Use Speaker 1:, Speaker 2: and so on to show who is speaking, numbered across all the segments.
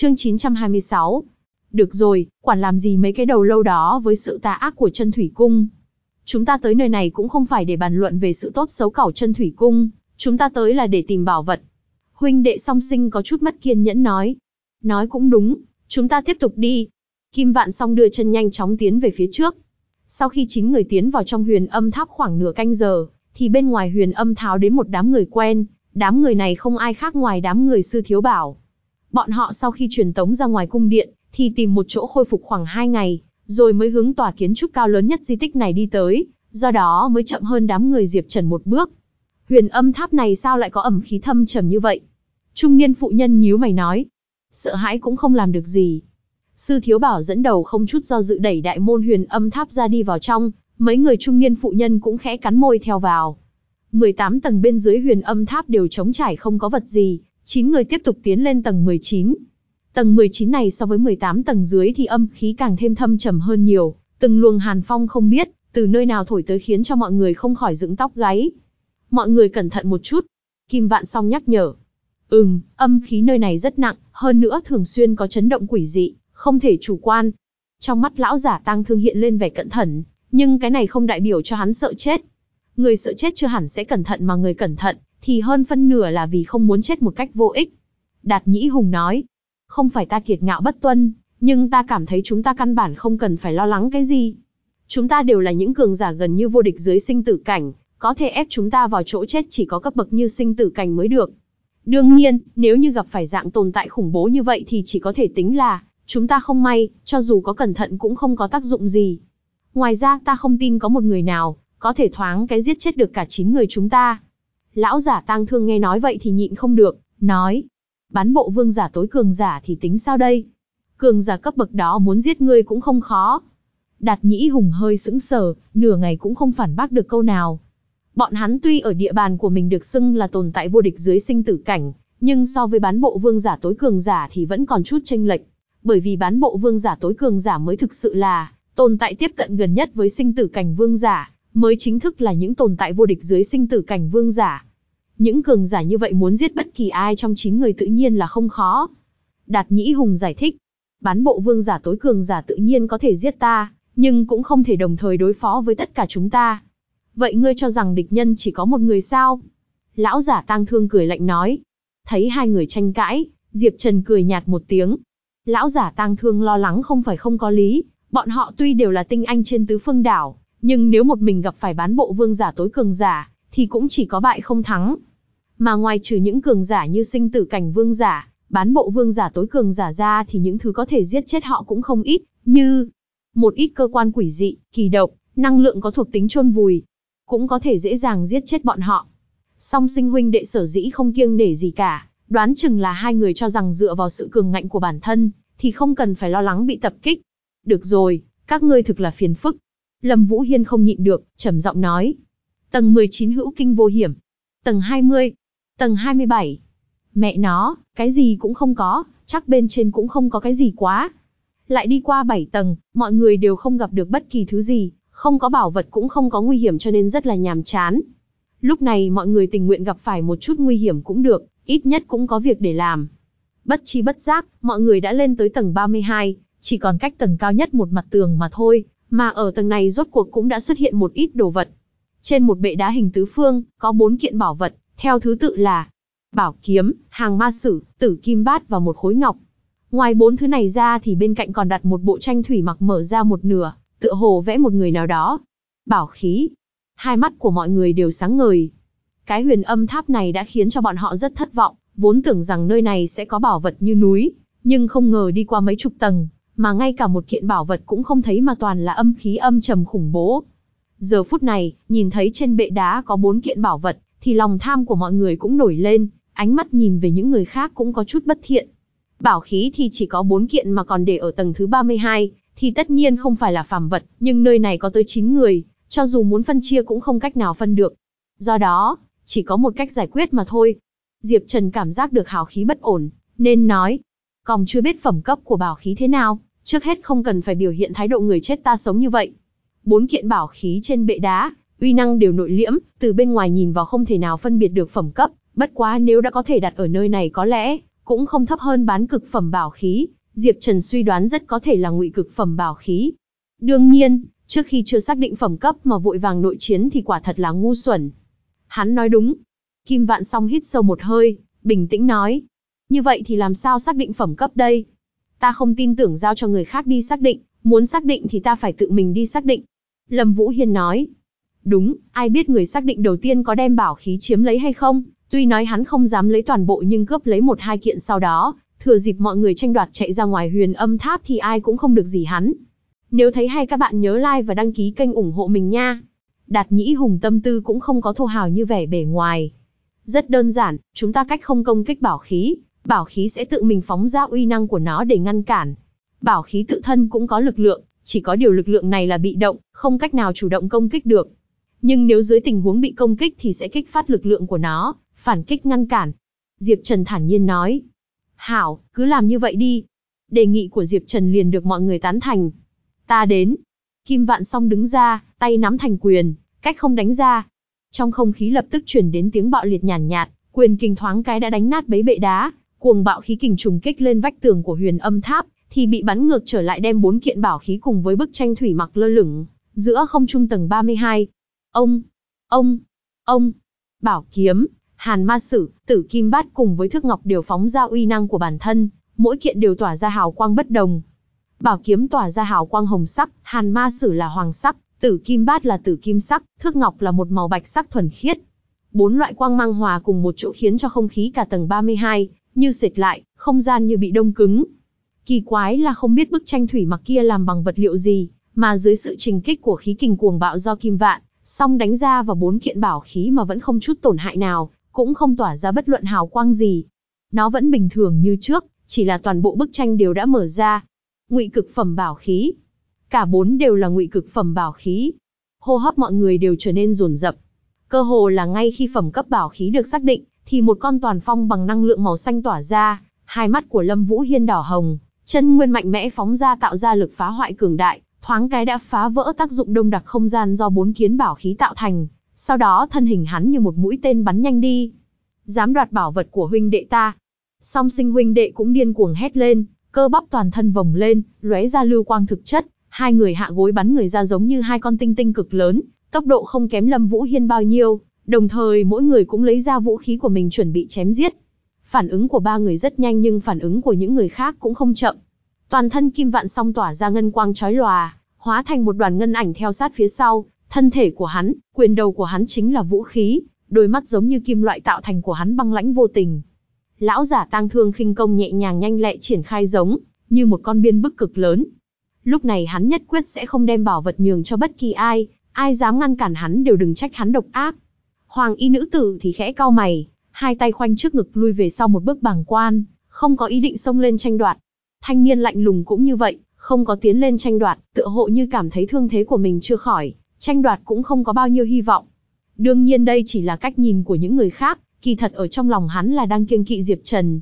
Speaker 1: Chương 926. Được rồi, quản làm gì mấy cái đầu lâu đó với sự tà ác của chân thủy cung. Chúng ta tới nơi này cũng không phải để bàn luận về sự tốt xấu cảo chân thủy cung, chúng ta tới là để tìm bảo vật. Huynh đệ song sinh có chút mất kiên nhẫn nói. Nói cũng đúng, chúng ta tiếp tục đi. Kim vạn song đưa chân nhanh chóng tiến về phía trước. Sau khi chín người tiến vào trong huyền âm tháp khoảng nửa canh giờ, thì bên ngoài huyền âm tháo đến một đám người quen, đám người này không ai khác ngoài đám người sư thiếu bảo. Bọn họ sau khi truyền tống ra ngoài cung điện, thì tìm một chỗ khôi phục khoảng 2 ngày, rồi mới hướng tòa kiến trúc cao lớn nhất di tích này đi tới, do đó mới chậm hơn đám người Diệp Trần một bước. Huyền âm tháp này sao lại có ẩm khí thâm trầm như vậy? Trung niên phụ nhân nhíu mày nói. Sợ hãi cũng không làm được gì. Sư thiếu bảo dẫn đầu không chút do dự đẩy đại môn huyền âm tháp ra đi vào trong, mấy người trung niên phụ nhân cũng khẽ cắn môi theo vào. 18 tầng bên dưới huyền âm tháp đều trống trải không có vật gì, 9 người tiếp tục tiến lên tầng 19. Tầng 19 này so với 18 tầng dưới thì âm khí càng thêm thâm trầm hơn nhiều, từng luồng hàn phong không biết, từ nơi nào thổi tới khiến cho mọi người không khỏi dựng tóc gáy. Mọi người cẩn thận một chút. Kim Vạn Song nhắc nhở. Ừm, âm khí nơi này rất nặng, hơn nữa thường xuyên có chấn động quỷ dị, không thể chủ quan. Trong mắt lão giả tăng thương hiện lên vẻ cẩn thận, nhưng cái này không đại biểu cho hắn sợ chết. Người sợ chết chưa hẳn sẽ cẩn thận mà người cẩn thận, thì hơn phân nửa là vì không muốn chết một cách vô ích. Đạt Nhĩ Hùng nói, không phải ta kiệt ngạo bất tuân, nhưng ta cảm thấy chúng ta căn bản không cần phải lo lắng cái gì. Chúng ta đều là những cường giả gần như vô địch dưới sinh tử cảnh, có thể ép chúng ta vào chỗ chết chỉ có cấp bậc như sinh tử cảnh mới được. Đương nhiên, nếu như gặp phải dạng tồn tại khủng bố như vậy thì chỉ có thể tính là, chúng ta không may, cho dù có cẩn thận cũng không có tác dụng gì. Ngoài ra ta không tin có một người nào, có thể thoáng cái giết chết được cả 9 người chúng ta. Lão giả tang thương nghe nói vậy thì nhịn không được, nói. Bán bộ vương giả tối cường giả thì tính sao đây? Cường giả cấp bậc đó muốn giết ngươi cũng không khó. Đạt nhĩ hùng hơi sững sờ, nửa ngày cũng không phản bác được câu nào. Bọn hắn tuy ở địa bàn của mình được xưng là tồn tại vô địch dưới sinh tử cảnh, nhưng so với bán bộ vương giả tối cường giả thì vẫn còn chút tranh lệch. Bởi vì bán bộ vương giả tối cường giả mới thực sự là tồn tại tiếp cận gần nhất với sinh tử cảnh vương giả, mới chính thức là những tồn tại vô địch dưới sinh tử cảnh vương giả. Những cường giả như vậy muốn giết bất kỳ ai trong 9 người tự nhiên là không khó. Đạt Nhĩ Hùng giải thích, bán bộ vương giả tối cường giả tự nhiên có thể giết ta, nhưng cũng không thể đồng thời đối phó với tất cả chúng ta. Vậy ngươi cho rằng địch nhân chỉ có một người sao? Lão giả tang thương cười lạnh nói. Thấy hai người tranh cãi, Diệp Trần cười nhạt một tiếng. Lão giả tang thương lo lắng không phải không có lý, bọn họ tuy đều là tinh anh trên tứ phương đảo, nhưng nếu một mình gặp phải bán bộ vương giả tối cường giả, thì cũng chỉ có bại không thắng. Mà ngoài trừ những cường giả như sinh tử cảnh vương giả, bán bộ vương giả tối cường giả ra thì những thứ có thể giết chết họ cũng không ít, như một ít cơ quan quỷ dị, kỳ độc, năng lượng có thuộc tính chôn vùi, cũng có thể dễ dàng giết chết bọn họ. Song sinh huynh đệ sở dĩ không kiêng để gì cả, đoán chừng là hai người cho rằng dựa vào sự cường ngạnh của bản thân, thì không cần phải lo lắng bị tập kích. Được rồi, các ngươi thực là phiền phức. Lâm Vũ Hiên không nhịn được, trầm giọng nói. Tầng 19 hữu kinh vô hiểm. Tầng 20. Tầng 27. Mẹ nó, cái gì cũng không có, chắc bên trên cũng không có cái gì quá. Lại đi qua 7 tầng, mọi người đều không gặp được bất kỳ thứ gì, không có bảo vật cũng không có nguy hiểm cho nên rất là nhàm chán. Lúc này mọi người tình nguyện gặp phải một chút nguy hiểm cũng được, ít nhất cũng có việc để làm. Bất chi bất giác, mọi người đã lên tới tầng 32, chỉ còn cách tầng cao nhất một mặt tường mà thôi, mà ở tầng này rốt cuộc cũng đã xuất hiện một ít đồ vật. Trên một bệ đá hình tứ phương, có bốn kiện bảo vật, theo thứ tự là bảo kiếm, hàng ma sử, tử kim bát và một khối ngọc. Ngoài bốn thứ này ra thì bên cạnh còn đặt một bộ tranh thủy mặc mở ra một nửa, tựa hồ vẽ một người nào đó. Bảo khí. Hai mắt của mọi người đều sáng ngời. Cái huyền âm tháp này đã khiến cho bọn họ rất thất vọng, vốn tưởng rằng nơi này sẽ có bảo vật như núi, nhưng không ngờ đi qua mấy chục tầng, mà ngay cả một kiện bảo vật cũng không thấy mà toàn là âm khí âm trầm khủng bố. Giờ phút này, nhìn thấy trên bệ đá có bốn kiện bảo vật, thì lòng tham của mọi người cũng nổi lên, ánh mắt nhìn về những người khác cũng có chút bất thiện. Bảo khí thì chỉ có bốn kiện mà còn để ở tầng thứ 32, thì tất nhiên không phải là phàm vật, nhưng nơi này có tới 9 người, cho dù muốn phân chia cũng không cách nào phân được. Do đó, chỉ có một cách giải quyết mà thôi. Diệp Trần cảm giác được hào khí bất ổn, nên nói, còn chưa biết phẩm cấp của bảo khí thế nào, trước hết không cần phải biểu hiện thái độ người chết ta sống như vậy. Bốn kiện bảo khí trên bệ đá, uy năng đều nội liễm, từ bên ngoài nhìn vào không thể nào phân biệt được phẩm cấp, bất quá nếu đã có thể đặt ở nơi này có lẽ cũng không thấp hơn bán cực phẩm bảo khí, Diệp Trần suy đoán rất có thể là ngụy cực phẩm bảo khí. Đương nhiên, trước khi chưa xác định phẩm cấp mà vội vàng nội chiến thì quả thật là ngu xuẩn. Hắn nói đúng. Kim Vạn Song hít sâu một hơi, bình tĩnh nói. Như vậy thì làm sao xác định phẩm cấp đây? Ta không tin tưởng giao cho người khác đi xác định, muốn xác định thì ta phải tự mình đi xác định. Lâm Vũ Hiên nói. Đúng, ai biết người xác định đầu tiên có đem bảo khí chiếm lấy hay không, tuy nói hắn không dám lấy toàn bộ nhưng cướp lấy một hai kiện sau đó, thừa dịp mọi người tranh đoạt chạy ra ngoài huyền âm tháp thì ai cũng không được gì hắn. Nếu thấy hay các bạn nhớ like và đăng ký kênh ủng hộ mình nha. Đạt nhĩ hùng tâm tư cũng không có thô hào như vẻ bề ngoài. Rất đơn giản, chúng ta cách không công kích bảo khí, bảo khí sẽ tự mình phóng ra uy năng của nó để ngăn cản. Bảo khí tự thân cũng có lực lượng, chỉ có điều lực lượng này là bị động, không cách nào chủ động công kích được. Nhưng nếu dưới tình huống bị công kích thì sẽ kích phát lực lượng của nó, phản kích ngăn cản. Diệp Trần thản nhiên nói. Hảo, cứ làm như vậy đi. Đề nghị của Diệp Trần liền được mọi người tán thành. Ta đến. Kim Vạn Song đứng ra, tay nắm thành quyền, cách không đánh ra. Trong không khí lập tức chuyển đến tiếng bạo liệt nhàn nhạt, quyền kinh thoáng cái đã đánh nát bấy bệ đá, cuồng bạo khí kình trùng kích lên vách tường của huyền âm tháp, thì bị bắn ngược trở lại đem bốn kiện bảo khí cùng với bức tranh thủy mặc lơ lửng, giữa không trung tầng 32. Ông, ông, ông, bảo kiếm, hàn ma sử, tử kim bát cùng với thước ngọc đều phóng ra uy năng của bản thân, mỗi kiện đều tỏa ra hào quang bất đồng. Bảo kiếm tỏa ra hào quang hồng sắc, hàn ma sử là hoàng sắc, tử kim bát là tử kim sắc, thước ngọc là một màu bạch sắc thuần khiết. Bốn loại quang mang hòa cùng một chỗ khiến cho không khí cả tầng 32, như sệt lại, không gian như bị đông cứng. Kỳ quái là không biết bức tranh thủy mặc kia làm bằng vật liệu gì, mà dưới sự trình kích của khí kình cuồng bạo do kim vạn, song đánh ra vào bốn kiện bảo khí mà vẫn không chút tổn hại nào, cũng không tỏa ra bất luận hào quang gì. Nó vẫn bình thường như trước, chỉ là toàn bộ bức tranh đều đã mở ra. Ngụy cực phẩm bảo khí. Cả bốn đều là ngụy cực phẩm bảo khí. Hô hấp mọi người đều trở nên rồn rập. Cơ hồ là ngay khi phẩm cấp bảo khí được xác định, thì một con toàn phong bằng năng lượng màu xanh tỏa ra, hai mắt của Lâm Vũ Hiên đỏ hồng, chân nguyên mạnh mẽ phóng ra tạo ra lực phá hoại cường đại, thoáng cái đã phá vỡ tác dụng đông đặc không gian do bốn kiến bảo khí tạo thành, sau đó thân hình hắn như một mũi tên bắn nhanh đi. Dám đoạt bảo vật của huynh đệ ta. Song sinh huynh đệ cũng điên cuồng hét lên, cơ bắp toàn thân vồng lên, lóe ra lưu quang thực chất, hai người hạ gối bắn người ra giống như hai con tinh tinh cực lớn, tốc độ không kém Lâm Vũ Hiên bao nhiêu, đồng thời mỗi người cũng lấy ra vũ khí của mình chuẩn bị chém giết. Phản ứng của ba người rất nhanh nhưng phản ứng của những người khác cũng không chậm. Toàn thân Kim Vạn Song tỏa ra ngân quang chói lòa, hóa thành một đoàn ngân ảnh theo sát phía sau, thân thể của hắn, quyền đầu của hắn chính là vũ khí, đôi mắt giống như kim loại tạo thành của hắn băng lãnh vô tình. Lão giả tang thương khinh công nhẹ nhàng nhanh lẹ triển khai giống, như một con biên bức cực lớn. Lúc này hắn nhất quyết sẽ không đem bảo vật nhường cho bất kỳ ai, ai dám ngăn cản hắn đều đừng trách hắn độc ác. Hoàng y nữ tử thì khẽ cau mày, hai tay khoanh trước ngực lui về sau một bước bảng quan, không có ý định xông lên tranh đoạt. Thanh niên lạnh lùng cũng như vậy, không có tiến lên tranh đoạt, tựa hộ như cảm thấy thương thế của mình chưa khỏi, tranh đoạt cũng không có bao nhiêu hy vọng. Đương nhiên đây chỉ là cách nhìn của những người khác, kỳ thật ở trong lòng hắn là đang kiêng kỵ Diệp Trần.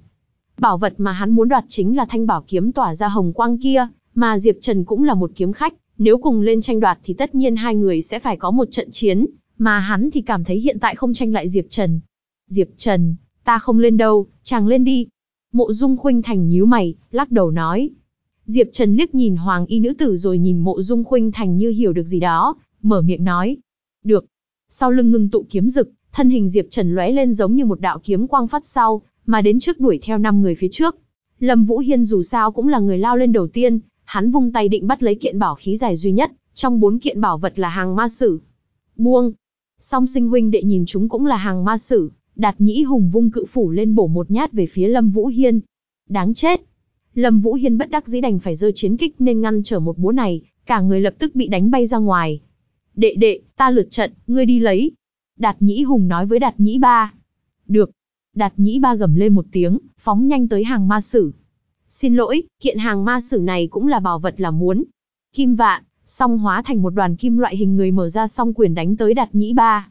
Speaker 1: Bảo vật mà hắn muốn đoạt chính là thanh bảo kiếm tỏa ra hồng quang kia, mà Diệp Trần cũng là một kiếm khách, nếu cùng lên tranh đoạt thì tất nhiên hai người sẽ phải có một trận chiến, mà hắn thì cảm thấy hiện tại không tranh lại Diệp Trần. Diệp Trần, ta không lên đâu, chàng lên đi. Mộ Dung Khuynh Thành nhíu mày, lắc đầu nói. Diệp Trần liếc nhìn Hoàng y nữ tử rồi nhìn Mộ Dung Khuynh Thành như hiểu được gì đó, mở miệng nói. Được. Sau lưng ngưng tụ kiếm rực, thân hình Diệp Trần lóe lên giống như một đạo kiếm quang phát sau, mà đến trước đuổi theo năm người phía trước. Lâm Vũ Hiên dù sao cũng là người lao lên đầu tiên, hắn vung tay định bắt lấy kiện bảo khí dài duy nhất, trong bốn kiện bảo vật là hàng ma sử. Buông. Song sinh huynh đệ nhìn chúng cũng là hàng ma sử, đạt nhĩ hùng vung cự phủ lên bổ một nhát về phía Lâm Vũ Hiên. Đáng chết. Lâm Vũ Hiên bất đắc dĩ đành phải giơ chiến kích nên ngăn trở một búa này, cả người lập tức bị đánh bay ra ngoài. Đệ đệ, ta lượt trận, ngươi đi lấy. Đạt Nhĩ Hùng nói với Đạt Nhĩ Ba. Được. Đạt Nhĩ Ba gầm lên một tiếng, phóng nhanh tới hàng ma sử. Xin lỗi, kiện hàng ma sử này cũng là bảo vật là muốn. Kim vạn, song hóa thành một đoàn kim loại hình người mở ra song quyền đánh tới Đạt Nhĩ Ba.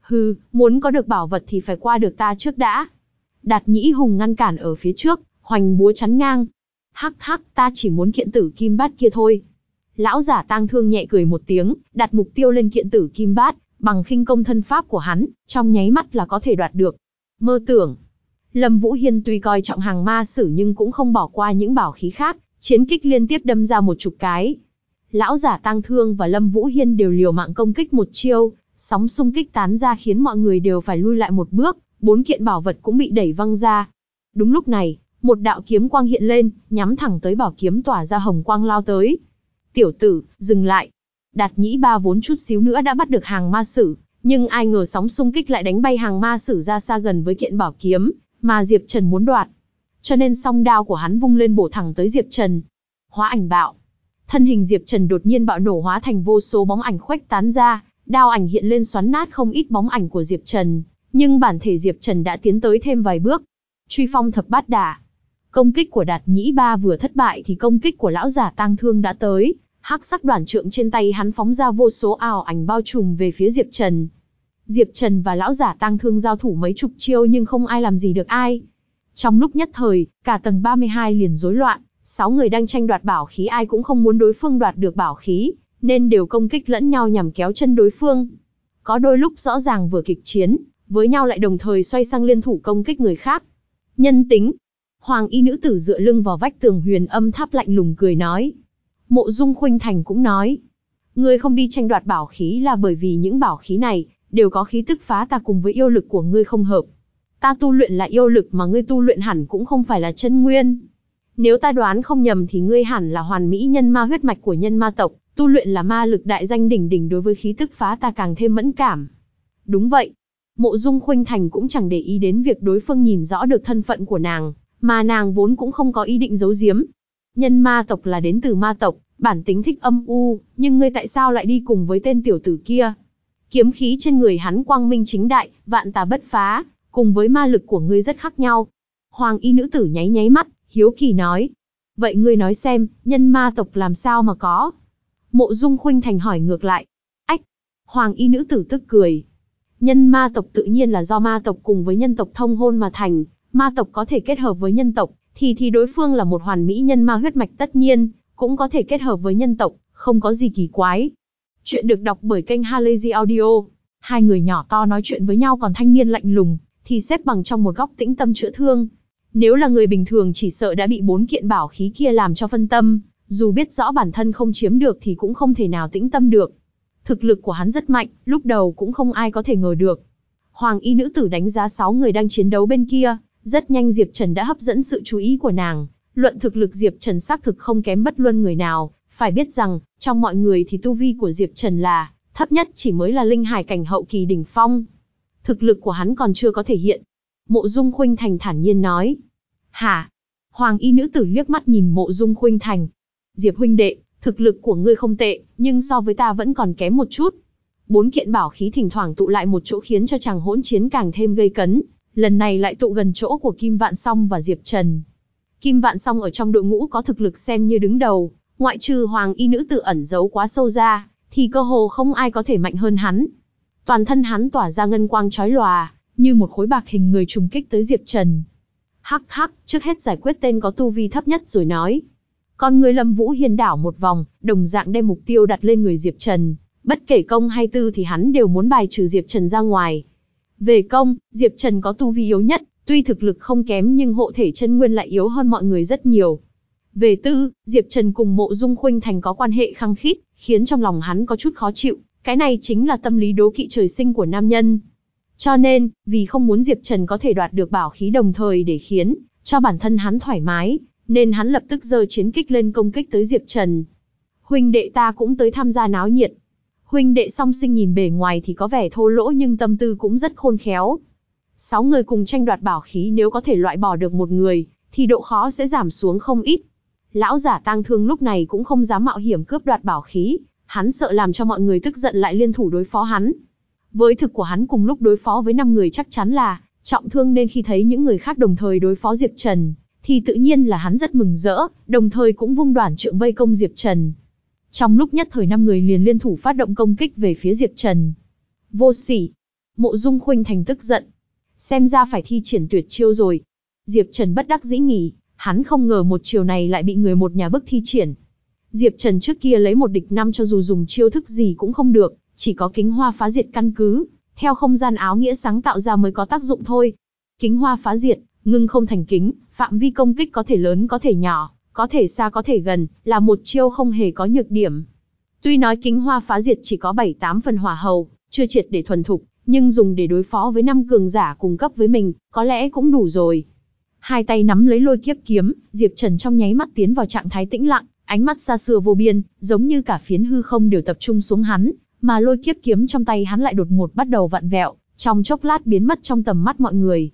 Speaker 1: Hừ, muốn có được bảo vật thì phải qua được ta trước đã. Đạt Nhĩ Hùng ngăn cản ở phía trước, hoành búa chắn ngang. Hắc hắc, ta chỉ muốn kiện tử kim bát kia thôi. Lão giả tang thương nhẹ cười một tiếng, đặt mục tiêu lên kiện tử kim bát, bằng khinh công thân pháp của hắn, trong nháy mắt là có thể đoạt được. Mơ tưởng. Lâm Vũ Hiên tuy coi trọng hàng ma sử nhưng cũng không bỏ qua những bảo khí khác, chiến kích liên tiếp đâm ra một chục cái. Lão giả tăng thương và Lâm Vũ Hiên đều liều mạng công kích một chiêu, sóng xung kích tán ra khiến mọi người đều phải lui lại một bước, bốn kiện bảo vật cũng bị đẩy văng ra. Đúng lúc này, một đạo kiếm quang hiện lên, nhắm thẳng tới bảo kiếm tỏa ra hồng quang lao tới. Tiểu tử, dừng lại. Đạt nhĩ ba vốn chút xíu nữa đã bắt được hàng ma sử, nhưng ai ngờ sóng xung kích lại đánh bay hàng ma sử ra xa gần với kiện bảo kiếm, mà Diệp Trần muốn đoạt. Cho nên song đao của hắn vung lên bổ thẳng tới Diệp Trần. Hóa ảnh bạo. Thân hình Diệp Trần đột nhiên bạo nổ hóa thành vô số bóng ảnh khuếch tán ra, đao ảnh hiện lên xoắn nát không ít bóng ảnh của Diệp Trần, nhưng bản thể Diệp Trần đã tiến tới thêm vài bước. Truy phong thập bát đả. Công kích của Đạt Nhĩ Ba vừa thất bại thì công kích của lão giả tang thương đã tới, hắc sắc đoàn trượng trên tay hắn phóng ra vô số ảo ảnh bao trùm về phía Diệp Trần. Diệp Trần và lão giả tang thương giao thủ mấy chục chiêu nhưng không ai làm gì được ai. Trong lúc nhất thời, cả tầng 32 liền rối loạn, sáu người đang tranh đoạt bảo khí ai cũng không muốn đối phương đoạt được bảo khí, nên đều công kích lẫn nhau nhằm kéo chân đối phương. Có đôi lúc rõ ràng vừa kịch chiến, với nhau lại đồng thời xoay sang liên thủ công kích người khác. Nhân tính. Hoàng y nữ tử dựa lưng vào vách tường huyền âm tháp lạnh lùng cười nói. Mộ dung khuynh thành cũng nói. Ngươi không đi tranh đoạt bảo khí là bởi vì những bảo khí này, đều có khí tức phá ta cùng với yêu lực của ngươi không hợp. Ta tu luyện là yêu lực mà ngươi tu luyện hẳn cũng không phải là chân nguyên. Nếu ta đoán không nhầm thì ngươi hẳn là hoàn mỹ nhân ma huyết mạch của nhân ma tộc, tu luyện là ma lực đại danh đỉnh đỉnh đối với khí tức phá ta càng thêm mẫn cảm. Đúng vậy. Mộ Dung Khuynh Thành cũng chẳng để ý đến việc đối phương nhìn rõ được thân phận của nàng, mà nàng vốn cũng không có ý định giấu giếm. Nhân ma tộc là đến từ ma tộc, bản tính thích âm u, nhưng ngươi tại sao lại đi cùng với tên tiểu tử kia? Kiếm khí trên người hắn quang minh chính đại, vạn tà bất phá, cùng với ma lực của ngươi rất khác nhau. Hoàng y nữ tử nháy nháy mắt, hiếu kỳ nói. Vậy ngươi nói xem, nhân ma tộc làm sao mà có? Mộ dung khuynh thành hỏi ngược lại. Ách! Hoàng y nữ tử tức cười. Nhân ma tộc tự nhiên là do ma tộc cùng với nhân tộc thông hôn mà thành, ma tộc có thể kết hợp với nhân tộc, thì thì đối phương là một hoàn mỹ nhân ma huyết mạch tất nhiên, cũng có thể kết hợp với nhân tộc, không có gì kỳ quái. Chuyện được đọc bởi kênh Halazy Audio. Hai người nhỏ to nói chuyện với nhau còn thanh niên lạnh lùng, thì xếp bằng trong một góc tĩnh tâm chữa thương. Nếu là người bình thường chỉ sợ đã bị bốn kiện bảo khí kia làm cho phân tâm, dù biết rõ bản thân không chiếm được thì cũng không thể nào tĩnh tâm được. Thực lực của hắn rất mạnh, lúc đầu cũng không ai có thể ngờ được. Hoàng y nữ tử đánh giá sáu người đang chiến đấu bên kia, rất nhanh Diệp Trần đã hấp dẫn sự chú ý của nàng. Luận thực lực Diệp Trần xác thực không kém bất luân người nào, phải biết rằng, trong mọi người thì tu vi của Diệp Trần là, thấp nhất chỉ mới là linh hải cảnh hậu kỳ đỉnh phong. Thực lực của hắn còn chưa có thể hiện. Mộ Dung Khuynh Thành thản nhiên nói. Hả? Hoàng y nữ tử liếc mắt nhìn mộ Dung Khuynh Thành. Diệp huynh đệ, thực lực của ngươi không tệ, nhưng so với ta vẫn còn kém một chút. Bốn kiện bảo khí thỉnh thoảng tụ lại một chỗ khiến cho chàng hỗn chiến càng thêm gây cấn, lần này lại tụ gần chỗ của Kim Vạn Song và Diệp Trần. Kim Vạn Song ở trong đội ngũ có thực lực xem như đứng đầu, ngoại trừ hoàng y nữ tự ẩn giấu quá sâu ra, thì cơ hồ không ai có thể mạnh hơn hắn. Toàn thân hắn tỏa ra ngân quang chói lòa, như một khối bạc hình người trùng kích tới Diệp Trần. Hắc hắc, trước hết giải quyết tên có tu vi thấp nhất rồi nói. Con người Lâm Vũ Hiên đảo một vòng, đồng dạng đem mục tiêu đặt lên người Diệp Trần, bất kể công hay tư thì hắn đều muốn bài trừ Diệp Trần ra ngoài. Về công, Diệp Trần có tu vi yếu nhất, tuy thực lực không kém nhưng hộ thể chân nguyên lại yếu hơn mọi người rất nhiều. Về tư, Diệp Trần cùng mộ dung khuynh thành có quan hệ khăng khít, khiến trong lòng hắn có chút khó chịu, cái này chính là tâm lý đố kỵ trời sinh của nam nhân. Cho nên, vì không muốn Diệp Trần có thể đoạt được bảo khí đồng thời để khiến cho bản thân hắn thoải mái, nên hắn lập tức giơ chiến kích lên công kích tới Diệp Trần. Huynh đệ ta cũng tới tham gia náo nhiệt. Huynh đệ song sinh nhìn bề ngoài thì có vẻ thô lỗ nhưng tâm tư cũng rất khôn khéo. Sáu người cùng tranh đoạt bảo khí nếu có thể loại bỏ được một người, thì độ khó sẽ giảm xuống không ít. Lão giả tang thương lúc này cũng không dám mạo hiểm cướp đoạt bảo khí, hắn sợ làm cho mọi người tức giận lại liên thủ đối phó hắn. Với thực của hắn cùng lúc đối phó với 5 người chắc chắn là trọng thương nên khi thấy những người khác đồng thời đối phó Diệp Trần, thì tự nhiên là hắn rất mừng rỡ, đồng thời cũng vung đoàn trượng vây công Diệp Trần. Trong lúc nhất thời năm người liền liên thủ phát động công kích về phía Diệp Trần. Vô sỉ. Mộ Dung Khuynh Thành tức giận. Xem ra phải thi triển tuyệt chiêu rồi. Diệp Trần bất đắc dĩ nghỉ, hắn không ngờ một chiều này lại bị người một nhà bức thi triển. Diệp Trần trước kia lấy một địch năm cho dù dùng chiêu thức gì cũng không được, chỉ có kính hoa phá diệt căn cứ, theo không gian áo nghĩa sáng tạo ra mới có tác dụng thôi. Kính hoa phá diệt, Ngưng không thành kính, phạm vi công kích có thể lớn có thể nhỏ, có thể xa có thể gần, là một chiêu không hề có nhược điểm. Tuy nói kính hoa phá diệt chỉ có 7-8 phần hỏa hầu, chưa triệt để thuần thục, nhưng dùng để đối phó với năm cường giả cùng cấp với mình, có lẽ cũng đủ rồi. Hai tay nắm lấy lôi kiếp kiếm, Diệp Trần trong nháy mắt tiến vào trạng thái tĩnh lặng, ánh mắt xa xưa vô biên, giống như cả phiến hư không đều tập trung xuống hắn, mà lôi kiếp kiếm trong tay hắn lại đột ngột bắt đầu vặn vẹo, trong chốc lát biến mất trong tầm mắt mọi người.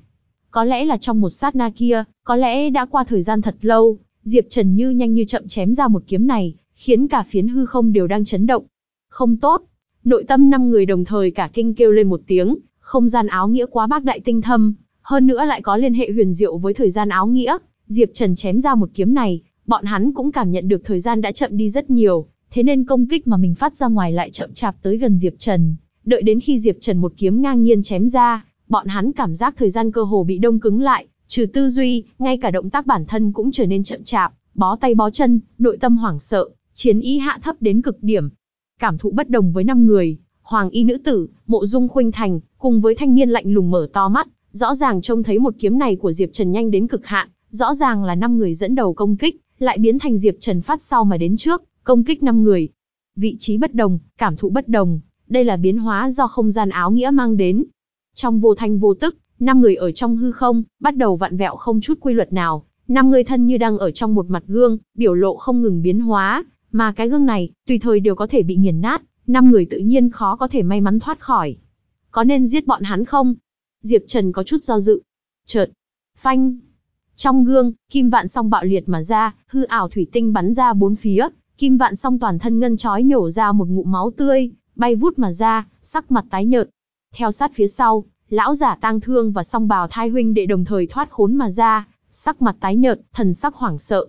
Speaker 1: Có lẽ là trong một sát na kia, có lẽ đã qua thời gian thật lâu, Diệp Trần như nhanh như chậm chém ra một kiếm này, khiến cả phiến hư không đều đang chấn động. Không tốt. Nội tâm năm người đồng thời cả kinh kêu lên một tiếng, không gian áo nghĩa quá bác đại tinh thâm, hơn nữa lại có liên hệ huyền diệu với thời gian áo nghĩa. Diệp Trần chém ra một kiếm này, bọn hắn cũng cảm nhận được thời gian đã chậm đi rất nhiều, thế nên công kích mà mình phát ra ngoài lại chậm chạp tới gần Diệp Trần. Đợi đến khi Diệp Trần một kiếm ngang nhiên chém ra, bọn hắn cảm giác thời gian cơ hồ bị đông cứng lại, trừ tư duy, ngay cả động tác bản thân cũng trở nên chậm chạp, bó tay bó chân, nội tâm hoảng sợ, chiến ý hạ thấp đến cực điểm. Cảm thụ bất đồng với năm người, hoàng y nữ tử, mộ dung khuynh thành, cùng với thanh niên lạnh lùng mở to mắt, rõ ràng trông thấy một kiếm này của Diệp Trần nhanh đến cực hạn, rõ ràng là năm người dẫn đầu công kích, lại biến thành Diệp Trần phát sau mà đến trước, công kích năm người. Vị trí bất đồng, cảm thụ bất đồng, đây là biến hóa do không gian áo nghĩa mang đến. Trong vô thanh vô tức, năm người ở trong hư không, bắt đầu vặn vẹo không chút quy luật nào, năm người thân như đang ở trong một mặt gương, biểu lộ không ngừng biến hóa, mà cái gương này, tùy thời đều có thể bị nghiền nát, năm người tự nhiên khó có thể may mắn thoát khỏi. Có nên giết bọn hắn không? Diệp Trần có chút do dự. Chợt, phanh. Trong gương, kim vạn song bạo liệt mà ra, hư ảo thủy tinh bắn ra bốn phía, kim vạn song toàn thân ngân chói nhổ ra một ngụm máu tươi, bay vút mà ra, sắc mặt tái nhợt. Theo sát phía sau, lão giả tang thương và song bào thai huynh đệ đồng thời thoát khốn mà ra, sắc mặt tái nhợt, thần sắc hoảng sợ.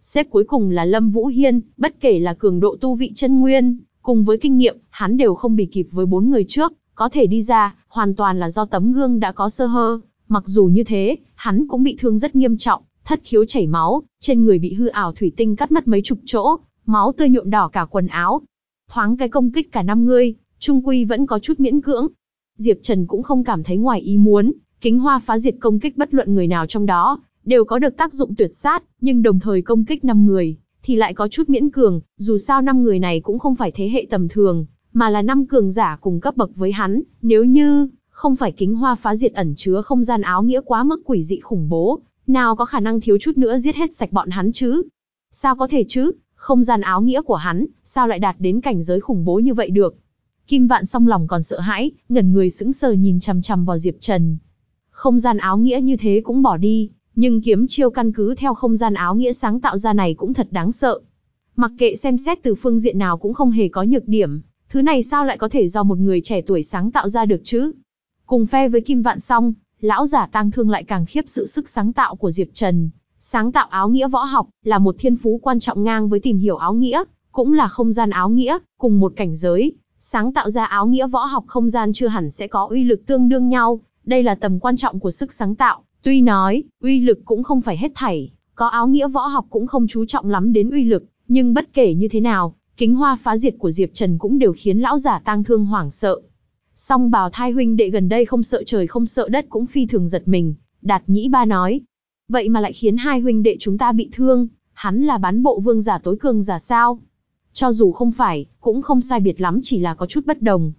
Speaker 1: Xếp cuối cùng là Lâm Vũ Hiên, bất kể là cường độ tu vị chân nguyên, cùng với kinh nghiệm, hắn đều không bị kịp với bốn người trước, có thể đi ra, hoàn toàn là do tấm gương đã có sơ hơ. Mặc dù như thế, hắn cũng bị thương rất nghiêm trọng, thất khiếu chảy máu, trên người bị hư ảo thủy tinh cắt mất mấy chục chỗ, máu tươi nhuộm đỏ cả quần áo. Thoáng cái công kích cả năm người, trung quy vẫn có chút miễn cưỡng. Diệp Trần cũng không cảm thấy ngoài ý muốn, kính hoa phá diệt công kích bất luận người nào trong đó, đều có được tác dụng tuyệt sát, nhưng đồng thời công kích năm người, thì lại có chút miễn cường, dù sao năm người này cũng không phải thế hệ tầm thường, mà là năm cường giả cùng cấp bậc với hắn, nếu như không phải kính hoa phá diệt ẩn chứa không gian áo nghĩa quá mức quỷ dị khủng bố, nào có khả năng thiếu chút nữa giết hết sạch bọn hắn chứ? Sao có thể chứ? Không gian áo nghĩa của hắn, sao lại đạt đến cảnh giới khủng bố như vậy được? Kim Vạn song lòng còn sợ hãi, ngẩn người sững sờ nhìn chằm chằm vào Diệp Trần. Không gian áo nghĩa như thế cũng bỏ đi, nhưng kiếm chiêu căn cứ theo không gian áo nghĩa sáng tạo ra này cũng thật đáng sợ. Mặc kệ xem xét từ phương diện nào cũng không hề có nhược điểm, thứ này sao lại có thể do một người trẻ tuổi sáng tạo ra được chứ? Cùng phe với Kim Vạn Song, lão giả tang thương lại càng khiếp sự sức sáng tạo của Diệp Trần. Sáng tạo áo nghĩa võ học là một thiên phú quan trọng ngang với tìm hiểu áo nghĩa, cũng là không gian áo nghĩa, cùng một cảnh giới. Sáng tạo ra áo nghĩa võ học không gian chưa hẳn sẽ có uy lực tương đương nhau, đây là tầm quan trọng của sức sáng tạo. Tuy nói, uy lực cũng không phải hết thảy, có áo nghĩa võ học cũng không chú trọng lắm đến uy lực, nhưng bất kể như thế nào, kính hoa phá diệt của Diệp Trần cũng đều khiến lão giả tang thương hoảng sợ. Song bào thai huynh đệ gần đây không sợ trời không sợ đất cũng phi thường giật mình, đạt nhĩ ba nói. Vậy mà lại khiến hai huynh đệ chúng ta bị thương, hắn là bán bộ vương giả tối cường giả sao? Cho dù không phải, cũng không sai biệt lắm chỉ là có chút bất đồng.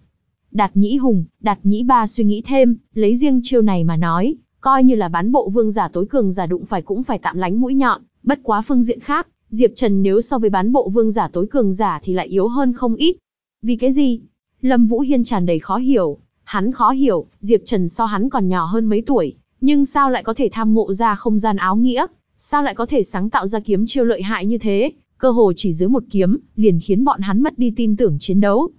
Speaker 1: Đạt nhĩ hùng, đạt nhĩ ba suy nghĩ thêm, lấy riêng chiêu này mà nói, coi như là bán bộ vương giả tối cường giả đụng phải cũng phải tạm lánh mũi nhọn, bất quá phương diện khác, Diệp Trần nếu so với bán bộ vương giả tối cường giả thì lại yếu hơn không ít. Vì cái gì? Lâm Vũ Hiên tràn đầy khó hiểu, hắn khó hiểu, Diệp Trần so hắn còn nhỏ hơn mấy tuổi, nhưng sao lại có thể tham ngộ ra không gian áo nghĩa, sao lại có thể sáng tạo ra kiếm chiêu lợi hại như thế, cơ hồ chỉ dưới một kiếm, liền khiến bọn hắn mất đi tin tưởng chiến đấu.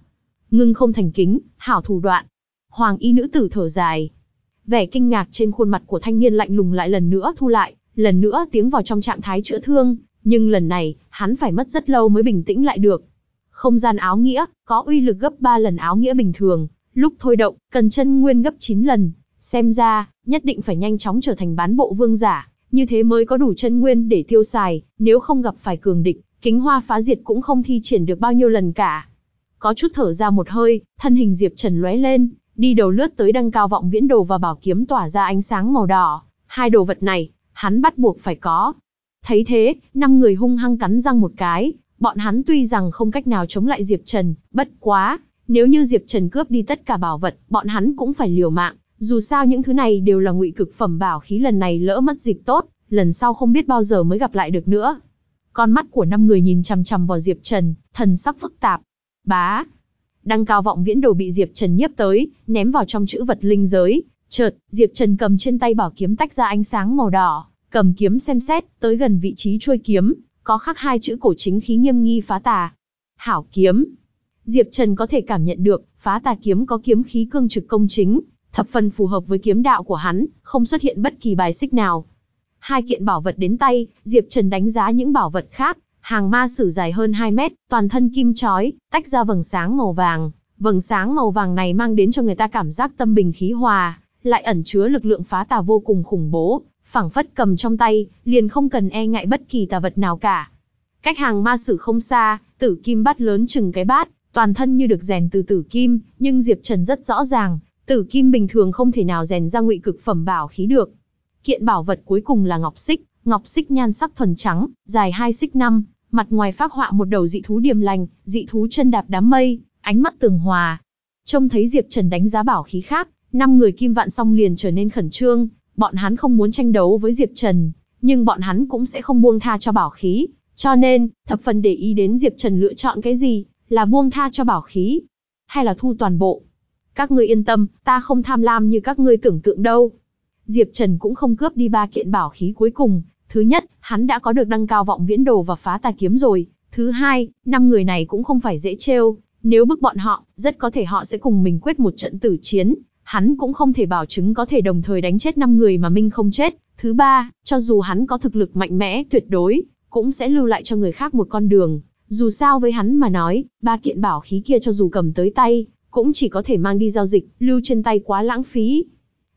Speaker 1: Ngưng không thành kính, hảo thủ đoạn. Hoàng y nữ tử thở dài, Vẻ kinh ngạc trên khuôn mặt của thanh niên lạnh lùng lại lần nữa thu lại, lần nữa tiếng vào trong trạng thái chữa thương, nhưng lần này, hắn phải mất rất lâu mới bình tĩnh lại được. Không gian áo nghĩa, có uy lực gấp 3 lần áo nghĩa bình thường, lúc thôi động, cần chân nguyên gấp 9 lần. Xem ra, nhất định phải nhanh chóng trở thành bán bộ vương giả, như thế mới có đủ chân nguyên để tiêu xài, nếu không gặp phải cường địch, kính hoa phá diệt cũng không thi triển được bao nhiêu lần cả. Có chút thở ra một hơi, thân hình Diệp Trần lóe lên, đi đầu lướt tới đăng cao vọng viễn đồ và bảo kiếm tỏa ra ánh sáng màu đỏ. Hai đồ vật này, hắn bắt buộc phải có. Thấy thế, năm người hung hăng cắn răng một cái, bọn hắn tuy rằng không cách nào chống lại Diệp Trần, bất quá, nếu như Diệp Trần cướp đi tất cả bảo vật, bọn hắn cũng phải liều mạng, dù sao những thứ này đều là ngụy cực phẩm bảo khí lần này lỡ mất dịp tốt, lần sau không biết bao giờ mới gặp lại được nữa. Con mắt của năm người nhìn chằm chằm vào Diệp Trần, thần sắc phức tạp. Bá. Đăng cao vọng viễn đồ bị Diệp Trần nhiếp tới, ném vào trong chữ vật linh giới. Chợt, Diệp Trần cầm trên tay bảo kiếm tách ra ánh sáng màu đỏ, cầm kiếm xem xét, tới gần vị trí chuôi kiếm, có khắc hai chữ cổ chính khí nghiêm nghi phá tà. Hảo kiếm. Diệp Trần có thể cảm nhận được, phá tà kiếm có kiếm khí cương trực công chính, thập phần phù hợp với kiếm đạo của hắn, không xuất hiện bất kỳ bài xích nào. Hai kiện bảo vật đến tay, Diệp Trần đánh giá những bảo vật khác, hàng ma sử dài hơn 2 mét, toàn thân kim chói, tách ra vầng sáng màu vàng. Vầng sáng màu vàng này mang đến cho người ta cảm giác tâm bình khí hòa, lại ẩn chứa lực lượng phá tà vô cùng khủng bố, phảng phất cầm trong tay, liền không cần e ngại bất kỳ tà vật nào cả. Cách hàng ma sử không xa, tử kim bát lớn chừng cái bát, toàn thân như được rèn từ tử kim, nhưng Diệp Trần rất rõ ràng, tử kim bình thường không thể nào rèn ra ngụy cực phẩm bảo khí được. Kiện bảo vật cuối cùng là ngọc xích, ngọc xích nhan sắc thuần trắng, dài 2 xích 5, mặt ngoài phác họa một đầu dị thú điềm lành, dị thú chân đạp đám mây, ánh mắt tường hòa. Trông thấy Diệp Trần đánh giá bảo khí khác, năm người kim vạn song liền trở nên khẩn trương, bọn hắn không muốn tranh đấu với Diệp Trần, nhưng bọn hắn cũng sẽ không buông tha cho bảo khí, cho nên, thập phần để ý đến Diệp Trần lựa chọn cái gì, là buông tha cho bảo khí, hay là thu toàn bộ. Các ngươi yên tâm, ta không tham lam như các ngươi tưởng tượng đâu. Diệp Trần cũng không cướp đi ba kiện bảo khí cuối cùng. Thứ nhất, hắn đã có được đăng cao vọng viễn đồ và phá tà kiếm rồi. Thứ hai, năm người này cũng không phải dễ trêu. Nếu bức bọn họ, rất có thể họ sẽ cùng mình quyết một trận tử chiến. Hắn cũng không thể bảo chứng có thể đồng thời đánh chết năm người mà Minh không chết. Thứ ba, cho dù hắn có thực lực mạnh mẽ tuyệt đối, cũng sẽ lưu lại cho người khác một con đường. Dù sao với hắn mà nói, ba kiện bảo khí kia cho dù cầm tới tay, cũng chỉ có thể mang đi giao dịch, lưu trên tay quá lãng phí.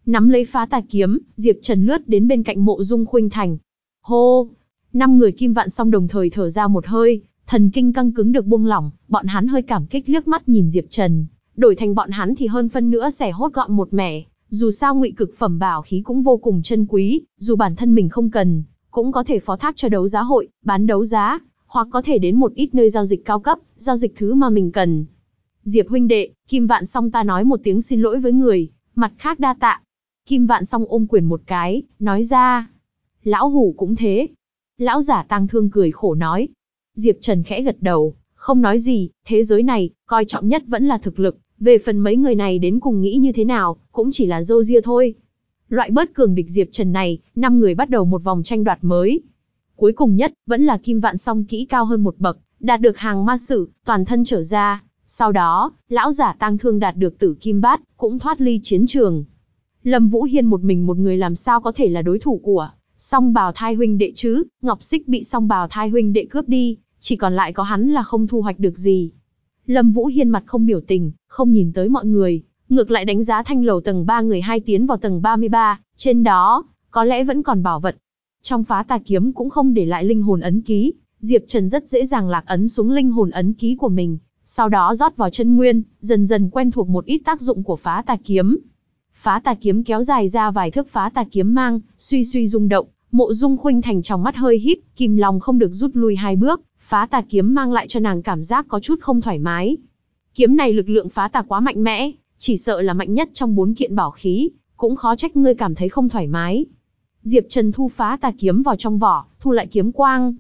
Speaker 1: Nắm lấy phá tà kiếm, Diệp Trần lướt đến bên cạnh mộ dung khuynh thành. Hô! Năm người kim vạn song đồng thời thở ra một hơi, thần kinh căng cứng được buông lỏng, bọn hắn hơi cảm kích liếc mắt nhìn Diệp Trần. Đổi thành bọn hắn thì hơn phân nữa xẻ hốt gọn một mẻ, dù sao ngụy cực phẩm bảo khí cũng vô cùng chân quý, dù bản thân mình không cần, cũng có thể phó thác cho đấu giá hội, bán đấu giá, hoặc có thể đến một ít nơi giao dịch cao cấp, giao dịch thứ mà mình cần. Diệp huynh đệ, Kim Vạn Song ta nói một tiếng xin lỗi với người, mặt khác đa tạ. Kim Vạn Song ôm quyền một cái, nói ra. Lão hủ cũng thế. Lão giả tăng thương cười khổ nói. Diệp Trần khẽ gật đầu, không nói gì, thế giới này, coi trọng nhất vẫn là thực lực, về phần mấy người này đến cùng nghĩ như thế nào, cũng chỉ là dâu ria thôi. Loại bớt cường địch Diệp Trần này, năm người bắt đầu một vòng tranh đoạt mới. Cuối cùng nhất, vẫn là Kim Vạn Song kỹ cao hơn một bậc, đạt được hàng ma sử, toàn thân trở ra, sau đó, lão giả tăng thương đạt được tử kim bát, cũng thoát ly chiến trường. Lâm Vũ Hiên một mình một người làm sao có thể là đối thủ của song bào thai huynh đệ chứ, Ngọc Xích bị song bào thai huynh đệ cướp đi, chỉ còn lại có hắn là không thu hoạch được gì. Lâm Vũ Hiên mặt không biểu tình, không nhìn tới mọi người, ngược lại đánh giá thanh lầu tầng 3 người hai tiến vào tầng 33, trên đó, có lẽ vẫn còn bảo vật. Trong phá tà kiếm cũng không để lại linh hồn ấn ký, Diệp Trần rất dễ dàng lạc ấn xuống linh hồn ấn ký của mình, sau đó rót vào chân nguyên, dần dần quen thuộc một ít tác dụng của phá tà kiếm. Phá tà kiếm kéo dài ra vài thước phá tà kiếm mang, suy suy rung động, mộ dung khuynh thành trong mắt hơi híp, kìm lòng không được rút lui hai bước, phá tà kiếm mang lại cho nàng cảm giác có chút không thoải mái. Kiếm này lực lượng phá tà quá mạnh mẽ, chỉ sợ là mạnh nhất trong bốn kiện bảo khí, cũng khó trách ngươi cảm thấy không thoải mái. Diệp Trần thu phá tà kiếm vào trong vỏ, thu lại kiếm quang,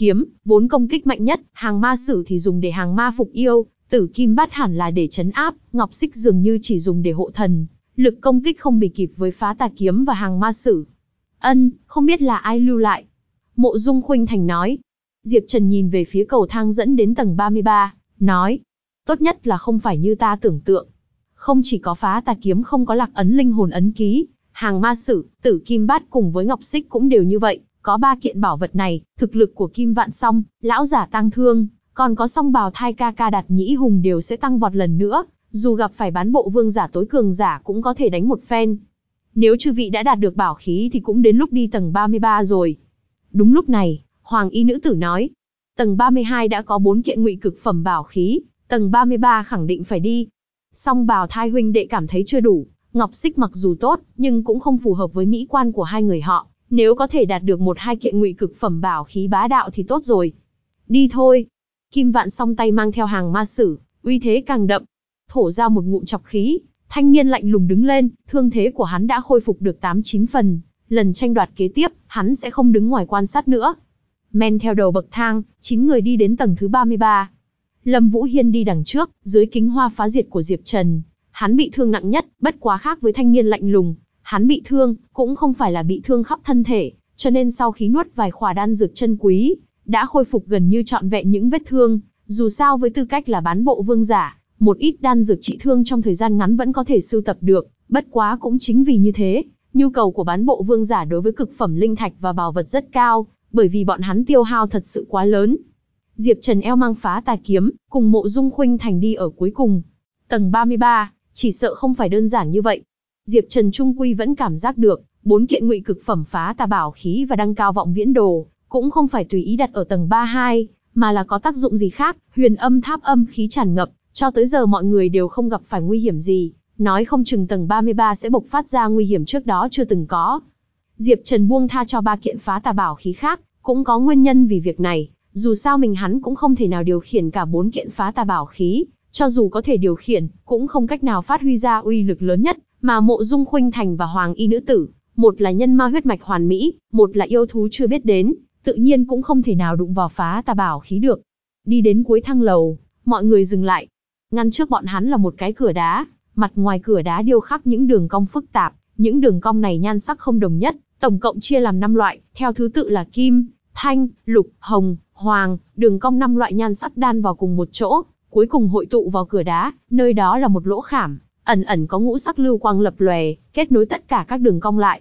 Speaker 1: kiếm, vốn công kích mạnh nhất, hàng ma sử thì dùng để hàng ma phục yêu, tử kim bát hẳn là để chấn áp, ngọc xích dường như chỉ dùng để hộ thần, lực công kích không bị kịp với phá tà kiếm và hàng ma sử. Ân, không biết là ai lưu lại. Mộ Dung Khuynh Thành nói. Diệp Trần nhìn về phía cầu thang dẫn đến tầng 33, nói. Tốt nhất là không phải như ta tưởng tượng. Không chỉ có phá tà kiếm không có lạc ấn linh hồn ấn ký, hàng ma sử, tử kim bát cùng với ngọc xích cũng đều như vậy, có ba kiện bảo vật này, thực lực của Kim Vạn Song, lão giả tăng thương, còn có song bào thai ca ca đạt nhĩ hùng đều sẽ tăng vọt lần nữa, dù gặp phải bán bộ vương giả tối cường giả cũng có thể đánh một phen. Nếu chư vị đã đạt được bảo khí thì cũng đến lúc đi tầng 33 rồi. Đúng lúc này, Hoàng y nữ tử nói, tầng 32 đã có bốn kiện ngụy cực phẩm bảo khí, tầng 33 khẳng định phải đi. Song bào thai huynh đệ cảm thấy chưa đủ, Ngọc xích mặc dù tốt, nhưng cũng không phù hợp với mỹ quan của hai người họ. Nếu có thể đạt được một hai kiện ngụy cực phẩm bảo khí bá đạo thì tốt rồi. Đi thôi. Kim vạn song tay mang theo hàng ma sử, uy thế càng đậm. Thổ ra một ngụm chọc khí, thanh niên lạnh lùng đứng lên, thương thế của hắn đã khôi phục được 8-9 phần. Lần tranh đoạt kế tiếp, hắn sẽ không đứng ngoài quan sát nữa. Men theo đầu bậc thang, 9 người đi đến tầng thứ 33. Lâm Vũ Hiên đi đằng trước, dưới kính hoa phá diệt của Diệp Trần. Hắn bị thương nặng nhất, bất quá khác với thanh niên lạnh lùng. Hắn bị thương, cũng không phải là bị thương khắp thân thể, cho nên sau khi nuốt vài khỏa đan dược chân quý, đã khôi phục gần như trọn vẹn những vết thương. Dù sao với tư cách là bán bộ vương giả, một ít đan dược trị thương trong thời gian ngắn vẫn có thể sưu tập được, bất quá cũng chính vì như thế, nhu cầu của bán bộ vương giả đối với cực phẩm linh thạch và bảo vật rất cao, bởi vì bọn hắn tiêu hao thật sự quá lớn. Diệp Trần eo mang phá tà kiếm, cùng mộ dung khuynh thành đi ở cuối cùng. Tầng 33, chỉ sợ không phải đơn giản như vậy. Diệp Trần Trung Quy vẫn cảm giác được, bốn kiện ngụy cực phẩm phá tà bảo khí và đăng cao vọng viễn đồ, cũng không phải tùy ý đặt ở tầng 32, mà là có tác dụng gì khác, huyền âm tháp âm khí tràn ngập, cho tới giờ mọi người đều không gặp phải nguy hiểm gì, nói không chừng tầng 33 sẽ bộc phát ra nguy hiểm trước đó chưa từng có. Diệp Trần buông tha cho ba kiện phá tà bảo khí khác, cũng có nguyên nhân vì việc này, dù sao mình hắn cũng không thể nào điều khiển cả bốn kiện phá tà bảo khí, cho dù có thể điều khiển, cũng không cách nào phát huy ra uy lực lớn nhất, mà mộ dung khuynh thành và hoàng y nữ tử, một là nhân ma huyết mạch hoàn mỹ, một là yêu thú chưa biết đến, tự nhiên cũng không thể nào đụng vào phá tà bảo khí được. Đi đến cuối thang lầu, mọi người dừng lại. Ngăn trước bọn hắn là một cái cửa đá, mặt ngoài cửa đá điêu khắc những đường cong phức tạp, những đường cong này nhan sắc không đồng nhất, tổng cộng chia làm 5 loại, theo thứ tự là kim, thanh, lục, hồng, hoàng, đường cong 5 loại nhan sắc đan vào cùng một chỗ, cuối cùng hội tụ vào cửa đá, nơi đó là một lỗ khảm, ẩn ẩn có ngũ sắc lưu quang lập lòe, kết nối tất cả các đường cong lại.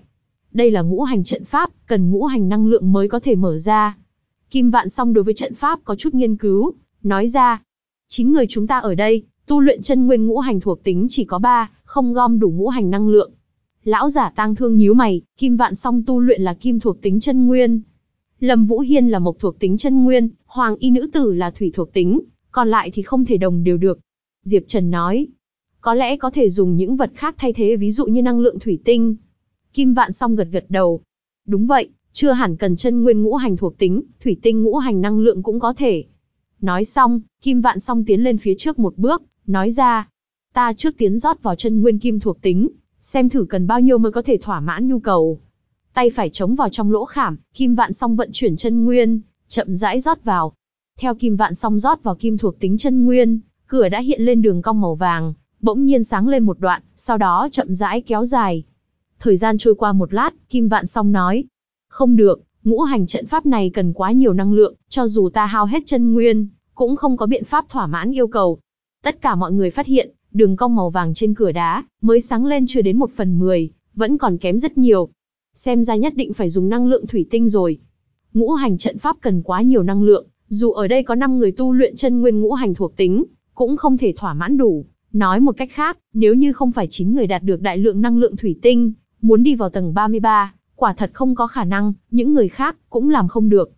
Speaker 1: Đây là ngũ hành trận pháp, cần ngũ hành năng lượng mới có thể mở ra. Kim Vạn Song đối với trận pháp có chút nghiên cứu, nói ra, chín người chúng ta ở đây, tu luyện chân nguyên ngũ hành thuộc tính chỉ có ba, không gom đủ ngũ hành năng lượng. Lão giả tang thương nhíu mày, Kim Vạn Song tu luyện là kim thuộc tính chân nguyên. Lâm Vũ Hiên là mộc thuộc tính chân nguyên, Hoàng Y nữ tử là thủy thuộc tính, còn lại thì không thể đồng đều được. Diệp Trần nói, có lẽ có thể dùng những vật khác thay thế ví dụ như năng lượng thủy tinh. Kim Vạn Song gật gật đầu. Đúng vậy, chưa hẳn cần chân nguyên ngũ hành thuộc tính, thủy tinh ngũ hành năng lượng cũng có thể. Nói xong, Kim Vạn Song tiến lên phía trước một bước, nói ra, ta trước tiến rót vào chân nguyên kim thuộc tính, xem thử cần bao nhiêu mới có thể thỏa mãn nhu cầu. Tay phải chống vào trong lỗ khảm, Kim Vạn Song vận chuyển chân nguyên, chậm rãi rót vào. Theo Kim Vạn Song rót vào kim thuộc tính chân nguyên, cửa đã hiện lên đường cong màu vàng, bỗng nhiên sáng lên một đoạn, sau đó chậm rãi kéo dài. Thời gian trôi qua một lát, Kim Vạn Song nói, không được, ngũ hành trận pháp này cần quá nhiều năng lượng, cho dù ta hao hết chân nguyên, cũng không có biện pháp thỏa mãn yêu cầu. Tất cả mọi người phát hiện, đường cong màu vàng trên cửa đá, mới sáng lên chưa đến một phần mười, vẫn còn kém rất nhiều. Xem ra nhất định phải dùng năng lượng thủy tinh rồi. Ngũ hành trận pháp cần quá nhiều năng lượng, dù ở đây có 5 người tu luyện chân nguyên ngũ hành thuộc tính, cũng không thể thỏa mãn đủ. Nói một cách khác, nếu như không phải 9 người đạt được đại lượng năng lượng thủy tinh, muốn đi vào tầng 33, quả thật không có khả năng, những người khác cũng làm không được.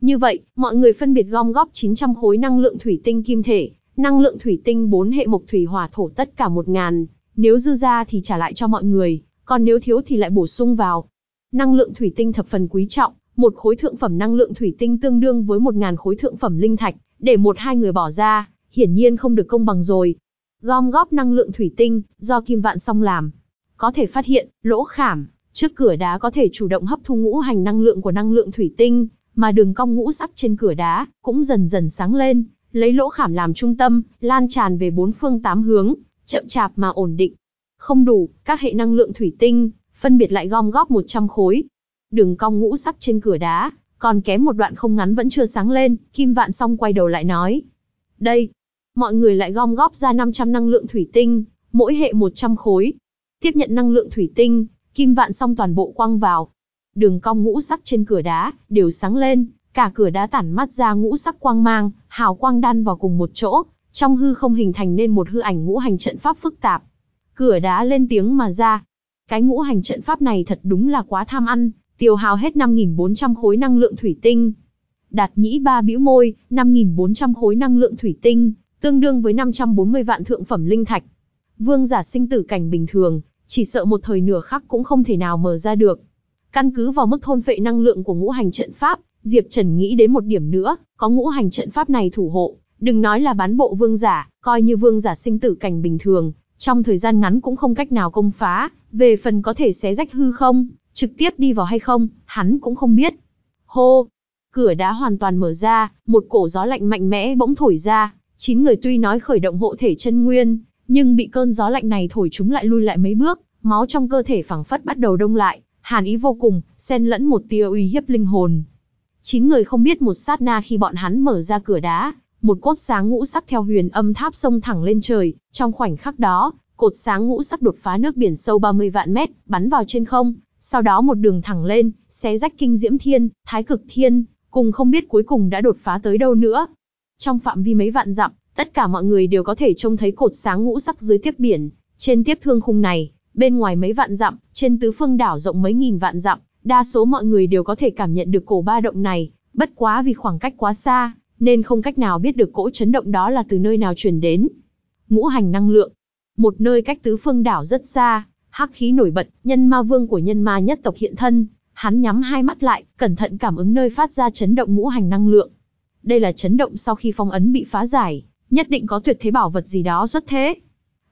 Speaker 1: Như vậy, mọi người phân biệt gom góp 900 khối năng lượng thủy tinh kim thể, năng lượng thủy tinh 4 hệ mộc thủy hỏa thổ tất cả 1000, nếu dư ra thì trả lại cho mọi người, còn nếu thiếu thì lại bổ sung vào. Năng lượng thủy tinh thập phần quý trọng, một khối thượng phẩm năng lượng thủy tinh tương đương với 1000 khối thượng phẩm linh thạch, để một hai người bỏ ra, hiển nhiên không được công bằng rồi. Gom góp năng lượng thủy tinh, do Kim Vạn Song làm. Có thể phát hiện, lỗ khảm, trước cửa đá có thể chủ động hấp thu ngũ hành năng lượng của năng lượng thủy tinh, mà đường cong ngũ sắc trên cửa đá cũng dần dần sáng lên, lấy lỗ khảm làm trung tâm, lan tràn về bốn phương tám hướng, chậm chạp mà ổn định. Không đủ, các hệ năng lượng thủy tinh, phân biệt lại gom góp 100 khối. Đường cong ngũ sắc trên cửa đá, còn kém một đoạn không ngắn vẫn chưa sáng lên, Kim Vạn Song quay đầu lại nói. Đây, mọi người lại gom góp ra 500 năng lượng thủy tinh, mỗi hệ 100 khối. Tiếp nhận năng lượng thủy tinh, Kim Vạn Song toàn bộ quăng vào. Đường cong ngũ sắc trên cửa đá, đều sáng lên, cả cửa đá tản mắt ra ngũ sắc quang mang, hào quang đan vào cùng một chỗ, trong hư không hình thành nên một hư ảnh ngũ hành trận pháp phức tạp. Cửa đá lên tiếng mà ra. Cái ngũ hành trận pháp này thật đúng là quá tham ăn, tiêu hao hết 5.400 khối năng lượng thủy tinh. Đạt nhĩ ba bĩu môi, 5.400 khối năng lượng thủy tinh, tương đương với 540 vạn thượng phẩm linh thạch. Vương giả sinh tử cảnh bình thường, chỉ sợ một thời nửa khắc cũng không thể nào mở ra được. Căn cứ vào mức thôn phệ năng lượng của ngũ hành trận pháp, Diệp Trần nghĩ đến một điểm nữa, có ngũ hành trận pháp này thủ hộ, đừng nói là bán bộ vương giả, coi như vương giả sinh tử cảnh bình thường, trong thời gian ngắn cũng không cách nào công phá, về phần có thể xé rách hư không, trực tiếp đi vào hay không, hắn cũng không biết. Hô! Cửa đá hoàn toàn mở ra, một cổ gió lạnh mạnh mẽ bỗng thổi ra, chín người tuy nói khởi động hộ thể chân nguyên, nhưng bị cơn gió lạnh này thổi chúng lại lui lại mấy bước, máu trong cơ thể phẳng phất bắt đầu đông lại, hàn ý vô cùng, xen lẫn một tia uy hiếp linh hồn. Chín người không biết một sát na khi bọn hắn mở ra cửa đá, một cốt sáng ngũ sắc theo huyền âm tháp sông thẳng lên trời, trong khoảnh khắc đó, cột sáng ngũ sắc đột phá nước biển sâu 30 vạn mét, bắn vào trên không, sau đó một đường thẳng lên, xé rách kinh diễm thiên, thái cực thiên, cùng không biết cuối cùng đã đột phá tới đâu nữa. Trong phạm vi mấy vạn dặm, tất cả mọi người đều có thể trông thấy cột sáng ngũ sắc dưới tiếp biển, trên tiếp thương khung này, bên ngoài mấy vạn dặm, trên tứ phương đảo rộng mấy nghìn vạn dặm, đa số mọi người đều có thể cảm nhận được cổ ba động này, bất quá vì khoảng cách quá xa, nên không cách nào biết được cỗ chấn động đó là từ nơi nào truyền đến. Ngũ hành năng lượng. Một nơi cách tứ phương đảo rất xa, hắc khí nổi bật, nhân ma vương của nhân ma nhất tộc hiện thân, hắn nhắm hai mắt lại, cẩn thận cảm ứng nơi phát ra chấn động ngũ hành năng lượng. Đây là chấn động sau khi phong ấn bị phá giải, nhất định có tuyệt thế bảo vật gì đó xuất thế.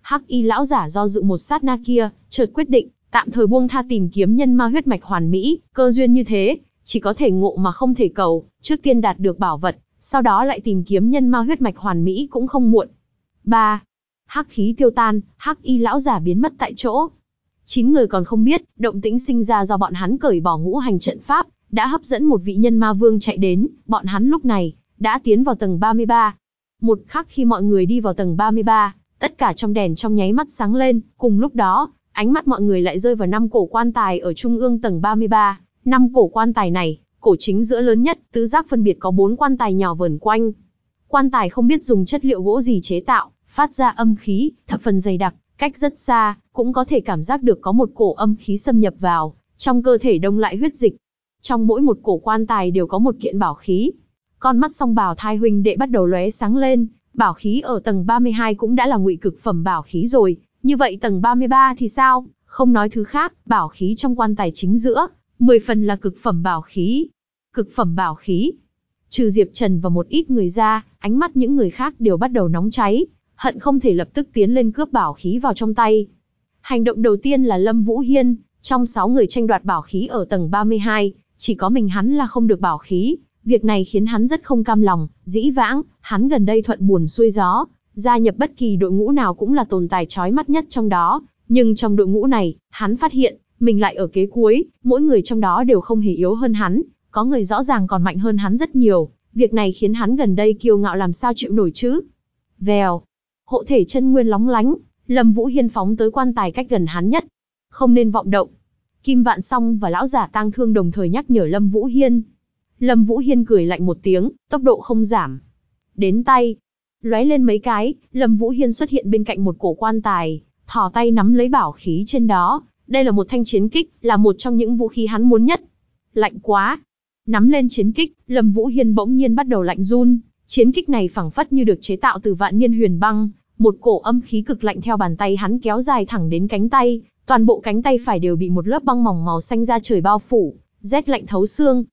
Speaker 1: Hắc y lão giả do dự một sát na kia, chợt quyết định, tạm thời buông tha tìm kiếm nhân ma huyết mạch hoàn mỹ, cơ duyên như thế, chỉ có thể ngộ mà không thể cầu, trước tiên đạt được bảo vật, sau đó lại tìm kiếm nhân ma huyết mạch hoàn mỹ cũng không muộn. 3. Hắc khí tiêu tan, hắc y lão giả biến mất tại chỗ. Chín người còn không biết, động tĩnh sinh ra do bọn hắn cởi bỏ ngũ hành trận pháp, đã hấp dẫn một vị nhân ma vương chạy đến, bọn hắn lúc này, đã tiến vào tầng 33. Một khắc khi mọi người đi vào tầng 33, tất cả trong đèn trong nháy mắt sáng lên, cùng lúc đó, ánh mắt mọi người lại rơi vào năm cổ quan tài ở trung ương tầng 33. Năm cổ quan tài này, cổ chính giữa lớn nhất, tứ giác phân biệt có bốn quan tài nhỏ vờn quanh. Quan tài không biết dùng chất liệu gỗ gì chế tạo, phát ra âm khí, thập phần dày đặc, cách rất xa, cũng có thể cảm giác được có một cổ âm khí xâm nhập vào, trong cơ thể đông lại huyết dịch. Trong mỗi một cổ quan tài đều có một kiện bảo khí. Con mắt song bảo thai huynh đệ bắt đầu lóe sáng lên, bảo khí ở tầng 32 cũng đã là ngụy cực phẩm bảo khí rồi, như vậy tầng 33 thì sao? Không nói thứ khác, bảo khí trong quan tài chính giữa, 10 phần là cực phẩm bảo khí. Cực phẩm bảo khí. Trừ Diệp Trần và một ít người ra, ánh mắt những người khác đều bắt đầu nóng cháy, hận không thể lập tức tiến lên cướp bảo khí vào trong tay. Hành động đầu tiên là Lâm Vũ Hiên, trong 6 người tranh đoạt bảo khí ở tầng 32, chỉ có mình hắn là không được bảo khí, việc này khiến hắn rất không cam lòng, dĩ vãng, hắn gần đây thuận buồn xuôi gió, gia nhập bất kỳ đội ngũ nào cũng là tồn tại chói mắt nhất trong đó, nhưng trong đội ngũ này, hắn phát hiện, mình lại ở kế cuối, mỗi người trong đó đều không hề yếu hơn hắn, có người rõ ràng còn mạnh hơn hắn rất nhiều, việc này khiến hắn gần đây kiêu ngạo làm sao chịu nổi chứ. Vèo, hộ thể chân nguyên lóng lánh, Lâm Vũ Hiên phóng tới quan tài cách gần hắn nhất. Không nên vọng động. Kim Vạn Song và lão giả tang thương đồng thời nhắc nhở Lâm Vũ Hiên. Lâm Vũ Hiên cười lạnh một tiếng, tốc độ không giảm. Đến tay, lóe lên mấy cái, Lâm Vũ Hiên xuất hiện bên cạnh một cổ quan tài, thò tay nắm lấy bảo khí trên đó. Đây là một thanh chiến kích, là một trong những vũ khí hắn muốn nhất. Lạnh quá. Nắm lên chiến kích, Lâm Vũ Hiên bỗng nhiên bắt đầu lạnh run, Chiến kích này phẳng phất như được chế tạo từ vạn niên huyền băng, một cổ âm khí cực lạnh theo bàn tay hắn kéo dài thẳng đến cánh tay, toàn bộ cánh tay phải đều bị một lớp băng mỏng màu xanh da trời bao phủ, rét lạnh thấu xương.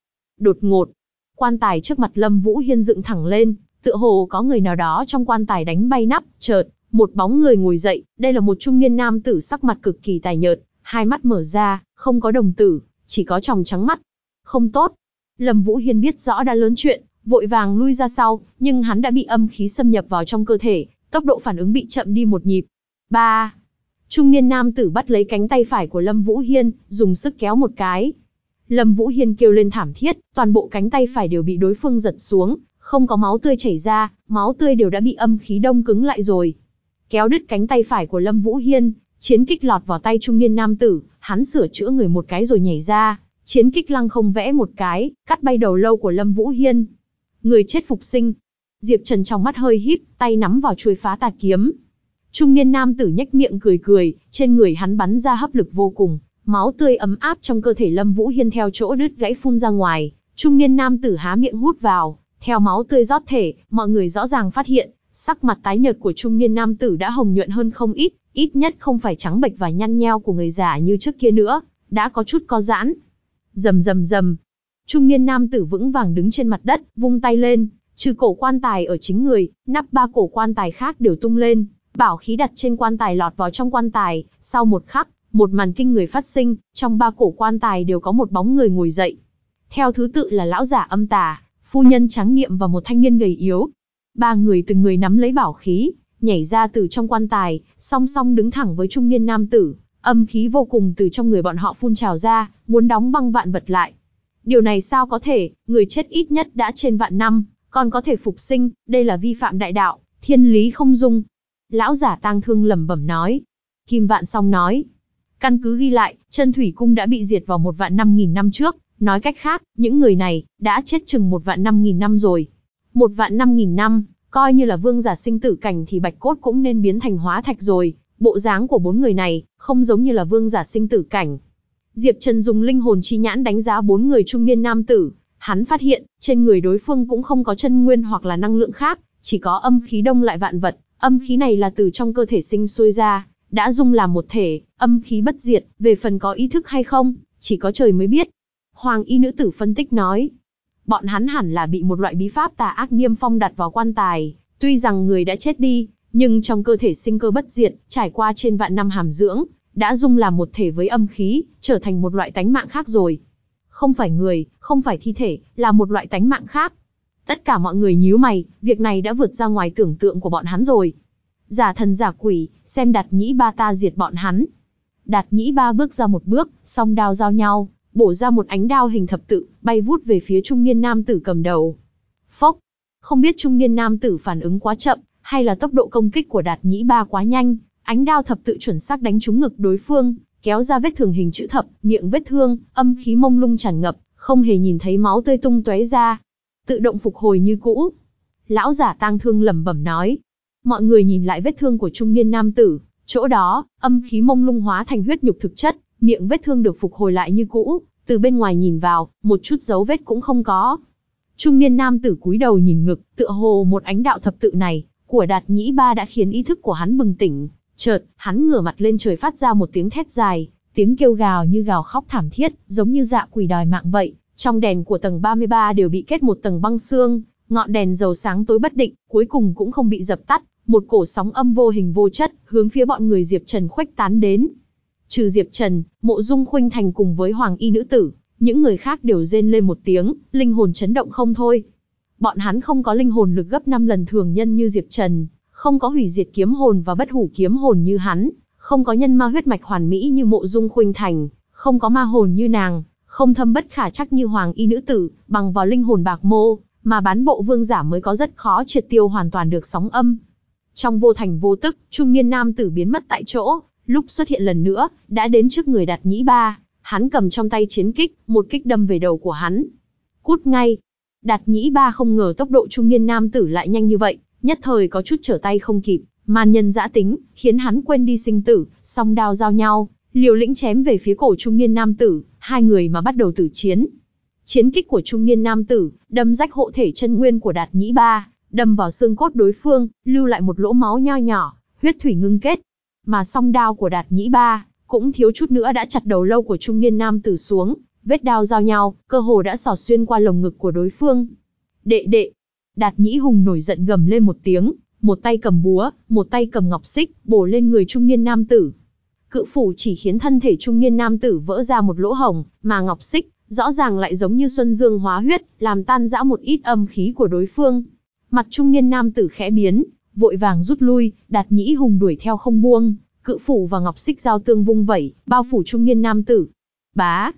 Speaker 1: Đột ngột, quan tài trước mặt Lâm Vũ Hiên dựng thẳng lên, tựa hồ có người nào đó trong quan tài đánh bay nắp, chợt, một bóng người ngồi dậy, đây là một trung niên nam tử sắc mặt cực kỳ tài nhợt, hai mắt mở ra, không có đồng tử, chỉ có tròng trắng mắt. Không tốt. Lâm Vũ Hiên biết rõ đã lớn chuyện, vội vàng lui ra sau, nhưng hắn đã bị âm khí xâm nhập vào trong cơ thể, tốc độ phản ứng bị chậm đi một nhịp. Ba. Trung niên nam tử bắt lấy cánh tay phải của Lâm Vũ Hiên, dùng sức kéo một cái. Lâm Vũ Hiên kêu lên thảm thiết, toàn bộ cánh tay phải đều bị đối phương giật xuống, không có máu tươi chảy ra, máu tươi đều đã bị âm khí đông cứng lại rồi. Kéo đứt cánh tay phải của Lâm Vũ Hiên, chiến kích lọt vào tay trung niên nam tử, hắn sửa chữa người một cái rồi nhảy ra, chiến kích lăng không vẽ một cái, cắt bay đầu lâu của Lâm Vũ Hiên người chết phục sinh. Diệp Trần trong mắt hơi híp, tay nắm vào chuôi phá tà kiếm. Trung niên nam tử nhếch miệng cười cười, trên người hắn bắn ra hấp lực vô cùng, máu tươi ấm áp trong cơ thể Lâm Vũ Hiên theo chỗ đứt gãy phun ra ngoài, trung niên nam tử há miệng hút vào, theo máu tươi rót thể, mọi người rõ ràng phát hiện, sắc mặt tái nhợt của trung niên nam tử đã hồng nhuận hơn không ít, ít nhất không phải trắng bệch và nhăn nheo của người già như trước kia nữa, đã có chút co giãn. Rầm rầm rầm. Trung niên nam tử vững vàng đứng trên mặt đất, vung tay lên, trừ cổ quan tài ở chính người, nắp ba cổ quan tài khác đều tung lên, bảo khí đặt trên quan tài lọt vào trong quan tài, sau một khắc, một màn kinh người phát sinh, trong ba cổ quan tài đều có một bóng người ngồi dậy. Theo thứ tự là lão giả âm tà, phu nhân trắng niệm và một thanh niên gầy yếu. Ba người từng người nắm lấy bảo khí, nhảy ra từ trong quan tài, song song đứng thẳng với trung niên nam tử, âm khí vô cùng từ trong người bọn họ phun trào ra, muốn đóng băng vạn vật lại. Điều này sao có thể, người chết ít nhất đã trên vạn năm, còn có thể phục sinh, đây là vi phạm đại đạo, thiên lý không dung. Lão giả tang thương lẩm bẩm nói. Kim vạn song nói. Căn cứ ghi lại, chân thủy cung đã bị diệt vào một vạn năm nghìn năm trước, nói cách khác, những người này, đã chết chừng một vạn năm nghìn năm rồi. Một vạn năm nghìn năm, coi như là vương giả sinh tử cảnh thì bạch cốt cũng nên biến thành hóa thạch rồi. Bộ dáng của bốn người này, không giống như là vương giả sinh tử cảnh. Diệp Trần dùng linh hồn chi nhãn đánh giá bốn người trung niên nam tử, hắn phát hiện, trên người đối phương cũng không có chân nguyên hoặc là năng lượng khác, chỉ có âm khí đông lại vạn vật, âm khí này là từ trong cơ thể sinh sôi ra, đã dung làm một thể, âm khí bất diệt, về phần có ý thức hay không, chỉ có trời mới biết. Hoàng y nữ tử phân tích nói, bọn hắn hẳn là bị một loại bí pháp tà ác niêm phong đặt vào quan tài, tuy rằng người đã chết đi, nhưng trong cơ thể sinh cơ bất diệt, trải qua trên vạn năm hàm dưỡng, đã dung làm một thể với âm khí, trở thành một loại tánh mạng khác rồi. Không phải người, không phải thi thể, là một loại tánh mạng khác. Tất cả mọi người nhíu mày, việc này đã vượt ra ngoài tưởng tượng của bọn hắn rồi. Giả thần giả quỷ, xem đặt nhĩ ba ta diệt bọn hắn. Đạt nhĩ ba bước ra một bước, song đao giao nhau, bổ ra một ánh đao hình thập tự, bay vút về phía trung niên nam tử cầm đầu. Phốc! Không biết trung niên nam tử phản ứng quá chậm, hay là tốc độ công kích của đạt nhĩ ba quá nhanh, ánh đao thập tự chuẩn xác đánh trúng ngực đối phương, kéo ra vết thương hình chữ thập, miệng vết thương, âm khí mông lung tràn ngập, không hề nhìn thấy máu tươi tung tóe ra. Tự động phục hồi như cũ. Lão giả tang thương lẩm bẩm nói. Mọi người nhìn lại vết thương của trung niên nam tử, chỗ đó, âm khí mông lung hóa thành huyết nhục thực chất, miệng vết thương được phục hồi lại như cũ, từ bên ngoài nhìn vào, một chút dấu vết cũng không có. Trung niên nam tử cúi đầu nhìn ngực, tựa hồ một ánh đạo thập tự này, của đạt nhĩ ba đã khiến ý thức của hắn bừng tỉnh. Chợt, hắn ngửa mặt lên trời phát ra một tiếng thét dài, tiếng kêu gào như gào khóc thảm thiết, giống như dạ quỷ đòi mạng vậy. Trong đèn của tầng 33 đều bị kết một tầng băng xương, ngọn đèn dầu sáng tối bất định, cuối cùng cũng không bị dập tắt, một cổ sóng âm vô hình vô chất, hướng phía bọn người Diệp Trần khuếch tán đến. Trừ Diệp Trần, Mộ Dung Khuynh Thành cùng với Hoàng Y nữ tử, những người khác đều rên lên một tiếng, linh hồn chấn động không thôi. Bọn hắn không có linh hồn lực gấp 5 lần thường nhân như Diệp Trần, không có hủy diệt kiếm hồn và bất hủ kiếm hồn như hắn, không có nhân ma huyết mạch hoàn mỹ như Mộ Dung Khuynh Thành, không có ma hồn như nàng, không thâm bất khả chắc như Hoàng Y nữ tử, bằng vào linh hồn bạc mô, mà bán bộ vương giả mới có rất khó triệt tiêu hoàn toàn được sóng âm. Trong vô thành vô tức, trung niên nam tử biến mất tại chỗ, lúc xuất hiện lần nữa, đã đến trước người đạt nhĩ ba, hắn cầm trong tay chiến kích, một kích đâm về đầu của hắn. Cút ngay. Đạt nhĩ ba không ngờ tốc độ trung niên nam tử lại nhanh như vậy, nhất thời có chút trở tay không kịp, man nhân dã tính, khiến hắn quên đi sinh tử, song đao giao nhau, liều lĩnh chém về phía cổ trung niên nam tử, hai người mà bắt đầu tử chiến. Chiến kích của trung niên nam tử, đâm rách hộ thể chân nguyên của đạt nhĩ ba, đâm vào xương cốt đối phương, lưu lại một lỗ máu nho nhỏ, huyết thủy ngưng kết. Mà song đao của đạt nhĩ ba, cũng thiếu chút nữa đã chặt đầu lâu của trung niên nam tử xuống, vết đao giao nhau, cơ hồ đã sò xuyên qua lồng ngực của đối phương. Đệ đệ, đạt nhĩ hùng nổi giận gầm lên một tiếng, một tay cầm búa, một tay cầm ngọc xích, bổ lên người trung niên nam tử. Cự phủ chỉ khiến thân thể trung niên nam tử vỡ ra một lỗ hồng, mà ngọc xích, rõ ràng lại giống như xuân dương hóa huyết, làm tan rã một ít âm khí của đối phương. Mặt trung niên nam tử khẽ biến, vội vàng rút lui, đạt nhĩ hùng đuổi theo không buông, cự phủ và ngọc xích giao tương vung vẩy, bao phủ trung niên nam tử. Bá!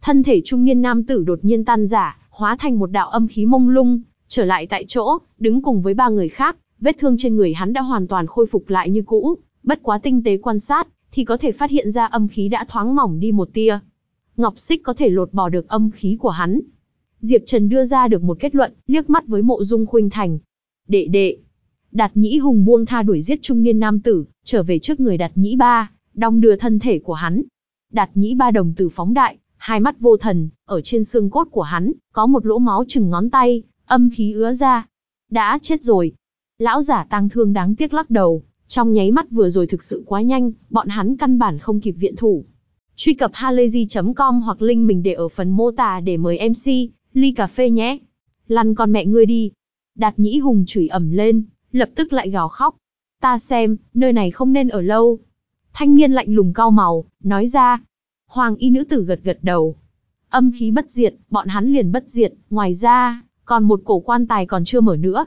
Speaker 1: Thân thể trung niên nam tử đột nhiên tan giả, hóa thành một đạo âm khí mông lung, trở lại tại chỗ, đứng cùng với ba người khác, vết thương trên người hắn đã hoàn toàn khôi phục lại như cũ, bất quá tinh tế quan sát, thì có thể phát hiện ra âm khí đã thoáng mỏng đi một tia. Ngọc xích có thể lột bỏ được âm khí của hắn. Diệp Trần đưa ra được một kết luận, liếc mắt với mộ dung khuynh thành. Đệ đệ, Đạt Nhĩ Hùng buông tha đuổi giết trung niên nam tử, trở về trước người Đạt Nhĩ Ba, đong đưa thân thể của hắn. Đạt Nhĩ Ba đồng tử phóng đại, hai mắt vô thần, ở trên xương cốt của hắn, có một lỗ máu chừng ngón tay, âm khí ứa ra. Đã chết rồi. Lão giả tăng thương đáng tiếc lắc đầu, Trong nháy mắt vừa rồi thực sự quá nhanh, bọn hắn căn bản không kịp viện thủ. Truy cập halayzi.com hoặc link mình để ở phần mô tả để mời MC, ly cà phê nhé. Lăn con mẹ ngươi đi. Đạt Nhĩ Hùng chửi ẩm lên, lập tức lại gào khóc. Ta xem, nơi này không nên ở lâu. Thanh niên lạnh lùng cao màu, nói ra. Hoàng y nữ tử gật gật đầu. Âm khí bất diệt, bọn hắn liền bất diệt, ngoài ra, còn một cổ quan tài còn chưa mở nữa.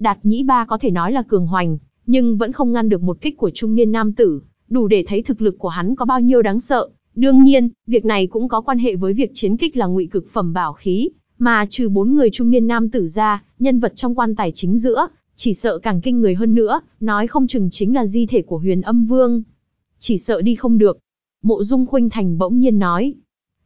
Speaker 1: Đạt nhĩ ba có thể nói là cường hoành, nhưng vẫn không ngăn được một kích của trung niên nam tử, đủ để thấy thực lực của hắn có bao nhiêu đáng sợ. Đương nhiên, việc này cũng có quan hệ với việc chiến kích là ngụy cực phẩm bảo khí, mà trừ bốn người trung niên nam tử ra, nhân vật trong quan tài chính giữa, chỉ sợ càng kinh người hơn nữa, nói không chừng chính là di thể của huyền âm vương. Chỉ sợ đi không được. Mộ dung khuynh thành bỗng nhiên nói.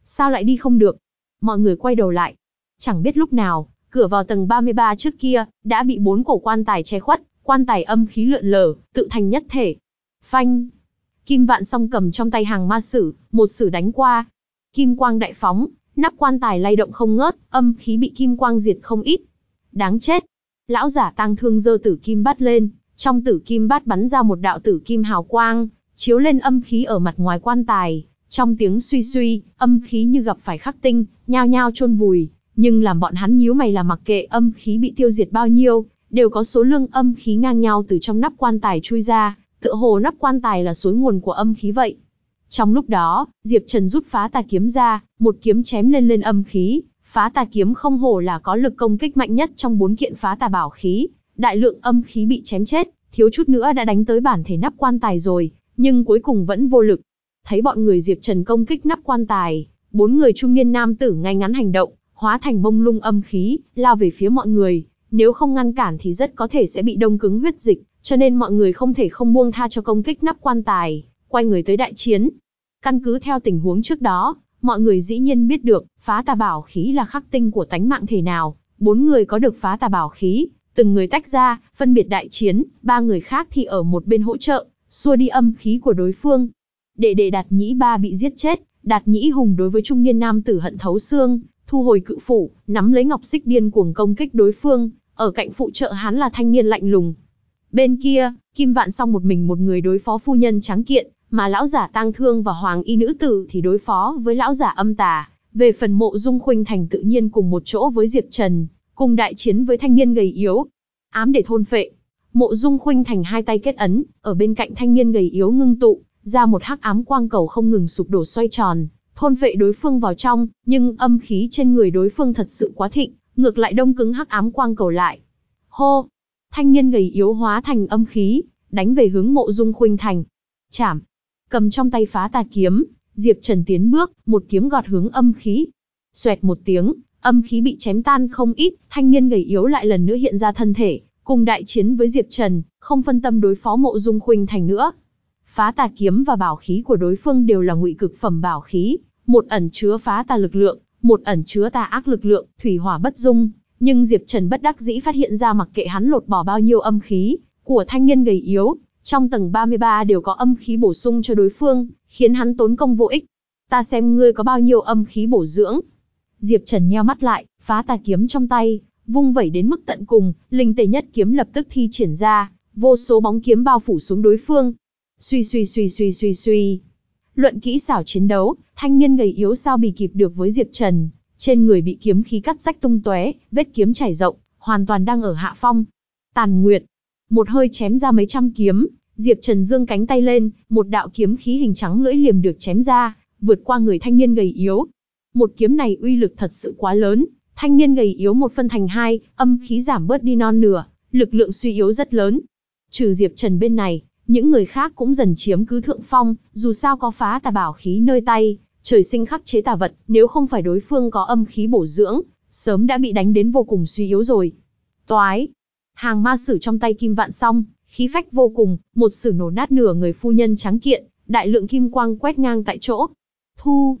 Speaker 1: Sao lại đi không được? Mọi người quay đầu lại. Chẳng biết lúc nào, cửa vào tầng 33 trước kia, đã bị bốn cổ quan tài che khuất, quan tài âm khí lượn lờ, tự thành nhất thể. Phanh! Kim vạn song cầm trong tay hàng ma sử, một sử đánh qua. Kim quang đại phóng, nắp quan tài lay động không ngớt, âm khí bị kim quang diệt không ít. Đáng chết! Lão giả tăng thương dơ tử kim bát lên, trong tử kim bát bắn ra một đạo tử kim hào quang, chiếu lên âm khí ở mặt ngoài quan tài. Trong tiếng suy suy, âm khí như gặp phải khắc tinh, nhao nhao chôn vùi, nhưng làm bọn hắn nhíu mày là mặc kệ âm khí bị tiêu diệt bao nhiêu, đều có số lượng âm khí ngang nhau từ trong nắp quan tài chui ra, tựa hồ nắp quan tài là suối nguồn của âm khí vậy. Trong lúc đó, Diệp Trần rút phá tà kiếm ra, một kiếm chém lên lên âm khí, phá tà kiếm không hổ là có lực công kích mạnh nhất trong bốn kiện phá tà bảo khí, đại lượng âm khí bị chém chết, thiếu chút nữa đã đánh tới bản thể nắp quan tài rồi, nhưng cuối cùng vẫn vô lực. Thấy bọn người Diệp Trần công kích nắp quan tài, bốn người trung niên nam tử ngay ngắn hành động, hóa thành bông lung âm khí, lao về phía mọi người. Nếu không ngăn cản thì rất có thể sẽ bị đông cứng huyết dịch, cho nên mọi người không thể không buông tha cho công kích nắp quan tài, quay người tới đại chiến. Căn cứ theo tình huống trước đó, mọi người dĩ nhiên biết được, phá tà bảo khí là khắc tinh của tánh mạng thể nào. Bốn người có được phá tà bảo khí, từng người tách ra, phân biệt đại chiến, ba người khác thì ở một bên hỗ trợ, xua đi âm khí của đối phương. Đệ đệ Đạt Nhĩ Ba bị giết chết, Đạt Nhĩ Hùng đối với trung niên nam tử hận thấu xương, thu hồi cự phủ, nắm lấy ngọc xích điên cuồng công kích đối phương, ở cạnh phụ trợ hắn là thanh niên lạnh lùng. Bên kia, Kim Vạn Song một mình một người đối phó phu nhân trắng kiện, mà lão giả tang thương và hoàng y nữ tử thì đối phó với lão giả âm tà. Về phần mộ dung khuynh thành tự nhiên cùng một chỗ với Diệp Trần, cùng đại chiến với thanh niên gầy yếu. Ám để thôn phệ. Mộ dung khuynh thành hai tay kết ấn, ở bên cạnh thanh niên gầy yếu ngưng tụ, ra một hắc ám quang cầu không ngừng sụp đổ xoay tròn, thôn vệ đối phương vào trong, nhưng âm khí trên người đối phương thật sự quá thịnh, ngược lại đông cứng hắc ám quang cầu lại. Hô! Thanh niên gầy yếu hóa thành âm khí, đánh về hướng mộ dung khuynh thành. Chảm! Cầm trong tay phá tà kiếm, Diệp Trần tiến bước, một kiếm gọt hướng âm khí. Xoẹt một tiếng, âm khí bị chém tan không ít, thanh niên gầy yếu lại lần nữa hiện ra thân thể, cùng đại chiến với Diệp Trần, không phân tâm đối phó mộ dung khuynh thành nữa. Phá tà kiếm và bảo khí của đối phương đều là ngụy cực phẩm bảo khí, một ẩn chứa phá tà lực lượng, một ẩn chứa tà ác lực lượng, thủy hỏa bất dung. Nhưng Diệp Trần bất đắc dĩ phát hiện ra mặc kệ hắn lột bỏ bao nhiêu âm khí của thanh niên gầy yếu, trong tầng 33 đều có âm khí bổ sung cho đối phương, khiến hắn tốn công vô ích. Ta xem ngươi có bao nhiêu âm khí bổ dưỡng. Diệp Trần nheo mắt lại, phá tà kiếm trong tay, vung vẩy đến mức tận cùng, linh tề nhất kiếm lập tức thi triển ra, vô số bóng kiếm bao phủ xuống đối phương. Suy suy suy suy suy suy. Luận kỹ xảo chiến đấu, thanh niên gầy yếu sao bị kịp được với Diệp Trần, trên người bị kiếm khí cắt rách tung tóe, vết kiếm chảy rộng, hoàn toàn đang ở hạ phong. Tàn Nguyệt, một hơi chém ra mấy trăm kiếm, Diệp Trần dương cánh tay lên, một đạo kiếm khí hình trắng lưỡi liềm được chém ra, vượt qua người thanh niên gầy yếu. Một kiếm này uy lực thật sự quá lớn, thanh niên gầy yếu một phân thành hai, âm khí giảm bớt đi non nửa, lực lượng suy yếu rất lớn. Trừ Diệp Trần bên này, những người khác cũng dần chiếm cứ thượng phong, dù sao có phá tà bảo khí nơi tay, trời sinh khắc chế tà vật, nếu không phải đối phương có âm khí bổ dưỡng, sớm đã bị đánh đến vô cùng suy yếu rồi. Toái, hàng ma sử trong tay kim vạn song, khí phách vô cùng, một sử nổ nát nửa người phu nhân trắng kiện, đại lượng kim quang quét ngang tại chỗ. Thu,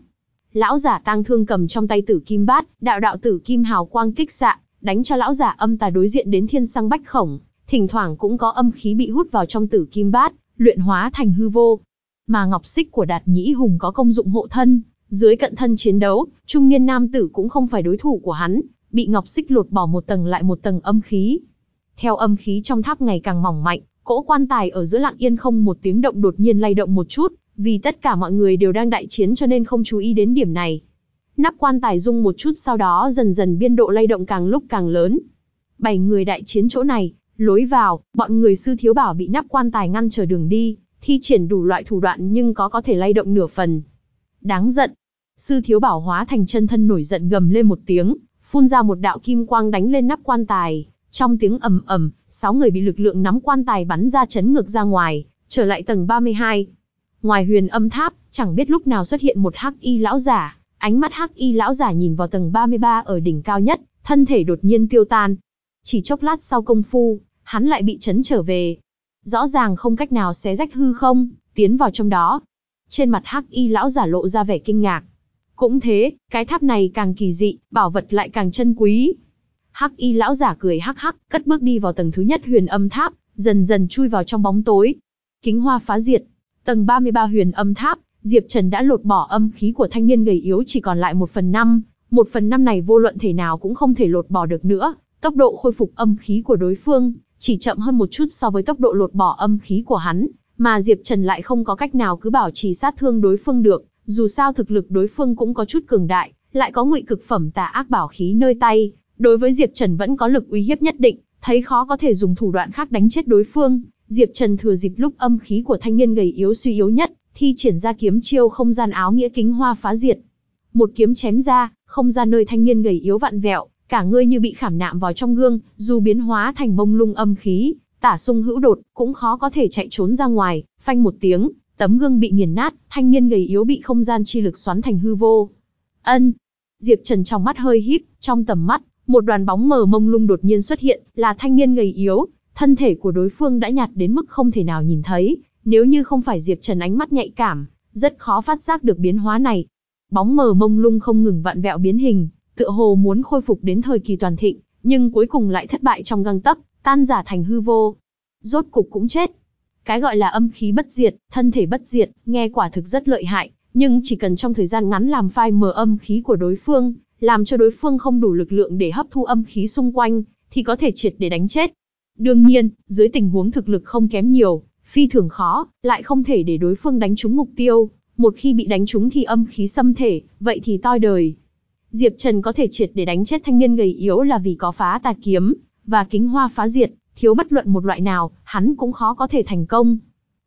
Speaker 1: lão giả tang thương cầm trong tay tử kim bát, đạo đạo tử kim hào quang kích xạ, đánh cho lão giả âm tà đối diện đến thiên sang bách khổng, thỉnh thoảng cũng có âm khí bị hút vào trong tử kim bát, luyện hóa thành hư vô. Mà ngọc xích của Đạt Nhĩ Hùng có công dụng hộ thân, dưới cận thân chiến đấu, trung niên nam tử cũng không phải đối thủ của hắn, bị ngọc xích lột bỏ một tầng lại một tầng âm khí. Theo âm khí trong tháp ngày càng mỏng mạnh, Cỗ quan tài ở giữa lặng yên không một tiếng động đột nhiên lay động một chút, vì tất cả mọi người đều đang đại chiến cho nên không chú ý đến điểm này. Nắp quan tài rung một chút sau đó dần dần biên độ lay động càng lúc càng lớn. Bảy người đại chiến chỗ này, lối vào, bọn người sư thiếu bảo bị nắp quan tài ngăn trở đường đi, thi triển đủ loại thủ đoạn nhưng có có thể lay động nửa phần. Đáng giận. Sư thiếu bảo hóa thành chân thân nổi giận gầm lên một tiếng, phun ra một đạo kim quang đánh lên nắp quan tài. Trong tiếng ầm ầm, sáu người bị lực lượng nắm quan tài bắn ra chấn ngược ra ngoài, trở lại tầng 32. Ngoài huyền âm tháp, chẳng biết lúc nào xuất hiện một hắc y lão giả, ánh mắt hắc y lão giả nhìn vào tầng 33 ở đỉnh cao nhất, thân thể đột nhiên tiêu tan. Chỉ chốc lát sau công phu, hắn lại bị chấn trở về. Rõ ràng không cách nào xé rách hư không, tiến vào trong đó. Trên mặt hắc y lão giả lộ ra vẻ kinh ngạc. Cũng thế, cái tháp này càng kỳ dị, bảo vật lại càng chân quý. Hắc y lão giả cười hắc hắc, cất bước đi vào tầng thứ nhất huyền âm tháp, dần dần chui vào trong bóng tối. Kính hoa phá diệt. Tầng 33 huyền âm tháp, Diệp Trần đã lột bỏ âm khí của thanh niên gầy yếu chỉ còn lại một phần năm. Một phần năm này vô luận thể nào cũng không thể lột bỏ được nữa. Tốc độ khôi phục âm khí của đối phương, chỉ chậm hơn một chút so với tốc độ lột bỏ âm khí của hắn, mà Diệp Trần lại không có cách nào cứ bảo trì sát thương đối phương được, dù sao thực lực đối phương cũng có chút cường đại, lại có ngụy cực phẩm tà ác bảo khí nơi tay, đối với Diệp Trần vẫn có lực uy hiếp nhất định, thấy khó có thể dùng thủ đoạn khác đánh chết đối phương, Diệp Trần thừa dịp lúc âm khí của thanh niên gầy yếu suy yếu nhất, thi triển ra kiếm chiêu không gian áo nghĩa kính hoa phá diệt. Một kiếm chém ra, không gian nơi thanh niên gầy yếu vặn vẹo, cả người như bị khảm nạm vào trong gương, dù biến hóa thành mông lung âm khí, tả sung hữu đột, cũng khó có thể chạy trốn ra ngoài, phanh một tiếng, tấm gương bị nghiền nát, thanh niên gầy yếu bị không gian chi lực xoắn thành hư vô. Ân. Diệp Trần trong mắt hơi híp, trong tầm mắt, một đoàn bóng mờ mông lung đột nhiên xuất hiện, là thanh niên gầy yếu, thân thể của đối phương đã nhạt đến mức không thể nào nhìn thấy, nếu như không phải Diệp Trần ánh mắt nhạy cảm, rất khó phát giác được biến hóa này. Bóng mờ mông lung không ngừng vặn vẹo biến hình, tựa hồ muốn khôi phục đến thời kỳ toàn thịnh, nhưng cuối cùng lại thất bại trong găng tấc, tan giả thành hư vô. Rốt cục cũng chết. Cái gọi là âm khí bất diệt, thân thể bất diệt, nghe quả thực rất lợi hại, nhưng chỉ cần trong thời gian ngắn làm phai mờ âm khí của đối phương, làm cho đối phương không đủ lực lượng để hấp thu âm khí xung quanh, thì có thể triệt để đánh chết. Đương nhiên, dưới tình huống thực lực không kém nhiều, phi thường khó, lại không thể để đối phương đánh trúng mục tiêu, một khi bị đánh trúng thì âm khí xâm thể, vậy thì toi đời. Diệp Trần có thể triệt để đánh chết thanh niên gầy yếu là vì có phá tà kiếm, và kính hoa phá diệt, thiếu bất luận một loại nào, hắn cũng khó có thể thành công.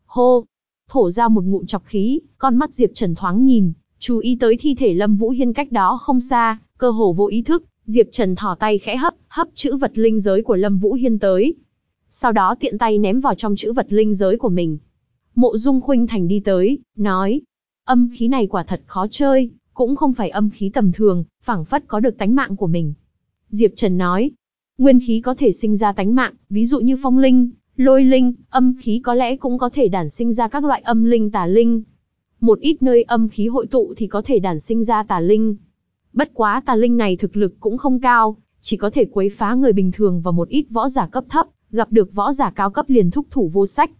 Speaker 1: Hô! Thổ ra một ngụm chọc khí, con mắt Diệp Trần thoáng nhìn, chú ý tới thi thể Lâm Vũ Hiên cách đó không xa, cơ hồ vô ý thức, Diệp Trần thỏ tay khẽ hấp, hấp chữ vật linh giới của Lâm Vũ Hiên tới. Sau đó tiện tay ném vào trong chữ vật linh giới của mình. Mộ Dung Khuynh Thành đi tới, nói, âm khí này quả thật khó chơi, cũng không phải âm khí tầm thường, phảng phất có được tánh mạng của mình. Diệp Trần nói, nguyên khí có thể sinh ra tánh mạng, ví dụ như phong linh, lôi linh, âm khí có lẽ cũng có thể đản sinh ra các loại âm linh tà linh. Một ít nơi âm khí hội tụ thì có thể đản sinh ra tà linh. Bất quá tà linh này thực lực cũng không cao, chỉ có thể quấy phá người bình thường và một ít võ giả cấp thấp, gặp được võ giả cao cấp liền thúc thủ vô sách.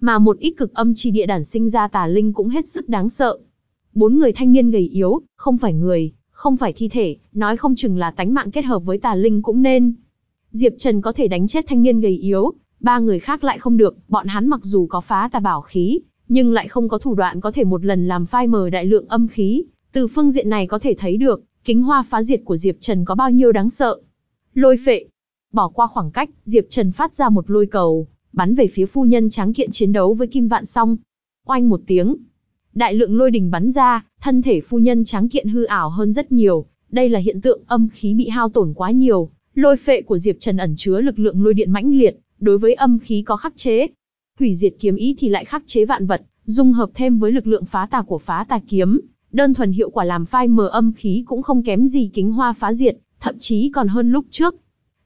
Speaker 1: Mà một ít cực âm chi địa đản sinh ra tà linh cũng hết sức đáng sợ. Bốn người thanh niên gầy yếu, không phải người, không phải thi thể, nói không chừng là tánh mạng kết hợp với tà linh cũng nên. Diệp Trần có thể đánh chết thanh niên gầy yếu, ba người khác lại không được, bọn hắn mặc dù có phá tà bảo khí, nhưng lại không có thủ đoạn có thể một lần làm phai mờ đại lượng âm khí. Từ phương diện này có thể thấy được, kính hoa phá diệt của Diệp Trần có bao nhiêu đáng sợ. Lôi phệ. Bỏ qua khoảng cách, Diệp Trần phát ra một lôi cầu, bắn về phía phu nhân tráng kiện chiến đấu với Kim Vạn Song. Oanh một tiếng, Đại lượng lôi đình bắn ra, thân thể phu nhân tráng kiện hư ảo hơn rất nhiều, đây là hiện tượng âm khí bị hao tổn quá nhiều. Lôi phệ của Diệp Trần ẩn chứa lực lượng lôi điện mãnh liệt, đối với âm khí có khắc chế. Hủy diệt kiếm ý thì lại khắc chế vạn vật, dung hợp thêm với lực lượng phá tà của phá tà kiếm, đơn thuần hiệu quả làm phai mờ âm khí cũng không kém gì kính hoa phá diệt, thậm chí còn hơn lúc trước.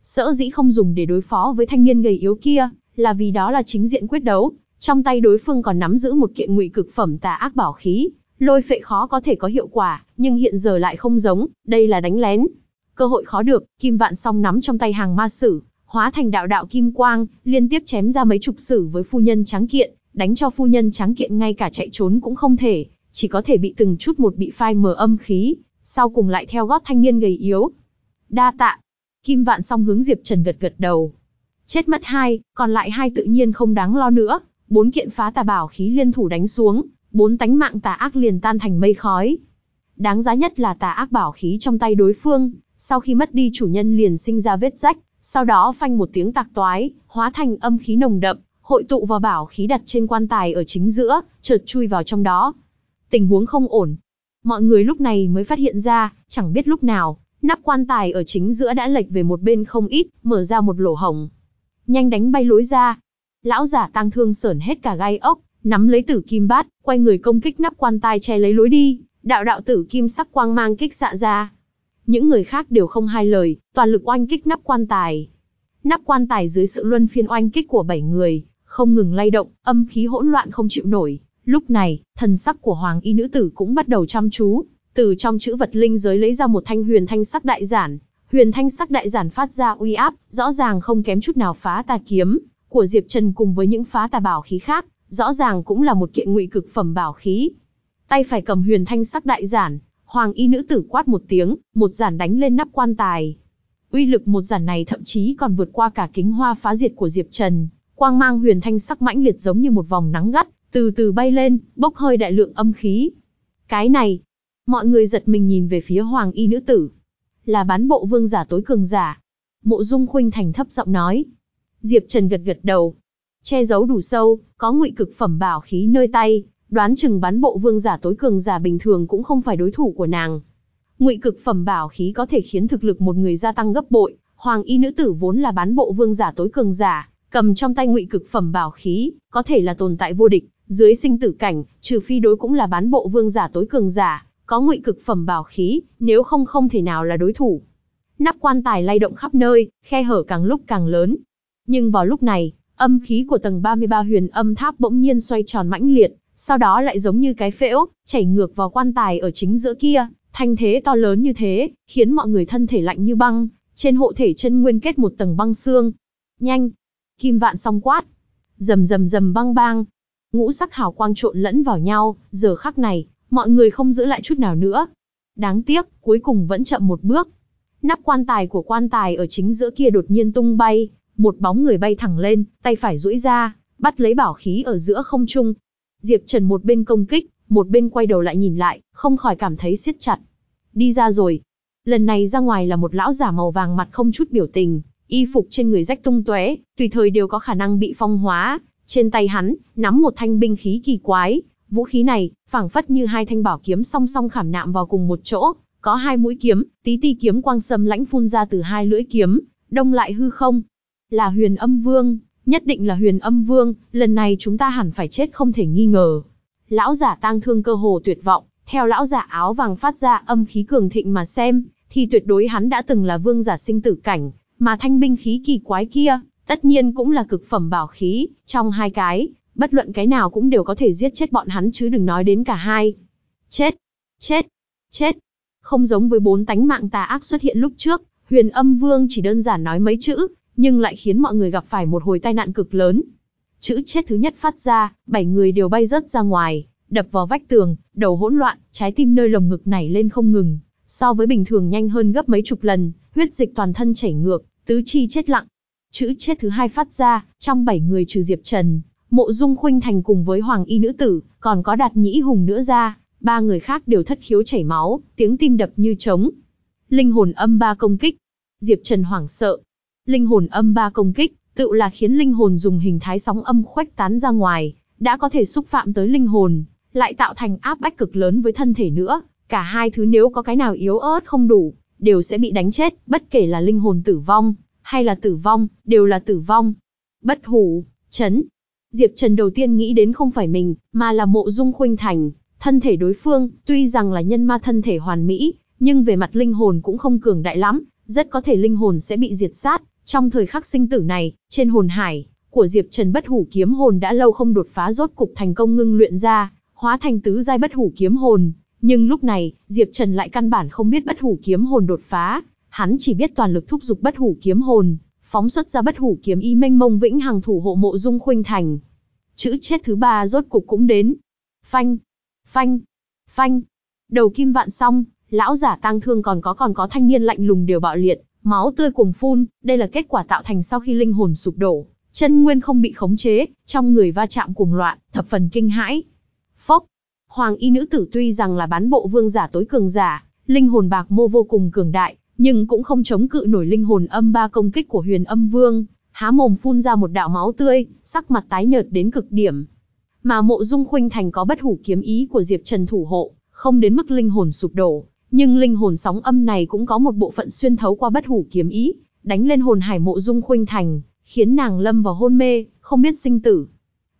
Speaker 1: Sở dĩ không dùng để đối phó với thanh niên gầy yếu kia, là vì đó là chính diện quyết đấu, trong tay đối phương còn nắm giữ một kiện ngụy cực phẩm tà ác bảo khí, lôi phệ khó có thể có hiệu quả, nhưng hiện giờ lại không giống, đây là đánh lén. Cơ hội khó được, kim vạn song nắm trong tay hàng ma sử, hóa thành đạo đạo kim quang, liên tiếp chém ra mấy chục sử với phu nhân trắng kiện, đánh cho phu nhân trắng kiện ngay cả chạy trốn cũng không thể, chỉ có thể bị từng chút một bị phai mờ âm khí, sau cùng lại theo gót thanh niên gầy yếu. Đa tạ. Kim vạn song hướng Diệp Trần gật gật đầu. Chết mất hai, còn lại hai tự nhiên không đáng lo nữa. Bốn kiện phá tà bảo khí liên thủ đánh xuống, bốn tánh mạng tà ác liền tan thành mây khói. Đáng giá nhất là tà ác bảo khí trong tay đối phương, sau khi mất đi chủ nhân liền sinh ra vết rách, sau đó phanh một tiếng tạc toái, hóa thành âm khí nồng đậm, hội tụ vào bảo khí đặt trên quan tài ở chính giữa, chợt chui vào trong đó. Tình huống không ổn. Mọi người lúc này mới phát hiện ra, chẳng biết lúc nào, nắp quan tài ở chính giữa đã lệch về một bên không ít, mở ra một lỗ hổng. Nhanh đánh bay lối ra. Lão giả tăng thương sởn hết cả gai ốc, nắm lấy tử kim bát, quay người công kích nắp quan tài che lấy lối đi, đạo đạo tử kim sắc quang mang kích xạ ra. Những người khác đều không hai lời, toàn lực oanh kích nắp quan tài. Nắp quan tài dưới sự luân phiên oanh kích của bảy người, không ngừng lay động, âm khí hỗn loạn không chịu nổi. Lúc này, thần sắc của hoàng y nữ tử cũng bắt đầu chăm chú, từ trong chữ vật linh giới lấy ra một thanh huyền thanh sắc đại giản. Huyền thanh sắc đại giản phát ra uy áp, rõ ràng không kém chút nào phá tà kiếm của Diệp Trần cùng với những phá tà bảo khí khác, rõ ràng cũng là một kiện ngụy cực phẩm bảo khí. Tay phải cầm huyền thanh sắc đại giản, hoàng y nữ tử quát một tiếng, một giản đánh lên nắp quan tài. Uy lực một giản này thậm chí còn vượt qua cả kính hoa phá diệt của Diệp Trần, quang mang huyền thanh sắc mãnh liệt giống như một vòng nắng gắt, từ từ bay lên, bốc hơi đại lượng âm khí. Cái này, mọi người giật mình nhìn về phía hoàng y nữ tử. Là bán bộ vương giả tối cường giả. Mộ dung khuynh thành thấp giọng nói. Diệp Trần gật gật đầu. Che giấu đủ sâu, có ngụy cực phẩm bảo khí nơi tay, đoán chừng bán bộ vương giả tối cường giả bình thường cũng không phải đối thủ của nàng. Ngụy cực phẩm bảo khí có thể khiến thực lực một người gia tăng gấp bội, hoàng y nữ tử vốn là bán bộ vương giả tối cường giả, cầm trong tay ngụy cực phẩm bảo khí, có thể là tồn tại vô địch, dưới sinh tử cảnh, trừ phi đối cũng là bán bộ vương giả tối cường giả, có ngụy cực phẩm bảo khí, nếu không không thể nào là đối thủ. Nắp quan tài lay động khắp nơi, khe hở càng lúc càng lớn. Nhưng vào lúc này, âm khí của tầng 33 huyền âm tháp bỗng nhiên xoay tròn mãnh liệt, sau đó lại giống như cái phễu, chảy ngược vào quan tài ở chính giữa kia, thanh thế to lớn như thế, khiến mọi người thân thể lạnh như băng, trên hộ thể chân nguyên kết một tầng băng xương. Nhanh! Kim vạn song quát. Rầm rầm rầm băng bang. Ngũ sắc hào quang trộn lẫn vào nhau, giờ khắc này, mọi người không giữ lại chút nào nữa. Đáng tiếc, cuối cùng vẫn chậm một bước. Nắp quan tài của quan tài ở chính giữa kia đột nhiên tung bay, một bóng người bay thẳng lên, tay phải duỗi ra, bắt lấy bảo khí ở giữa không trung. Diệp Trần một bên công kích, một bên quay đầu lại nhìn lại, không khỏi cảm thấy siết chặt. Đi ra rồi. Lần này ra ngoài là một lão giả màu vàng mặt không chút biểu tình, y phục trên người rách tung tóe, tùy thời đều có khả năng bị phong hóa. Trên tay hắn, nắm một thanh binh khí kỳ quái, vũ khí này, phảng phất như hai thanh bảo kiếm song song khảm nạm vào cùng một chỗ, có hai mũi kiếm, tí ti kiếm quang sâm lãnh phun ra từ hai lưỡi kiếm, đông lại hư không. Là huyền âm vương, nhất định là huyền âm vương, lần này chúng ta hẳn phải chết không thể nghi ngờ. Lão giả tang thương cơ hồ tuyệt vọng, theo lão giả áo vàng phát ra âm khí cường thịnh mà xem, thì tuyệt đối hắn đã từng là vương giả sinh tử cảnh, mà thanh binh khí kỳ quái kia, tất nhiên cũng là cực phẩm bảo khí, trong hai cái, bất luận cái nào cũng đều có thể giết chết bọn hắn chứ đừng nói đến cả hai. Chết, chết, chết. Không giống với bốn tánh mạng tà ác xuất hiện lúc trước, huyền âm vương chỉ đơn giản nói mấy chữ, nhưng lại khiến mọi người gặp phải một hồi tai nạn cực lớn. Chữ chết thứ nhất phát ra, bảy người đều bay rớt ra ngoài, đập vào vách tường, đầu hỗn loạn, trái tim nơi lồng ngực nảy lên không ngừng, so với bình thường nhanh hơn gấp mấy chục lần, huyết dịch toàn thân chảy ngược, tứ chi chết lặng. Chữ chết thứ hai phát ra, trong bảy người trừ Diệp Trần, Mộ Dung Khuynh Thành cùng với Hoàng Y nữ tử, còn có Đạt Nhĩ Hùng nữa ra, ba người khác đều thất khiếu chảy máu, tiếng tim đập như trống. Linh hồn âm ba công kích. Diệp Trần hoảng sợ. Linh hồn âm ba công kích, tự là khiến linh hồn dùng hình thái sóng âm khuếch tán ra ngoài, đã có thể xúc phạm tới linh hồn, lại tạo thành áp bách cực lớn với thân thể nữa. Cả hai thứ nếu có cái nào yếu ớt không đủ, đều sẽ bị đánh chết, bất kể là linh hồn tử vong, hay là tử vong, đều là tử vong. Bất hủ, chấn. Diệp Trần đầu tiên nghĩ đến không phải mình, mà là mộ dung khuynh thành. Thân thể đối phương, tuy rằng là nhân ma thân thể hoàn mỹ, nhưng về mặt linh hồn cũng không cường đại lắm, rất có thể linh hồn sẽ bị diệt sát. Trong thời khắc sinh tử này, trên hồn hải của Diệp Trần bất hủ kiếm hồn đã lâu không đột phá rốt cục thành công ngưng luyện ra, hóa thành tứ giai bất hủ kiếm hồn. Nhưng lúc này, Diệp Trần lại căn bản không biết bất hủ kiếm hồn đột phá, hắn chỉ biết toàn lực thúc giục bất hủ kiếm hồn, phóng xuất ra bất hủ kiếm y mênh mông vĩnh hằng thủ hộ mộ dung khuynh thành. Chữ chết thứ ba rốt cục cũng đến. Phanh, phanh, phanh. Đầu kim vạn xong, lão giả tang thương còn có còn có thanh niên lạnh lùng đều bạo liệt, Máu tươi cuồng phun, đây là kết quả tạo thành sau khi linh hồn sụp đổ, chân nguyên không bị khống chế, trong người va chạm cuồng loạn, thập phần kinh hãi. Phốc, Hoàng y nữ tử tuy rằng là bán bộ vương giả tối cường giả, linh hồn bạc mô vô cùng cường đại, nhưng cũng không chống cự nổi linh hồn âm ba công kích của huyền âm vương, há mồm phun ra một đạo máu tươi, sắc mặt tái nhợt đến cực điểm. Mà mộ dung khuynh thành có bất hủ kiếm ý của Diệp Trần thủ hộ, không đến mức linh hồn sụp đổ, nhưng linh hồn sóng âm này cũng có một bộ phận xuyên thấu qua bất hủ kiếm ý, đánh lên hồn hải mộ dung khuynh thành, khiến nàng lâm vào hôn mê, không biết sinh tử.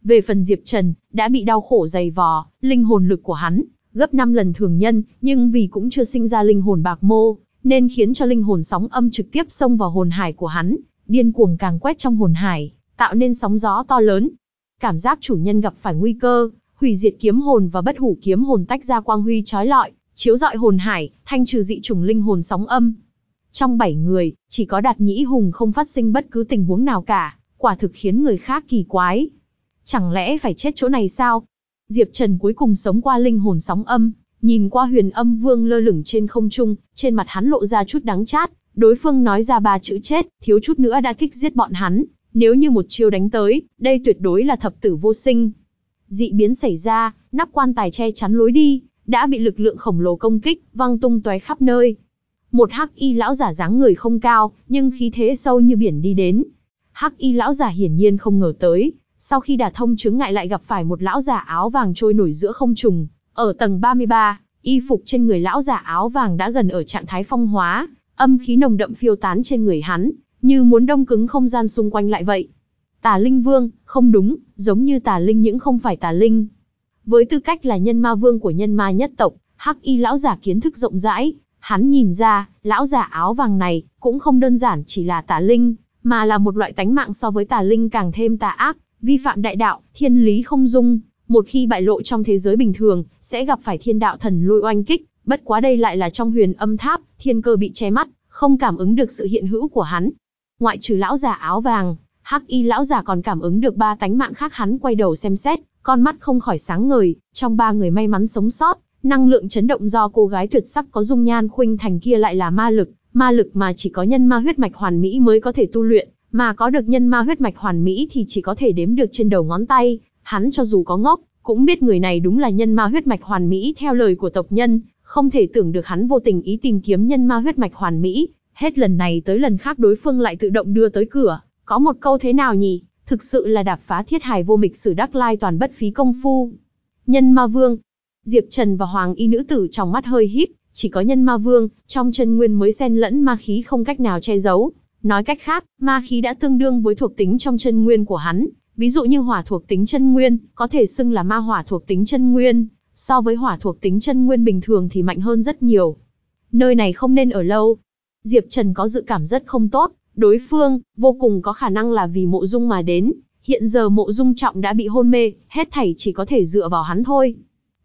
Speaker 1: Về phần Diệp Trần, đã bị đau khổ dày vò, linh hồn lực của hắn, gấp 5 lần thường nhân, nhưng vì cũng chưa sinh ra linh hồn bạc mô, nên khiến cho linh hồn sóng âm trực tiếp xông vào hồn hải của hắn, điên cuồng càng quét trong hồn hải, tạo nên sóng gió to lớn. Cảm giác chủ nhân gặp phải nguy cơ, hủy diệt kiếm hồn và bất hủ kiếm hồn tách ra quang huy trói lọi, chiếu rọi hồn hải, thanh trừ dị trùng linh hồn sóng âm. Trong bảy người, chỉ có Đạt Nhĩ Hùng không phát sinh bất cứ tình huống nào cả, quả thực khiến người khác kỳ quái. Chẳng lẽ phải chết chỗ này sao? Diệp Trần cuối cùng sống qua linh hồn sóng âm, nhìn qua huyền âm vương lơ lửng trên không trung, trên mặt hắn lộ ra chút đắng chát, đối phương nói ra ba chữ chết, thiếu chút nữa đã kích giết bọn hắn, nếu như một chiêu đánh tới, đây tuyệt đối là thập tử vô sinh. Dị biến xảy ra, nắp quan tài che chắn lối đi, đã bị lực lượng khổng lồ công kích, văng tung tóe khắp nơi. Một hắc y lão giả dáng người không cao, nhưng khí thế sâu như biển đi đến. Hắc y lão giả hiển nhiên không ngờ tới, sau khi đả thông chứng ngại lại gặp phải một lão giả áo vàng trôi nổi giữa không trùng, ở tầng 33, y phục trên người lão giả áo vàng đã gần ở trạng thái phong hóa, âm khí nồng đậm phiêu tán trên người hắn, như muốn đông cứng không gian xung quanh lại vậy. Tà Linh Vương, không đúng, giống như Tà Linh những không phải Tà Linh. Với tư cách là nhân ma vương của nhân ma nhất tộc, Hắc Y lão giả kiến thức rộng rãi, hắn nhìn ra, lão giả áo vàng này cũng không đơn giản chỉ là Tà Linh, mà là một loại tánh mạng so với Tà Linh càng thêm tà ác, vi phạm đại đạo, thiên lý không dung, một khi bại lộ trong thế giới bình thường, sẽ gặp phải thiên đạo thần lôi oanh kích, bất quá đây lại là trong huyền âm tháp, thiên cơ bị che mắt, không cảm ứng được sự hiện hữu của hắn. Ngoại trừ lão già áo vàng, hắc y lão già còn cảm ứng được ba tánh mạng khác hắn quay đầu xem xét, con mắt không khỏi sáng ngời, trong ba người may mắn sống sót, năng lượng chấn động do cô gái tuyệt sắc có dung nhan khuynh thành kia lại là ma lực, ma lực mà chỉ có nhân ma huyết mạch hoàn mỹ mới có thể tu luyện, mà có được nhân ma huyết mạch hoàn mỹ thì chỉ có thể đếm được trên đầu ngón tay, hắn cho dù có ngốc, cũng biết người này đúng là nhân ma huyết mạch hoàn mỹ theo lời của tộc nhân, không thể tưởng được hắn vô tình ý tìm kiếm nhân ma huyết mạch hoàn mỹ, hết lần này tới lần khác đối phương lại tự động đưa tới cửa, có một câu thế nào nhỉ, thực sự là đạp phá thiết hài vô mịch sử đắc lai toàn bất phí công phu. Nhân ma vương, Diệp Trần và Hoàng y nữ tử trong mắt hơi híp, chỉ có nhân ma vương, trong chân nguyên mới xen lẫn ma khí không cách nào che giấu, Nói cách khác, ma khí đã tương đương với thuộc tính trong chân nguyên của hắn, ví dụ như hỏa thuộc tính chân nguyên, có thể xưng là ma hỏa thuộc tính chân nguyên, so với hỏa thuộc tính chân nguyên bình thường thì mạnh hơn rất nhiều. Nơi này không nên ở lâu. Diệp Trần có dự cảm rất không tốt, đối phương, vô cùng có khả năng là vì mộ dung mà đến, hiện giờ mộ dung trọng đã bị hôn mê, hết thảy chỉ có thể dựa vào hắn thôi.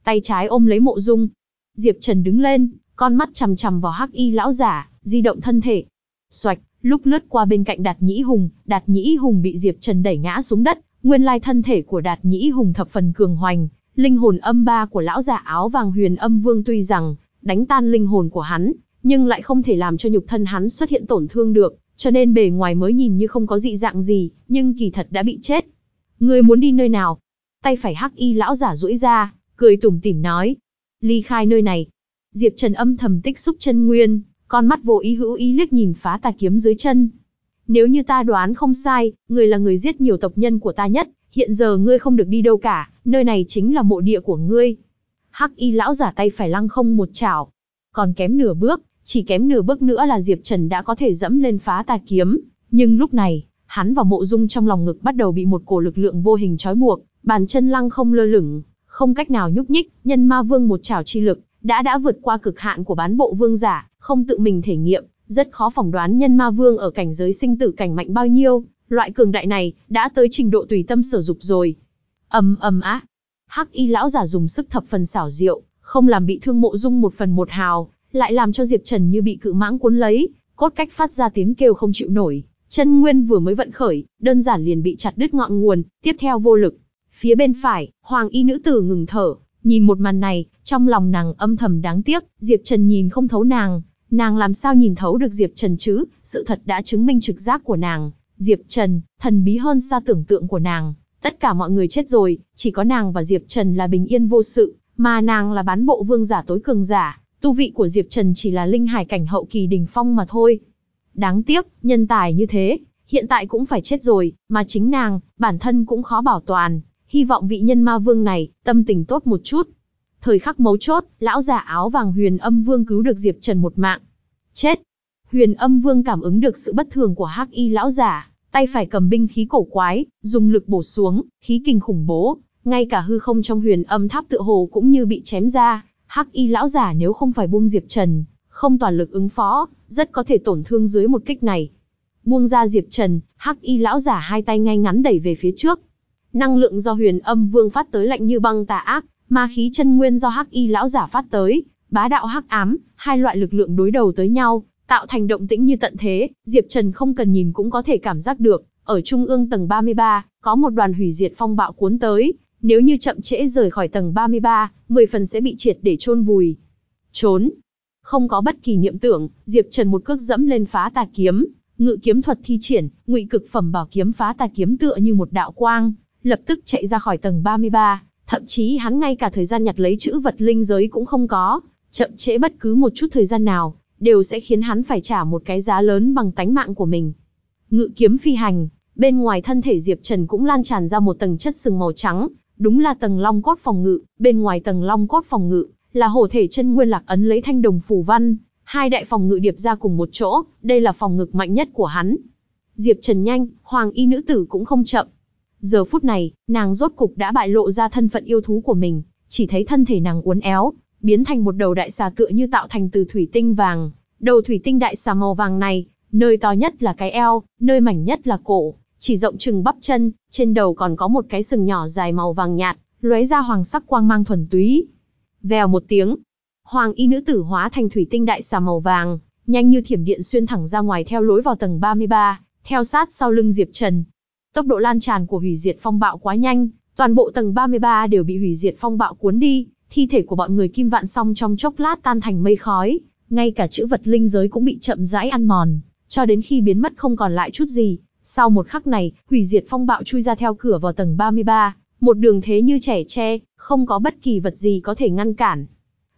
Speaker 1: Tay trái ôm lấy mộ dung. Diệp Trần đứng lên, con mắt chằm chằm vào hắc y lão giả, di động thân thể. Xoạch, Lúc lướt qua bên cạnh Đạt Nhĩ Hùng, Đạt Nhĩ Hùng bị Diệp Trần đẩy ngã xuống đất, nguyên lai thân thể của Đạt Nhĩ Hùng thập phần cường hoành, linh hồn âm ba của lão già áo vàng Huyền Âm Vương tuy rằng đánh tan linh hồn của hắn, nhưng lại không thể làm cho nhục thân hắn xuất hiện tổn thương được, cho nên bề ngoài mới nhìn như không có dị dạng gì, nhưng kỳ thật đã bị chết. Ngươi muốn đi nơi nào? Tay phải hắc y lão giả duỗi ra, cười tủm tỉm nói, ly khai nơi này. Diệp Trần âm thầm tích xúc chân nguyên, con mắt vô ý hữu ý liếc nhìn phá tà kiếm dưới chân. Nếu như ta đoán không sai, người là người giết nhiều tộc nhân của ta nhất, hiện giờ ngươi không được đi đâu cả, nơi này chính là mộ địa của ngươi. Hắc y lão giả tay phải lăng không một chảo. Còn kém nửa bước, chỉ kém nửa bước nữa là Diệp Trần đã có thể dẫm lên phá tà kiếm. Nhưng lúc này, hắn và mộ dung trong lòng ngực bắt đầu bị một cổ lực lượng vô hình trói buộc, bàn chân lăng không lơ lửng, không cách nào nhúc nhích, nhân ma vương một chảo chi lực, đã đã vượt qua cực hạn của bán bộ vương giả, không tự mình thể nghiệm, rất khó phỏng đoán nhân ma vương ở cảnh giới sinh tử cảnh mạnh bao nhiêu, loại cường đại này đã tới trình độ tùy tâm sở dục rồi. Ầm ầm á. Hắc Y lão giả dùng sức thập phần xảo diệu, không làm bị thương Mộ Dung một phần một hào, lại làm cho Diệp Trần như bị cự mãng cuốn lấy, cốt cách phát ra tiếng kêu không chịu nổi, chân nguyên vừa mới vận khởi, đơn giản liền bị chặt đứt ngọn nguồn, tiếp theo vô lực. Phía bên phải, Hoàng Y nữ tử ngừng thở, Nhìn một màn này, trong lòng nàng âm thầm đáng tiếc, Diệp Trần nhìn không thấu nàng, Nàng làm sao nhìn thấu được Diệp Trần chứ, sự thật đã chứng minh trực giác của nàng. Diệp Trần, thần bí hơn xa tưởng tượng của nàng. Tất cả mọi người chết rồi, chỉ có nàng và Diệp Trần là bình yên vô sự, mà nàng là bán bộ vương giả tối cường giả. Tu vị của Diệp Trần chỉ là linh hải cảnh hậu kỳ đỉnh phong mà thôi. Đáng tiếc, nhân tài như thế, hiện tại cũng phải chết rồi, mà chính nàng, bản thân cũng khó bảo toàn. Hy vọng vị nhân ma vương này, tâm tình tốt một chút. Thời khắc mấu chốt, lão già áo vàng huyền âm vương cứu được Diệp Trần một mạng. Chết! Huyền âm vương cảm ứng được sự bất thường của hắc y lão giả, tay phải cầm binh khí cổ quái, dùng lực bổ xuống, khí kinh khủng bố, ngay cả hư không trong huyền âm tháp tựa hồ cũng như bị chém ra. Hắc y lão giả nếu không phải buông Diệp Trần, không toàn lực ứng phó, rất có thể tổn thương dưới một kích này. Buông ra Diệp Trần, Hắc y lão giả hai tay ngay ngắn đẩy về phía trước. Năng lượng do huyền âm vương phát tới lạnh như băng tà ác, ma khí chân nguyên do Hắc y lão giả phát tới, bá đạo hắc ám, hai loại lực lượng đối đầu tới nhau, tạo thành động tĩnh như tận thế, Diệp Trần không cần nhìn cũng có thể cảm giác được, ở trung ương tầng 33, có một đoàn hủy diệt phong bạo cuốn tới, nếu như chậm trễ rời khỏi tầng 33, 10 phần sẽ bị triệt để chôn vùi. Trốn. Không có bất kỳ niệm tưởng, Diệp Trần một cước dẫm lên phá tà kiếm, ngự kiếm thuật thi triển, ngụy cực phẩm bảo kiếm phá tà kiếm tựa như một đạo quang, lập tức chạy ra khỏi tầng 33, thậm chí hắn ngay cả thời gian nhặt lấy chữ vật linh giới cũng không có, chậm trễ bất cứ một chút thời gian nào, đều sẽ khiến hắn phải trả một cái giá lớn bằng tánh mạng của mình. Ngự kiếm phi hành, bên ngoài thân thể Diệp Trần cũng lan tràn ra một tầng chất sừng màu trắng, đúng là tầng long cốt phòng ngự, bên ngoài tầng long cốt phòng ngự, là hổ thể chân nguyên lạc ấn lấy thanh đồng phủ văn, hai đại phòng ngự điệp ra cùng một chỗ, đây là phòng ngực mạnh nhất của hắn. Diệp Trần nhanh, hoàng y nữ tử cũng không chậm. Giờ phút này, nàng rốt cục đã bại lộ ra thân phận yêu thú của mình, chỉ thấy thân thể nàng uốn éo, biến thành một đầu đại xà tựa như tạo thành từ thủy tinh vàng. Đầu thủy tinh đại xà màu vàng này, nơi to nhất là cái eo, nơi mảnh nhất là cổ, chỉ rộng chừng bắp chân, trên đầu còn có một cái sừng nhỏ dài màu vàng nhạt, lóe ra hoàng sắc quang mang thuần túy. Vèo một tiếng, hoàng y nữ tử hóa thành thủy tinh đại xà màu vàng, nhanh như thiểm điện xuyên thẳng ra ngoài theo lối vào tầng 33, theo sát sau lưng Diệp Trần. Tốc độ lan tràn của hủy diệt phong bạo quá nhanh, toàn bộ tầng 33 đều bị hủy diệt phong bạo cuốn đi, thi thể của bọn người kim vạn song trong chốc lát tan thành mây khói, ngay cả chữ vật linh giới cũng bị chậm rãi ăn mòn, cho đến khi biến mất không còn lại chút gì. Sau một khắc này, hủy diệt phong bạo chui ra theo cửa vào tầng 33, một đường thế như trẻ tre, không có bất kỳ vật gì có thể ngăn cản.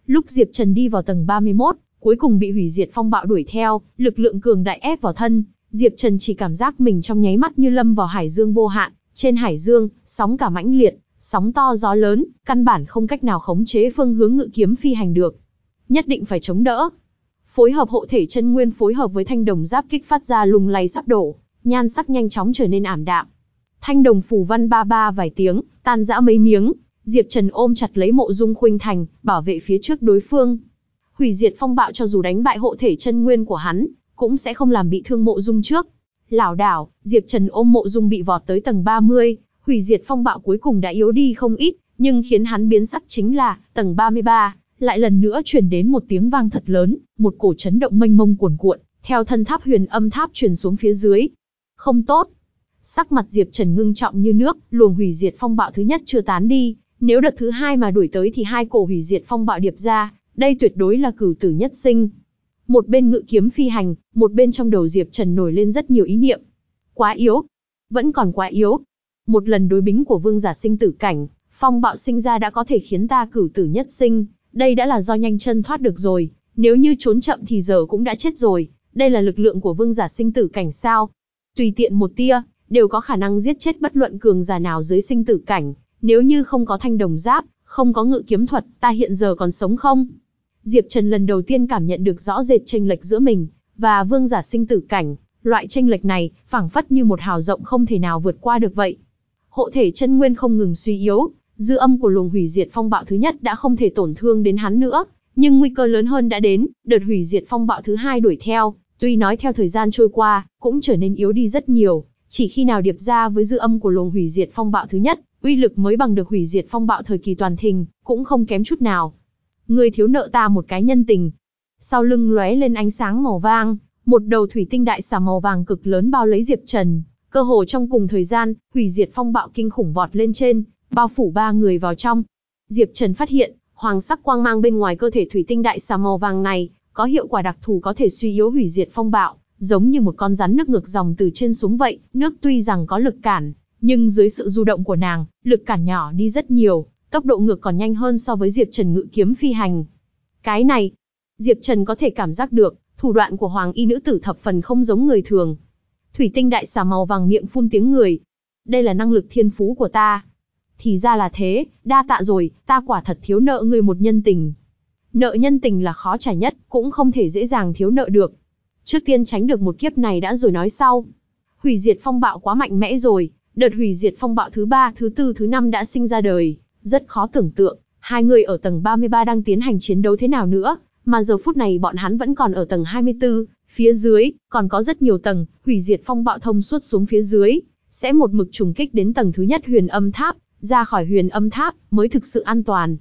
Speaker 1: Lúc Diệp Trần đi vào tầng 31, cuối cùng bị hủy diệt phong bạo đuổi theo, lực lượng cường đại ép vào thân, Diệp Trần chỉ cảm giác mình trong nháy mắt như lâm vào hải dương vô hạn, trên hải dương, sóng cả mãnh liệt, sóng to gió lớn, căn bản không cách nào khống chế phương hướng ngự kiếm phi hành được. Nhất định phải chống đỡ. Phối hợp hộ thể chân nguyên phối hợp với thanh đồng giáp kích phát ra lùng lay sắp đổ, nhan sắc nhanh chóng trở nên ảm đạm. Thanh đồng phủ văn ba ba vài tiếng, tan rã mấy miếng, Diệp Trần ôm chặt lấy mộ dung khuynh thành, bảo vệ phía trước đối phương. Hủy diệt phong bạo cho dù đánh bại hộ thể chân nguyên của hắn, cũng sẽ không làm bị thương mộ dung trước. Lảo đảo, Diệp Trần ôm mộ dung bị vọt tới tầng 30, hủy diệt phong bạo cuối cùng đã yếu đi không ít, nhưng khiến hắn biến sắc chính là, tầng 33, lại lần nữa truyền đến một tiếng vang thật lớn, một cổ chấn động mênh mông cuồn cuộn, theo thân tháp huyền âm tháp truyền xuống phía dưới. Không tốt. Sắc mặt Diệp Trần ngưng trọng như nước, luồng hủy diệt phong bạo thứ nhất chưa tán đi, nếu đợt thứ hai mà đuổi tới thì hai cổ hủy diệt phong bạo điệp ra, đây tuyệt đối là cửu tử nhất sinh. Một bên ngự kiếm phi hành, một bên trong đầu Diệp Trần nổi lên rất nhiều ý niệm. Quá yếu. Vẫn còn quá yếu. Một lần đối bính của vương giả sinh tử cảnh, phong bạo sinh ra đã có thể khiến ta cửu tử nhất sinh, đây đã là do nhanh chân thoát được rồi, nếu như trốn chậm thì giờ cũng đã chết rồi, đây là lực lượng của vương giả sinh tử cảnh sao. Tùy tiện một tia, đều có khả năng giết chết bất luận cường giả nào dưới sinh tử cảnh, nếu như không có thanh đồng giáp, không có ngự kiếm thuật, ta hiện giờ còn sống không? Diệp Trần lần đầu tiên cảm nhận được rõ rệt chênh lệch giữa mình và vương giả sinh tử cảnh, loại chênh lệch này phảng phất như một hào rộng không thể nào vượt qua được vậy. Hộ thể chân nguyên không ngừng suy yếu, dư âm của luồng hủy diệt phong bạo thứ nhất đã không thể tổn thương đến hắn nữa, nhưng nguy cơ lớn hơn đã đến, đợt hủy diệt phong bạo thứ hai đuổi theo, tuy nói theo thời gian trôi qua, cũng trở nên yếu đi rất nhiều, chỉ khi nào điệp ra với dư âm của luồng hủy diệt phong bạo thứ nhất, uy lực mới bằng được hủy diệt phong bạo thời kỳ toàn thình, cũng không kém chút nào. Ngươi thiếu nợ ta một cái nhân tình. Sau lưng lóe lên ánh sáng màu vàng, một đầu thủy tinh đại xà màu vàng cực lớn bao lấy Diệp Trần, cơ hồ trong cùng thời gian, hủy diệt phong bạo kinh khủng vọt lên trên, bao phủ ba người vào trong. Diệp Trần phát hiện, hoàng sắc quang mang bên ngoài cơ thể thủy tinh đại xà màu vàng này, có hiệu quả đặc thù có thể suy yếu hủy diệt phong bạo, giống như một con rắn nước ngược dòng từ trên xuống vậy, nước tuy rằng có lực cản, nhưng dưới sự du động của nàng, lực cản nhỏ đi rất nhiều, tốc độ ngược còn nhanh hơn so với Diệp Trần ngự kiếm phi hành. Cái này, Diệp Trần có thể cảm giác được, thủ đoạn của Hoàng Y nữ tử thập phần không giống người thường. Thủy tinh đại xà màu vàng miệng phun tiếng người. Đây là năng lực thiên phú của ta. Thì ra là thế, đa tạ rồi, ta quả thật thiếu nợ người một nhân tình. Nợ nhân tình là khó trả nhất, cũng không thể dễ dàng thiếu nợ được. Trước tiên tránh được một kiếp này đã rồi nói sau. Hủy diệt phong bạo quá mạnh mẽ rồi, đợt hủy diệt phong bạo thứ ba, thứ tư, thứ năm đã sinh ra đời, rất khó tưởng tượng, hai người ở tầng 33 đang tiến hành chiến đấu thế nào nữa, mà giờ phút này bọn hắn vẫn còn ở tầng 24, phía dưới, còn có rất nhiều tầng, hủy diệt phong bạo thông suốt xuống phía dưới, sẽ một mực trùng kích đến tầng thứ nhất huyền âm tháp, ra khỏi huyền âm tháp, mới thực sự an toàn.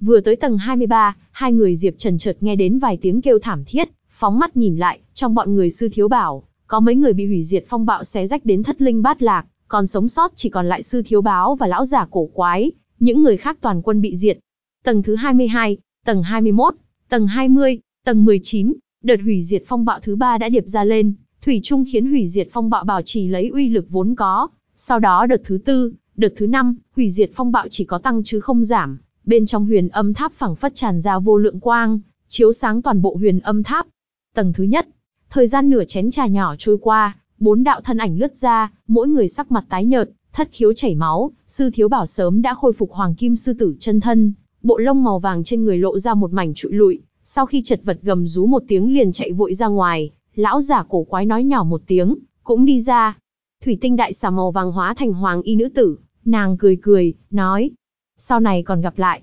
Speaker 1: Vừa tới tầng 23, hai người Diệp Trần chợt nghe đến vài tiếng kêu thảm thiết, phóng mắt nhìn lại, trong bọn người sư thiếu bảo, có mấy người bị hủy diệt phong bạo xé rách đến thất linh bát lạc, còn sống sót chỉ còn lại sư thiếu báo và lão giả cổ quái, những người khác toàn quân bị diệt. Tầng thứ 22, tầng 21, tầng 20, tầng 19, đợt hủy diệt phong bạo thứ ba đã điệp ra lên, thủy chung khiến hủy diệt phong bạo bảo trì lấy uy lực vốn có. Sau đó đợt thứ tư, đợt thứ năm, hủy diệt phong bạo chỉ có tăng chứ không giảm. Bên trong huyền âm tháp phẳng phất tràn ra vô lượng quang, chiếu sáng toàn bộ huyền âm tháp. Tầng thứ nhất, thời gian nửa chén trà nhỏ trôi qua, bốn đạo thân ảnh lướt ra, mỗi người sắc mặt tái nhợt, thất khiếu chảy máu, sư thiếu bảo sớm đã khôi phục hoàng kim sư tử chân thân, bộ lông màu vàng trên người lộ ra một mảnh trụi lụi, sau khi chật vật gầm rú một tiếng liền chạy vội ra ngoài, lão giả cổ quái nói nhỏ một tiếng, cũng đi ra. Thủy tinh đại xà màu vàng hóa thành hoàng y nữ tử, nàng cười cười, nói, sau này còn gặp lại.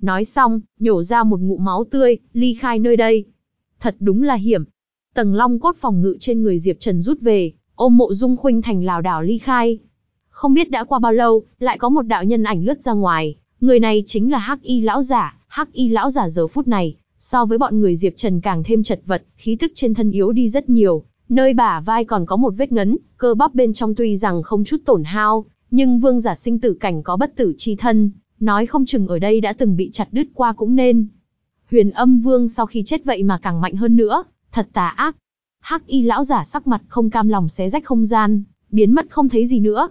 Speaker 1: Nói xong, nhổ ra một ngụm máu tươi, ly khai nơi đây. Thật đúng là hiểm. Tầng long cốt phòng ngự trên người Diệp Trần rút về, ôm mộ dung khuynh thành lào đảo ly khai. Không biết đã qua bao lâu, lại có một đạo nhân ảnh lướt ra ngoài, người này chính là Hắc Y lão giả, Hắc Y lão giả giờ phút này, so với bọn người Diệp Trần càng thêm chật vật, khí tức trên thân yếu đi rất nhiều, nơi bả vai còn có một vết ngấn, cơ bắp bên trong tuy rằng không chút tổn hao, nhưng vương giả sinh tử cảnh có bất tử chi thân, nói không chừng ở đây đã từng bị chặt đứt qua cũng nên. Huyền âm vương sau khi chết vậy mà càng mạnh hơn nữa, thật tà ác. Hắc y lão giả sắc mặt không cam lòng xé rách không gian, biến mất không thấy gì nữa.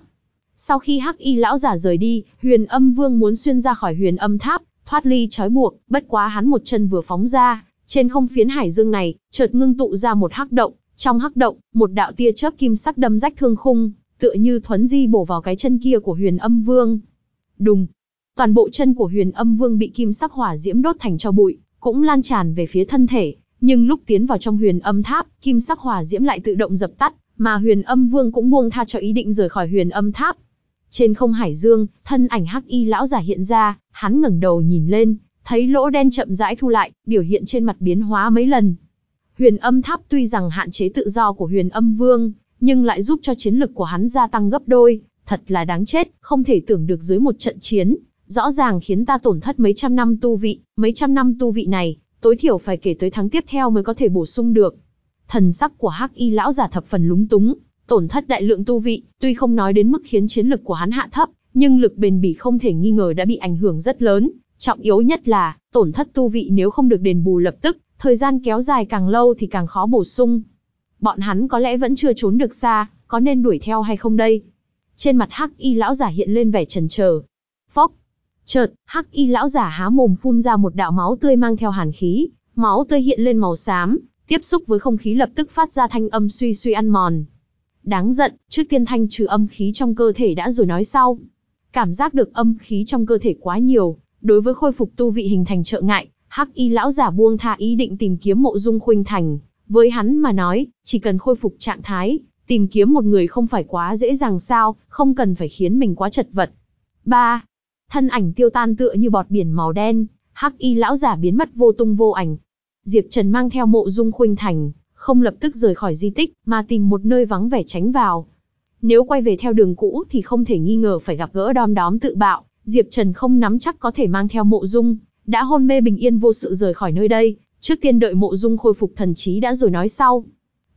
Speaker 1: Sau khi Hắc Y lão giả rời đi, Huyền Âm Vương muốn xuyên ra khỏi Huyền Âm Tháp, thoát ly trói buộc, bất quá hắn một chân vừa phóng ra, trên không phiến hải dương này, chợt ngưng tụ ra một hắc động, trong hắc động, một đạo tia chớp kim sắc đâm rách thương khung, tựa như thuấn di bổ vào cái chân kia của Huyền Âm Vương. Đùng, toàn bộ chân của Huyền Âm Vương bị kim sắc hỏa diễm đốt thành cho bụi, cũng lan tràn về phía thân thể, nhưng lúc tiến vào trong Huyền Âm Tháp, kim sắc hỏa diễm lại tự động dập tắt, mà Huyền Âm Vương cũng buông tha cho ý định rời khỏi Huyền Âm Tháp. Trên không hải dương, thân ảnh hắc y lão giả hiện ra, hắn ngẩng đầu nhìn lên, thấy lỗ đen chậm rãi thu lại, biểu hiện trên mặt biến hóa mấy lần. Huyền âm tháp tuy rằng hạn chế tự do của huyền âm vương, nhưng lại giúp cho chiến lực của hắn gia tăng gấp đôi, thật là đáng chết, không thể tưởng được dưới một trận chiến, rõ ràng khiến ta tổn thất mấy trăm năm tu vị, mấy trăm năm tu vị này, tối thiểu phải kể tới tháng tiếp theo mới có thể bổ sung được. Thần sắc của hắc y lão giả thập phần lúng túng, tổn thất đại lượng tu vị, tuy không nói đến mức khiến chiến lực của hắn hạ thấp, nhưng lực bền bỉ không thể nghi ngờ đã bị ảnh hưởng rất lớn. Trọng yếu nhất là, tổn thất tu vị nếu không được đền bù lập tức, thời gian kéo dài càng lâu thì càng khó bổ sung. Bọn hắn có lẽ vẫn chưa trốn được xa, có nên đuổi theo hay không đây? Trên mặt Hắc Y lão giả hiện lên vẻ chần chờ. Phốc. Chợt, Hắc Y lão giả há mồm phun ra một đạo máu tươi mang theo hàn khí, máu tươi hiện lên màu xám, tiếp xúc với không khí lập tức phát ra thanh âm suy suy ăn mòn. Đáng giận, trước tiên thanh trừ âm khí trong cơ thể đã rồi nói sau. Cảm giác được âm khí trong cơ thể quá nhiều, đối với khôi phục tu vị hình thành trợ ngại, Hắc Y lão giả buông tha ý định tìm kiếm Mộ Dung Khuynh Thành, với hắn mà nói, chỉ cần khôi phục trạng thái, tìm kiếm một người không phải quá dễ dàng sao, không cần phải khiến mình quá chật vật. 3. Thân ảnh tiêu tan tựa như bọt biển màu đen, Hắc Y lão giả biến mất vô tung vô ảnh. Diệp Trần mang theo Mộ Dung Khuynh Thành, không lập tức rời khỏi di tích, mà tìm một nơi vắng vẻ tránh vào. Nếu quay về theo đường cũ thì không thể nghi ngờ phải gặp gỡ đom đóm tự bạo, Diệp Trần không nắm chắc có thể mang theo mộ dung, đã hôn mê bình yên vô sự rời khỏi nơi đây, trước tiên đợi mộ dung khôi phục thần trí đã rồi nói sau.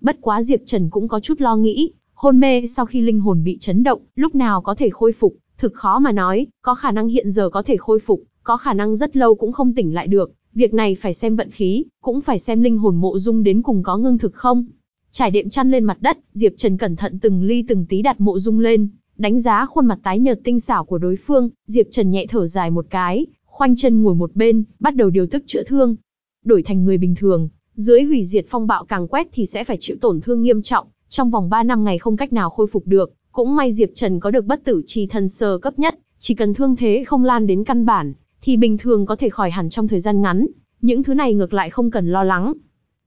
Speaker 1: Bất quá Diệp Trần cũng có chút lo nghĩ, hôn mê sau khi linh hồn bị chấn động, lúc nào có thể khôi phục, thực khó mà nói, có khả năng hiện giờ có thể khôi phục, có khả năng rất lâu cũng không tỉnh lại được, Việc này phải xem vận khí, cũng phải xem linh hồn mộ dung đến cùng có ngưng thực không. Trải đệm chăn lên mặt đất, Diệp Trần cẩn thận từng ly từng tí đặt mộ dung lên, đánh giá khuôn mặt tái nhợt tinh xảo của đối phương, Diệp Trần nhẹ thở dài một cái, khoanh chân ngồi một bên, bắt đầu điều tức chữa thương. Đổi thành người bình thường, dưới hủy diệt phong bạo càng quét thì sẽ phải chịu tổn thương nghiêm trọng, trong vòng 3 năm ngày không cách nào khôi phục được, cũng may Diệp Trần có được bất tử chi thân sơ cấp nhất, chỉ cần thương thế không lan đến căn bản, thì bình thường có thể khỏi hẳn trong thời gian ngắn, những thứ này ngược lại không cần lo lắng.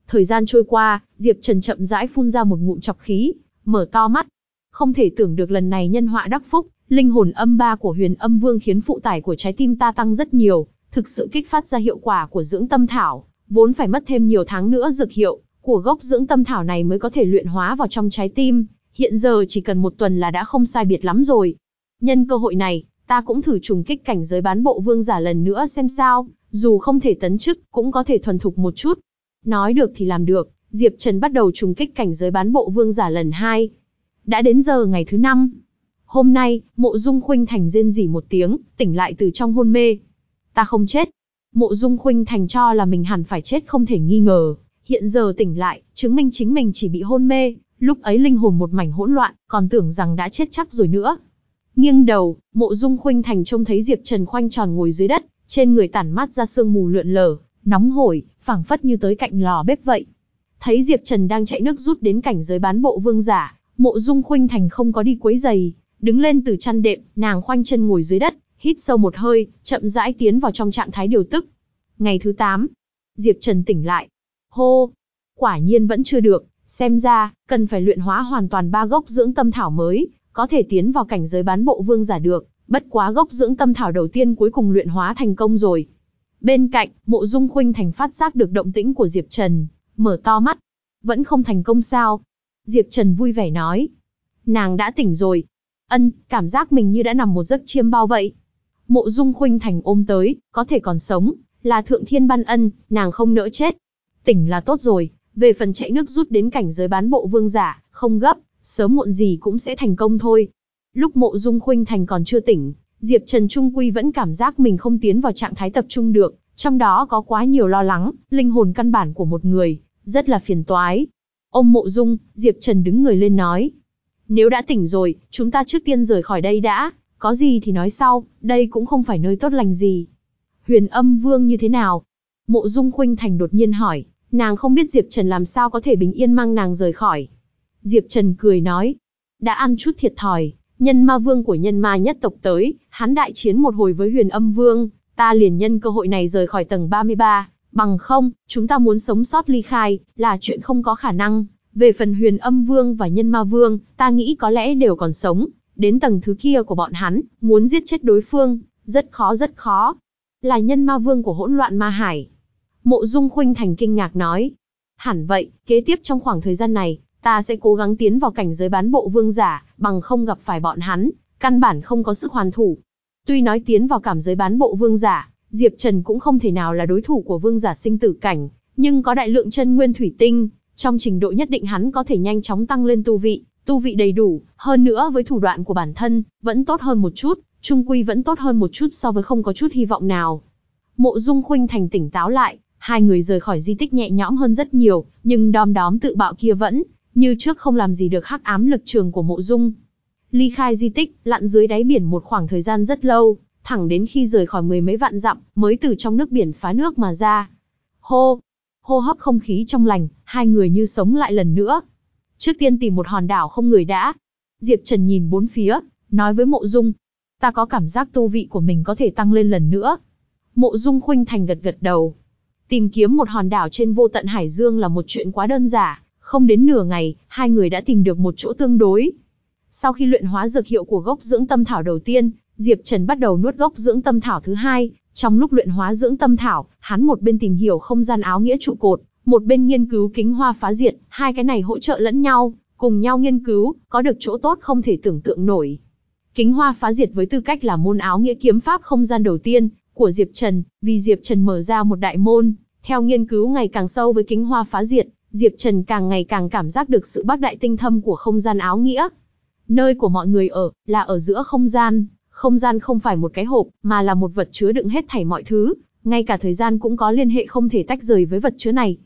Speaker 1: Thời gian trôi qua, Diệp Trần chậm rãi phun ra một ngụm chọc khí, mở to mắt. Không thể tưởng được lần này nhân họa đắc phúc, linh hồn âm ba của huyền âm vương khiến phụ tải của trái tim ta tăng rất nhiều, thực sự kích phát ra hiệu quả của dưỡng tâm thảo, vốn phải mất thêm nhiều tháng nữa dược hiệu, của gốc dưỡng tâm thảo này mới có thể luyện hóa vào trong trái tim, hiện giờ chỉ cần một tuần là đã không sai biệt lắm rồi. Nhân cơ hội này, ta cũng thử trùng kích cảnh giới bán bộ vương giả lần nữa xem sao, dù không thể tấn chức, cũng có thể thuần thục một chút. Nói được thì làm được, Diệp Trần bắt đầu trùng kích cảnh giới bán bộ vương giả lần hai. Đã đến giờ ngày thứ năm. Hôm nay, mộ dung khuynh thành rên rỉ một tiếng, tỉnh lại từ trong hôn mê. Ta không chết. Mộ dung khuynh thành cho là mình hẳn phải chết không thể nghi ngờ. Hiện giờ tỉnh lại, chứng minh chính mình chỉ bị hôn mê, lúc ấy linh hồn một mảnh hỗn loạn, còn tưởng rằng đã chết chắc rồi nữa. Nghiêng đầu, mộ dung khuynh thành trông thấy Diệp Trần khoanh tròn ngồi dưới đất, trên người tản mát ra sương mù lượn lờ, nóng hổi, phảng phất như tới cạnh lò bếp vậy. Thấy Diệp Trần đang chạy nước rút đến cảnh giới bán bộ vương giả, mộ dung khuynh thành không có đi quấy giày, đứng lên từ chăn đệm, nàng khoanh chân ngồi dưới đất, hít sâu một hơi, chậm rãi tiến vào trong trạng thái điều tức. Ngày thứ 8, Diệp Trần tỉnh lại. Hô, quả nhiên vẫn chưa được, xem ra, cần phải luyện hóa hoàn toàn ba gốc dưỡng tâm thảo mới, có thể tiến vào cảnh giới bán bộ vương giả được, bất quá gốc dưỡng tâm thảo đầu tiên cuối cùng luyện hóa thành công rồi. Bên cạnh, mộ dung khuynh thành phát giác được động tĩnh của Diệp Trần, mở to mắt. Vẫn không thành công sao? Diệp Trần vui vẻ nói. Nàng đã tỉnh rồi. Ân, cảm giác mình như đã nằm một giấc chiêm bao vậy. Mộ dung khuynh thành ôm tới, có thể còn sống, là thượng thiên ban ân, nàng không nỡ chết. Tỉnh là tốt rồi, về phần chạy nước rút đến cảnh giới bán bộ vương giả, không gấp, sớm muộn gì cũng sẽ thành công thôi. Lúc mộ dung khuynh thành còn chưa tỉnh, Diệp Trần Trung Quy vẫn cảm giác mình không tiến vào trạng thái tập trung được, trong đó có quá nhiều lo lắng, linh hồn căn bản của một người, rất là phiền toái. Ông mộ dung, Diệp Trần đứng người lên nói. Nếu đã tỉnh rồi, chúng ta trước tiên rời khỏi đây đã, có gì thì nói sau, đây cũng không phải nơi tốt lành gì. Huyền âm vương như thế nào? Mộ dung khuynh thành đột nhiên hỏi, nàng không biết Diệp Trần làm sao có thể bình yên mang nàng rời khỏi. Diệp Trần cười nói, đã ăn chút thiệt thòi, nhân ma vương của nhân ma nhất tộc tới, hắn đại chiến một hồi với huyền âm vương, ta liền nhân cơ hội này rời khỏi tầng 33, bằng không, chúng ta muốn sống sót ly khai, là chuyện không có khả năng. Về phần huyền âm vương và nhân ma vương, ta nghĩ có lẽ đều còn sống, đến tầng thứ kia của bọn hắn, muốn giết chết đối phương, rất khó rất khó. Là nhân ma vương của hỗn loạn ma hải. Mộ dung khuynh thành kinh ngạc nói. Hẳn vậy, kế tiếp trong khoảng thời gian này, ta sẽ cố gắng tiến vào cảnh giới bán bộ vương giả, bằng không gặp phải bọn hắn, căn bản không có sức hoàn thủ. Tuy nói tiến vào cảm giới bán bộ vương giả, Diệp Trần cũng không thể nào là đối thủ của vương giả sinh tử cảnh, nhưng có đại lượng chân nguyên thủy tinh, trong trình độ nhất định hắn có thể nhanh chóng tăng lên tu vị, tu vị đầy đủ, hơn nữa với thủ đoạn của bản thân, vẫn tốt hơn một chút, trung quy vẫn tốt hơn một chút so với không có chút hy vọng nào. Mộ Dung Khuynh thành tỉnh táo lại, hai người rời khỏi di tích nhẹ nhõm hơn rất nhiều, nhưng đom đóm tự bạo kia vẫn như trước không làm gì được hắc ám lực trường của mộ dung. Ly khai di tích, lặn dưới đáy biển một khoảng thời gian rất lâu, thẳng đến khi rời khỏi mười mấy vạn dặm, mới từ trong nước biển phá nước mà ra. Hô! Hô hấp không khí trong lành, hai người như sống lại lần nữa. Trước tiên tìm một hòn đảo không người đã. Diệp Trần nhìn bốn phía, nói với mộ dung. Ta có cảm giác tu vị của mình có thể tăng lên lần nữa. Mộ dung khuynh thành gật gật đầu. Tìm kiếm một hòn đảo trên vô tận Hải Dương là một chuyện quá đơn giản. Không đến nửa ngày, hai người đã tìm được một chỗ tương đối. Sau khi luyện hóa dược hiệu của gốc dưỡng tâm thảo đầu tiên, Diệp Trần bắt đầu nuốt gốc dưỡng tâm thảo thứ hai. Trong lúc luyện hóa dưỡng tâm thảo, hắn một bên tìm hiểu không gian áo nghĩa trụ cột, một bên nghiên cứu kính hoa phá diệt, hai cái này hỗ trợ lẫn nhau, cùng nhau nghiên cứu, có được chỗ tốt không thể tưởng tượng nổi. Kính hoa phá diệt với tư cách là môn áo nghĩa kiếm pháp không gian đầu tiên của Diệp Trần, vì Diệp Trần mở ra một đại môn, theo nghiên cứu ngày càng sâu với kính hoa phá diệt, Diệp Trần càng ngày càng cảm giác được sự bác đại tinh thâm của không gian áo nghĩa. Nơi của mọi người ở, là ở giữa không gian, không gian không phải một cái hộp, mà là một vật chứa đựng hết thảy mọi thứ, ngay cả thời gian cũng có liên hệ không thể tách rời với vật chứa này.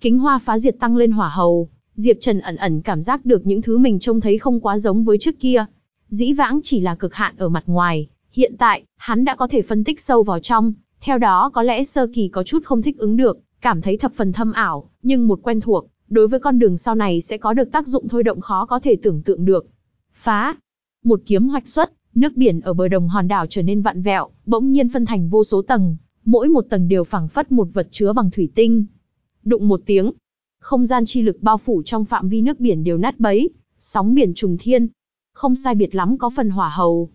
Speaker 1: Kính hoa phá diệt tăng lên hỏa hầu, Diệp Trần ẩn ẩn cảm giác được những thứ mình trông thấy không quá giống với trước kia. Dĩ vãng chỉ là cực hạn ở mặt ngoài, hiện tại, hắn đã có thể phân tích sâu vào trong, theo đó có lẽ sơ kỳ có chút không thích ứng được, cảm thấy thập phần thâm ảo, nhưng một quen thuộc, đối với con đường sau này sẽ có được tác dụng thôi động khó có thể tưởng tượng được. Phá! Một kiếm hoạch xuất, nước biển ở bờ đồng hòn đảo trở nên vặn vẹo, bỗng nhiên phân thành vô số tầng, mỗi một tầng đều phẳng phất một vật chứa bằng thủy tinh. Đụng một tiếng, không gian chi lực bao phủ trong phạm vi nước biển đều nát bấy, sóng biển trùng thiên. Không sai biệt lắm có phần hỏa hầu.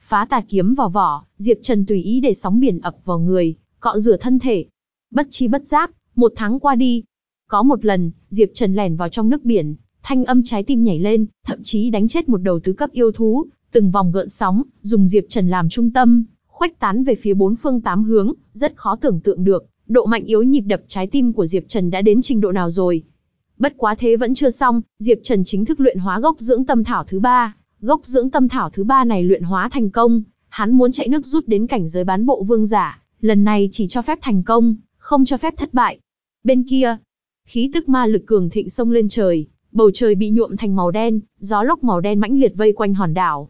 Speaker 1: Phá tà kiếm vào vỏ, Diệp Trần tùy ý để sóng biển ập vào người, cọ rửa thân thể. Bất chi bất giác, một tháng qua đi. Có một lần, Diệp Trần lẻn vào trong nước biển, thanh âm trái tim nhảy lên, thậm chí đánh chết một đầu tứ cấp yêu thú, từng vòng gợn sóng, dùng Diệp Trần làm trung tâm, khuếch tán về phía bốn phương tám hướng, rất khó tưởng tượng được, độ mạnh yếu nhịp đập trái tim của Diệp Trần đã đến trình độ nào rồi. Bất quá thế vẫn chưa xong, Diệp Trần chính thức luyện hóa gốc dưỡng tâm thảo thứ ba. Gốc dưỡng tâm thảo thứ ba này luyện hóa thành công, hắn muốn chạy nước rút đến cảnh giới bán bộ vương giả, lần này chỉ cho phép thành công, không cho phép thất bại. Bên kia, khí tức ma lực cường thịnh sông lên trời, bầu trời bị nhuộm thành màu đen, gió lốc màu đen mãnh liệt vây quanh hòn đảo.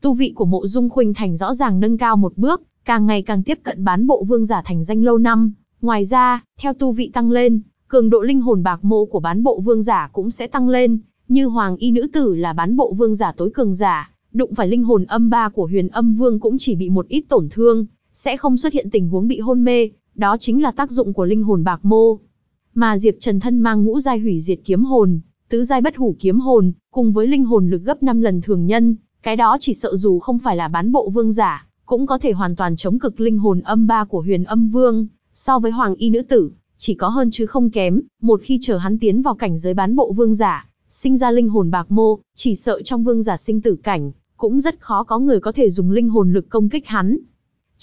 Speaker 1: Tu vị của mộ dung khuynh thành rõ ràng nâng cao một bước, càng ngày càng tiếp cận bán bộ vương giả thành danh lâu năm. Ngoài ra, theo tu vị tăng lên, cường độ linh hồn bạc mộ của bán bộ vương giả cũng sẽ tăng lên, như hoàng y nữ tử là bán bộ vương giả tối cường giả, đụng phải linh hồn âm ba của huyền âm vương cũng chỉ bị một ít tổn thương, sẽ không xuất hiện tình huống bị hôn mê, đó chính là tác dụng của linh hồn bạc mô. Mà Diệp Trần thân mang ngũ giai hủy diệt kiếm hồn, tứ giai bất hủ kiếm hồn, cùng với linh hồn lực gấp 5 lần thường nhân, cái đó chỉ sợ dù không phải là bán bộ vương giả, cũng có thể hoàn toàn chống cực linh hồn âm ba của huyền âm vương, so với hoàng y nữ tử, chỉ có hơn chứ không kém, một khi chờ hắn tiến vào cảnh giới bán bộ vương giả, sinh ra linh hồn bạc mô, chỉ sợ trong vương giả sinh tử cảnh, cũng rất khó có người có thể dùng linh hồn lực công kích hắn.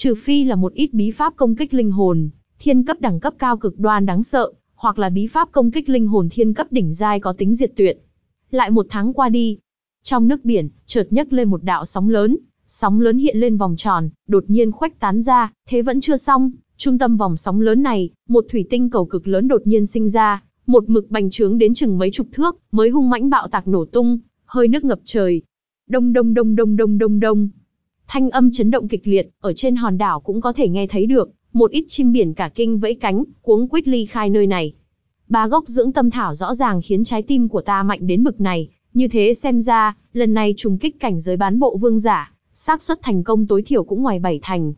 Speaker 1: Trừ phi là một ít bí pháp công kích linh hồn, thiên cấp đẳng cấp cao cực đoan đáng sợ, hoặc là bí pháp công kích linh hồn thiên cấp đỉnh giai có tính diệt tuyệt. Lại một tháng qua đi, trong nước biển, chợt nhấc lên một đạo sóng lớn, sóng lớn hiện lên vòng tròn, đột nhiên khuếch tán ra, thế vẫn chưa xong, trung tâm vòng sóng lớn này, một thủy tinh cầu cực lớn đột nhiên sinh ra, một mực bành trướng đến chừng mấy chục thước, mới hung mãnh bạo tạc nổ tung, hơi nước ngập trời. Đông đông đông đông đông đông đông. Thanh âm chấn động kịch liệt, ở trên hòn đảo cũng có thể nghe thấy được, một ít chim biển cả kinh vẫy cánh, cuống quýt ly khai nơi này. Ba gốc dưỡng tâm thảo rõ ràng khiến trái tim của ta mạnh đến bực này, như thế xem ra, lần này trùng kích cảnh giới bán bộ vương giả, xác suất thành công tối thiểu cũng ngoài bảy thành.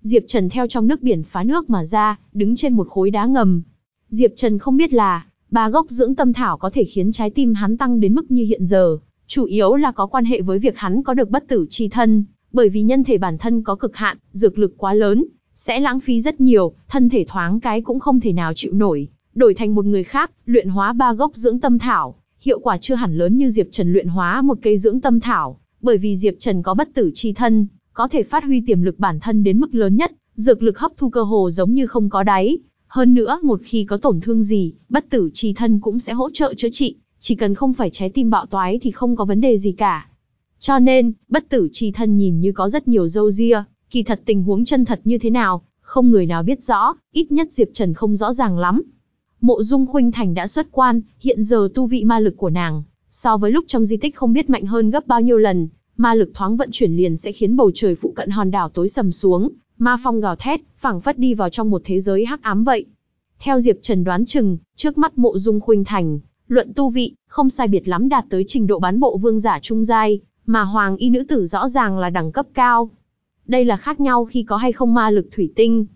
Speaker 1: Diệp Trần theo trong nước biển phá nước mà ra, đứng trên một khối đá ngầm. Diệp Trần không biết là, ba gốc dưỡng tâm thảo có thể khiến trái tim hắn tăng đến mức như hiện giờ, chủ yếu là có quan hệ với việc hắn có được bất tử chi thân, bởi vì nhân thể bản thân có cực hạn, dược lực quá lớn, sẽ lãng phí rất nhiều, thân thể thoáng cái cũng không thể nào chịu nổi, đổi thành một người khác, luyện hóa ba gốc dưỡng tâm thảo, hiệu quả chưa hẳn lớn như Diệp Trần luyện hóa một cây dưỡng tâm thảo, bởi vì Diệp Trần có bất tử chi thân, có thể phát huy tiềm lực bản thân đến mức lớn nhất, dược lực hấp thu cơ hồ giống như không có đáy. Hơn nữa, một khi có tổn thương gì, bất tử chi thân cũng sẽ hỗ trợ chữa trị, chỉ cần không phải trái tim bạo toái thì không có vấn đề gì cả. Cho nên, bất tử chi thân nhìn như có rất nhiều dâu ria, kỳ thật tình huống chân thật như thế nào, không người nào biết rõ, ít nhất Diệp Trần không rõ ràng lắm. Mộ Dung Khuynh Thành đã xuất quan, hiện giờ tu vị ma lực của nàng, so với lúc trong di tích không biết mạnh hơn gấp bao nhiêu lần, ma lực thoáng vận chuyển liền sẽ khiến bầu trời phụ cận hòn đảo tối sầm xuống, ma phong gào thét, phảng phất đi vào trong một thế giới hắc ám vậy. Theo Diệp Trần đoán chừng, trước mắt Mộ Dung Khuynh Thành, luận tu vị, không sai biệt lắm đạt tới trình độ bán bộ vương giả trung giai, mà hoàng y nữ tử rõ ràng là đẳng cấp cao. Đây là khác nhau khi có hay không ma lực thủy tinh.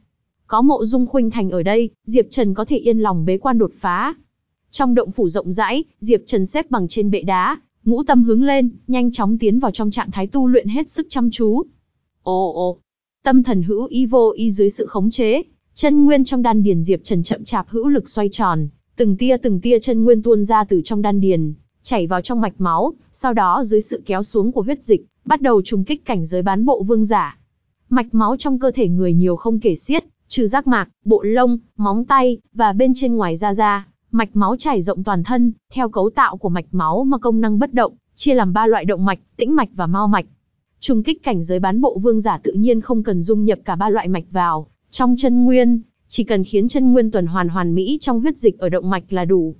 Speaker 1: Có mộ dung khuynh thành ở đây, Diệp Trần có thể yên lòng bế quan đột phá. Trong động phủ rộng rãi, Diệp Trần xếp bằng trên bệ đá, ngũ tâm hướng lên, nhanh chóng tiến vào trong trạng thái tu luyện hết sức chăm chú. Ồ ồ, tâm thần hữu y vô y dưới sự khống chế, chân nguyên trong đan điền Diệp Trần chậm chạp hữu lực xoay tròn, từng tia từng tia chân nguyên tuôn ra từ trong đan điền, chảy vào trong mạch máu, sau đó dưới sự kéo xuống của huyết dịch, bắt đầu trùng kích cảnh giới bán bộ vương giả. Mạch máu trong cơ thể người nhiều không kể xiết, trừ giác mạc, bộ lông, móng tay, và bên trên ngoài da da, mạch máu chảy rộng toàn thân, theo cấu tạo của mạch máu mà công năng bất động, chia làm ba loại động mạch, tĩnh mạch và mao mạch. Trùng kích cảnh giới bán bộ vương giả tự nhiên không cần dung nhập cả ba loại mạch vào, Trong chân nguyên, chỉ cần khiến chân nguyên tuần hoàn hoàn mỹ trong huyết dịch ở động mạch là đủ.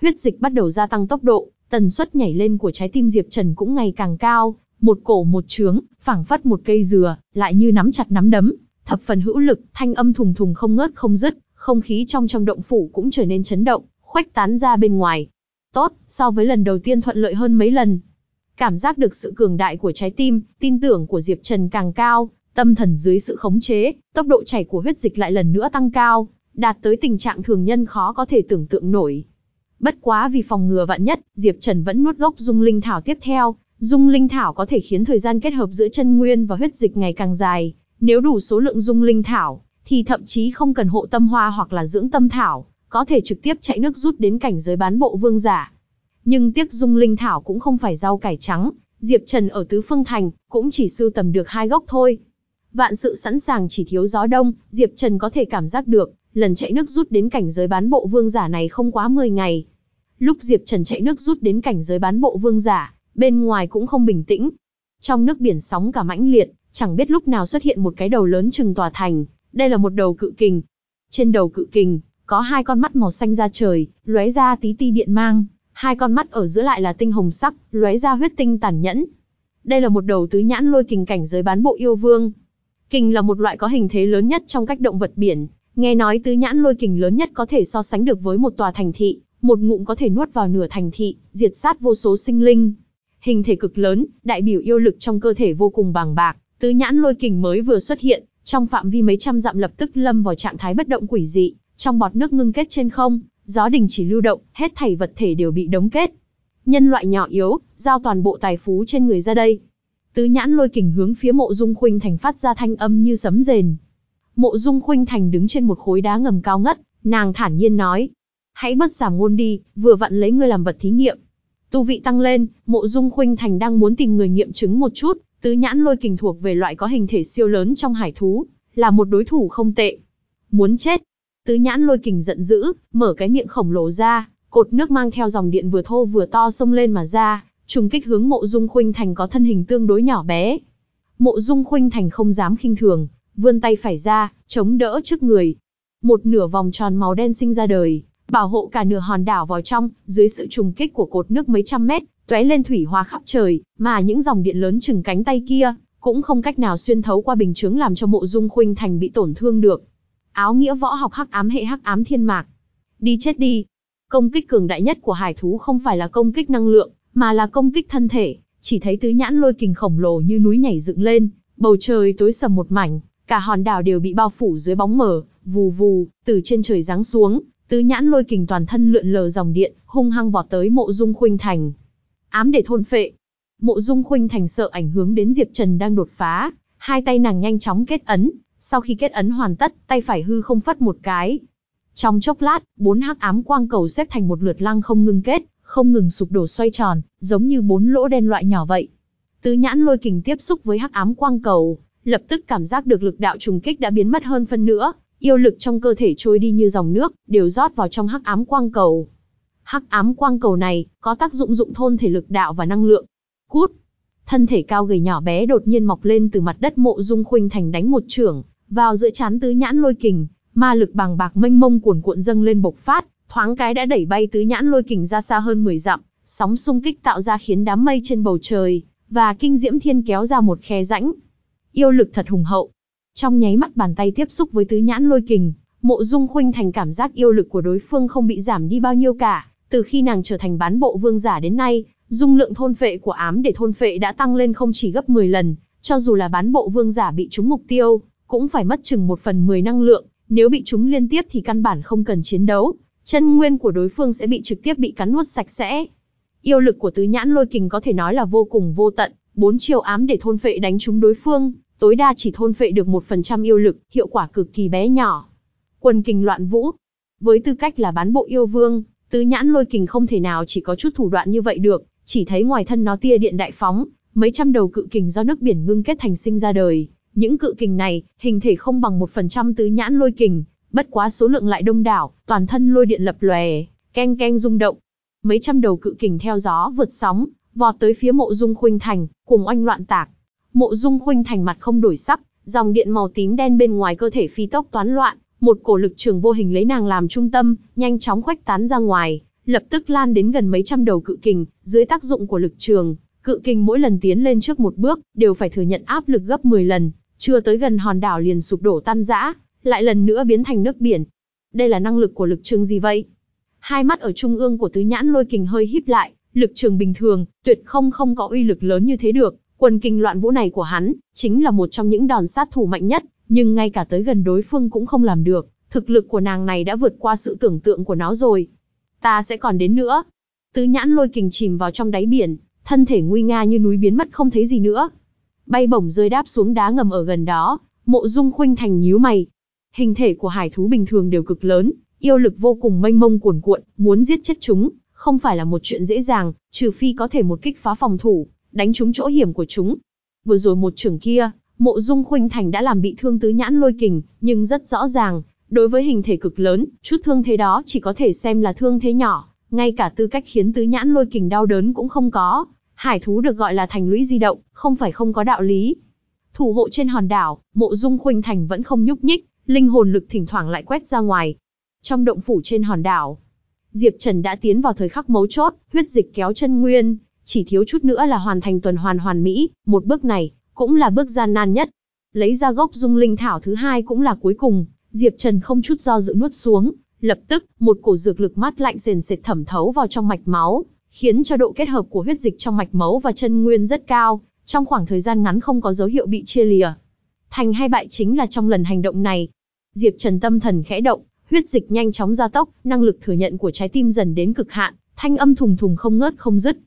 Speaker 1: Huyết dịch bắt đầu gia tăng tốc độ, tần suất nhảy lên của trái tim Diệp Trần cũng ngày càng cao, một cổ một trướng, phảng phất một cây dừa, lại như nắm chặt nắm đấm, thập phần hữu lực, thanh âm thùng thùng không ngớt không dứt, không khí trong trong động phủ cũng trở nên chấn động, khuếch tán ra bên ngoài. Tốt, so với lần đầu tiên thuận lợi hơn mấy lần. Cảm giác được sự cường đại của trái tim, tin tưởng của Diệp Trần càng cao, tâm thần dưới sự khống chế, tốc độ chảy của huyết dịch lại lần nữa tăng cao, đạt tới tình trạng thường nhân khó có thể tưởng tượng nổi. Bất quá vì phòng ngừa vạn nhất, Diệp Trần vẫn nuốt gốc dung linh thảo tiếp theo, dung linh thảo có thể khiến thời gian kết hợp giữa chân nguyên và huyết dịch ngày càng dài, nếu đủ số lượng dung linh thảo, thì thậm chí không cần hộ tâm hoa hoặc là dưỡng tâm thảo, có thể trực tiếp chạy nước rút đến cảnh giới bán bộ vương giả. Nhưng tiếc dung linh thảo cũng không phải rau cải trắng, Diệp Trần ở Tứ Phương Thành, cũng chỉ sưu tầm được hai gốc thôi. Vạn sự sẵn sàng chỉ thiếu gió đông, Diệp Trần có thể cảm giác được, lần chạy nước rút đến cảnh giới bán bộ vương giả này không quá 10 ngày. Lúc Diệp Trần chạy nước rút đến cảnh giới bán bộ vương giả, bên ngoài cũng không bình tĩnh. Trong nước biển sóng cả mãnh liệt, chẳng biết lúc nào xuất hiện một cái đầu lớn chừng tòa thành, đây là một đầu cự kình. Trên đầu cự kình, có hai con mắt màu xanh da trời, lóe ra tí ti điện mang, hai con mắt ở giữa lại là tinh hồng sắc, lóe ra huyết tinh tàn nhẫn. Đây là một đầu tứ nhãn lôi kình cảnh giới bán bộ yêu vương. Kình là một loại có hình thế lớn nhất trong cách động vật biển, nghe nói tứ nhãn lôi kình lớn nhất có thể so sánh được với một tòa thành thị, một ngụm có thể nuốt vào nửa thành thị, diệt sát vô số sinh linh. Hình thể cực lớn, đại biểu yêu lực trong cơ thể vô cùng bàng bạc, tứ nhãn lôi kình mới vừa xuất hiện, trong phạm vi mấy trăm dặm lập tức lâm vào trạng thái bất động quỷ dị, trong bọt nước ngưng kết trên không, gió đình chỉ lưu động, hết thảy vật thể đều bị đóng kết. Nhân loại nhỏ yếu, giao toàn bộ tài phú trên người ra đây. Tứ nhãn lôi kình hướng phía mộ dung khuynh thành phát ra thanh âm như sấm rền. Mộ dung khuynh thành đứng trên một khối đá ngầm cao ngất, nàng thản nhiên nói. Hãy bất giảm ngôn đi, vừa vặn lấy ngươi làm vật thí nghiệm. Tu vị tăng lên, mộ dung khuynh thành đang muốn tìm người nghiệm chứng một chút, tứ nhãn lôi kình thuộc về loại có hình thể siêu lớn trong hải thú, là một đối thủ không tệ. Muốn chết, Tứ nhãn lôi kình giận dữ, mở cái miệng khổng lồ ra, cột nước mang theo dòng điện vừa thô vừa to xông lên mà ra, trùng kích hướng mộ dung khuynh thành có thân hình tương đối nhỏ bé. Mộ dung khuynh thành không dám khinh thường, vươn tay phải ra, chống đỡ trước người. Một nửa vòng tròn màu đen sinh ra đời, bảo hộ cả nửa hòn đảo vào trong, dưới sự trùng kích của cột nước mấy trăm mét, tóe lên thủy hoa khắp trời, mà những dòng điện lớn chừng cánh tay kia, cũng không cách nào xuyên thấu qua bình chướng làm cho mộ dung khuynh thành bị tổn thương được áo nghĩa võ học hắc ám hệ hắc ám thiên mạc. Đi chết đi. Công kích cường đại nhất của hải thú không phải là công kích năng lượng, mà là công kích thân thể. Chỉ thấy tứ nhãn lôi kình khổng lồ như núi nhảy dựng lên, bầu trời tối sầm một mảnh, cả hòn đảo đều bị bao phủ dưới bóng mờ, vù vù, từ trên trời giáng xuống, tứ nhãn lôi kình toàn thân lượn lờ dòng điện, hung hăng vọt tới mộ dung khuynh thành. Ám để thôn phệ. Mộ dung khuynh thành sợ ảnh hưởng đến Diệp Trần đang đột phá, hai tay nàng nhanh chóng kết ấn, sau khi kết ấn hoàn tất, tay phải hư không phất một cái. Trong chốc lát, bốn hắc ám quang cầu xếp thành một lượt lăng không ngưng kết, không ngừng sụp đổ xoay tròn, giống như bốn lỗ đen loại nhỏ vậy. Tứ nhãn lôi kình tiếp xúc với hắc ám quang cầu, lập tức cảm giác được lực đạo trùng kích đã biến mất hơn phân nữa, yêu lực trong cơ thể trôi đi như dòng nước, đều rót vào trong hắc ám quang cầu. Hắc ám quang cầu này có tác dụng dụng thôn thể lực đạo và năng lượng. Cút. Thân thể cao gầy nhỏ bé đột nhiên mọc lên từ mặt đất mộ dung khuynh thành đánh một trưởng, vào giữa chán tứ nhãn lôi kình, ma lực bàng bạc mênh mông cuồn cuộn dâng lên bộc phát, thoáng cái đã đẩy bay tứ nhãn lôi kình ra xa hơn 10 dặm, sóng xung kích tạo ra khiến đám mây trên bầu trời và kinh diễm thiên kéo ra một khe rãnh. Yêu lực thật hùng hậu. Trong nháy mắt bàn tay tiếp xúc với tứ nhãn lôi kình, Mộ Dung Khuynh thành cảm giác yêu lực của đối phương không bị giảm đi bao nhiêu cả, từ khi nàng trở thành bán bộ vương giả đến nay, dung lượng thôn phệ của ám để thôn phệ đã tăng lên không chỉ gấp 10 lần, cho dù là bán bộ vương giả bị trúng mục tiêu, cũng phải mất chừng một phần mười năng lượng, nếu bị trúng liên tiếp thì căn bản không cần chiến đấu, chân nguyên của đối phương sẽ bị trực tiếp bị cắn nuốt sạch sẽ. Yêu lực của tứ nhãn lôi kình có thể nói là vô cùng vô tận, bốn chiều ám để thôn phệ đánh trúng đối phương, tối đa chỉ thôn phệ được một phần trăm yêu lực, hiệu quả cực kỳ bé nhỏ. Quần kình loạn vũ. Với tư cách là bán bộ yêu vương, tứ nhãn lôi kình không thể nào chỉ có chút thủ đoạn như vậy được, chỉ thấy ngoài thân nó tia điện đại phóng, mấy trăm đầu cự kình do nước biển ngưng kết thành sinh ra đời, những cự kình này, hình thể không bằng một phần trăm tứ nhãn lôi kình, bất quá số lượng lại đông đảo, toàn thân lôi điện lập lòe, keng keng rung động. Mấy trăm đầu cự kình theo gió vượt sóng, vọt tới phía mộ dung khuynh thành, cùng oanh loạn tạc. Mộ dung khuynh thành mặt không đổi sắc, dòng điện màu tím đen bên ngoài cơ thể phi tốc toán loạn, một cổ lực trường vô hình lấy nàng làm trung tâm, nhanh chóng khuếch tán ra ngoài, lập tức lan đến gần mấy trăm đầu cự kình, dưới tác dụng của lực trường, cự kình mỗi lần tiến lên trước một bước, đều phải thừa nhận áp lực gấp 10 lần, chưa tới gần hòn đảo liền sụp đổ tan rã, lại lần nữa biến thành nước biển. Đây là năng lực của lực trường gì vậy? Hai mắt ở trung ương của tứ nhãn lôi kình hơi híp lại, lực trường bình thường, tuyệt không không có uy lực lớn như thế được. Quần kinh loạn vũ này của hắn, chính là một trong những đòn sát thủ mạnh nhất, nhưng ngay cả tới gần đối phương cũng không làm được. Thực lực của nàng này đã vượt qua sự tưởng tượng của nó rồi. Ta sẽ còn đến nữa. Tứ nhãn lôi kình chìm vào trong đáy biển, thân thể nguy nga như núi biến mất không thấy gì nữa. Bay bổng rơi đáp xuống đá ngầm ở gần đó, mộ dung khuynh thành nhíu mày. Hình thể của hải thú bình thường đều cực lớn, yêu lực vô cùng mênh mông cuồn cuộn, muốn giết chết chúng, không phải là một chuyện dễ dàng, trừ phi có thể một kích phá phòng thủ, đánh trúng chỗ hiểm của chúng. Vừa rồi một trưởng kia, mộ dung khuynh thành đã làm bị thương tứ nhãn lôi kình, nhưng rất rõ ràng, đối với hình thể cực lớn, chút thương thế đó chỉ có thể xem là thương thế nhỏ, ngay cả tư cách khiến tứ nhãn lôi kình đau đớn cũng không có. Hải thú được gọi là thành lũy di động, không phải không có đạo lý. Thủ hộ trên hòn đảo, mộ dung khuynh thành vẫn không nhúc nhích, linh hồn lực thỉnh thoảng lại quét ra ngoài. Trong động phủ trên hòn đảo, Diệp Trần đã tiến vào thời khắc mấu chốt, huyết dịch kéo chân nguyên, chỉ thiếu chút nữa là hoàn thành tuần hoàn hoàn mỹ, một bước này, cũng là bước gian nan nhất. Lấy ra gốc dung linh thảo thứ hai cũng là cuối cùng, Diệp Trần không chút do dự nuốt xuống, lập tức, một cổ dược lực mát lạnh sền sệt thẩm thấu vào trong mạch máu, khiến cho độ kết hợp của huyết dịch trong mạch máu và chân nguyên rất cao, trong khoảng thời gian ngắn không có dấu hiệu bị chia lìa. Thành hay bại chính là trong lần hành động này. Diệp Trần tâm thần khẽ động, huyết dịch nhanh chóng gia tốc, năng lực thừa nhận của trái tim dần đến cực hạn, thanh âm thùng thùng không ngớt không dứt.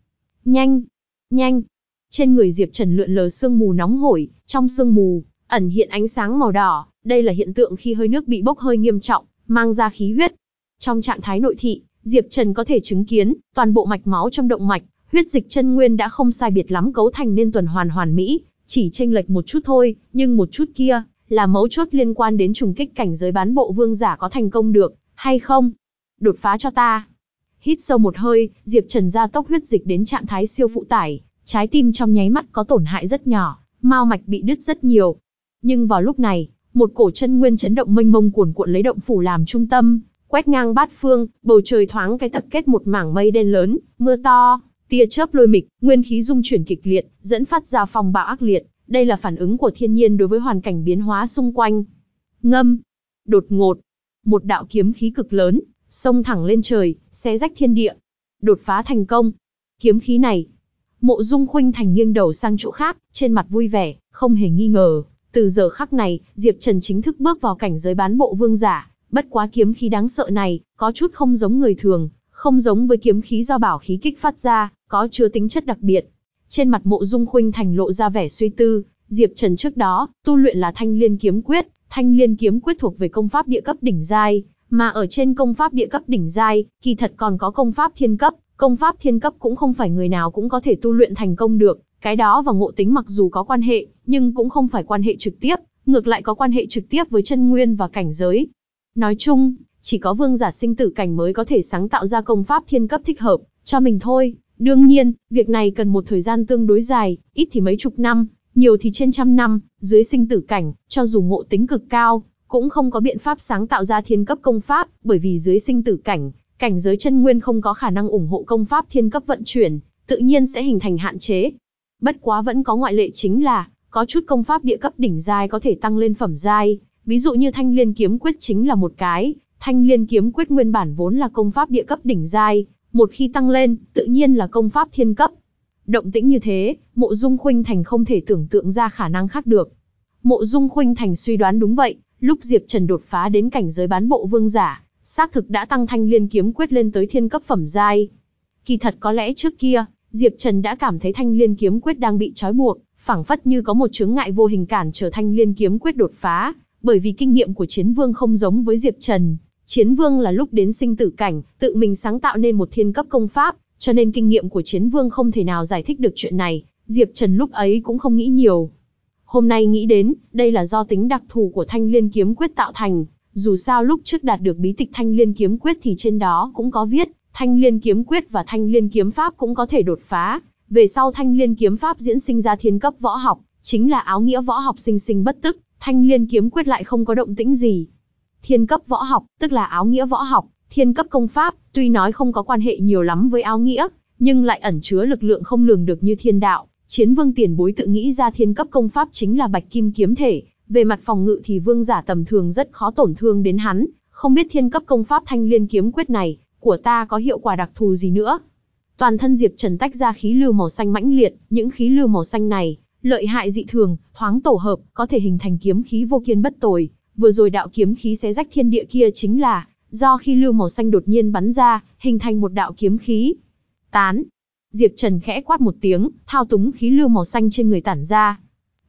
Speaker 1: Nhanh, nhanh. Trên người Diệp Trần lượn lờ sương mù nóng hổi, trong sương mù ẩn hiện ánh sáng màu đỏ, đây là hiện tượng khi hơi nước bị bốc hơi nghiêm trọng, mang ra khí huyết. Trong trạng thái nội thị, Diệp Trần có thể chứng kiến, toàn bộ mạch máu trong động mạch, huyết dịch chân nguyên đã không sai biệt lắm cấu thành nên tuần hoàn hoàn mỹ, chỉ chênh lệch một chút thôi, nhưng một chút kia là mấu chốt liên quan đến trùng kích cảnh giới bán bộ vương giả có thành công được hay không. Đột phá cho ta. Hít sâu một hơi, Diệp Trần ra tốc huyết dịch đến trạng thái siêu phụ tải, trái tim trong nháy mắt có tổn hại rất nhỏ, mao mạch bị đứt rất nhiều. Nhưng vào lúc này, một cổ chân nguyên chấn động mênh mông cuồn cuộn lấy động phủ làm trung tâm, quét ngang bát phương, bầu trời thoáng cái tập kết một mảng mây đen lớn, mưa to, tia chớp lôi mịch, nguyên khí dung chuyển kịch liệt, dẫn phát ra phong bạo ác liệt, đây là phản ứng của thiên nhiên đối với hoàn cảnh biến hóa xung quanh. Ngâm, đột ngột, một đạo kiếm khí cực lớn, xông thẳng lên trời, xé rách thiên địa. Đột phá thành công. Kiếm khí này, Mộ Dung Khuynh Thành nghiêng đầu sang chỗ khác, trên mặt vui vẻ, không hề nghi ngờ, từ giờ khắc này, Diệp Trần chính thức bước vào cảnh giới bán bộ vương giả, bất quá kiếm khí đáng sợ này, có chút không giống người thường, không giống với kiếm khí do bảo khí kích phát ra, có chứa tính chất đặc biệt. Trên mặt Mộ Dung Khuynh Thành lộ ra vẻ suy tư, Diệp Trần trước đó, tu luyện là Thanh Liên kiếm quyết, Thanh Liên kiếm quyết thuộc về công pháp địa cấp đỉnh giai, mà ở trên công pháp địa cấp đỉnh giai, kỳ thật còn có công pháp thiên cấp, công pháp thiên cấp cũng không phải người nào cũng có thể tu luyện thành công được, cái đó và ngộ tính mặc dù có quan hệ, nhưng cũng không phải quan hệ trực tiếp, ngược lại có quan hệ trực tiếp với chân nguyên và cảnh giới. Nói chung, chỉ có vương giả sinh tử cảnh mới có thể sáng tạo ra công pháp thiên cấp thích hợp cho mình thôi. Đương nhiên, việc này cần một thời gian tương đối dài, ít thì mấy chục năm, nhiều thì trên trăm năm, dưới sinh tử cảnh, cho dù ngộ tính cực cao, cũng không có biện pháp sáng tạo ra thiên cấp công pháp, bởi vì dưới sinh tử cảnh, cảnh giới chân nguyên không có khả năng ủng hộ công pháp thiên cấp vận chuyển, tự nhiên sẽ hình thành hạn chế. Bất quá vẫn có ngoại lệ chính là, có chút công pháp địa cấp đỉnh giai có thể tăng lên phẩm giai, ví dụ như Thanh Liên kiếm quyết chính là một cái, Thanh Liên kiếm quyết nguyên bản vốn là công pháp địa cấp đỉnh giai, một khi tăng lên, tự nhiên là công pháp thiên cấp. Động tĩnh như thế, Mộ Dung Khuynh Thành không thể tưởng tượng ra khả năng khác được. Mộ Dung Khuynh Thành suy đoán đúng vậy, lúc Diệp Trần đột phá đến cảnh giới bán bộ vương giả, xác thực đã tăng thanh liên kiếm quyết lên tới thiên cấp phẩm giai. Kỳ thật có lẽ trước kia, Diệp Trần đã cảm thấy thanh liên kiếm quyết đang bị trói buộc, phảng phất như có một chướng ngại vô hình cản trở thanh liên kiếm quyết đột phá, bởi vì kinh nghiệm của chiến vương không giống với Diệp Trần. Chiến vương là lúc đến sinh tử cảnh, tự mình sáng tạo nên một thiên cấp công pháp, cho nên kinh nghiệm của chiến vương không thể nào giải thích được chuyện này, Diệp Trần lúc ấy cũng không nghĩ nhiều. Hôm nay nghĩ đến, đây là do tính đặc thù của thanh liên kiếm quyết tạo thành, dù sao lúc trước đạt được bí tịch thanh liên kiếm quyết thì trên đó cũng có viết, thanh liên kiếm quyết và thanh liên kiếm pháp cũng có thể đột phá, về sau thanh liên kiếm pháp diễn sinh ra thiên cấp võ học, chính là áo nghĩa võ học sinh sinh bất tức, Thanh liên kiếm quyết lại không có động tĩnh gì. Thiên cấp võ học, tức là áo nghĩa võ học, thiên cấp công pháp, tuy nói không có quan hệ nhiều lắm với áo nghĩa, nhưng lại ẩn chứa lực lượng không lường được như thiên đạo. Chiến vương tiền bối tự nghĩ ra thiên cấp công pháp chính là bạch kim kiếm thể, về mặt phòng ngự thì vương giả tầm thường rất khó tổn thương đến hắn, không biết thiên cấp công pháp thanh liên kiếm quyết này, của ta có hiệu quả đặc thù gì nữa. Toàn thân Diệp Trần tách ra khí lưu màu xanh mãnh liệt, những khí lưu màu xanh này, lợi hại dị thường, thoáng tổ hợp, có thể hình thành kiếm khí vô kiên bất tồi. Vừa rồi đạo kiếm khí xé rách thiên địa kia chính là, do khi lưu màu xanh đột nhiên bắn ra, hình thành một đạo kiếm khí. Tán. Diệp Trần khẽ quát một tiếng, thao túng khí lưu màu xanh trên người tản ra.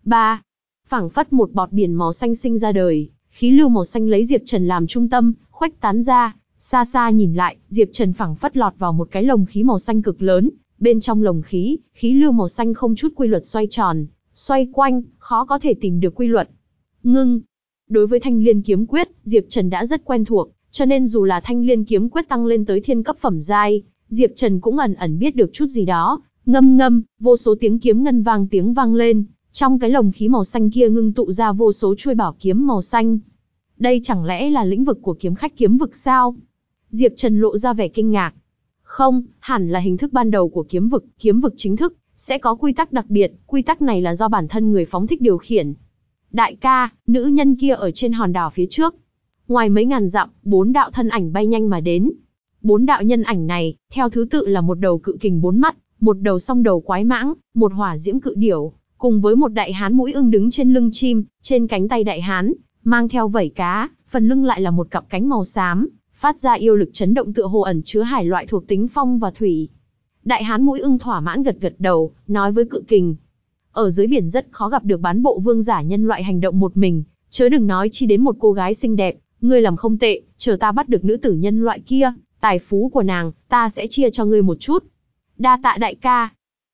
Speaker 1: Ba. phảng phất một bọt biển màu xanh sinh ra đời, khí lưu màu xanh lấy Diệp Trần làm trung tâm, khuếch tán ra, xa xa nhìn lại, Diệp Trần phảng phất lọt vào một cái lồng khí màu xanh cực lớn, bên trong lồng khí, khí lưu màu xanh không chút quy luật xoay tròn, xoay quanh, khó có thể tìm được quy luật. Ngưng. Đối với Thanh Liên kiếm quyết, Diệp Trần đã rất quen thuộc, cho nên dù là Thanh Liên kiếm quyết tăng lên tới thiên cấp phẩm giai, Diệp Trần cũng ẩn ẩn biết được chút gì đó. Ngâm ngâm, vô số tiếng kiếm ngân vang tiếng vang lên, trong cái lồng khí màu xanh kia ngưng tụ ra vô số chuôi bảo kiếm màu xanh. Đây chẳng lẽ là lĩnh vực của kiếm khách kiếm vực sao? Diệp Trần lộ ra vẻ kinh ngạc. Không, hẳn là hình thức ban đầu của kiếm vực, kiếm vực chính thức, sẽ có quy tắc đặc biệt, quy tắc này là do bản thân người phóng thích điều khiển. Đại ca, nữ nhân kia ở trên hòn đảo phía trước. Ngoài mấy ngàn dặm, bốn đạo thân ảnh bay nhanh mà đến. Bốn đạo nhân ảnh này, theo thứ tự là một đầu cự kình bốn mắt, một đầu song đầu quái mãng, một hỏa diễm cự điểu, cùng với một đại hán mũi ưng đứng trên lưng chim, trên cánh tay đại hán, mang theo vảy cá, phần lưng lại là một cặp cánh màu xám, phát ra yêu lực chấn động tựa hồ ẩn chứa hải loại thuộc tính phong và thủy. Đại hán mũi ưng thỏa mãn gật gật đầu, nói với cự kình. Ở dưới biển rất khó gặp được bán bộ vương giả nhân loại hành động một mình, chớ đừng nói chi đến một cô gái xinh đẹp, ngươi làm không tệ, chờ ta bắt được nữ tử nhân loại kia, tài phú của nàng, ta sẽ chia cho ngươi một chút. Đa tạ đại ca.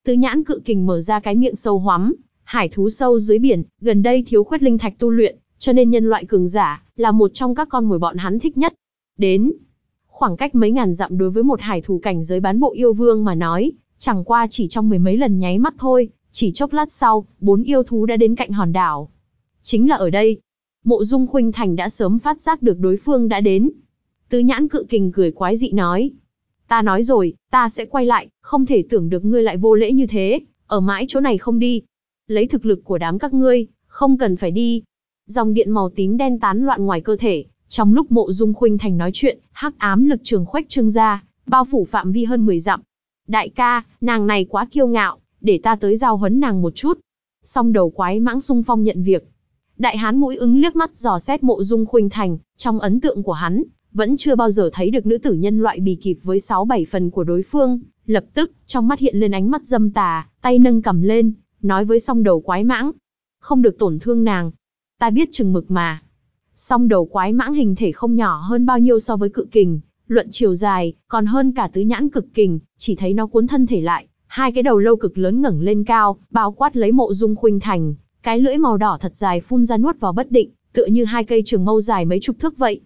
Speaker 1: Tứ nhãn cự kình mở ra cái miệng sâu hoắm, hải thú sâu dưới biển, gần đây thiếu khuyết linh thạch tu luyện, cho nên nhân loại cường giả, là một trong các con mồi bọn hắn thích nhất. Đến, khoảng cách mấy ngàn dặm đối với một hải thủ cảnh giới bán bộ yêu vương mà nói, chẳng qua chỉ trong mười mấy lần nháy mắt thôi, chỉ chốc lát sau, bốn yêu thú đã đến cạnh hòn đảo. Chính là ở đây, mộ dung khuynh thành đã sớm phát giác được đối phương đã đến. Tứ nhãn cự kình cười quái dị nói. Ta nói rồi, ta sẽ quay lại, không thể tưởng được ngươi lại vô lễ như thế, ở mãi chỗ này không đi. Lấy thực lực của đám các ngươi, không cần phải đi. Dòng điện màu tím đen tán loạn ngoài cơ thể, trong lúc mộ dung khuynh thành nói chuyện, hắc ám lực trường khoách trương ra, bao phủ phạm vi hơn 10 dặm. Đại ca, nàng này quá kiêu ngạo, để ta tới giao huấn nàng một chút. Song đầu quái mãng sung phong nhận việc. Đại hán mũi ứng liếc mắt dò xét mộ dung khuynh thành, trong ấn tượng của hắn, vẫn chưa bao giờ thấy được nữ tử nhân loại bì kịp với 6-7 phần của đối phương. Lập tức, trong mắt hiện lên ánh mắt dâm tà, tay nâng cầm lên, nói với song đầu quái mãng. Không được tổn thương nàng. Ta biết chừng mực mà. Song đầu quái mãng hình thể không nhỏ hơn bao nhiêu so với cự kình, luận chiều dài, còn hơn cả tứ nhãn cực kình, chỉ thấy nó cuốn thân thể lại, hai cái đầu lâu cực lớn ngẩng lên cao, bao quát lấy mộ dung khuynh thành, cái lưỡi màu đỏ thật dài phun ra nuốt vào bất định, tựa như hai cây trường mâu dài mấy chục thước vậy.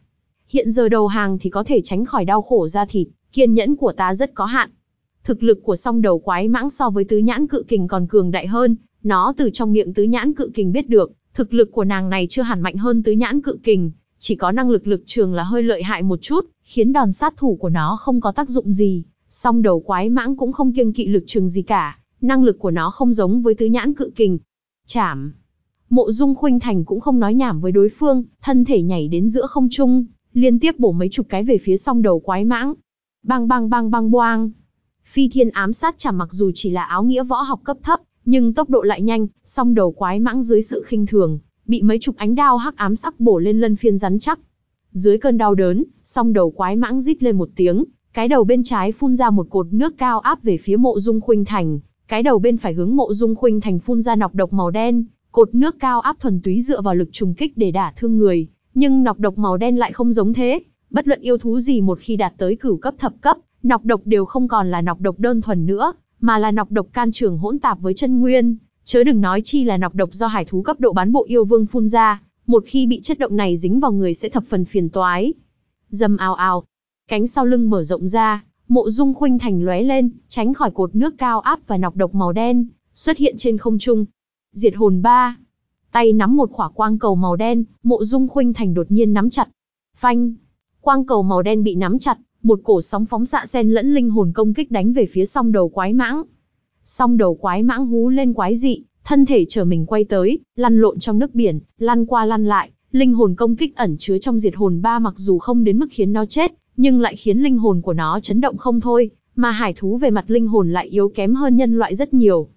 Speaker 1: Hiện giờ đầu hàng thì có thể tránh khỏi đau khổ ra thịt, kiên nhẫn của ta rất có hạn. Thực lực của song đầu quái mãng so với tứ nhãn cự kình còn cường đại hơn, nó từ trong miệng tứ nhãn cự kình biết được, Thực lực của nàng này chưa hẳn mạnh hơn tứ nhãn cự kình, chỉ có năng lực lực trường là hơi lợi hại một chút, khiến đòn sát thủ của nó không có tác dụng gì. Song đầu quái mãng cũng không kiêng kỵ lực trường gì cả, năng lực của nó không giống với tứ nhãn cự kình. Chảm. Mộ Dung Khuynh Thành cũng không nói nhảm với đối phương, thân thể nhảy đến giữa không trung, liên tiếp bổ mấy chục cái về phía song đầu quái mãng. Bang bang bang bang boang. Phi thiên ám sát chảm mặc dù chỉ là áo nghĩa võ học cấp thấp, nhưng tốc độ lại nhanh, song đầu quái mãng dưới sự khinh thường, bị mấy chục ánh đao hắc ám sắc bổ lên lân phiên rắn chắc. Dưới cơn đau đớn, song đầu quái mãng rít lên một tiếng, cái đầu bên trái phun ra một cột nước cao áp về phía mộ dung khuynh thành, cái đầu bên phải hướng mộ dung khuynh thành phun ra nọc độc màu đen, cột nước cao áp thuần túy dựa vào lực trùng kích để đả thương người, nhưng nọc độc màu đen lại không giống thế, bất luận yêu thú gì một khi đạt tới cửu cấp thập cấp, nọc độc đều không còn là nọc độc đơn thuần nữa, mà là nọc độc can trường hỗn tạp với chân nguyên, chớ đừng nói chi là nọc độc do hải thú cấp độ bán bộ yêu vương phun ra, một khi bị chất độc này dính vào người sẽ thập phần phiền toái. Dầm ào ào, cánh sau lưng mở rộng ra, mộ dung khuynh thành lóe lên, tránh khỏi cột nước cao áp và nọc độc màu đen, xuất hiện trên không trung. Diệt hồn ba. tay nắm một khỏa quang cầu màu đen, mộ dung khuynh thành đột nhiên nắm chặt. Phanh! Quang cầu màu đen bị nắm chặt, một cổ sóng phóng xạ sen lẫn linh hồn công kích đánh về phía song đầu quái mãng. Song đầu quái mãng hú lên quái dị, thân thể trở mình quay tới, lăn lộn trong nước biển, lăn qua lăn lại, linh hồn công kích ẩn chứa trong diệt hồn ba mặc dù không đến mức khiến nó chết, nhưng lại khiến linh hồn của nó chấn động không thôi, mà hải thú về mặt linh hồn lại yếu kém hơn nhân loại rất nhiều.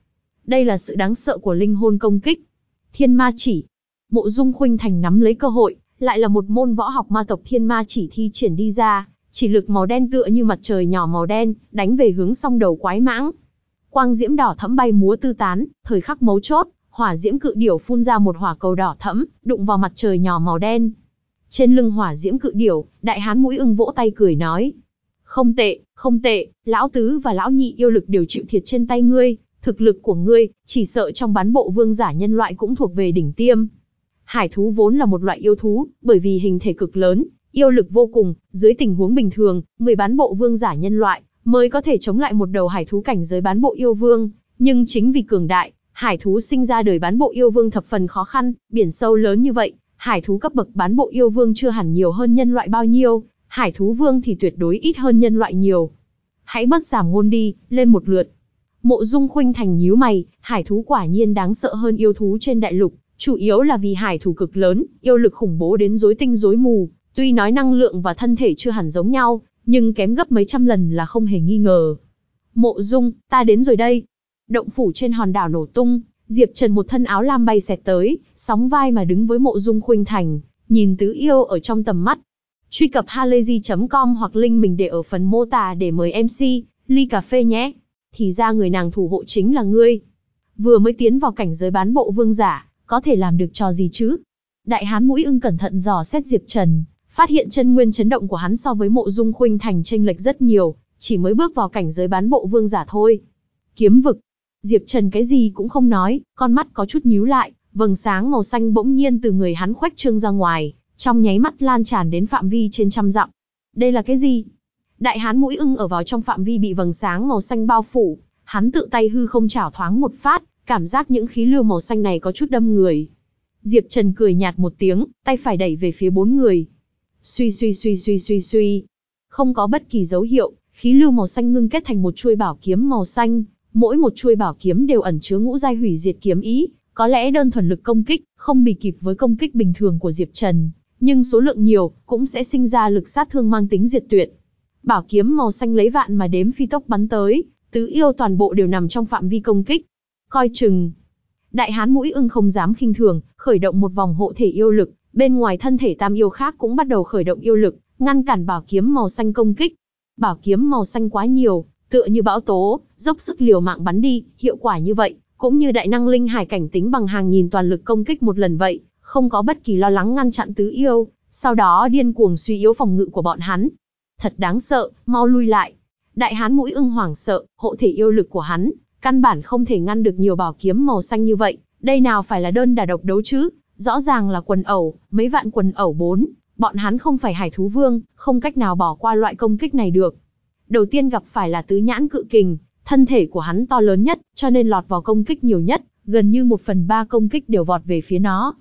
Speaker 1: Đây là sự đáng sợ của linh hồn công kích. Thiên ma chỉ. Mộ Dung Khuynh Thành nắm lấy cơ hội, lại là một môn võ học ma tộc thiên ma chỉ thi triển đi ra, chỉ lực màu đen tựa như mặt trời nhỏ màu đen, đánh về hướng song đầu quái mãng. Quang diễm đỏ thẫm bay múa tư tán, thời khắc mấu chốt, hỏa diễm cự điểu phun ra một hỏa cầu đỏ thẫm, đụng vào mặt trời nhỏ màu đen. Trên lưng hỏa diễm cự điểu, đại hán mũi ưng vỗ tay cười nói: "Không tệ, không tệ, lão tứ và lão nhị yêu lực đều chịu thiệt trên tay ngươi, thực lực của ngươi, chỉ sợ trong bán bộ vương giả nhân loại cũng thuộc về đỉnh tiêm." Hải thú vốn là một loại yêu thú, bởi vì hình thể cực lớn, yêu lực vô cùng, dưới tình huống bình thường, 10 bán bộ vương giả nhân loại mới có thể chống lại một đầu hải thú cảnh giới bán bộ yêu vương, nhưng chính vì cường đại, hải thú sinh ra đời bán bộ yêu vương thập phần khó khăn, biển sâu lớn như vậy, hải thú cấp bậc bán bộ yêu vương chưa hẳn nhiều hơn nhân loại bao nhiêu, hải thú vương thì tuyệt đối ít hơn nhân loại nhiều. Hãy bớt giảm ngôn đi, lên một lượt. Mộ Dung Khuynh Thành nhíu mày, hải thú quả nhiên đáng sợ hơn yêu thú trên đại lục, chủ yếu là vì hải thú cực lớn, yêu lực khủng bố đến rối tinh rối mù, tuy nói năng lượng và thân thể chưa hẳn giống nhau, nhưng kém gấp mấy trăm lần là không hề nghi ngờ. Mộ Dung, ta đến rồi đây. Động phủ trên hòn đảo nổ tung, Diệp Trần một thân áo lam bay xẹt tới, sóng vai mà đứng với Mộ Dung Khuynh Thành, nhìn tứ yêu ở trong tầm mắt. Truy cập halayzi.com hoặc link mình để ở phần mô tả để mời MC, ly cà phê nhé. Thì ra người nàng thủ hộ chính là ngươi. Vừa mới tiến vào cảnh giới bán bộ vương giả, có thể làm được trò gì chứ? Đại hán mũi ưng cẩn thận dò xét Diệp Trần, phát hiện chân nguyên chấn động của hắn so với mộ dung khuynh thành chênh lệch rất nhiều, chỉ mới bước vào cảnh giới bán bộ vương giả thôi. Kiếm vực. Diệp Trần cái gì cũng không nói, con mắt có chút nhíu lại, vầng sáng màu xanh bỗng nhiên từ người hắn khoách trương ra ngoài, trong nháy mắt lan tràn đến phạm vi trên trăm dặm. Đây là cái gì? Đại hán mũi ưng ở vào trong phạm vi bị vầng sáng màu xanh bao phủ, hắn tự tay hư không chảo thoáng một phát, cảm giác những khí lưu màu xanh này có chút đâm người. Diệp Trần cười nhạt một tiếng, tay phải đẩy về phía bốn người, Suy suy suy suy suy suy. Không có bất kỳ dấu hiệu, khí lưu màu xanh ngưng kết thành một chuôi bảo kiếm màu xanh, mỗi một chuôi bảo kiếm đều ẩn chứa ngũ giai hủy diệt kiếm ý, có lẽ đơn thuần lực công kích, không bị kịp với công kích bình thường của Diệp Trần, nhưng số lượng nhiều, cũng sẽ sinh ra lực sát thương mang tính diệt tuyệt. Bảo kiếm màu xanh lấy vạn mà đếm phi tốc bắn tới, tứ yêu toàn bộ đều nằm trong phạm vi công kích. Coi chừng. Đại hán mũi ưng không dám khinh thường, khởi động một vòng hộ thể yêu lực, Bên ngoài thân thể tam yêu khác cũng bắt đầu khởi động yêu lực, ngăn cản bảo kiếm màu xanh công kích. Bảo kiếm màu xanh quá nhiều, tựa như bão tố, dốc sức liều mạng bắn đi, hiệu quả như vậy, cũng như đại năng linh hải cảnh tính bằng hàng nghìn toàn lực công kích một lần vậy, không có bất kỳ lo lắng ngăn chặn tứ yêu, sau đó điên cuồng suy yếu phòng ngự của bọn hắn. Thật đáng sợ, mau lui lại. Đại hán mũi ưng hoảng sợ, hộ thể yêu lực của hắn, căn bản không thể ngăn được nhiều bảo kiếm màu xanh như vậy, đây nào phải là đơn đả độc đấu chứ, Rõ ràng là quần ẩu, mấy vạn quần ẩu bốn, bọn hắn không phải hải thú vương, không cách nào bỏ qua loại công kích này được. Đầu tiên gặp phải là tứ nhãn cự kình, thân thể của hắn to lớn nhất, cho nên lọt vào công kích nhiều nhất, gần như một phần ba công kích đều vọt về phía nó.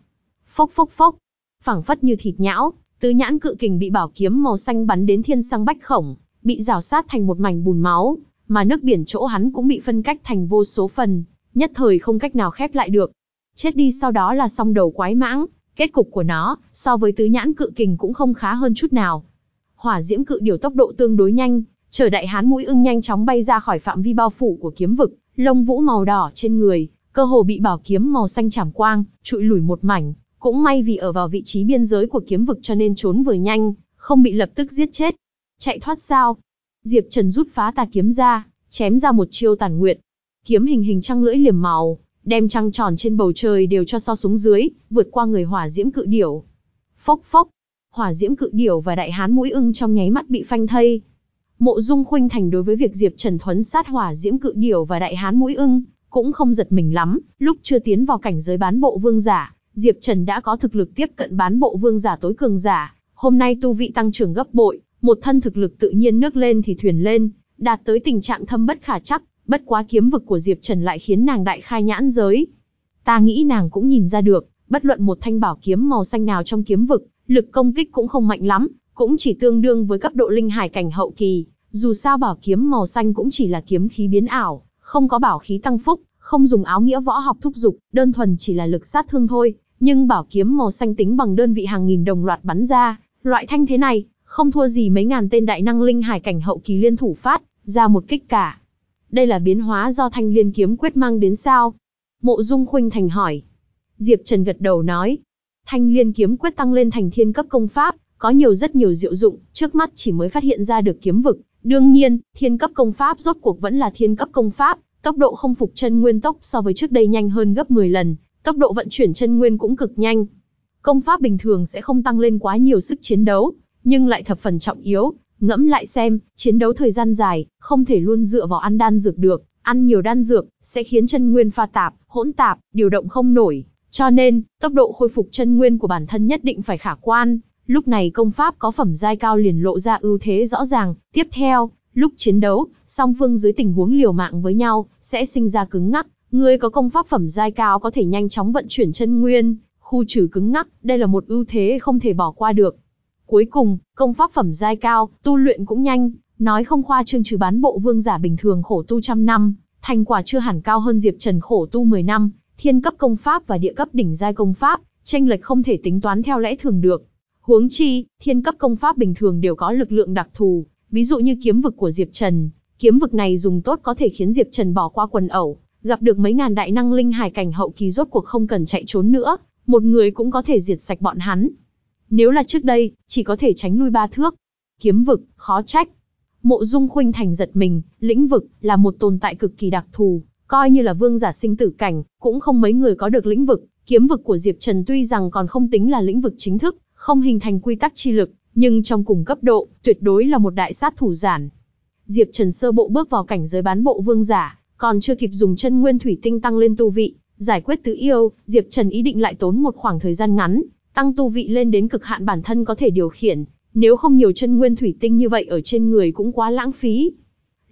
Speaker 1: Phốc phốc phốc, phẳng phất như thịt nhão, tứ nhãn cự kình bị bảo kiếm màu xanh bắn đến thiên sang bách khổng, bị rào sát thành một mảnh bùn máu, mà nước biển chỗ hắn cũng bị phân cách thành vô số phần, nhất thời không cách nào khép lại được chết đi sau đó là song đầu quái mãng, kết cục của nó, so với tứ nhãn cự kình cũng không khá hơn chút nào. Hỏa diễm cự điều tốc độ tương đối nhanh, chờ đại hán mũi ưng nhanh chóng bay ra khỏi phạm vi bao phủ của kiếm vực, lông vũ màu đỏ trên người, cơ hồ bị bảo kiếm màu xanh chảm quang, trụi lùi một mảnh, cũng may vì ở vào vị trí biên giới của kiếm vực cho nên trốn vừa nhanh, không bị lập tức giết chết. Chạy thoát sao? Diệp Trần rút phá tà kiếm ra, chém ra một chiêu tàn nguyệt. Kiếm hình hình trăng lưỡi liềm màu, đem trăng tròn trên bầu trời đều cho so xuống dưới, vượt qua người hỏa diễm cự điểu. Phốc phốc, hỏa diễm cự điểu và đại hán mũi ưng trong nháy mắt bị phanh thây. Mộ Dung Khuynh Thành đối với việc Diệp Trần thuấn sát hỏa diễm cự điểu và đại hán mũi ưng cũng không giật mình lắm, lúc chưa tiến vào cảnh giới bán bộ vương giả, Diệp Trần đã có thực lực tiếp cận bán bộ vương giả tối cường giả, hôm nay tu vị tăng trưởng gấp bội, một thân thực lực tự nhiên nước lên thì thuyền lên, đạt tới tình trạng thâm bất khả chắc, Bất quá kiếm vực của Diệp Trần lại khiến nàng đại khai nhãn giới. Ta nghĩ nàng cũng nhìn ra được, Bất luận một thanh bảo kiếm màu xanh nào trong kiếm vực, lực công kích cũng không mạnh lắm, cũng chỉ tương đương với cấp độ linh hải cảnh hậu kỳ. Dù sao bảo kiếm màu xanh cũng chỉ là kiếm khí biến ảo, không có bảo khí tăng phúc, không dùng áo nghĩa võ học thúc dục, đơn thuần chỉ là lực sát thương thôi. Nhưng bảo kiếm màu xanh tính bằng đơn vị hàng nghìn đồng loạt bắn ra, loại thanh thế này, không thua gì mấy ngàn tên đại năng linh hải cảnh hậu kỳ liên thủ phát, ra một kích cả. Đây là biến hóa do thanh liên kiếm quyết mang đến sao? Mộ Dung Khuynh Thành hỏi. Diệp Trần gật đầu nói. Thanh liên kiếm quyết tăng lên thành thiên cấp công pháp, có nhiều rất nhiều diệu dụng, trước mắt chỉ mới phát hiện ra được kiếm vực. Đương nhiên, thiên cấp công pháp rốt cuộc vẫn là thiên cấp công pháp, tốc độ không phục chân nguyên tốc so với trước đây nhanh hơn gấp 10 lần, tốc độ vận chuyển chân nguyên cũng cực nhanh. Công pháp bình thường sẽ không tăng lên quá nhiều sức chiến đấu, nhưng lại thập phần trọng yếu, ngẫm lại xem, chiến đấu thời gian dài, không thể luôn dựa vào ăn đan dược được, ăn nhiều đan dược, sẽ khiến chân nguyên pha tạp, hỗn tạp, điều động không nổi. Cho nên, tốc độ khôi phục chân nguyên của bản thân nhất định phải khả quan. Lúc này công pháp có phẩm giai cao liền lộ ra ưu thế rõ ràng. Tiếp theo, lúc chiến đấu, song phương dưới tình huống liều mạng với nhau, sẽ sinh ra cứng ngắc. Người có công pháp phẩm giai cao có thể nhanh chóng vận chuyển chân nguyên, khu trừ cứng ngắc, đây là một ưu thế không thể bỏ qua được. Cuối cùng, công pháp phẩm giai cao, tu luyện cũng nhanh, nói không khoa trương trừ bán bộ vương giả bình thường khổ tu trăm năm, thành quả chưa hẳn cao hơn Diệp Trần khổ tu 10 năm, thiên cấp công pháp và địa cấp đỉnh giai công pháp, tranh lệch không thể tính toán theo lẽ thường được. Huống chi, thiên cấp công pháp bình thường đều có lực lượng đặc thù, ví dụ như kiếm vực của Diệp Trần, kiếm vực này dùng tốt có thể khiến Diệp Trần bỏ qua quần ẩu, gặp được mấy ngàn đại năng linh hải cảnh hậu kỳ rốt cuộc không cần chạy trốn nữa, một người cũng có thể diệt sạch bọn hắn. Nếu là trước đây, chỉ có thể tránh lui ba thước. Kiếm vực, khó trách. Mộ Dung Khuynh Thành giật mình, lĩnh vực là một tồn tại cực kỳ đặc thù, coi như là vương giả sinh tử cảnh, cũng không mấy người có được lĩnh vực. Kiếm vực của Diệp Trần tuy rằng còn không tính là lĩnh vực chính thức, không hình thành quy tắc chi lực, nhưng trong cùng cấp độ, tuyệt đối là một đại sát thủ giản. Diệp Trần sơ bộ bước vào cảnh giới bán bộ vương giả, còn chưa kịp dùng chân nguyên thủy tinh tăng lên tu vị, giải quyết tứ yêu, Diệp Trần ý định lại tốn một khoảng thời gian ngắn, tăng tu vị lên đến cực hạn bản thân có thể điều khiển, nếu không nhiều chân nguyên thủy tinh như vậy ở trên người cũng quá lãng phí.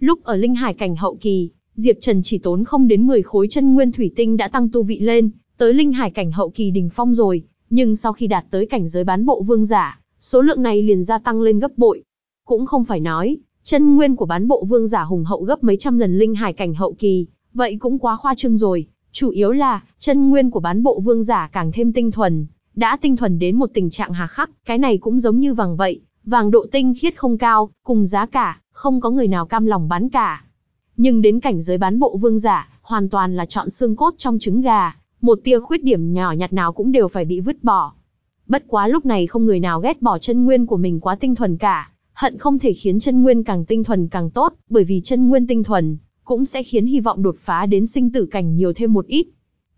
Speaker 1: Lúc ở linh hải cảnh hậu kỳ, Diệp Trần chỉ tốn không đến 10 khối chân nguyên thủy tinh đã tăng tu vị lên, tới linh hải cảnh hậu kỳ đỉnh phong rồi, nhưng sau khi đạt tới cảnh giới bán bộ vương giả, số lượng này liền gia tăng lên gấp bội. Cũng không phải nói, chân nguyên của bán bộ vương giả hùng hậu gấp mấy trăm lần linh hải cảnh hậu kỳ, vậy cũng quá khoa trương rồi, chủ yếu là, chân nguyên của bán bộ vương giả càng thêm tinh thuần, đã tinh thuần đến một tình trạng hà khắc, cái này cũng giống như vàng vậy, vàng độ tinh khiết không cao, cùng giá cả, không có người nào cam lòng bán cả. Nhưng đến cảnh giới bán bộ vương giả, hoàn toàn là chọn xương cốt trong trứng gà, một tia khuyết điểm nhỏ nhặt nào cũng đều phải bị vứt bỏ. Bất quá lúc này không người nào ghét bỏ chân nguyên của mình quá tinh thuần cả, hận không thể khiến chân nguyên càng tinh thuần càng tốt, bởi vì chân nguyên tinh thuần, cũng sẽ khiến hy vọng đột phá đến sinh tử cảnh nhiều thêm một ít.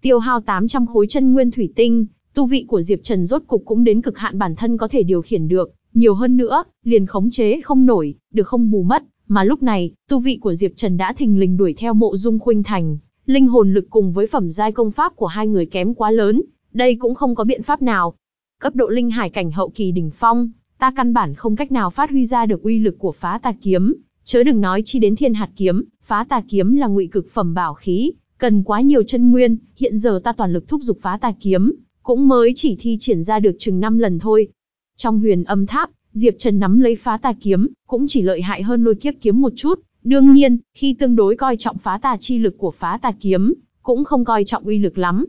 Speaker 1: Tiêu hao 800 khối chân nguyên thủy tinh, tu vị của Diệp Trần rốt cục cũng đến cực hạn bản thân có thể điều khiển được, nhiều hơn nữa, liền khống chế không nổi, được không bù mất, mà lúc này, tu vị của Diệp Trần đã thình lình đuổi theo mộ dung khuynh thành, linh hồn lực cùng với phẩm giai công pháp của hai người kém quá lớn, đây cũng không có biện pháp nào. Cấp độ linh hải cảnh hậu kỳ đỉnh phong, ta căn bản không cách nào phát huy ra được uy lực của phá tà kiếm, chớ đừng nói chi đến thiên hạt kiếm, phá tà kiếm là ngụy cực phẩm bảo khí, cần quá nhiều chân nguyên, hiện giờ ta toàn lực thúc giục phá tà kiếm, cũng mới chỉ thi triển ra được chừng 5 lần thôi. Trong huyền âm tháp, Diệp Trần nắm lấy phá tà kiếm, cũng chỉ lợi hại hơn lôi kiếp kiếm một chút. Đương nhiên, khi tương đối coi trọng phá tà chi lực của phá tà kiếm, cũng không coi trọng uy lực lắm.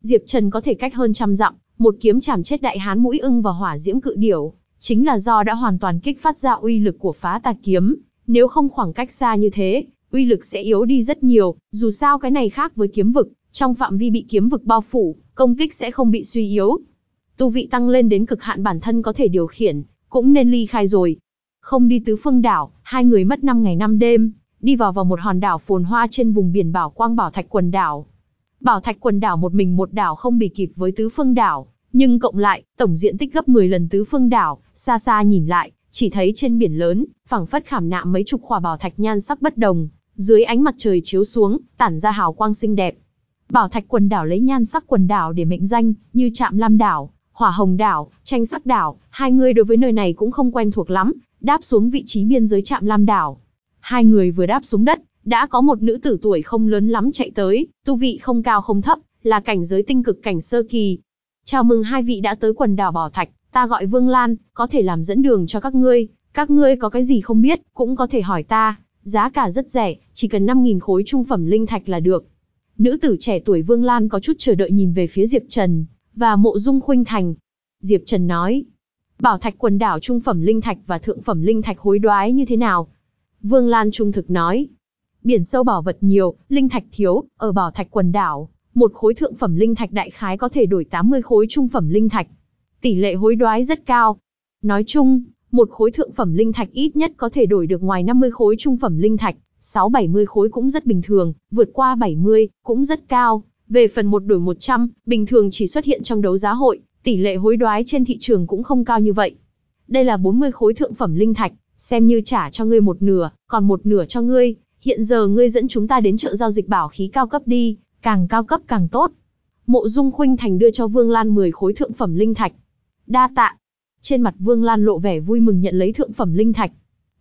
Speaker 1: Diệp Trần có thể cách hơn trăm dặm, một kiếm chảm chết đại hán mũi ưng và hỏa diễm cự điểu, chính là do đã hoàn toàn kích phát ra uy lực của phá tà kiếm. Nếu không khoảng cách xa như thế, uy lực sẽ yếu đi rất nhiều, dù sao cái này khác với kiếm vực, trong phạm vi bị kiếm vực bao phủ, công kích sẽ không bị suy yếu. Tu vị tăng lên đến cực hạn bản thân có thể điều khiển, cũng nên ly khai rồi. Không đi tứ phương đảo, hai người mất 5 ngày 5 đêm, đi vào vào một hòn đảo phồn hoa trên vùng biển Bảo Quang Bảo Thạch quần đảo. Bảo Thạch quần đảo một mình một đảo không bị kịp với tứ phương đảo, nhưng cộng lại, tổng diện tích gấp 10 lần tứ phương đảo, xa xa nhìn lại, chỉ thấy trên biển lớn, phẳng phất khảm nạm mấy chục khỏa bảo thạch nhan sắc bất đồng, dưới ánh mặt trời chiếu xuống, tản ra hào quang xinh đẹp. Bảo thạch quần đảo lấy nhan sắc quần đảo để mệnh danh, như Trạm Lam đảo, Hỏa Hồng đảo, Tranh sắc đảo, hai người đối với nơi này cũng không quen thuộc lắm, đáp xuống vị trí biên giới Trạm Lam đảo. Hai người vừa đáp xuống đất, đã có một nữ tử tuổi không lớn lắm chạy tới, tu vị không cao không thấp, là cảnh giới tinh cực cảnh sơ kỳ. Chào mừng hai vị đã tới quần đảo Bảo Thạch, ta gọi Vương Lan, có thể làm dẫn đường cho các ngươi. Các ngươi có cái gì không biết, cũng có thể hỏi ta. Giá cả rất rẻ, chỉ cần 5.000 khối trung phẩm linh thạch là được. Nữ tử trẻ tuổi Vương Lan có chút chờ đợi nhìn về phía Diệp Trần, và mộ dung khuynh thành. Diệp Trần nói, bảo thạch quần đảo trung phẩm linh thạch và thượng phẩm linh thạch hối đoái như thế nào? Vương Lan trung thực nói, biển sâu bảo vật nhiều, linh thạch thiếu, ở bảo thạch quần đảo, một khối thượng phẩm linh thạch đại khái có thể đổi 80 khối trung phẩm linh thạch. Tỷ lệ hối đoái rất cao. Nói chung, một khối thượng phẩm linh thạch ít nhất có thể đổi được ngoài 50 khối trung phẩm linh thạch, 6-70 khối cũng rất bình thường, vượt qua 70, cũng rất cao. Về phần một đổi 100, bình thường chỉ xuất hiện trong đấu giá hội, tỷ lệ hối đoái trên thị trường cũng không cao như vậy. Đây là 40 khối thượng phẩm linh thạch, xem như trả cho ngươi một nửa, còn một nửa cho ngươi. Hiện giờ ngươi dẫn chúng ta đến chợ giao dịch bảo khí cao cấp đi, càng cao cấp càng tốt. Mộ Dung Khuynh Thành đưa cho Vương Lan 10 khối thượng phẩm linh thạch. Đa tạ. Trên mặt Vương Lan lộ vẻ vui mừng nhận lấy thượng phẩm linh thạch.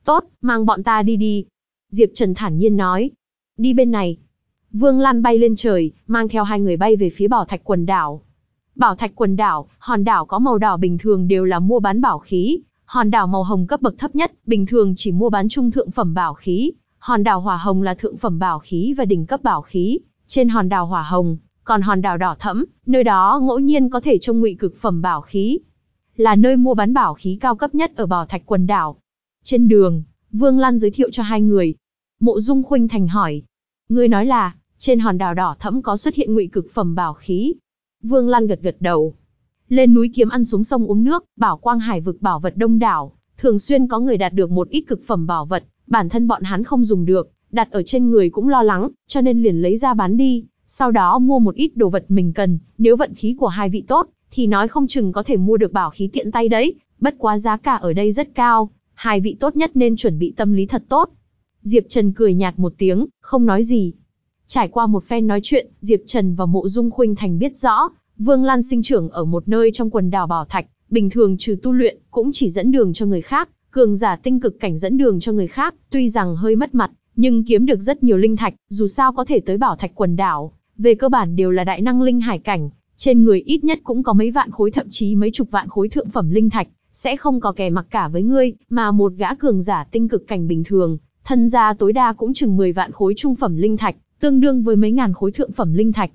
Speaker 1: Tốt, mang bọn ta đi đi. Diệp Trần thản nhiên nói. Đi bên này. Vương Lan bay lên trời, mang theo hai người bay về phía bảo thạch quần đảo. Bảo thạch quần đảo, hòn đảo có màu đỏ bình thường đều là mua bán bảo khí. Hòn đảo màu hồng cấp bậc thấp nhất, bình thường chỉ mua bán trung thượng phẩm bảo khí. Hòn đảo hỏa hồng là thượng phẩm bảo khí và đỉnh cấp bảo khí. Trên hòn đảo hỏa hồng, còn hòn đảo đỏ thẫm, nơi đó ngẫu nhiên có thể trông ngụy cực phẩm bảo khí. Là nơi mua bán bảo khí cao cấp nhất ở bảo thạch quần đảo. Trên đường, Vương Lan giới thiệu cho hai người. Mộ Dung Khuynh Thành hỏi. Ngươi nói là, trên hòn đảo đỏ thẫm có xuất hiện ngụy cực phẩm bảo khí. Vương Lan gật gật đầu. Lên núi kiếm ăn xuống sông uống nước, bảo quang hải vực bảo vật đông đảo, thường xuyên có người đạt được một ít cực phẩm bảo vật, bản thân bọn hắn không dùng được, đặt ở trên người cũng lo lắng, cho nên liền lấy ra bán đi, sau đó mua một ít đồ vật mình cần, nếu vận khí của hai vị tốt, thì nói không chừng có thể mua được bảo khí tiện tay đấy, bất quá giá cả ở đây rất cao, hai vị tốt nhất nên chuẩn bị tâm lý thật tốt. Diệp Trần cười nhạt một tiếng, không nói gì. Trải qua một phen nói chuyện, Diệp Trần và Mộ Dung Khuynh Thành biết rõ, Vương Lan sinh trưởng ở một nơi trong quần đảo Bảo Thạch, bình thường trừ tu luyện, cũng chỉ dẫn đường cho người khác, cường giả tinh cực cảnh dẫn đường cho người khác, tuy rằng hơi mất mặt, nhưng kiếm được rất nhiều linh thạch, dù sao có thể tới Bảo Thạch quần đảo, về cơ bản đều là đại năng linh hải cảnh, trên người ít nhất cũng có mấy vạn khối thậm chí mấy chục vạn khối thượng phẩm linh thạch, sẽ không có kẻ mặc cả với ngươi, mà một gã cường giả tinh cực cảnh bình thường, thân gia tối đa cũng chừng 10 vạn khối trung phẩm linh thạch, tương đương với mấy ngàn khối thượng phẩm linh thạch.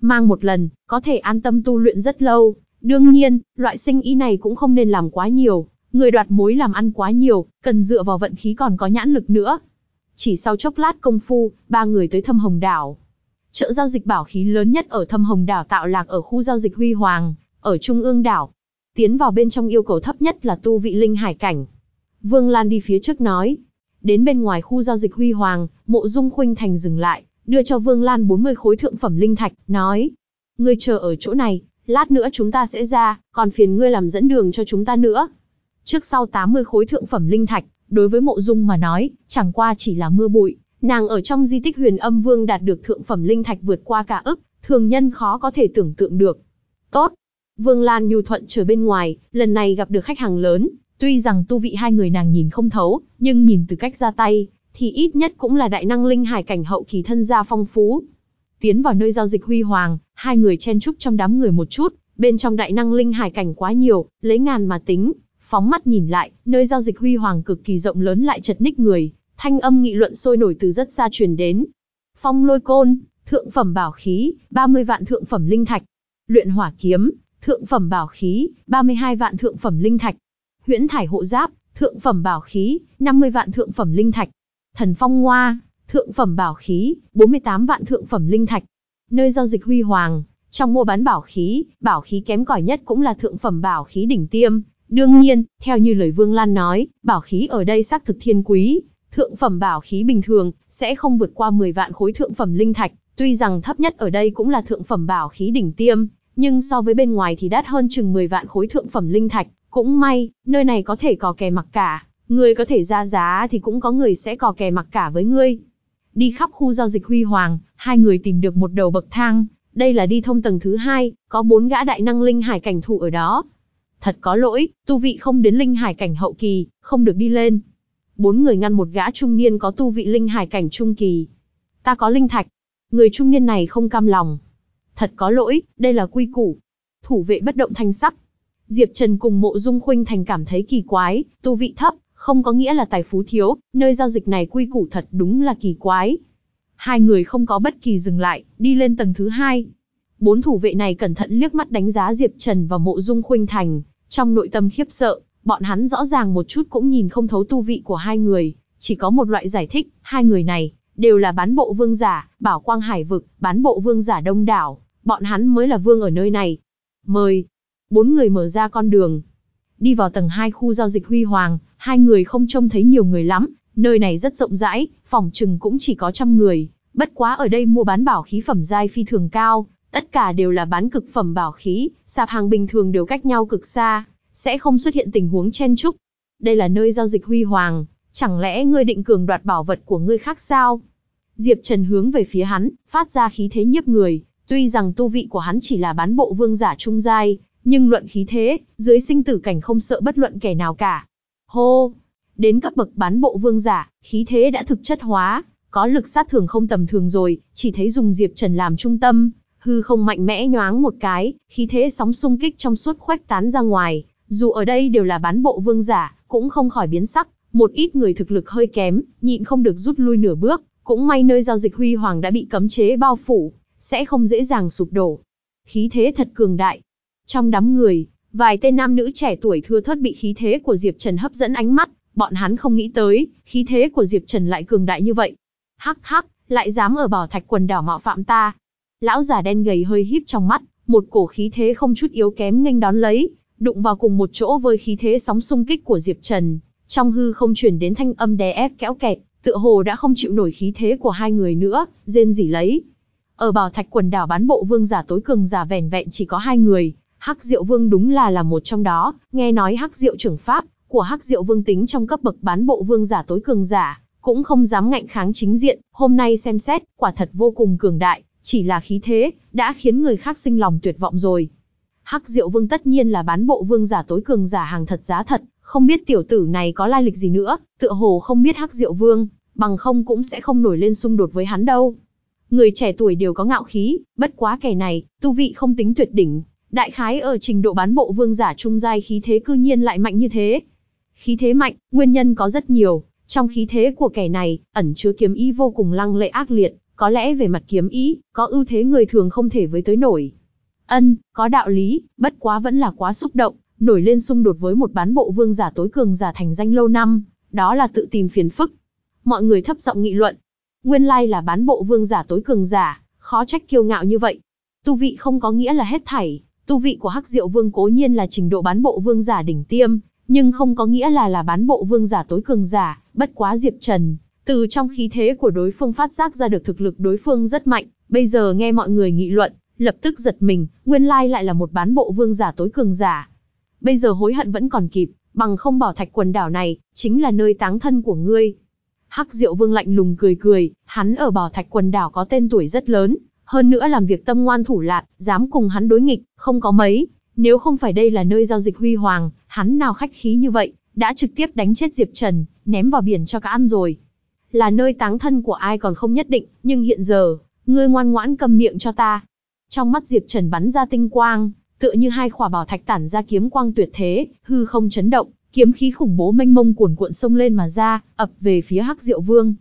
Speaker 1: Mang một lần, có thể an tâm tu luyện rất lâu. Đương nhiên, loại sinh ý này cũng không nên làm quá nhiều, người đoạt mối làm ăn quá nhiều, cần dựa vào vận khí còn có nhãn lực nữa. Chỉ sau chốc lát công phu, ba người tới thâm hồng đảo. Chợ giao dịch bảo khí lớn nhất ở thâm hồng đảo tạo lạc ở khu giao dịch Huy Hoàng, ở trung ương đảo. Tiến vào bên trong yêu cầu thấp nhất là tu vị linh hải cảnh. Vương Lan đi phía trước nói. Đến bên ngoài khu giao dịch Huy Hoàng, mộ dung khuynh thành dừng lại, đưa cho Vương Lan 40 khối thượng phẩm linh thạch, nói. Ngươi chờ ở chỗ này, lát nữa chúng ta sẽ ra, còn phiền ngươi làm dẫn đường cho chúng ta nữa. Trước sau 80 khối thượng phẩm linh thạch, đối với mộ dung mà nói, chẳng qua chỉ là mưa bụi. Nàng ở trong di tích huyền âm vương đạt được thượng phẩm linh thạch vượt qua cả ức, thường nhân khó có thể tưởng tượng được. Tốt. Vương Lan nhu thuận chờ bên ngoài, lần này gặp được khách hàng lớn, tuy rằng tu vị hai người nàng nhìn không thấu, nhưng nhìn từ cách ra tay, thì ít nhất cũng là đại năng linh hải cảnh hậu kỳ thân gia phong phú. Tiến vào nơi giao dịch huy hoàng, hai người chen chúc trong đám người một chút, bên trong đại năng linh hải cảnh quá nhiều, lấy ngàn mà tính, phóng mắt nhìn lại, nơi giao dịch huy hoàng cực kỳ rộng lớn lại chật ních người, thanh âm nghị luận sôi nổi từ rất xa truyền đến. Phong lôi côn, thượng phẩm bảo khí, 30 vạn thượng phẩm linh thạch. Luyện hỏa kiếm, thượng phẩm bảo khí, 32 vạn thượng phẩm linh thạch. Huyễn thải hộ giáp, thượng phẩm bảo khí, 50 vạn thượng phẩm linh thạch. Thần Phong Hoa, thượng phẩm bảo khí, 48 vạn thượng phẩm linh thạch. Nơi giao dịch huy hoàng, trong mua bán bảo khí, bảo khí kém cỏi nhất cũng là thượng phẩm bảo khí đỉnh tiêm. Đương nhiên, theo như lời Vương Lan nói, bảo khí ở đây xác thực thiên quý. Thượng phẩm bảo khí bình thường, sẽ không vượt qua 10 vạn khối thượng phẩm linh thạch. Tuy rằng thấp nhất ở đây cũng là thượng phẩm bảo khí đỉnh tiêm, nhưng so với bên ngoài thì đắt hơn chừng 10 vạn khối thượng phẩm linh thạch. Cũng may, nơi này có thể có kè mặc cả, Ngươi có thể ra giá thì cũng có người sẽ cò kè mặc cả với ngươi. Đi khắp khu giao dịch huy hoàng, hai người tìm được một đầu bậc thang. Đây là đi thông tầng thứ hai, có bốn gã đại năng linh hải cảnh thủ ở đó. Thật có lỗi, tu vị không đến linh hải cảnh hậu kỳ, không được đi lên. Bốn người ngăn một gã trung niên có tu vị linh hải cảnh trung kỳ. Ta có linh thạch. Người trung niên này không cam lòng. Thật có lỗi, đây là quy củ. thủ vệ bất động thanh sắc. Diệp Trần cùng Mộ Dung Khuynh Thành cảm thấy kỳ quái, tu vị thấp, không có nghĩa là tài phú thiếu, nơi giao dịch này quy củ thật đúng là kỳ quái. Hai người không có bất kỳ dừng lại, đi lên tầng thứ hai. Bốn thủ vệ này cẩn thận liếc mắt đánh giá Diệp Trần và Mộ Dung Khuynh Thành, trong nội tâm khiếp sợ, bọn hắn rõ ràng một chút cũng nhìn không thấu tu vị của hai người, chỉ có một loại giải thích, hai người này đều là bán bộ vương giả, bảo quang hải vực, bán bộ vương giả đông đảo, bọn hắn mới là vương ở nơi này. Mời. Bốn người mở ra con đường. Đi vào tầng 2 khu giao dịch huy hoàng, hai người không trông thấy nhiều người lắm, nơi này rất rộng rãi, phòng trừng cũng chỉ có trăm người. Bất quá ở đây mua bán bảo khí phẩm giai phi thường cao, tất cả đều là bán cực phẩm bảo khí, sạp hàng bình thường đều cách nhau cực xa, sẽ không xuất hiện tình huống chen chúc. Đây là nơi giao dịch huy hoàng, chẳng lẽ ngươi định cường đoạt bảo vật của ngươi khác sao? Diệp Trần hướng về phía hắn, phát ra khí thế nhiếp người, tuy rằng tu vị của hắn chỉ là bán bộ vương giả trung giai, nhưng luận khí thế, dưới sinh tử cảnh không sợ bất luận kẻ nào cả. Hô! Đến cấp bậc bán bộ vương giả, khí thế đã thực chất hóa, có lực sát thường không tầm thường rồi, chỉ thấy dùng Diệp Trần làm trung tâm, hư không mạnh mẽ nhoáng một cái, khí thế sóng xung kích trong suốt khoách tán ra ngoài, dù ở đây đều là bán bộ vương giả, cũng không khỏi biến sắc, một ít người thực lực hơi kém, nhịn không được rút lui nửa bước, cũng may nơi giao dịch huy hoàng đã bị cấm chế bao phủ, sẽ không dễ dàng sụp đổ. Khí thế thật cường đại. Trong đám người, vài tên nam nữ trẻ tuổi thưa thớt bị khí thế của Diệp Trần hấp dẫn ánh mắt, bọn hắn không nghĩ tới, khí thế của Diệp Trần lại cường đại như vậy. Hắc hắc, lại dám ở bảo thạch quần đảo mạo phạm ta. Lão già đen gầy hơi híp trong mắt, một cổ khí thế không chút yếu kém nghênh đón lấy, đụng vào cùng một chỗ với khí thế sóng xung kích của Diệp Trần. Trong hư không chuyển đến thanh âm đè ép kéo kẹt, tựa hồ đã không chịu nổi khí thế của hai người nữa, rên rỉ lấy. Ở bảo thạch quần đảo bán bộ vương giả tối cường giả vẻn vẹn chỉ có hai người, Hắc Diệu Vương đúng là là một trong đó, nghe nói Hắc Diệu trưởng pháp của Hắc Diệu Vương tính trong cấp bậc bán bộ vương giả tối cường giả, cũng không dám ngạnh kháng chính diện, hôm nay xem xét, quả thật vô cùng cường đại, chỉ là khí thế, đã khiến người khác sinh lòng tuyệt vọng rồi. Hắc Diệu Vương tất nhiên là bán bộ vương giả tối cường giả hàng thật giá thật, không biết tiểu tử này có lai lịch gì nữa, tựa hồ không biết Hắc Diệu Vương, bằng không cũng sẽ không nổi lên xung đột với hắn đâu. Người trẻ tuổi đều có ngạo khí, bất quá kẻ này, tu vị không tính tuyệt đỉnh, đại khái ở trình độ bán bộ vương giả trung giai khí thế cư nhiên lại mạnh như thế. Khí thế mạnh, nguyên nhân có rất nhiều, trong khí thế của kẻ này, ẩn chứa kiếm ý vô cùng lăng lệ ác liệt, có lẽ về mặt kiếm ý, có ưu thế người thường không thể với tới nổi. Ân, có đạo lý, bất quá vẫn là quá xúc động, nổi lên xung đột với một bán bộ vương giả tối cường giả thành danh lâu năm, đó là tự tìm phiền phức. Mọi người thấp giọng nghị luận. Nguyên lai là bán bộ vương giả tối cường giả, khó trách kiêu ngạo như vậy. Tu vị không có nghĩa là hết thảy, tu vị của Hắc Diệu Vương cố nhiên là trình độ bán bộ vương giả đỉnh tiêm, nhưng không có nghĩa là là bán bộ vương giả tối cường giả, bất quá Diệp Trần, từ trong khí thế của đối phương phát giác ra được thực lực đối phương rất mạnh, bây giờ nghe mọi người nghị luận, lập tức giật mình, nguyên lai lại là một bán bộ vương giả tối cường giả. Bây giờ hối hận vẫn còn kịp, bằng không bỏ thạch quần đảo này, chính là nơi táng thân của ngươi. Hắc Diệu Vương lạnh lùng cười cười, hắn ở bảo thạch quần đảo có tên tuổi rất lớn, hơn nữa làm việc tâm ngoan thủ lạn, dám cùng hắn đối nghịch, không có mấy. Nếu không phải đây là nơi giao dịch huy hoàng, hắn nào khách khí như vậy, đã trực tiếp đánh chết Diệp Trần, ném vào biển cho cá ăn rồi. Là nơi táng thân của ai còn không nhất định, nhưng hiện giờ, ngươi ngoan ngoãn cầm miệng cho ta. Trong mắt Diệp Trần bắn ra tinh quang, tựa như hai khỏa bảo thạch tản ra kiếm quang tuyệt thế, hư không chấn động, kiếm khí khủng bố mênh mông cuồn cuộn sông lên mà ra, ập về phía Hắc Diệu Vương.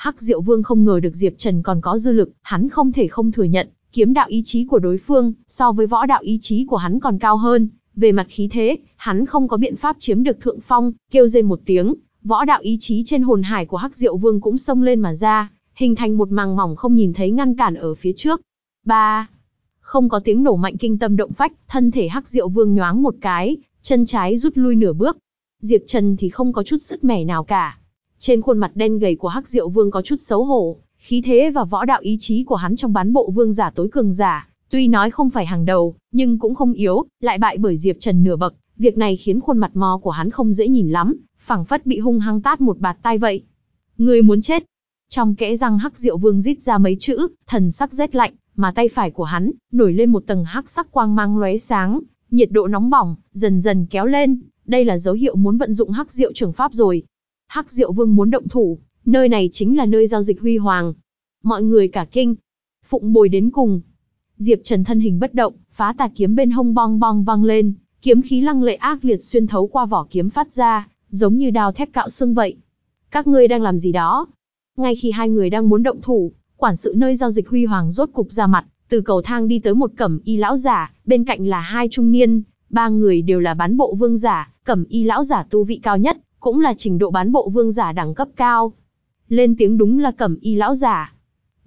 Speaker 1: Hắc Diệu Vương không ngờ được Diệp Trần còn có dư lực, hắn không thể không thừa nhận, kiếm đạo ý chí của đối phương, so với võ đạo ý chí của hắn còn cao hơn. Về mặt khí thế, hắn không có biện pháp chiếm được thượng phong, kêu dây một tiếng, võ đạo ý chí trên hồn hải của Hắc Diệu Vương cũng xông lên mà ra, hình thành một màng mỏng không nhìn thấy ngăn cản ở phía trước. Ba, Không có tiếng nổ mạnh kinh tâm động phách, thân thể Hắc Diệu Vương nhoáng một cái, chân trái rút lui nửa bước. Diệp Trần thì không có chút sức mẻ nào cả. Trên khuôn mặt đen gầy của Hắc Diệu Vương có chút xấu hổ, khí thế và võ đạo ý chí của hắn trong bán bộ vương giả tối cường giả, tuy nói không phải hàng đầu, nhưng cũng không yếu, lại bại bởi Diệp Trần nửa bậc, việc này khiến khuôn mặt mò của hắn không dễ nhìn lắm, phảng phất bị hung hăng tát một bạt tai vậy. Người muốn chết. Trong kẽ răng Hắc Diệu Vương rít ra mấy chữ, thần sắc rét lạnh, mà tay phải của hắn nổi lên một tầng hắc sắc quang mang lóe sáng, nhiệt độ nóng bỏng dần dần kéo lên, đây là dấu hiệu muốn vận dụng Hắc Diệu trường pháp rồi. Hắc Diệu Vương muốn động thủ, nơi này chính là nơi giao dịch huy hoàng. Mọi người cả kinh. Phụng bồi đến cùng. Diệp Trần thân hình bất động, phá tà kiếm bên hông bong bong vang lên, kiếm khí lăng lệ ác liệt xuyên thấu qua vỏ kiếm phát ra, giống như đao thép cạo xương vậy. Các ngươi đang làm gì đó? Ngay khi hai người đang muốn động thủ, quản sự nơi giao dịch Huy Hoàng rốt cục ra mặt, từ cầu thang đi tới một cẩm y lão giả, bên cạnh là hai trung niên, ba người đều là bán bộ vương giả, cẩm y lão giả tu vị cao nhất, cũng là trình độ bán bộ vương giả đẳng cấp cao. Lên tiếng đúng là cẩm y lão giả.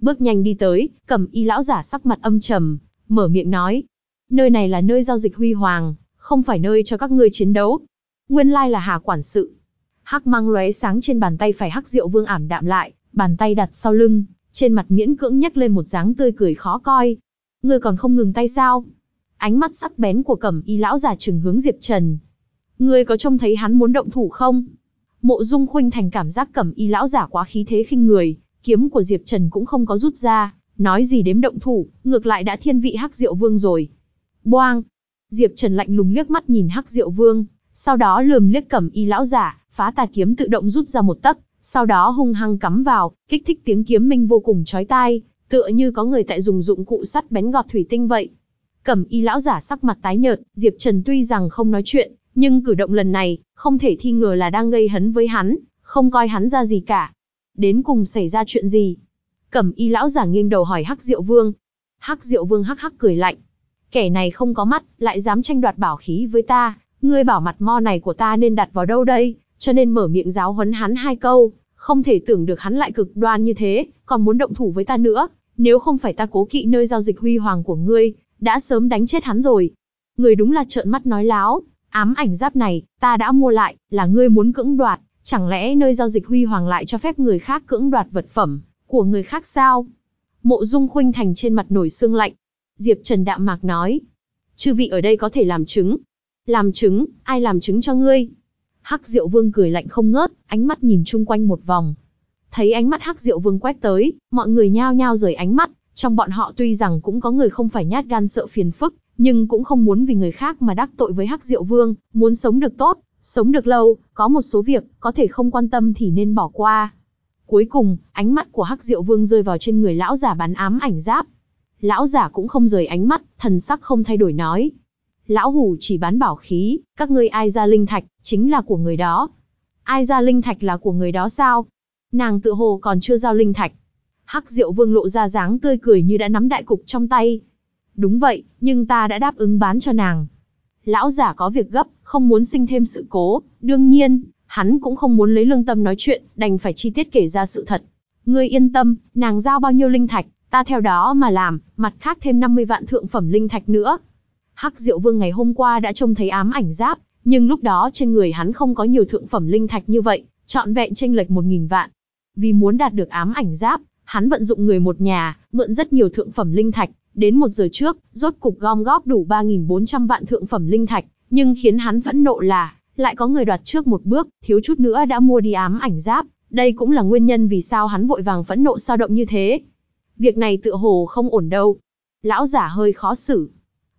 Speaker 1: Bước nhanh đi tới, cẩm y lão giả sắc mặt âm trầm, mở miệng nói. Nơi này là nơi giao dịch Huy Hoàng, không phải nơi cho các ngươi chiến đấu. Nguyên lai là Hà Quản sự. Hắc mang lóe sáng trên bàn tay phải Hắc Diệu Vương ảm đạm lại, bàn tay đặt sau lưng, trên mặt miễn cưỡng nhắc lên một dáng tươi cười khó coi. Ngươi còn không ngừng tay sao? Ánh mắt sắc bén của Cẩm Y lão giả trừng hướng Diệp Trần. Ngươi có trông thấy hắn muốn động thủ không? Mộ Dung Khuynh Thành cảm giác Cẩm Y lão giả quá khí thế khinh người, kiếm của Diệp Trần cũng không có rút ra, nói gì đếm động thủ, ngược lại đã thiên vị Hắc Diệu Vương rồi. Boang! Diệp Trần lạnh lùng liếc mắt nhìn Hắc Diệu Vương, sau đó lườm liếc Cẩm Y lão giả, phá tà kiếm tự động rút ra một tấc, sau đó hung hăng cắm vào, kích thích tiếng kiếm minh vô cùng chói tai, tựa như có người tại dùng dụng cụ sắt bén gọt thủy tinh vậy. Cẩm y lão giả sắc mặt tái nhợt, Diệp Trần tuy rằng không nói chuyện, nhưng cử động lần này, không thể thi ngờ là đang gây hấn với hắn, không coi hắn ra gì cả. Đến cùng xảy ra chuyện gì? Cẩm y lão giả nghiêng đầu hỏi Hắc Diệu Vương. Hắc Diệu Vương hắc hắc cười lạnh. Kẻ này không có mắt, lại dám tranh đoạt bảo khí với ta, ngươi bảo mặt mo này của ta nên đặt vào đâu đây, cho nên mở miệng giáo huấn hắn hai câu, không thể tưởng được hắn lại cực đoan như thế, còn muốn động thủ với ta nữa, nếu không phải ta cố kỵ nơi giao dịch huy hoàng của ngươi, đã sớm đánh chết hắn rồi. Người đúng là trợn mắt nói láo, ám ảnh giáp này, ta đã mua lại, là ngươi muốn cưỡng đoạt, chẳng lẽ nơi giao dịch huy hoàng lại cho phép người khác cưỡng đoạt vật phẩm của người khác sao? Mộ Dung Khuynh Thành trên mặt nổi xương lạnh. Diệp Trần đạm mạc nói, chư vị ở đây có thể làm chứng. Làm chứng, ai làm chứng cho ngươi? Hắc Diệu Vương cười lạnh không ngớt, ánh mắt nhìn chung quanh một vòng. Thấy ánh mắt Hắc Diệu Vương quét tới, mọi người nhao nhao rời ánh mắt, trong bọn họ tuy rằng cũng có người không phải nhát gan sợ phiền phức, nhưng cũng không muốn vì người khác mà đắc tội với Hắc Diệu Vương, muốn sống được tốt, sống được lâu, có một số việc có thể không quan tâm thì nên bỏ qua. Cuối cùng, ánh mắt của Hắc Diệu Vương rơi vào trên người lão giả bán ám ảnh giáp. Lão giả cũng không rời ánh mắt, thần sắc không thay đổi nói, lão hủ chỉ bán bảo khí, các ngươi ai ra linh thạch, chính là của người đó. Ai ra linh thạch là của người đó sao? Nàng tự hồ còn chưa giao linh thạch. Hắc Diệu Vương lộ ra dáng tươi cười như đã nắm đại cục trong tay. Đúng vậy, nhưng ta đã đáp ứng bán cho nàng. Lão giả có việc gấp, không muốn sinh thêm sự cố, đương nhiên, hắn cũng không muốn lấy lương tâm nói chuyện, đành phải chi tiết kể ra sự thật. Ngươi yên tâm, nàng giao bao nhiêu linh thạch, ta theo đó mà làm, mặt khác thêm 50 vạn thượng phẩm linh thạch nữa. Hắc Diệu Vương ngày hôm qua đã trông thấy ám ảnh giáp, nhưng lúc đó trên người hắn không có nhiều thượng phẩm linh thạch như vậy, trọn vẹn chênh lệch một nghìn vạn. Vì muốn đạt được ám ảnh giáp, hắn vận dụng người một nhà, mượn rất nhiều thượng phẩm linh thạch, đến một giờ trước, rốt cục gom góp đủ 3.400 vạn thượng phẩm linh thạch, nhưng khiến hắn phẫn nộ là, lại có người đoạt trước một bước, thiếu chút nữa đã mua đi ám ảnh giáp, đây cũng là nguyên nhân vì sao hắn vội vàng phẫn nộ sao động như thế. Việc này tựa hồ không ổn đâu. Lão giả hơi khó xử,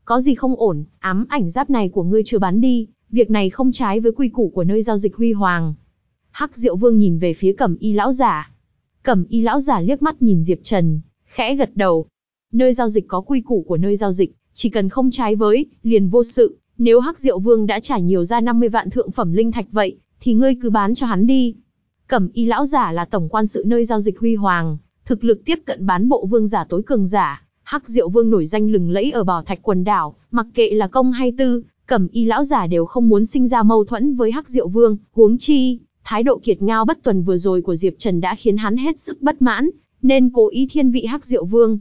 Speaker 1: có gì không ổn, ám ảnh giáp này của ngươi chưa bán đi, việc này không trái với quy củ của nơi giao dịch huy hoàng. Hắc Diệu Vương nhìn về phía Cẩm Y lão giả. Cẩm Y lão giả liếc mắt nhìn Diệp Trần, khẽ gật đầu. Nơi giao dịch có quy củ của nơi giao dịch, chỉ cần không trái với, liền vô sự. Nếu Hắc Diệu Vương đã trả nhiều ra 50 vạn thượng phẩm linh thạch vậy, thì ngươi cứ bán cho hắn đi. Cẩm Y lão giả là tổng quan sự nơi giao dịch huy hoàng, thực lực tiếp cận bán bộ vương giả tối cường giả, Hắc Diệu Vương nổi danh lừng lẫy ở Bảo Thạch quần đảo, mặc kệ là công hay tư, Cẩm Y lão giả đều không muốn sinh ra mâu thuẫn với Hắc Diệu Vương, huống chi, thái độ kiệt ngao bất tuần vừa rồi của Diệp Trần đã khiến hắn hết sức bất mãn, nên cố ý thiên vị Hắc Diệu Vương.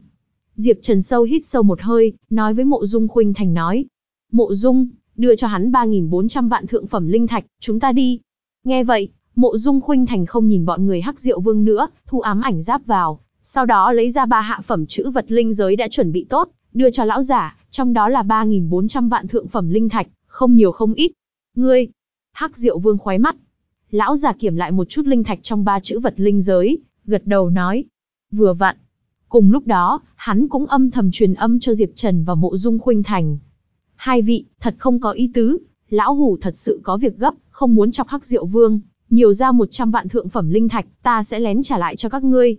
Speaker 1: Diệp Trần sâu hít sâu một hơi, nói với Mộ Dung Khuynh Thành nói: "Mộ Dung, đưa cho hắn 3400 vạn thượng phẩm linh thạch, chúng ta đi." Nghe vậy, Mộ Dung Khuynh Thành không nhìn bọn người Hắc Diệu Vương nữa, thu ám ảnh giáp vào, sau đó lấy ra ba hạ phẩm chữ vật linh giới đã chuẩn bị tốt, đưa cho lão giả, trong đó là 3.400 vạn thượng phẩm linh thạch, không nhiều không ít. Ngươi, hắc diệu vương khoái mắt. Lão giả kiểm lại một chút linh thạch trong ba chữ vật linh giới, gật đầu nói. Vừa vặn. Cùng lúc đó, hắn cũng âm thầm truyền âm cho Diệp Trần và mộ dung khuynh thành. Hai vị, thật không có ý tứ, lão hủ thật sự có việc gấp, không muốn chọc hắc diệu vương, nhiều ra 100 vạn thượng phẩm linh thạch, ta sẽ lén trả lại cho các ngươi.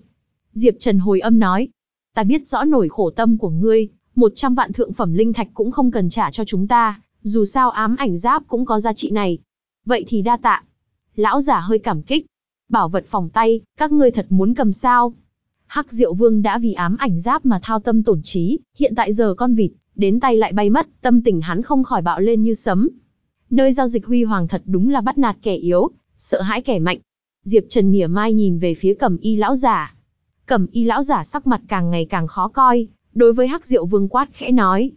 Speaker 1: Diệp Trần hồi âm nói, ta biết rõ nổi khổ tâm của ngươi, 100 vạn thượng phẩm linh thạch cũng không cần trả cho chúng ta, dù sao ám ảnh giáp cũng có giá trị này. Vậy thì đa tạ. Lão giả hơi cảm kích. Bảo vật phòng tay, các ngươi thật muốn cầm sao? Hắc Diệu Vương đã vì ám ảnh giáp mà thao tâm tổn trí, hiện tại giờ con vịt, đến tay lại bay mất, tâm tình hắn không khỏi bạo lên như sấm. Nơi giao dịch huy hoàng thật đúng là bắt nạt kẻ yếu, sợ hãi kẻ mạnh. Diệp Trần mỉa mai nhìn về phía cẩm y lão giả. Cẩm y lão giả sắc mặt càng ngày càng khó coi, đối với Hắc Diệu Vương quát khẽ nói.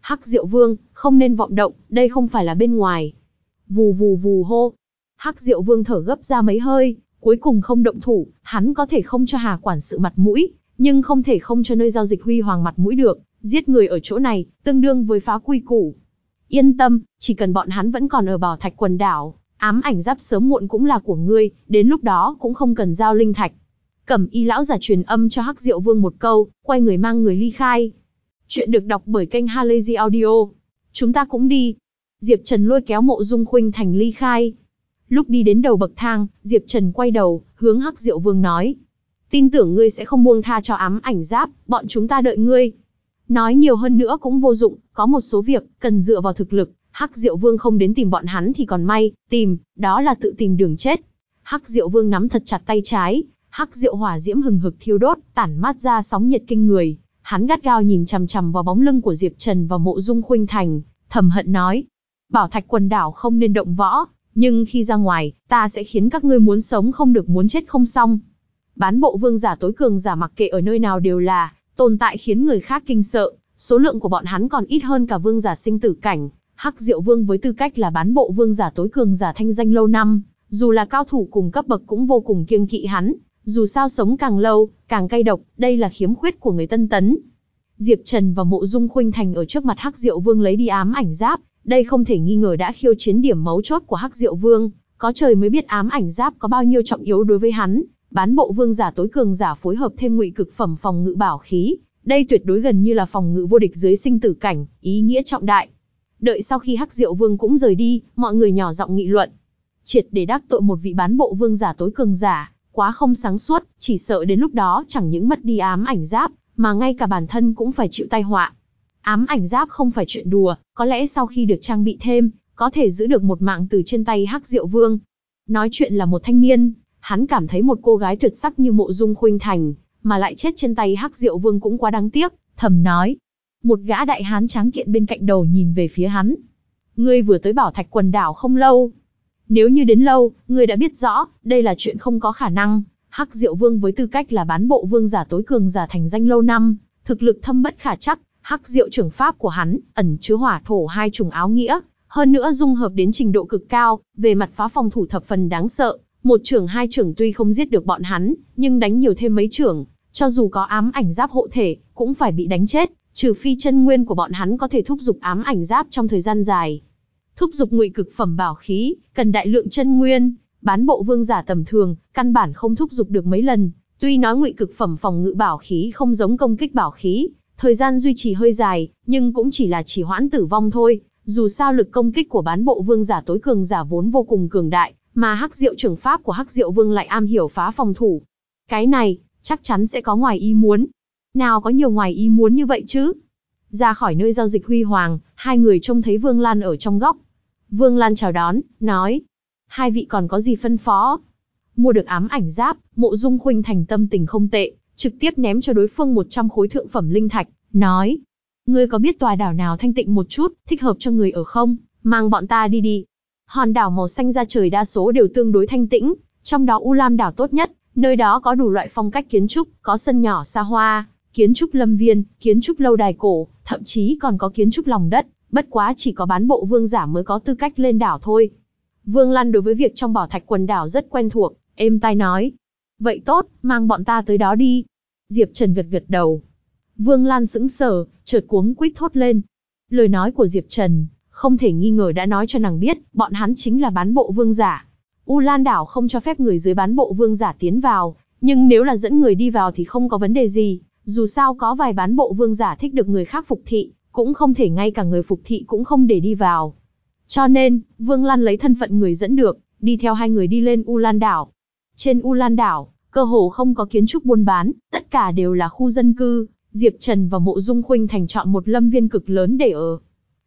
Speaker 1: Hắc Diệu Vương, không nên vọng động, đây không phải là bên ngoài. Vù vù vù hô. Hắc Diệu Vương thở gấp ra mấy hơi, cuối cùng không động thủ, hắn có thể không cho Hà quản sự mặt mũi, nhưng không thể không cho nơi giao dịch huy hoàng mặt mũi được, giết người ở chỗ này, tương đương với phá quy củ. Yên tâm, chỉ cần bọn hắn vẫn còn ở bảo thạch quần đảo, ám ảnh giáp sớm muộn cũng là của ngươi, đến lúc đó cũng không cần giao linh thạch. Cẩm y lão giả truyền âm cho Hắc Diệu Vương một câu, quay người mang người ly khai. Chuyện được đọc bởi kênh Halazy Audio. Chúng ta cũng đi. Diệp Trần lôi kéo mộ dung khuynh thành ly khai. Lúc đi đến đầu bậc thang, Diệp Trần quay đầu, hướng Hắc Diệu Vương nói. Tin tưởng ngươi sẽ không buông tha cho ám ảnh giáp, bọn chúng ta đợi ngươi. Nói nhiều hơn nữa cũng vô dụng, có một số việc, cần dựa vào thực lực. Hắc Diệu Vương không đến tìm bọn hắn thì còn may, tìm, đó là tự tìm đường chết. Hắc Diệu Vương nắm thật chặt tay trái, Hắc Diệu hỏa diễm hừng hực thiêu đốt, tản mát ra sóng nhiệt kinh người. Hắn gắt gao nhìn chằm chằm vào bóng lưng của Diệp Trần và Mộ Dung Khuynh Thành, thầm hận nói: "Bảo Thạch quần đảo không nên động võ, nhưng khi ra ngoài, ta sẽ khiến các ngươi muốn sống không được muốn chết không xong. Bán bộ vương giả tối cường giả mặc kệ ở nơi nào đều là, tồn tại khiến người khác kinh sợ, số lượng của bọn hắn còn ít hơn cả vương giả sinh tử cảnh. Hắc Diệu Vương với tư cách là bán bộ vương giả tối cường giả thanh danh lâu năm, dù là cao thủ cùng cấp bậc cũng vô cùng kiêng kỵ hắn, dù sao sống càng lâu, càng cay độc, đây là khiếm khuyết của người tân tấn. Diệp Trần và Mộ Dung Khuynh Thành ở trước mặt Hắc Diệu Vương lấy đi ám ảnh giáp, đây không thể nghi ngờ đã khiêu chiến điểm mấu chốt của Hắc Diệu Vương, có trời mới biết ám ảnh giáp có bao nhiêu trọng yếu đối với hắn. Bán bộ vương giả tối cường giả phối hợp thêm ngụy cực phẩm phòng ngự bảo khí, đây tuyệt đối gần như là phòng ngự vô địch dưới sinh tử cảnh, ý nghĩa trọng đại. Đợi sau khi Hắc Diệu Vương cũng rời đi, mọi người nhỏ giọng nghị luận. Triệt để đắc tội một vị bán bộ vương giả tối cường giả, quá không sáng suốt, chỉ sợ đến lúc đó chẳng những mất đi ám ảnh giáp, mà ngay cả bản thân cũng phải chịu tai họa. Ám ảnh giáp không phải chuyện đùa, có lẽ sau khi được trang bị thêm, có thể giữ được một mạng từ trên tay Hắc Diệu Vương. Nói chuyện là một thanh niên, hắn cảm thấy một cô gái tuyệt sắc như mộ dung khuynh thành, mà lại chết trên tay Hắc Diệu Vương cũng quá đáng tiếc, thầm nói. Một gã đại hán tráng kiện bên cạnh đầu nhìn về phía hắn. Ngươi vừa tới bảo thạch quần đảo không lâu. Nếu như đến lâu, ngươi đã biết rõ, đây là chuyện không có khả năng. Hắc Diệu Vương với tư cách là bán bộ vương giả tối cường giả thành danh lâu năm, thực lực thâm bất khả chắc, Hắc diệu trưởng pháp của hắn, ẩn chứa hỏa thổ hai trùng áo nghĩa, hơn nữa dung hợp đến trình độ cực cao, về mặt phá phòng thủ thập phần đáng sợ. Một trưởng hai trưởng tuy không giết được bọn hắn, nhưng đánh nhiều thêm mấy trưởng, cho dù có ám ảnh giáp hộ thể, cũng phải bị đánh chết, trừ phi chân nguyên của bọn hắn có thể thúc giục ám ảnh giáp trong thời gian dài. Thúc giục ngụy cực phẩm bảo khí, cần đại lượng chân nguyên, bán bộ vương giả tầm thường, căn bản không thúc giục được mấy lần. Tuy nói ngụy cực phẩm phòng ngự bảo khí không giống công kích bảo khí, Thời gian duy trì hơi dài, nhưng cũng chỉ là chỉ hoãn tử vong thôi. Dù sao lực công kích của bán bộ vương giả tối cường giả vốn vô cùng cường đại, mà hắc diệu trưởng pháp của hắc diệu vương lại am hiểu phá phòng thủ. Cái này, chắc chắn sẽ có ngoài ý muốn. Nào có nhiều ngoài ý muốn như vậy chứ? Ra khỏi nơi giao dịch huy hoàng, hai người trông thấy Vương Lan ở trong góc. Vương Lan chào đón, nói. Hai vị còn có gì phân phó? Mua được ám ảnh giáp, mộ dung khuynh thành tâm tình không tệ, trực tiếp ném cho đối phương 100 khối thượng phẩm linh thạch, nói. Ngươi có biết tòa đảo nào thanh tịnh một chút, thích hợp cho người ở không? Mang bọn ta đi đi. Hòn đảo màu xanh ra trời đa số đều tương đối thanh tĩnh, trong đó U Lam đảo tốt nhất, nơi đó có đủ loại phong cách kiến trúc, có sân nhỏ xa hoa, kiến trúc lâm viên, kiến trúc lâu đài cổ, thậm chí còn có kiến trúc lòng đất, bất quá chỉ có bán bộ vương giả mới có tư cách lên đảo thôi. Vương Lan đối với việc trong bảo thạch quần đảo rất quen thuộc, êm tai nói. Vậy tốt, mang bọn ta tới đó đi. Diệp Trần gật gật đầu. Vương Lan sững sờ, chợt cuống quýt thốt lên. Lời nói của Diệp Trần, không thể nghi ngờ đã nói cho nàng biết, bọn hắn chính là bán bộ vương giả. U Lan đảo không cho phép người dưới bán bộ vương giả tiến vào, nhưng nếu là dẫn người đi vào thì không có vấn đề gì, dù sao có vài bán bộ vương giả thích được người khác phục thị, cũng không thể ngay cả người phục thị cũng không để đi vào. Cho nên, Vương Lan lấy thân phận người dẫn được, đi theo hai người đi lên U Lan đảo. Trên U Lan đảo, cơ hồ không có kiến trúc buôn bán, tất cả đều là khu dân cư, Diệp Trần và Mộ Dung Khuynh Thành chọn một lâm viên cực lớn để ở.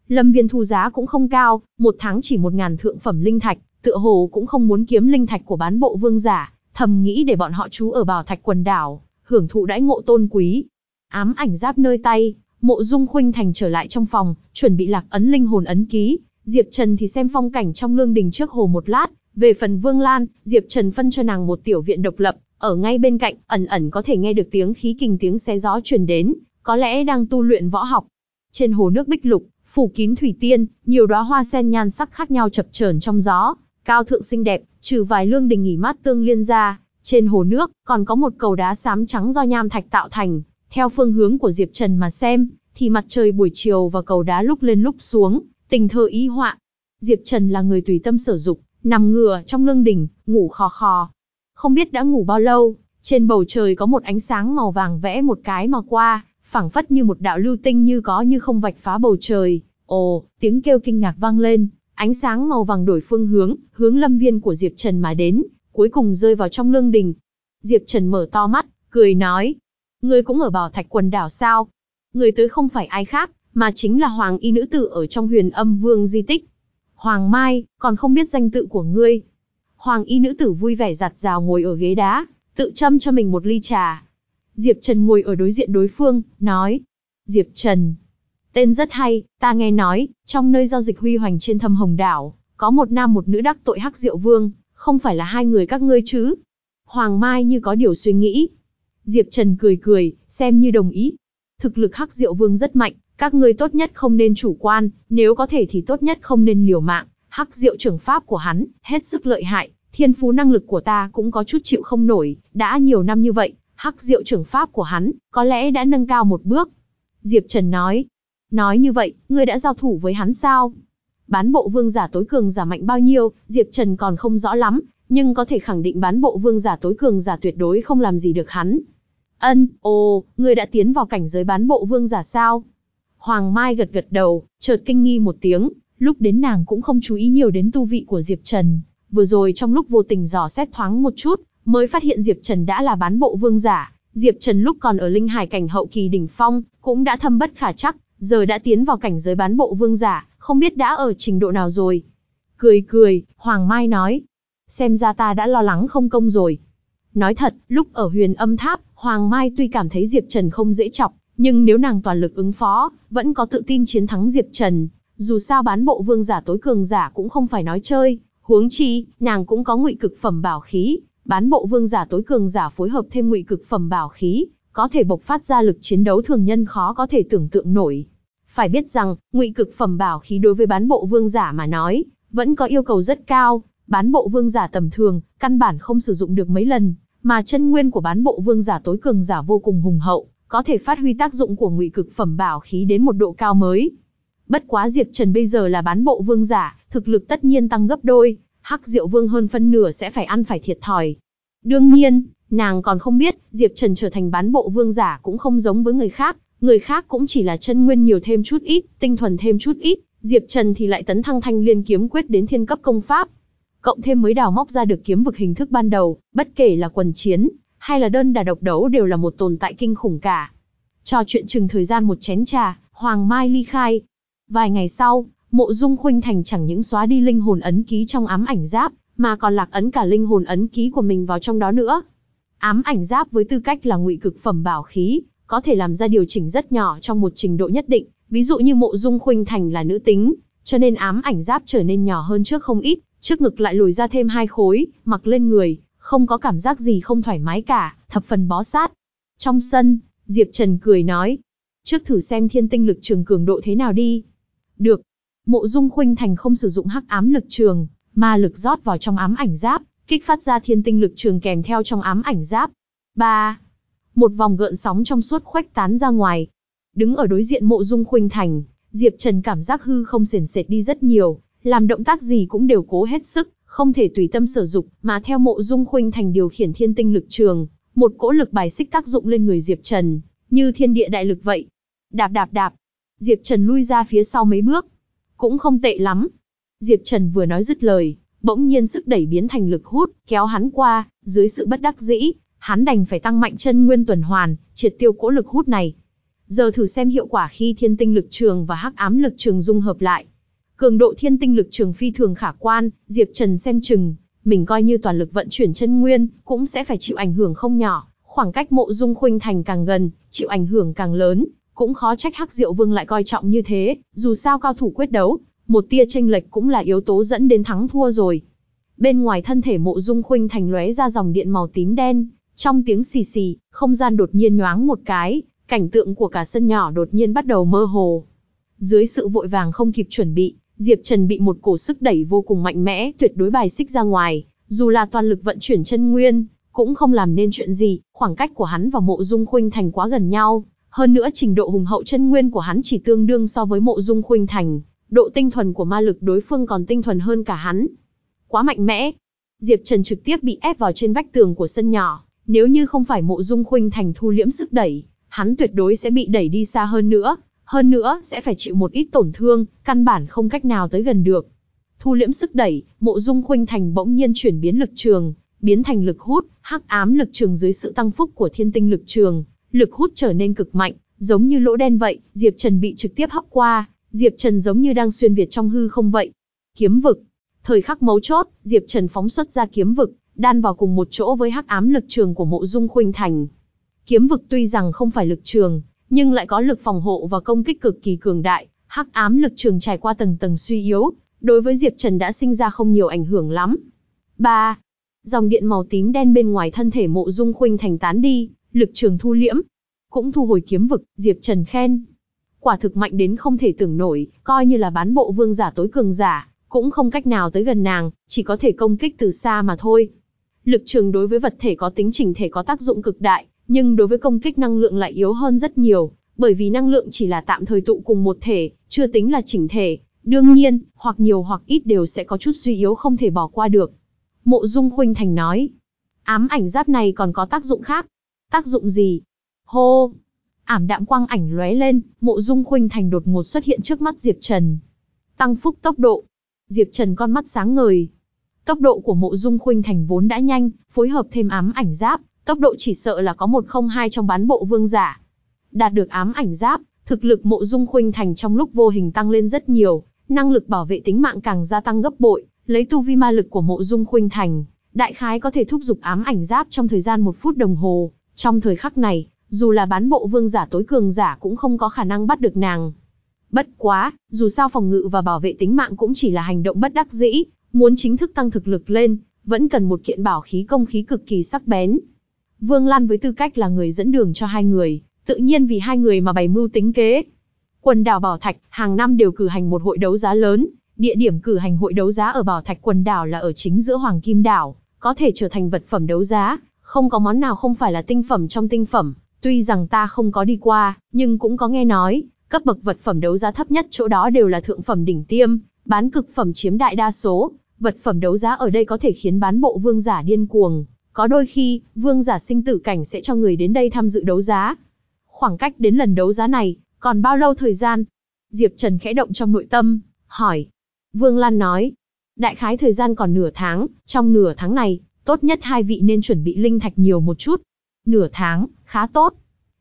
Speaker 1: Lâm viên thu giá cũng không cao, một tháng chỉ một ngàn thượng phẩm linh thạch, tựa hồ cũng không muốn kiếm linh thạch của bán bộ vương giả, thầm nghĩ để bọn họ trú ở bảo thạch quần đảo, hưởng thụ đãi ngộ tôn quý. Ám ảnh giáp nơi tay, Mộ Dung Khuynh Thành trở lại trong phòng, chuẩn bị lạc ấn linh hồn ấn ký, Diệp Trần thì xem phong cảnh trong lương đình trước hồ một lát, về phần Vương Lan, Diệp Trần phân cho nàng một tiểu viện độc lập, ở ngay bên cạnh, ẩn ẩn có thể nghe được tiếng khí kình tiếng xe gió truyền đến, có lẽ đang tu luyện võ học. Trên hồ nước bích lục, phủ kín thủy tiên, nhiều đóa hoa sen nhan sắc khác nhau chập chờn trong gió, cao thượng xinh đẹp, trừ vài lương đình nghỉ mát tương liên ra, trên hồ nước còn có một cầu đá xám trắng do nham thạch tạo thành, theo phương hướng của Diệp Trần mà xem, thì mặt trời buổi chiều và cầu đá lúc lên lúc xuống, tình thơ ý họa. Diệp Trần là người tùy tâm sở dục, nằm ngửa trong lương đỉnh, ngủ khò khò. Không biết đã ngủ bao lâu, trên bầu trời có một ánh sáng màu vàng vẽ một cái mà qua, phảng phất như một đạo lưu tinh như có như không vạch phá bầu trời. Ồ, tiếng kêu kinh ngạc vang lên, ánh sáng màu vàng đổi phương hướng, hướng lâm viên của Diệp Trần mà đến, cuối cùng rơi vào trong lương đình. Diệp Trần mở to mắt, cười nói, ngươi cũng ở bảo thạch quần đảo sao? Người tới không phải ai khác, mà chính là Hoàng Y nữ tử ở trong huyền âm vương di tích. Hoàng Mai, còn không biết danh tự của ngươi. Hoàng Y nữ tử vui vẻ giặt rào ngồi ở ghế đá, tự châm cho mình một ly trà. Diệp Trần ngồi ở đối diện đối phương, nói. Diệp Trần. Tên rất hay, ta nghe nói, trong nơi giao dịch huy hoành trên thâm hồng đảo, có một nam một nữ đắc tội hắc diệu vương, không phải là hai người các ngươi chứ. Hoàng Mai như có điều suy nghĩ. Diệp Trần cười cười, xem như đồng ý. Thực lực hắc diệu vương rất mạnh, các ngươi tốt nhất không nên chủ quan, nếu có thể thì tốt nhất không nên liều mạng. Hắc diệu trưởng pháp của hắn, hết sức lợi hại, thiên phú năng lực của ta cũng có chút chịu không nổi, đã nhiều năm như vậy, hắc diệu trưởng pháp của hắn, có lẽ đã nâng cao một bước. Diệp Trần nói, nói như vậy, ngươi đã giao thủ với hắn sao? Bán bộ vương giả tối cường giả mạnh bao nhiêu, Diệp Trần còn không rõ lắm, nhưng có thể khẳng định bán bộ vương giả tối cường giả tuyệt đối không làm gì được hắn. Ân, ồ, ngươi đã tiến vào cảnh giới bán bộ vương giả sao? Hoàng Mai gật gật đầu, chợt kinh nghi một tiếng, lúc đến nàng cũng không chú ý nhiều đến tu vị của Diệp Trần. Vừa rồi trong lúc vô tình dò xét thoáng một chút, mới phát hiện Diệp Trần đã là bán bộ vương giả. Diệp Trần lúc còn ở linh hải cảnh hậu kỳ đỉnh phong, cũng đã thâm bất khả chắc, giờ đã tiến vào cảnh giới bán bộ vương giả, không biết đã ở trình độ nào rồi. Cười cười, Hoàng Mai nói, xem ra ta đã lo lắng không công rồi. Nói thật, lúc ở huyền âm tháp, Hoàng Mai tuy cảm thấy Diệp Trần không dễ chọc, nhưng nếu nàng toàn lực ứng phó, vẫn có tự tin chiến thắng Diệp Trần. Dù sao bán bộ vương giả tối cường giả cũng không phải nói chơi, huống chi, nàng cũng có ngụy cực phẩm bảo khí, bán bộ vương giả tối cường giả phối hợp thêm ngụy cực phẩm bảo khí, có thể bộc phát ra lực chiến đấu thường nhân khó có thể tưởng tượng nổi. Phải biết rằng, ngụy cực phẩm bảo khí đối với bán bộ vương giả mà nói, vẫn có yêu cầu rất cao, bán bộ vương giả tầm thường, căn bản không sử dụng được mấy lần, mà chân nguyên của bán bộ vương giả tối cường giả vô cùng hùng hậu, có thể phát huy tác dụng của ngụy cực phẩm bảo khí đến một độ cao mới. Bất quá Diệp Trần bây giờ là bán bộ vương giả, thực lực tất nhiên tăng gấp đôi, Hắc Diệu Vương hơn phân nửa sẽ phải ăn phải thiệt thòi. Đương nhiên, nàng còn không biết, Diệp Trần trở thành bán bộ vương giả cũng không giống với người khác, người khác cũng chỉ là chân nguyên nhiều thêm chút ít, tinh thuần thêm chút ít, Diệp Trần thì lại tấn thăng thanh liên kiếm quyết đến thiên cấp công pháp. Cộng thêm mới đào móc ra được kiếm vực hình thức ban đầu, bất kể là quần chiến, hay là đơn đà độc đấu đều là một tồn tại kinh khủng cả. Cho chuyện chừng thời gian một chén trà, Hoàng Mai ly khai. Vài ngày sau, Mộ Dung Khuynh Thành chẳng những xóa đi linh hồn ấn ký trong ám ảnh giáp, mà còn lạc ấn cả linh hồn ấn ký của mình vào trong đó nữa. Ám ảnh giáp với tư cách là ngụy cực phẩm bảo khí, có thể làm ra điều chỉnh rất nhỏ trong một trình độ nhất định, ví dụ như Mộ Dung Khuynh Thành là nữ tính, cho nên ám ảnh giáp trở nên nhỏ hơn trước không ít, trước ngực lại lùi ra thêm hai khối, mặc lên người, không có cảm giác gì không thoải mái cả, thập phần bó sát. Trong sân, Diệp Trần cười nói, trước thử xem thiên tinh lực trường cường độ thế nào đi. Được. Mộ Dung Khuynh Thành không sử dụng hắc ám lực trường, mà lực rót vào trong ám ảnh giáp, kích phát ra thiên tinh lực trường kèm theo trong ám ảnh giáp. 3. Một vòng gợn sóng trong suốt khuếch tán ra ngoài. Đứng ở đối diện Mộ Dung Khuynh Thành, Diệp Trần cảm giác hư không xiển xệt đi rất nhiều, làm động tác gì cũng đều cố hết sức, không thể tùy tâm sử dụng, mà theo Mộ Dung Khuynh Thành điều khiển thiên tinh lực trường, một cỗ lực bài xích tác dụng lên người Diệp Trần, như thiên địa đại lực vậy. Đạp đạp đạp, Diệp Trần lui ra phía sau mấy bước. Cũng không tệ lắm. Diệp Trần vừa nói dứt lời, bỗng nhiên sức đẩy biến thành lực hút, kéo hắn qua, dưới sự bất đắc dĩ, hắn đành phải tăng mạnh chân nguyên tuần hoàn, triệt tiêu cỗ lực hút này. Giờ thử xem hiệu quả khi thiên tinh lực trường và hắc ám lực trường dung hợp lại. Cường độ thiên tinh lực trường phi thường khả quan, Diệp Trần xem chừng, mình coi như toàn lực vận chuyển chân nguyên, cũng sẽ phải chịu ảnh hưởng không nhỏ. Khoảng cách mộ dung khuynh thành càng gần, chịu ảnh hưởng càng lớn, cũng khó trách Hắc Diệu Vương lại coi trọng như thế, dù sao cao thủ quyết đấu, một tia tranh lệch cũng là yếu tố dẫn đến thắng thua rồi. Bên ngoài thân thể mộ dung khuynh thành lóe ra dòng điện màu tím đen, trong tiếng xì xì, không gian đột nhiên nhoáng một cái, cảnh tượng của cả sân nhỏ đột nhiên bắt đầu mơ hồ. Dưới sự vội vàng không kịp chuẩn bị, Diệp Trần bị một cổ sức đẩy vô cùng mạnh mẽ tuyệt đối bài xích ra ngoài, dù là toàn lực vận chuyển chân nguyên, cũng không làm nên chuyện gì, khoảng cách của hắn và mộ dung khuynh thành quá gần nhau, hơn nữa trình độ hùng hậu chân nguyên của hắn chỉ tương đương so với mộ dung khuynh thành, độ tinh thuần của ma lực đối phương còn tinh thuần hơn cả hắn. Quá mạnh mẽ. Diệp Trần trực tiếp bị ép vào trên vách tường của sân nhỏ, nếu như không phải mộ dung khuynh thành thu liễm sức đẩy, hắn tuyệt đối sẽ bị đẩy đi xa hơn nữa, hơn nữa sẽ phải chịu một ít tổn thương, căn bản không cách nào tới gần được. Thu liễm sức đẩy, mộ dung khuynh thành bỗng nhiên chuyển biến lực trường, biến thành lực hút, hắc ám lực trường dưới sự tăng phúc của thiên tinh lực trường, lực hút trở nên cực mạnh, giống như lỗ đen vậy, Diệp Trần bị trực tiếp hấp qua, Diệp Trần giống như đang xuyên việt trong hư không vậy. Kiếm vực. Thời khắc mấu chốt, Diệp Trần phóng xuất ra kiếm vực, đan vào cùng một chỗ với hắc ám lực trường của Mộ Dung Khuynh Thành. Kiếm vực tuy rằng không phải lực trường, nhưng lại có lực phòng hộ và công kích cực kỳ cường đại, hắc ám lực trường trải qua tầng tầng suy yếu, đối với Diệp Trần đã sinh ra không nhiều ảnh hưởng lắm. 3. Dòng điện màu tím đen bên ngoài thân thể Mộ Dung Khuynh Thành tán đi, lực trường thu liễm, cũng thu hồi kiếm vực, Diệp Trần khen. Quả thực mạnh đến không thể tưởng nổi, coi như là bán bộ vương giả tối cường giả, cũng không cách nào tới gần nàng, chỉ có thể công kích từ xa mà thôi. Lực trường đối với vật thể có tính chỉnh thể có tác dụng cực đại, nhưng đối với công kích năng lượng lại yếu hơn rất nhiều, bởi vì năng lượng chỉ là tạm thời tụ cùng một thể, chưa tính là chỉnh thể. Đương nhiên, hoặc nhiều hoặc ít đều sẽ có chút suy yếu không thể bỏ qua được. Mộ Dung Khuynh Thành nói, ám ảnh giáp này còn có tác dụng khác. Tác dụng gì? Hô! Ảm đạm quang ảnh lóe lên, mộ dung khuynh thành đột ngột xuất hiện trước mắt Diệp Trần. Tăng phúc tốc độ. Diệp Trần con mắt sáng ngời. Tốc độ của mộ dung khuynh thành vốn đã nhanh, phối hợp thêm ám ảnh giáp, tốc độ chỉ sợ là có một không hai trong bán bộ vương giả. Đạt được ám ảnh giáp, thực lực mộ dung khuynh thành trong lúc vô hình tăng lên rất nhiều, năng lực bảo vệ tính mạng càng gia tăng gấp bội, lấy tu vi ma lực của mộ dung khuynh thành, đại khái có thể thúc giục ám ảnh giáp trong thời gian một phút đồng hồ, trong thời khắc này, dù là bán bộ vương giả tối cường giả cũng không có khả năng bắt được nàng. Bất quá, dù sao phòng ngự và bảo vệ tính mạng cũng chỉ là hành động bất đắc dĩ, muốn chính thức tăng thực lực lên, vẫn cần một kiện bảo khí công khí cực kỳ sắc bén. Vương Lan với tư cách là người dẫn đường cho hai người, tự nhiên vì hai người mà bày mưu tính kế. Quần đảo Bảo Thạch hàng năm đều cử hành một hội đấu giá lớn, địa điểm cử hành hội đấu giá ở Bảo Thạch quần đảo là ở chính giữa Hoàng Kim đảo, có thể trở thành vật phẩm đấu giá, không có món nào không phải là tinh phẩm trong tinh phẩm. Tuy rằng ta không có đi qua, nhưng cũng có nghe nói, cấp bậc vật phẩm đấu giá thấp nhất chỗ đó đều là thượng phẩm đỉnh tiêm, bán cực phẩm chiếm đại đa số. Vật phẩm đấu giá ở đây có thể khiến bán bộ vương giả điên cuồng. Có đôi khi, vương giả sinh tử cảnh sẽ cho người đến đây tham dự đấu giá. Khoảng cách đến lần đấu giá này, còn bao lâu thời gian? Diệp Trần khẽ động trong nội tâm, hỏi. Vương Lan nói, đại khái thời gian còn nửa tháng, trong nửa tháng này, tốt nhất hai vị nên chuẩn bị linh thạch nhiều một chút. Nửa tháng, khá tốt.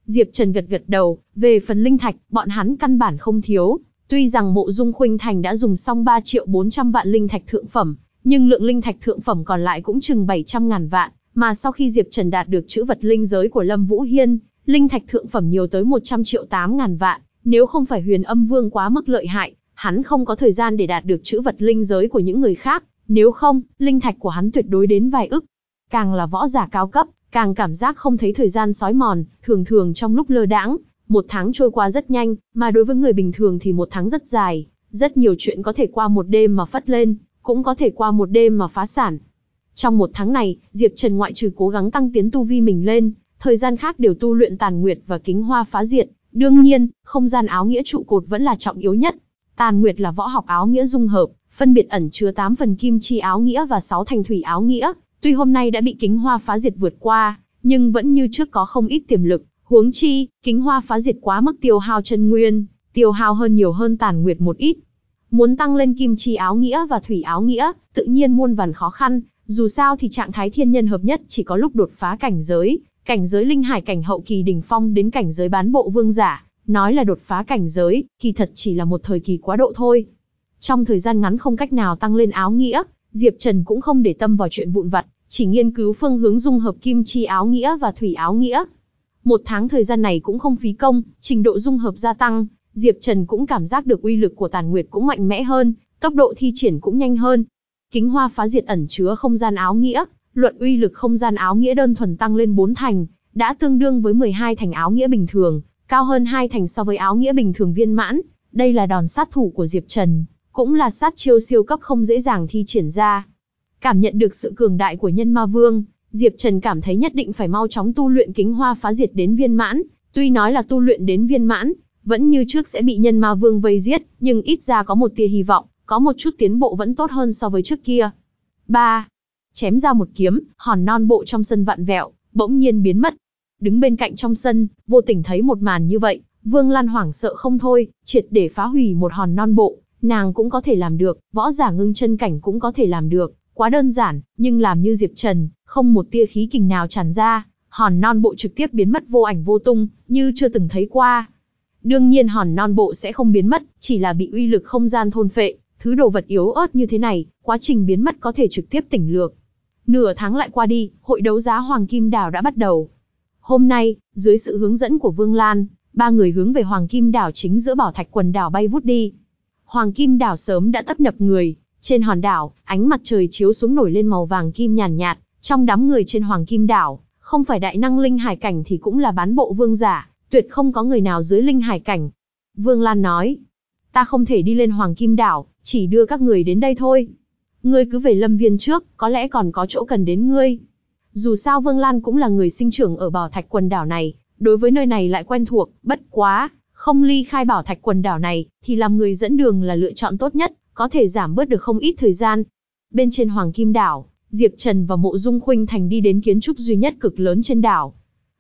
Speaker 1: Diệp Trần gật gật đầu, về phần linh thạch, bọn hắn căn bản không thiếu. Tuy rằng mộ dung khuynh thành đã dùng xong 3 triệu 400 vạn linh thạch thượng phẩm, nhưng lượng linh thạch thượng phẩm còn lại cũng chừng 700 ngàn vạn, mà sau khi Diệp Trần đạt được chữ vật linh giới của Lâm Vũ Hiên, linh thạch thượng phẩm nhiều tới 100 triệu 8 ngàn vạn, nếu không phải huyền âm vương quá mức lợi hại, hắn không có thời gian để đạt được chữ vật linh giới của những người khác, nếu không, linh thạch của hắn tuyệt đối đến vài ức. Càng là võ giả cao cấp, càng cảm giác không thấy thời gian sói mòn, thường thường trong lúc lơ đãng, một tháng trôi qua rất nhanh, mà đối với người bình thường thì một tháng rất dài, rất nhiều chuyện có thể qua một đêm mà phất lên, cũng có thể qua một đêm mà phá sản. Trong một tháng này, Diệp Trần ngoại trừ cố gắng tăng tiến tu vi mình lên, thời gian khác đều tu luyện tàn nguyệt và kính hoa phá diệt. Đương nhiên, không gian áo nghĩa trụ cột vẫn là trọng yếu nhất. Tàn nguyệt là võ học áo nghĩa dung hợp, phân biệt ẩn chứa 8 phần kim chi áo nghĩa và 6 thành thủy áo nghĩa, Tuy hôm nay đã bị kính hoa phá diệt vượt qua, nhưng vẫn như trước có không ít tiềm lực, huống chi, kính hoa phá diệt quá mức tiêu hao chân nguyên, tiêu hao hơn nhiều hơn tàn nguyệt một ít. Muốn tăng lên kim chi áo nghĩa và thủy áo nghĩa, tự nhiên muôn vàn khó khăn, dù sao thì trạng thái thiên nhân hợp nhất chỉ có lúc đột phá cảnh giới, cảnh giới linh hải cảnh hậu kỳ đỉnh phong đến cảnh giới bán bộ vương giả, Nói là đột phá cảnh giới, kỳ thật chỉ là một thời kỳ quá độ thôi. Trong thời gian ngắn không cách nào tăng lên áo nghĩa, Diệp Trần cũng không để tâm vào chuyện vụn vặt, chỉ nghiên cứu phương hướng dung hợp kim chi áo nghĩa và thủy áo nghĩa. Một tháng thời gian này cũng không phí công, trình độ dung hợp gia tăng, Diệp Trần cũng cảm giác được uy lực của tàn nguyệt cũng mạnh mẽ hơn, tốc độ thi triển cũng nhanh hơn. Kính hoa phá diệt ẩn chứa không gian áo nghĩa, luận uy lực không gian áo nghĩa đơn thuần tăng lên 4 thành, đã tương đương với 12 thành áo nghĩa bình thường, cao hơn 2 thành so với áo nghĩa bình thường viên mãn. Đây là đòn sát thủ của Diệp Trần, cũng là sát chiêu siêu cấp không dễ dàng thi triển ra. Cảm nhận được sự cường đại của nhân ma vương, Diệp Trần cảm thấy nhất định phải mau chóng tu luyện kính hoa phá diệt đến viên mãn, tuy nói là tu luyện đến viên mãn, vẫn như trước sẽ bị nhân ma vương vây giết, nhưng ít ra có một tia hy vọng, có một chút tiến bộ vẫn tốt hơn so với trước kia. 3. Chém ra một kiếm, hòn non bộ trong sân vặn vẹo, bỗng nhiên biến mất. Đứng bên cạnh trong sân, vô tình thấy một màn như vậy, Vương Lan hoảng sợ không thôi, triệt để phá hủy một hòn non bộ, nàng cũng có thể làm được, võ giả ngưng chân cảnh cũng có thể làm được, quá đơn giản, nhưng làm như Diệp Trần, không một tia khí kình nào tràn ra, hòn non bộ trực tiếp biến mất vô ảnh vô tung, như chưa từng thấy qua. Đương nhiên hòn non bộ sẽ không biến mất, chỉ là bị uy lực không gian thôn phệ, thứ đồ vật yếu ớt như thế này, quá trình biến mất có thể trực tiếp tỉnh lược. Nửa tháng lại qua đi, hội đấu giá Hoàng Kim Đảo đã bắt đầu. Hôm nay, dưới sự hướng dẫn của Vương Lan, ba người hướng về Hoàng Kim Đảo chính giữa bảo thạch quần đảo bay vút đi. Hoàng Kim Đảo sớm đã tấp nập người, trên hòn đảo, ánh mặt trời chiếu xuống nổi lên màu vàng kim nhàn nhạt, trong đám người trên Hoàng Kim Đảo, không phải đại năng linh hải cảnh thì cũng là bán bộ vương giả, tuyệt không có người nào dưới linh hải cảnh. Vương Lan nói, ta không thể đi lên Hoàng Kim Đảo, chỉ đưa các người đến đây thôi. Ngươi cứ về lâm viên trước, có lẽ còn có chỗ cần đến ngươi. Dù sao Vương Lan cũng là người sinh trưởng ở bảo thạch quần đảo này, đối với nơi này lại quen thuộc, bất quá, không ly khai bảo thạch quần đảo này, thì làm người dẫn đường là lựa chọn tốt nhất, có thể giảm bớt được không ít thời gian. Bên trên Hoàng Kim Đảo, Diệp Trần và Mộ Dung Khuynh Thành đi đến kiến trúc duy nhất cực lớn trên đảo.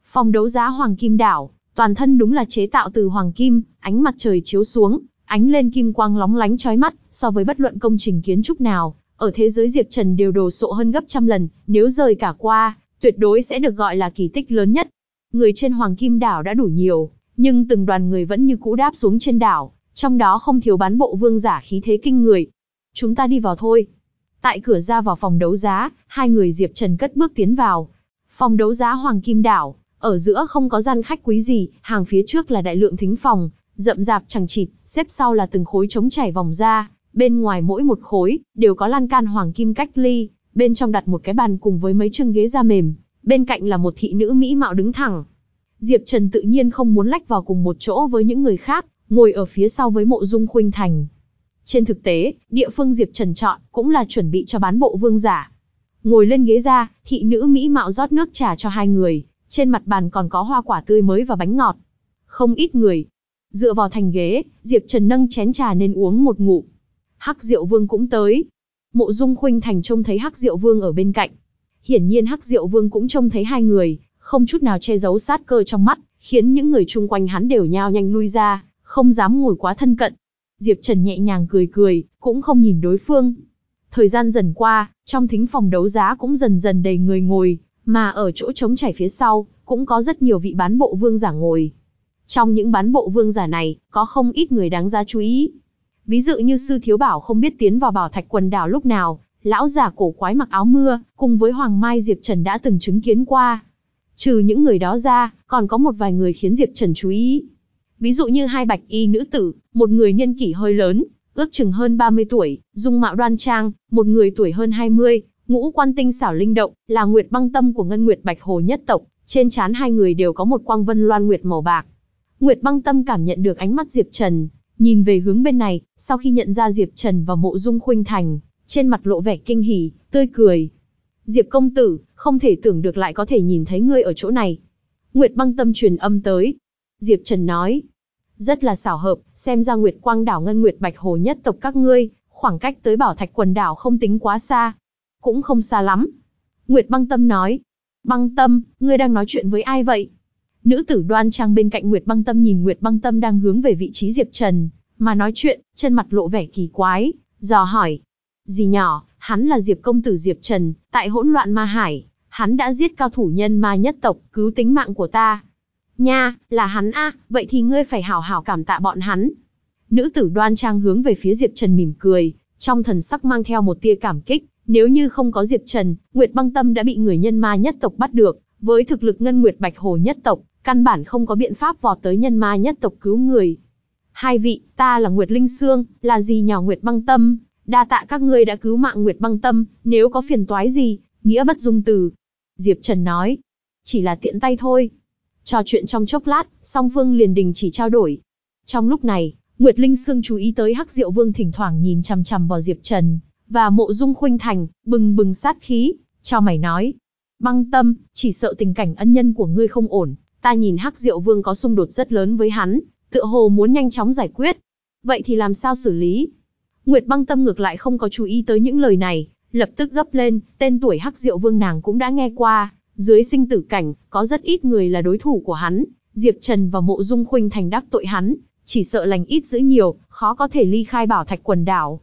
Speaker 1: Phòng đấu giá Hoàng Kim Đảo, toàn thân đúng là chế tạo từ hoàng kim, ánh mặt trời chiếu xuống, ánh lên kim quang lóng lánh chói mắt, so với bất luận công trình kiến trúc nào, ở thế giới Diệp Trần đều đồ sộ hơn gấp trăm lần, nếu rời cả qua, tuyệt đối sẽ được gọi là kỳ tích lớn nhất. Người trên Hoàng Kim Đảo đã đủ nhiều, nhưng từng đoàn người vẫn như cũ đáp xuống trên đảo, trong đó không thiếu bán bộ vương giả khí thế kinh người. Chúng ta đi vào thôi. Tại cửa ra vào phòng đấu giá, hai người Diệp Trần cất bước tiến vào. Phòng đấu giá Hoàng Kim Đảo, ở giữa không có gian khách quý gì, hàng phía trước là đại lượng thính phòng, rậm rạp chẳng chịt, xếp sau là từng khối trống chảy vòng ra, bên ngoài mỗi một khối, đều có lan can hoàng kim cách ly, bên trong đặt một cái bàn cùng với mấy chương ghế da mềm, bên cạnh là một thị nữ mỹ mạo đứng thẳng. Diệp Trần tự nhiên không muốn lách vào cùng một chỗ với những người khác, ngồi ở phía sau với mộ dung khuynh thành. Trên thực tế, địa phương Diệp Trần chọn cũng là chuẩn bị cho bán bộ vương giả. Ngồi lên ghế ra, thị nữ mỹ mạo rót nước trà cho hai người, trên mặt bàn còn có hoa quả tươi mới và bánh ngọt. Không ít người. Dựa vào thành ghế, Diệp Trần nâng chén trà nên uống một ngụm. Hắc Diệu Vương cũng tới. Mộ Dung Khuynh Thành trông thấy Hắc Diệu Vương ở bên cạnh. Hiển nhiên Hắc Diệu Vương cũng trông thấy hai người, không chút nào che giấu sát cơ trong mắt, khiến những người chung quanh hắn đều nhao nhanh lui ra, không dám ngồi quá thân cận. Diệp Trần nhẹ nhàng cười cười, cũng không nhìn đối phương. Thời gian dần qua, trong thính phòng đấu giá cũng dần dần đầy người ngồi, mà ở chỗ trống trải phía sau, cũng có rất nhiều vị bán bộ vương giả ngồi. Trong những bán bộ vương giả này, có không ít người đáng giá chú ý. Ví dụ như sư thiếu bảo không biết tiến vào bảo thạch quần đảo lúc nào, lão giả cổ quái mặc áo mưa, cùng với Hoàng Mai Diệp Trần đã từng chứng kiến qua. Trừ những người đó ra, còn có một vài người khiến Diệp Trần chú ý. Ví dụ như hai bạch y nữ tử, một người niên kỷ hơi lớn, ước chừng hơn 30 tuổi, dung mạo đoan trang, một người tuổi hơn 20, ngũ quan tinh xảo linh động, là nguyệt băng tâm của ngân nguyệt bạch hồ nhất tộc, trên trán hai người đều có một quang vân loan nguyệt màu bạc. Nguyệt băng tâm cảm nhận được ánh mắt Diệp Trần, nhìn về hướng bên này, sau khi nhận ra Diệp Trần và mộ dung khuynh thành, trên mặt lộ vẻ kinh hỉ, tươi cười. Diệp công tử, không thể tưởng được lại có thể nhìn thấy ngươi ở chỗ này. Nguyệt băng tâm truyền âm tới. Diệp Trần nói, rất là xảo hợp, xem ra Nguyệt quang đảo ngân Nguyệt bạch hồ nhất tộc các ngươi, khoảng cách tới bảo thạch quần đảo không tính quá xa. Cũng không xa lắm. Nguyệt băng tâm nói, băng tâm, ngươi đang nói chuyện với ai vậy? Nữ tử đoan trang bên cạnh Nguyệt băng tâm nhìn Nguyệt băng tâm đang hướng về vị trí Diệp Trần, mà nói chuyện, chân mặt lộ vẻ kỳ quái, dò hỏi. Dì nhỏ, hắn là Diệp công tử Diệp Trần, tại hỗn loạn ma hải, hắn đã giết cao thủ nhân ma nhất tộc, cứu tính mạng của ta. Nha, là hắn a, vậy thì ngươi phải hảo hảo cảm tạ bọn hắn. Nữ tử đoan trang hướng về phía Diệp Trần mỉm cười, trong thần sắc mang theo một tia cảm kích, nếu như không có Diệp Trần, Nguyệt Băng Tâm đã bị người nhân ma nhất tộc bắt được, với thực lực Ngân Nguyệt Bạch Hồ nhất tộc, căn bản không có biện pháp vọt tới nhân ma nhất tộc cứu người. Hai vị, ta là Nguyệt Linh Sương, là gì nhỏ Nguyệt Băng Tâm, đa tạ các ngươi đã cứu mạng Nguyệt Băng Tâm, nếu có phiền toái gì, nghĩa bất dung từ. Diệp Trần nói, chỉ là tiện tay thôi. Trò chuyện trong chốc lát, song phương liền đình chỉ trao đổi. Trong lúc này, Nguyệt Linh Sương chú ý tới Hắc Diệu Vương thỉnh thoảng nhìn chằm chằm vào Diệp Trần, và mộ dung khuynh thành, bừng bừng sát khí, cho mày nói. Băng tâm, chỉ sợ tình cảnh ân nhân của ngươi không ổn, ta nhìn Hắc Diệu Vương có xung đột rất lớn với hắn, tựa hồ muốn nhanh chóng giải quyết. Vậy thì làm sao xử lý? Nguyệt băng tâm ngược lại không có chú ý tới những lời này, lập tức gấp lên, tên tuổi Hắc Diệu Vương nàng cũng đã nghe qua, dưới sinh tử cảnh, có rất ít người là đối thủ của hắn, Diệp Trần và Mộ Dung Khuynh thành đắc tội hắn, chỉ sợ lành ít giữ nhiều, khó có thể ly khai bảo thạch quần đảo.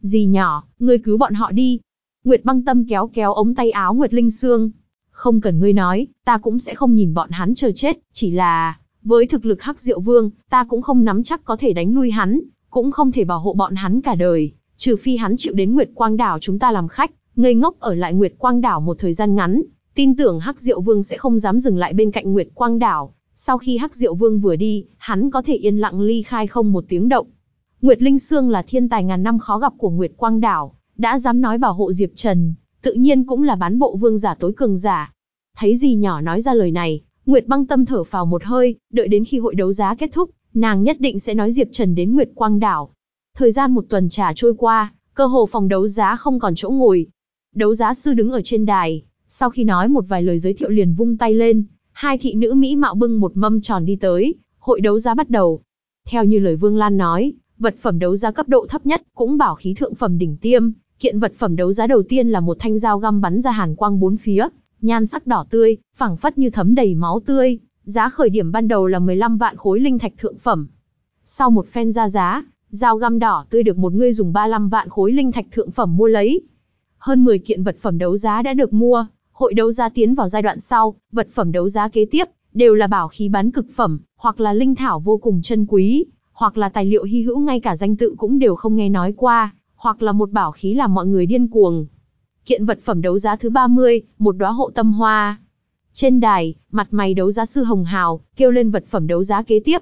Speaker 1: Dì nhỏ, ngươi cứu bọn họ đi. Nguyệt băng tâm kéo kéo ống tay áo Nguyệt Linh Sương. Không cần ngươi nói, ta cũng sẽ không nhìn bọn hắn chờ chết, chỉ là, với thực lực Hắc Diệu Vương, ta cũng không nắm chắc có thể đánh lui hắn, cũng không thể bảo hộ bọn hắn cả đời, trừ phi hắn chịu đến Nguyệt Quang Đảo chúng ta làm khách, ngây ngốc ở lại Nguyệt Quang Đảo một thời gian ngắn, tin tưởng Hắc Diệu Vương sẽ không dám dừng lại bên cạnh Nguyệt Quang Đảo. Sau khi Hắc Diệu Vương vừa đi, hắn có thể yên lặng ly khai không một tiếng động. Nguyệt Linh Sương là thiên tài ngàn năm khó gặp của Nguyệt Quang Đảo, đã dám nói bảo hộ Diệp Trần, tự nhiên cũng là bán bộ vương giả tối cường giả. Thấy gì nhỏ nói ra lời này, Nguyệt băng tâm thở phào một hơi, đợi đến khi hội đấu giá kết thúc, nàng nhất định sẽ nói Diệp Trần đến Nguyệt Quang Đảo. Thời gian một tuần trà trôi qua, cơ hồ phòng đấu giá không còn chỗ ngồi. Đấu giá sư đứng ở trên đài, sau khi nói một vài lời giới thiệu liền vung tay lên, hai thị nữ Mỹ mạo bưng một mâm tròn đi tới, hội đấu giá bắt đầu. Theo như lời Vương Lan nói, vật phẩm đấu giá cấp độ thấp nhất cũng bảo khí thượng phẩm đỉnh tiêm, kiện vật phẩm đấu giá đầu tiên là một thanh dao găm bắn ra hàn quang bốn phía, nhan sắc đỏ tươi, phẳng phất như thấm đầy máu tươi, giá khởi điểm ban đầu là 15 vạn khối linh thạch thượng phẩm. Sau một phen ra giá, dao găm đỏ tươi được một người dùng 35 vạn khối linh thạch thượng phẩm mua lấy. Hơn 10 kiện vật phẩm đấu giá đã được mua, hội đấu giá tiến vào giai đoạn sau, vật phẩm đấu giá kế tiếp đều là bảo khí bán cực phẩm, hoặc là linh thảo vô cùng chân quý, hoặc là tài liệu hy hữu ngay cả danh tự cũng đều không nghe nói qua, hoặc là một bảo khí làm mọi người điên cuồng. Kiện vật phẩm đấu giá thứ 30, một đóa hộ tâm hoa. Trên đài, mặt mày đấu giá sư Hồng Hào, kêu lên vật phẩm đấu giá kế tiếp.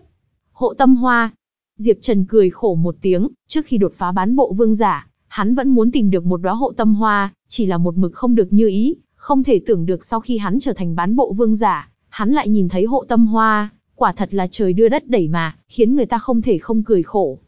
Speaker 1: Hộ tâm hoa. Diệp Trần cười khổ một tiếng, trước khi đột phá bán bộ vương giả, hắn vẫn muốn tìm được một đóa hộ tâm hoa, chỉ là một mực không được như ý, không thể tưởng được sau khi hắn trở thành bán bộ vương giả, hắn lại nhìn thấy hộ tâm hoa, quả thật là trời đưa đất đẩy mà, khiến người ta không thể không cười khổ.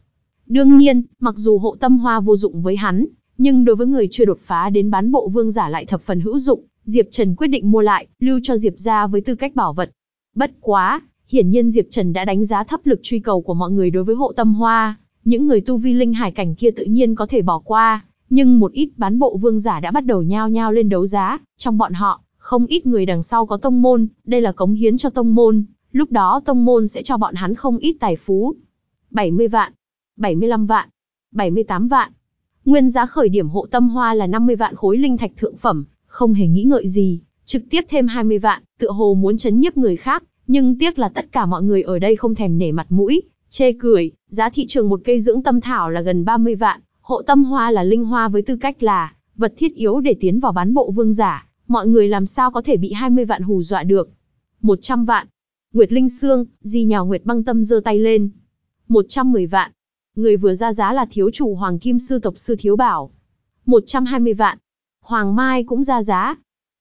Speaker 1: Đương nhiên, mặc dù hộ tâm hoa vô dụng với hắn, nhưng đối với người chưa đột phá đến bán bộ vương giả lại thập phần hữu dụng, Diệp Trần quyết định mua lại, lưu cho Diệp gia với tư cách bảo vật. Bất quá, hiển nhiên Diệp Trần đã đánh giá thấp lực truy cầu của mọi người đối với hộ tâm hoa, những người tu vi linh hải cảnh kia tự nhiên có thể bỏ qua, nhưng một ít bán bộ vương giả đã bắt đầu nhao nhao lên đấu giá, trong bọn họ, không ít người đằng sau có tông môn, đây là cống hiến cho tông môn, lúc đó tông môn sẽ cho bọn hắn không ít tài phú. 70 vạn, 75 vạn, 78 vạn. Nguyên giá khởi điểm hộ tâm hoa là 50 vạn khối linh thạch thượng phẩm, không hề nghĩ ngợi gì, trực tiếp thêm 20 vạn, tựa hồ muốn chấn nhiếp người khác, nhưng tiếc là tất cả mọi người ở đây không thèm nể mặt mũi, chê cười, giá thị trường một cây dưỡng tâm thảo là gần 30 vạn, hộ tâm hoa là linh hoa với tư cách là vật thiết yếu để tiến vào bán bộ vương giả, mọi người làm sao có thể bị 20 vạn hù dọa được. 100 vạn. Nguyệt Linh Sương, di nhào Nguyệt băng tâm giơ tay lên. 110 vạn. Người vừa ra giá là thiếu chủ Hoàng Kim Sư tộc Sư Thiếu Bảo. 120 vạn. Hoàng Mai cũng ra giá.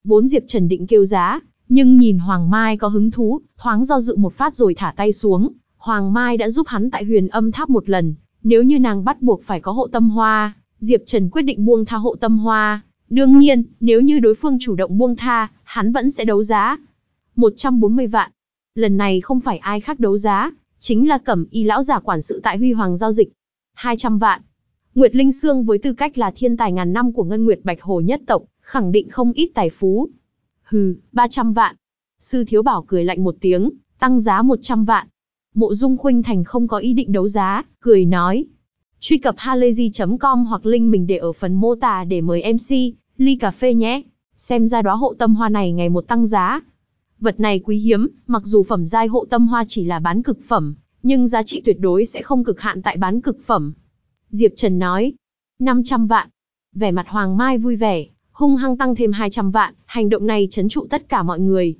Speaker 1: Vốn Diệp Trần định kêu giá, nhưng nhìn Hoàng Mai có hứng thú, thoáng do dự một phát rồi thả tay xuống. Hoàng Mai đã giúp hắn tại huyền âm tháp một lần, nếu như nàng bắt buộc phải có hộ tâm hoa, Diệp Trần quyết định buông tha hộ tâm hoa. Đương nhiên, nếu như đối phương chủ động buông tha, hắn vẫn sẽ đấu giá. 140 vạn. Lần này không phải ai khác đấu giá, chính là cẩm y lão giả quản sự tại Huy Hoàng giao dịch. 200 vạn. Nguyệt Linh Sương với tư cách là thiên tài ngàn năm của Ngân Nguyệt Bạch Hồ nhất tộc, khẳng định không ít tài phú. Hừ, 300 vạn. Sư Thiếu Bảo cười lạnh một tiếng, tăng giá 100 vạn. Mộ Dung Khuynh Thành không có ý định đấu giá, cười nói. Truy cập halayzi.com hoặc link mình để ở phần mô tả để mời MC, ly cà phê nhé. Xem ra đóa hộ tâm hoa này ngày một tăng giá. Vật này quý hiếm, mặc dù phẩm giai hộ tâm hoa chỉ là bán cực phẩm, nhưng giá trị tuyệt đối sẽ không cực hạn tại bán cực phẩm. Diệp Trần nói, 500 vạn. Vẻ mặt Hoàng Mai vui vẻ, hung hăng tăng thêm 200 vạn, hành động này chấn trụ tất cả mọi người.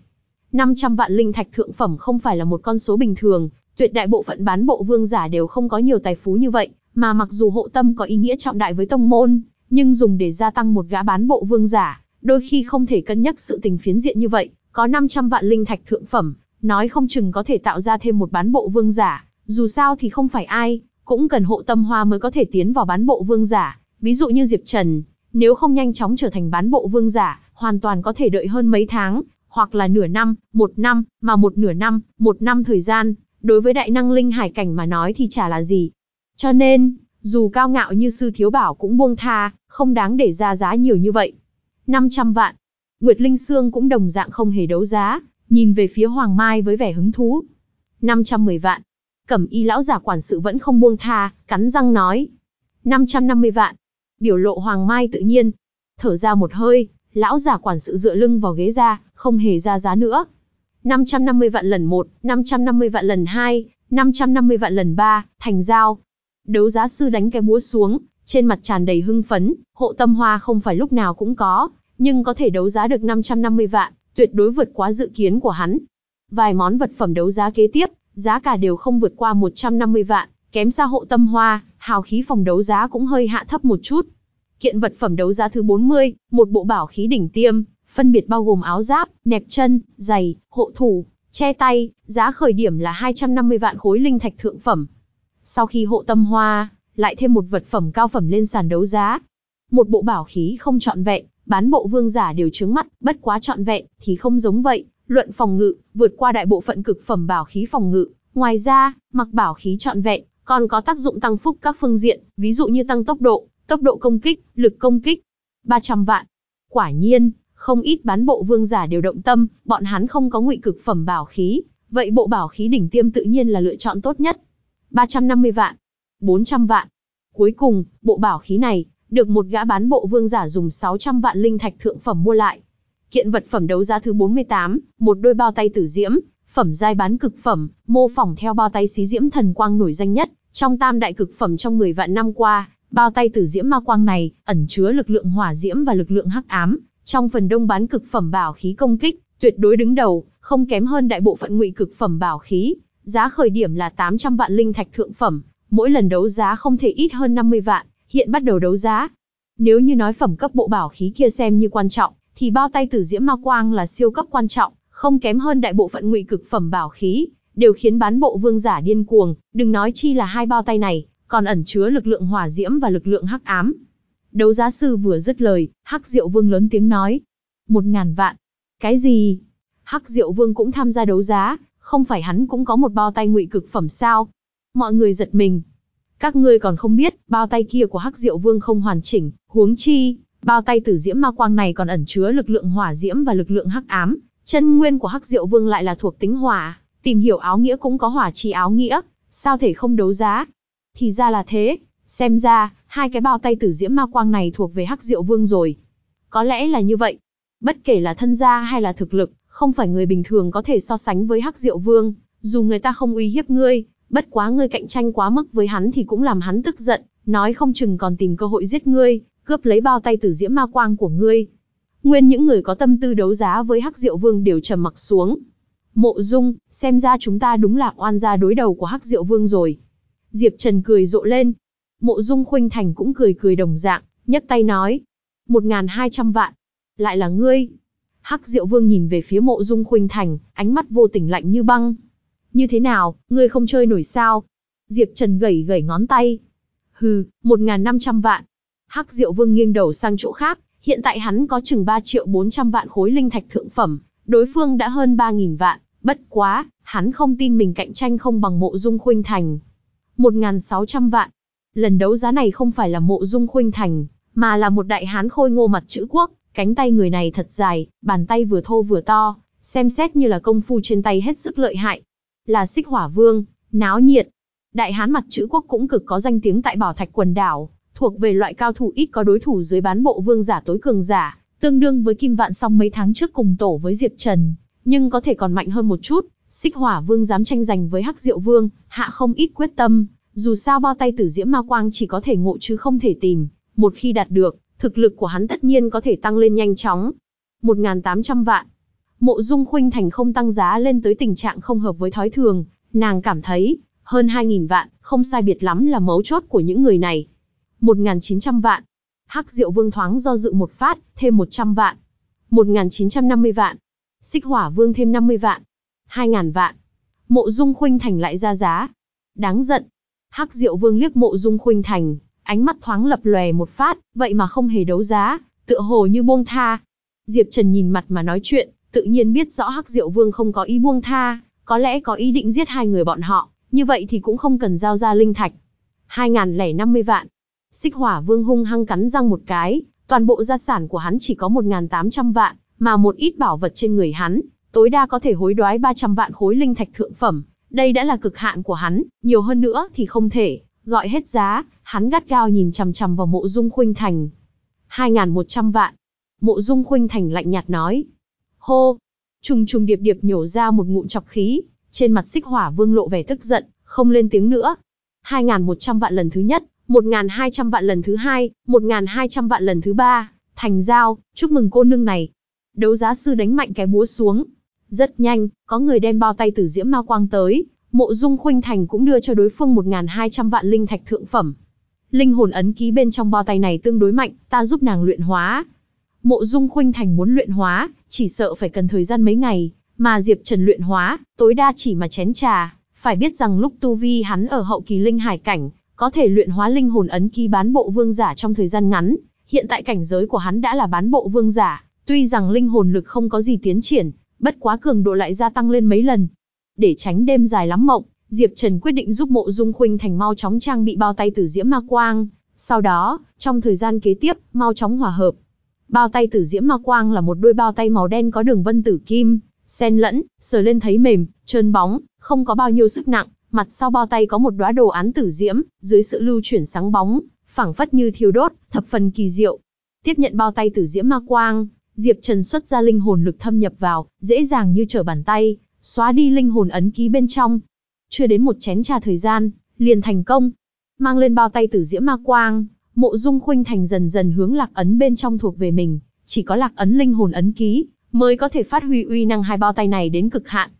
Speaker 1: 500 vạn linh thạch thượng phẩm không phải là một con số bình thường, tuyệt đại bộ phận bán bộ vương giả đều không có nhiều tài phú như vậy, mà mặc dù hộ tâm có ý nghĩa trọng đại với tông môn, nhưng dùng để gia tăng một gã bán bộ vương giả, đôi khi không thể cân nhắc sự tình phiến diện như vậy, có 500 vạn linh thạch thượng phẩm, nói không chừng có thể tạo ra thêm một bán bộ vương giả, dù sao thì không phải ai, cũng cần hộ tâm hoa mới có thể tiến vào bán bộ vương giả, ví dụ như Diệp Trần, nếu không nhanh chóng trở thành bán bộ vương giả, hoàn toàn có thể đợi hơn mấy tháng, hoặc là nửa năm, một năm, mà một nửa năm, một năm thời gian, đối với đại năng linh hải cảnh mà nói thì chả là gì. Cho nên, dù cao ngạo như sư thiếu bảo cũng buông tha, không đáng để ra giá nhiều như vậy. 500 vạn. Nguyệt Linh Sương cũng đồng dạng không hề đấu giá, nhìn về phía Hoàng Mai với vẻ hứng thú. 510 vạn. Cẩm y lão giả quản sự vẫn không buông tha, cắn răng nói. 550 vạn. Biểu lộ Hoàng Mai tự nhiên. Thở ra một hơi, lão giả quản sự dựa lưng vào ghế ra, không hề ra giá nữa. 550 vạn lần 1, 550 vạn lần 2, 550 vạn lần 3, thành giao. Đấu giá sư đánh cái búa xuống, trên mặt tràn đầy hưng phấn, hộ tâm hoa không phải lúc nào cũng có, nhưng có thể đấu giá được 550 vạn, tuyệt đối vượt quá dự kiến của hắn. Vài món vật phẩm đấu giá kế tiếp, giá cả đều không vượt qua 150 vạn, kém xa hộ tâm hoa, hào khí phòng đấu giá cũng hơi hạ thấp một chút. Kiện vật phẩm đấu giá thứ 40, một bộ bảo khí đỉnh tiêm, phân biệt bao gồm áo giáp, nẹp chân, giày, hộ thủ, che tay, giá khởi điểm là 250 vạn khối linh thạch thượng phẩm. Sau khi hộ tâm hoa, lại thêm một vật phẩm cao phẩm lên sàn đấu giá. Một bộ bảo khí không trọn vẹn, bán bộ vương giả đều trướng mắt, bất quá trọn vẹn thì không giống vậy, luận phòng ngự, vượt qua đại bộ phận cực phẩm bảo khí phòng ngự. Ngoài ra, mặc bảo khí trọn vẹn, còn có tác dụng tăng phúc các phương diện, ví dụ như tăng tốc độ, tốc độ công kích, lực công kích. 300 vạn. Quả nhiên, không ít bán bộ vương giả đều động tâm, bọn hắn không có ngụy cực phẩm bảo khí, vậy bộ bảo khí đỉnh tiêm tự nhiên là lựa chọn tốt nhất. 350 vạn, 400 vạn. Cuối cùng, bộ bảo khí này, được một gã bán bộ vương giả dùng 600 vạn linh thạch thượng phẩm mua lại. Kiện vật phẩm đấu giá thứ 48, một đôi bao tay tử diễm, phẩm giai bán cực phẩm, mô phỏng theo bao tay xí diễm thần quang nổi danh nhất, trong tam đại cực phẩm trong 10 vạn năm qua, bao tay tử diễm ma quang này ẩn chứa lực lượng hỏa diễm và lực lượng hắc ám, trong phần đông bán cực phẩm bảo khí công kích, tuyệt đối đứng đầu, không kém hơn đại bộ phận ngụy cực phẩm bảo khí, giá khởi điểm là 800 vạn linh thạch thượng phẩm, mỗi lần đấu giá không thể ít hơn 50 vạn, hiện bắt đầu đấu giá. Nếu như nói phẩm cấp bộ bảo khí kia xem như quan trọng, thì bao tay tử diễm ma quang là siêu cấp quan trọng, không kém hơn đại bộ phận ngụy cực phẩm bảo khí, đều khiến bán bộ vương giả điên cuồng, đừng nói chi là hai bao tay này, còn ẩn chứa lực lượng hỏa diễm và lực lượng hắc ám. Đấu giá sư vừa dứt lời, Hắc Diệu Vương lớn tiếng nói. Một ngàn vạn. Cái gì? Hắc Diệu Vương cũng tham gia đấu giá, không phải hắn cũng có một bao tay ngụy cực phẩm sao? Mọi người giật mình. Các ngươi còn không biết, bao tay kia của Hắc Diệu Vương không hoàn chỉnh, huống chi, bao tay tử diễm ma quang này còn ẩn chứa lực lượng hỏa diễm và lực lượng hắc ám, chân nguyên của Hắc Diệu Vương lại là thuộc tính hỏa, tìm hiểu áo nghĩa cũng có hỏa chi áo nghĩa, sao thể không đấu giá? Thì ra là thế, xem ra, hai cái bao tay tử diễm ma quang này thuộc về Hắc Diệu Vương rồi. Có lẽ là như vậy. Bất kể là thân gia hay là thực lực, không phải người bình thường có thể so sánh với Hắc Diệu Vương, dù người ta không uy hiếp ngươi, bất quá ngươi cạnh tranh quá mức với hắn thì cũng làm hắn tức giận, nói không chừng còn tìm cơ hội giết ngươi, cướp lấy bao tay tử diễm ma quang của ngươi. Nguyên những người có tâm tư đấu giá với Hắc Diệu Vương đều trầm mặc xuống. Mộ Dung, xem ra chúng ta đúng là oan gia đối đầu của Hắc Diệu Vương rồi. Diệp Trần cười rộ lên. Mộ Dung Khuynh Thành cũng cười cười đồng dạng, nhấc tay nói. Một ngàn hai trăm vạn. Lại là ngươi. Hắc Diệu Vương nhìn về phía mộ Dung Khuynh Thành, ánh mắt vô tình lạnh như băng. Như thế nào, ngươi không chơi nổi sao? Diệp Trần gẩy gẩy ngón tay. Hừ, một ngàn năm trăm vạn. Hắc Diệu Vương nghiêng đầu sang chỗ khác, hiện tại hắn có chừng 3 triệu 400 vạn khối linh thạch thượng phẩm, đối phương đã hơn 3.000 vạn, bất quá, hắn không tin mình cạnh tranh không bằng mộ dung khuynh thành. 1.600 vạn. Lần đấu giá này không phải là mộ dung khuynh thành, mà là một đại hán khôi ngô mặt chữ quốc, cánh tay người này thật dài, bàn tay vừa thô vừa to, xem xét như là công phu trên tay hết sức lợi hại. Là xích hỏa vương, náo nhiệt. Đại hán mặt chữ quốc cũng cực có danh tiếng tại bảo thạch quần đảo, thuộc về loại cao thủ ít có đối thủ dưới bán bộ vương giả tối cường giả, tương đương với kim vạn song mấy tháng trước cùng tổ với Diệp Trần, nhưng có thể còn mạnh hơn một chút. Xích Hỏa Vương dám tranh giành với Hắc Diệu Vương, hạ không ít quyết tâm, dù sao bao tay tử diễm ma quang chỉ có thể ngộ chứ không thể tìm, một khi đạt được, thực lực của hắn tất nhiên có thể tăng lên nhanh chóng. 1.800 vạn. Mộ Dung Khuynh Thành không tăng giá lên tới tình trạng không hợp với thói thường, nàng cảm thấy, hơn 2.000 vạn, không sai biệt lắm là mấu chốt của những người này. 1.900 vạn. Hắc Diệu Vương thoáng do dự một phát, thêm 100 vạn. 1.950 vạn. Xích Hỏa Vương thêm 50 vạn. 2.000 vạn. Mộ Dung Khuynh Thành lại ra giá. Đáng giận. Hắc Diệu Vương liếc Mộ Dung Khuynh Thành, ánh mắt thoáng lập lòe một phát, vậy mà không hề đấu giá, tựa hồ như buông tha. Diệp Trần nhìn mặt mà nói chuyện, tự nhiên biết rõ Hắc Diệu Vương không có ý buông tha, có lẽ có ý định giết hai người bọn họ, như vậy thì cũng không cần giao ra linh thạch. 2.050 vạn. Xích Hỏa Vương hung hăng cắn răng một cái, toàn bộ gia sản của hắn chỉ có 1.800 vạn, mà một ít bảo vật trên người hắn, tối đa có thể hối đoái 300 vạn khối linh thạch thượng phẩm. Đây đã là cực hạn của hắn, nhiều hơn nữa thì không thể. Gọi hết giá, hắn gắt gao nhìn chằm chằm vào mộ dung khuynh thành. 2.100 vạn. Mộ dung khuynh thành lạnh nhạt nói. Hô! Trùng trùng điệp điệp nhổ ra một ngụm chọc khí, trên mặt xích hỏa vương lộ vẻ tức giận, không lên tiếng nữa. 2.100 vạn lần thứ nhất, 1.200 vạn lần thứ hai, 1.200 vạn lần thứ ba, thành giao, chúc mừng cô nương này. Đấu giá sư đánh mạnh cái búa xuống. Rất nhanh, có người đem bao tay tử diễm ma quang tới, mộ dung khuynh thành cũng đưa cho đối phương 1.200 vạn linh thạch thượng phẩm. Linh hồn ấn ký bên trong bao tay này tương đối mạnh, ta giúp nàng luyện hóa. Mộ dung khuynh thành muốn luyện hóa, chỉ sợ phải cần thời gian mấy ngày, mà Diệp Trần luyện hóa, tối đa chỉ mà chén trà. Phải biết rằng lúc tu vi hắn ở hậu kỳ linh hải cảnh, có thể luyện hóa linh hồn ấn ký bán bộ vương giả trong thời gian ngắn. Hiện tại cảnh giới của hắn đã là bán bộ vương giả, tuy rằng linh hồn lực không có gì tiến triển, bất quá cường độ lại gia tăng lên mấy lần. Để tránh đêm dài lắm mộng, Diệp Trần quyết định giúp Mộ Dung Khuynh Thành mau chóng trang bị bao tay tử diễm ma quang, sau đó, trong thời gian kế tiếp, mau chóng hòa hợp. Bao tay tử diễm ma quang là một đôi bao tay màu đen có đường vân tử kim, xen lẫn, sờ lên thấy mềm, trơn bóng, không có bao nhiêu sức nặng, mặt sau bao tay có một đóa đồ án tử diễm, dưới sự lưu chuyển sáng bóng, phảng phất như thiêu đốt, thập phần kỳ diệu. Tiếp nhận bao tay tử diễm ma quang, Diệp Trần xuất ra linh hồn lực thâm nhập vào, dễ dàng như trở bàn tay, xóa đi linh hồn ấn ký bên trong. Chưa đến một chén trà thời gian, liền thành công. Mang lên bao tay tử diễm ma quang, mộ dung khuynh thành dần dần hướng lạc ấn bên trong thuộc về mình, chỉ có lạc ấn linh hồn ấn ký, mới có thể phát huy uy năng hai bao tay này đến cực hạn.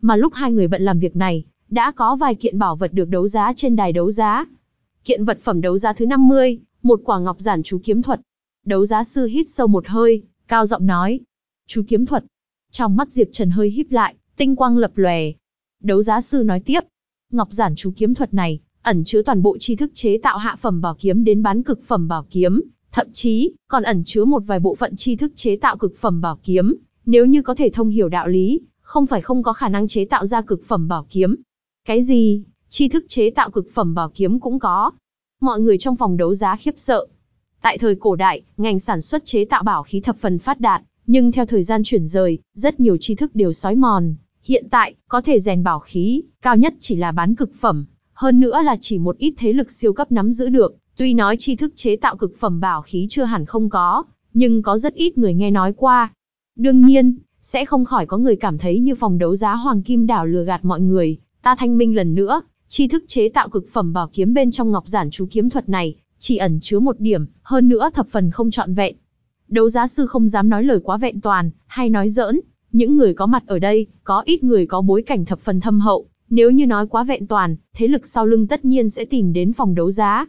Speaker 1: Mà lúc hai người bận làm việc này, đã có vài kiện bảo vật được đấu giá trên đài đấu giá. Kiện vật phẩm đấu giá thứ 50, một quả ngọc giản chú kiếm thuật. Đấu giá sư hít sâu một hơi, cao giọng nói. Chú kiếm thuật. Trong mắt Diệp Trần hơi híp lại, tinh quang lập lòe. Đấu giá sư nói tiếp. Ngọc giản chú kiếm thuật này, ẩn chứa toàn bộ tri thức chế tạo hạ phẩm bảo kiếm đến bán cực phẩm bảo kiếm, thậm chí còn ẩn chứa một vài bộ phận tri thức chế tạo cực phẩm bảo kiếm, nếu như có thể thông hiểu đạo lý, không phải không có khả năng chế tạo ra cực phẩm bảo kiếm. Cái gì? Tri thức chế tạo cực phẩm bảo kiếm cũng có. Mọi người trong phòng đấu giá khiếp sợ. Tại thời cổ đại, ngành sản xuất chế tạo bảo khí thập phần phát đạt, nhưng theo thời gian chuyển rời, rất nhiều tri thức đều sói mòn. Hiện tại, có thể rèn bảo khí, cao nhất chỉ là bán cực phẩm, hơn nữa là chỉ một ít thế lực siêu cấp nắm giữ được, tuy nói tri thức chế tạo cực phẩm bảo khí chưa hẳn không có, nhưng có rất ít người nghe nói qua. Đương nhiên, sẽ không khỏi có người cảm thấy như phòng đấu giá Hoàng Kim Đảo lừa gạt mọi người, ta thanh minh lần nữa, tri thức chế tạo cực phẩm bảo kiếm bên trong ngọc giản chú kiếm thuật này, chỉ ẩn chứa một điểm, hơn nữa thập phần không trọn vẹn. Đấu giá sư không dám nói lời quá vẹn toàn, hay nói giỡn, những người có mặt ở đây, có ít người có bối cảnh thập phần thâm hậu, nếu như nói quá vẹn toàn, thế lực sau lưng tất nhiên sẽ tìm đến phòng đấu giá.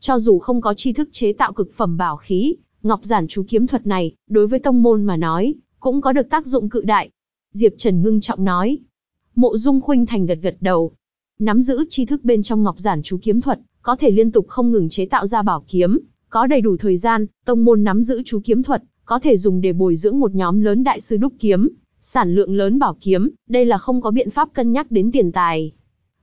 Speaker 1: Cho dù không có tri thức chế tạo cực phẩm bảo khí, ngọc giản chú kiếm thuật này, đối với tông môn mà nói, cũng có được tác dụng cự đại. Diệp Trần ngưng trọng nói. Mộ Dung Khuynh Thành gật gật đầu. Nắm giữ tri thức bên trong ngọc giản chú kiếm thuật, có thể liên tục không ngừng chế tạo ra bảo kiếm, có đầy đủ thời gian, tông môn nắm giữ chú kiếm thuật, có thể dùng để bồi dưỡng một nhóm lớn đại sư đúc kiếm, sản lượng lớn bảo kiếm, đây là không có biện pháp cân nhắc đến tiền tài.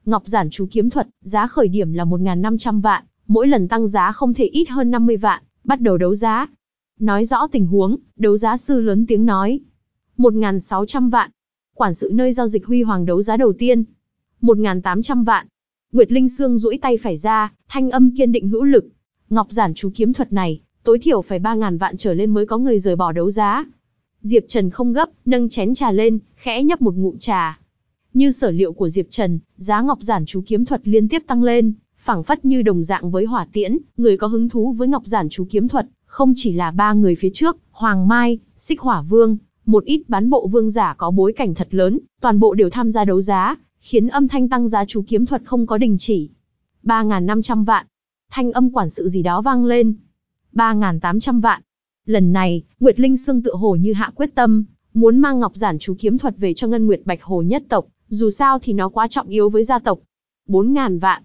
Speaker 1: Ngọc giản chú kiếm thuật, giá khởi điểm là 1.500 vạn, mỗi lần tăng giá không thể ít hơn 50 vạn, bắt đầu đấu giá. Nói rõ tình huống, đấu giá sư lớn tiếng nói. 1.600 vạn. Quản sự nơi giao dịch huy hoàng đấu giá đầu tiên. 1.800 vạn. Nguyệt Linh Sương duỗi tay phải ra, thanh âm kiên định hữu lực. Ngọc giản chú kiếm thuật này, tối thiểu phải 3.000 vạn trở lên mới có người rời bỏ đấu giá. Diệp Trần không gấp, nâng chén trà lên, khẽ nhấp một ngụm trà. Như sở liệu của Diệp Trần, giá ngọc giản chú kiếm thuật liên tiếp tăng lên, phảng phất như đồng dạng với hỏa tiễn, người có hứng thú với ngọc giản chú kiếm thuật, không chỉ là ba người phía trước, Hoàng Mai, Xích Hỏa Vương, một ít bán bộ vương giả có bối cảnh thật lớn, toàn bộ đều tham gia đấu giá, khiến âm thanh tăng giá chú kiếm thuật không có đình chỉ. 3.500 vạn. Thanh âm quản sự gì đó vang lên. 3.800 vạn. Lần này, Nguyệt Linh Sương tự hồ như hạ quyết tâm, muốn mang ngọc giản chú kiếm thuật về cho Ngân Nguyệt Bạch Hồ nhất tộc, dù sao thì nó quá trọng yếu với gia tộc. 4.000 vạn.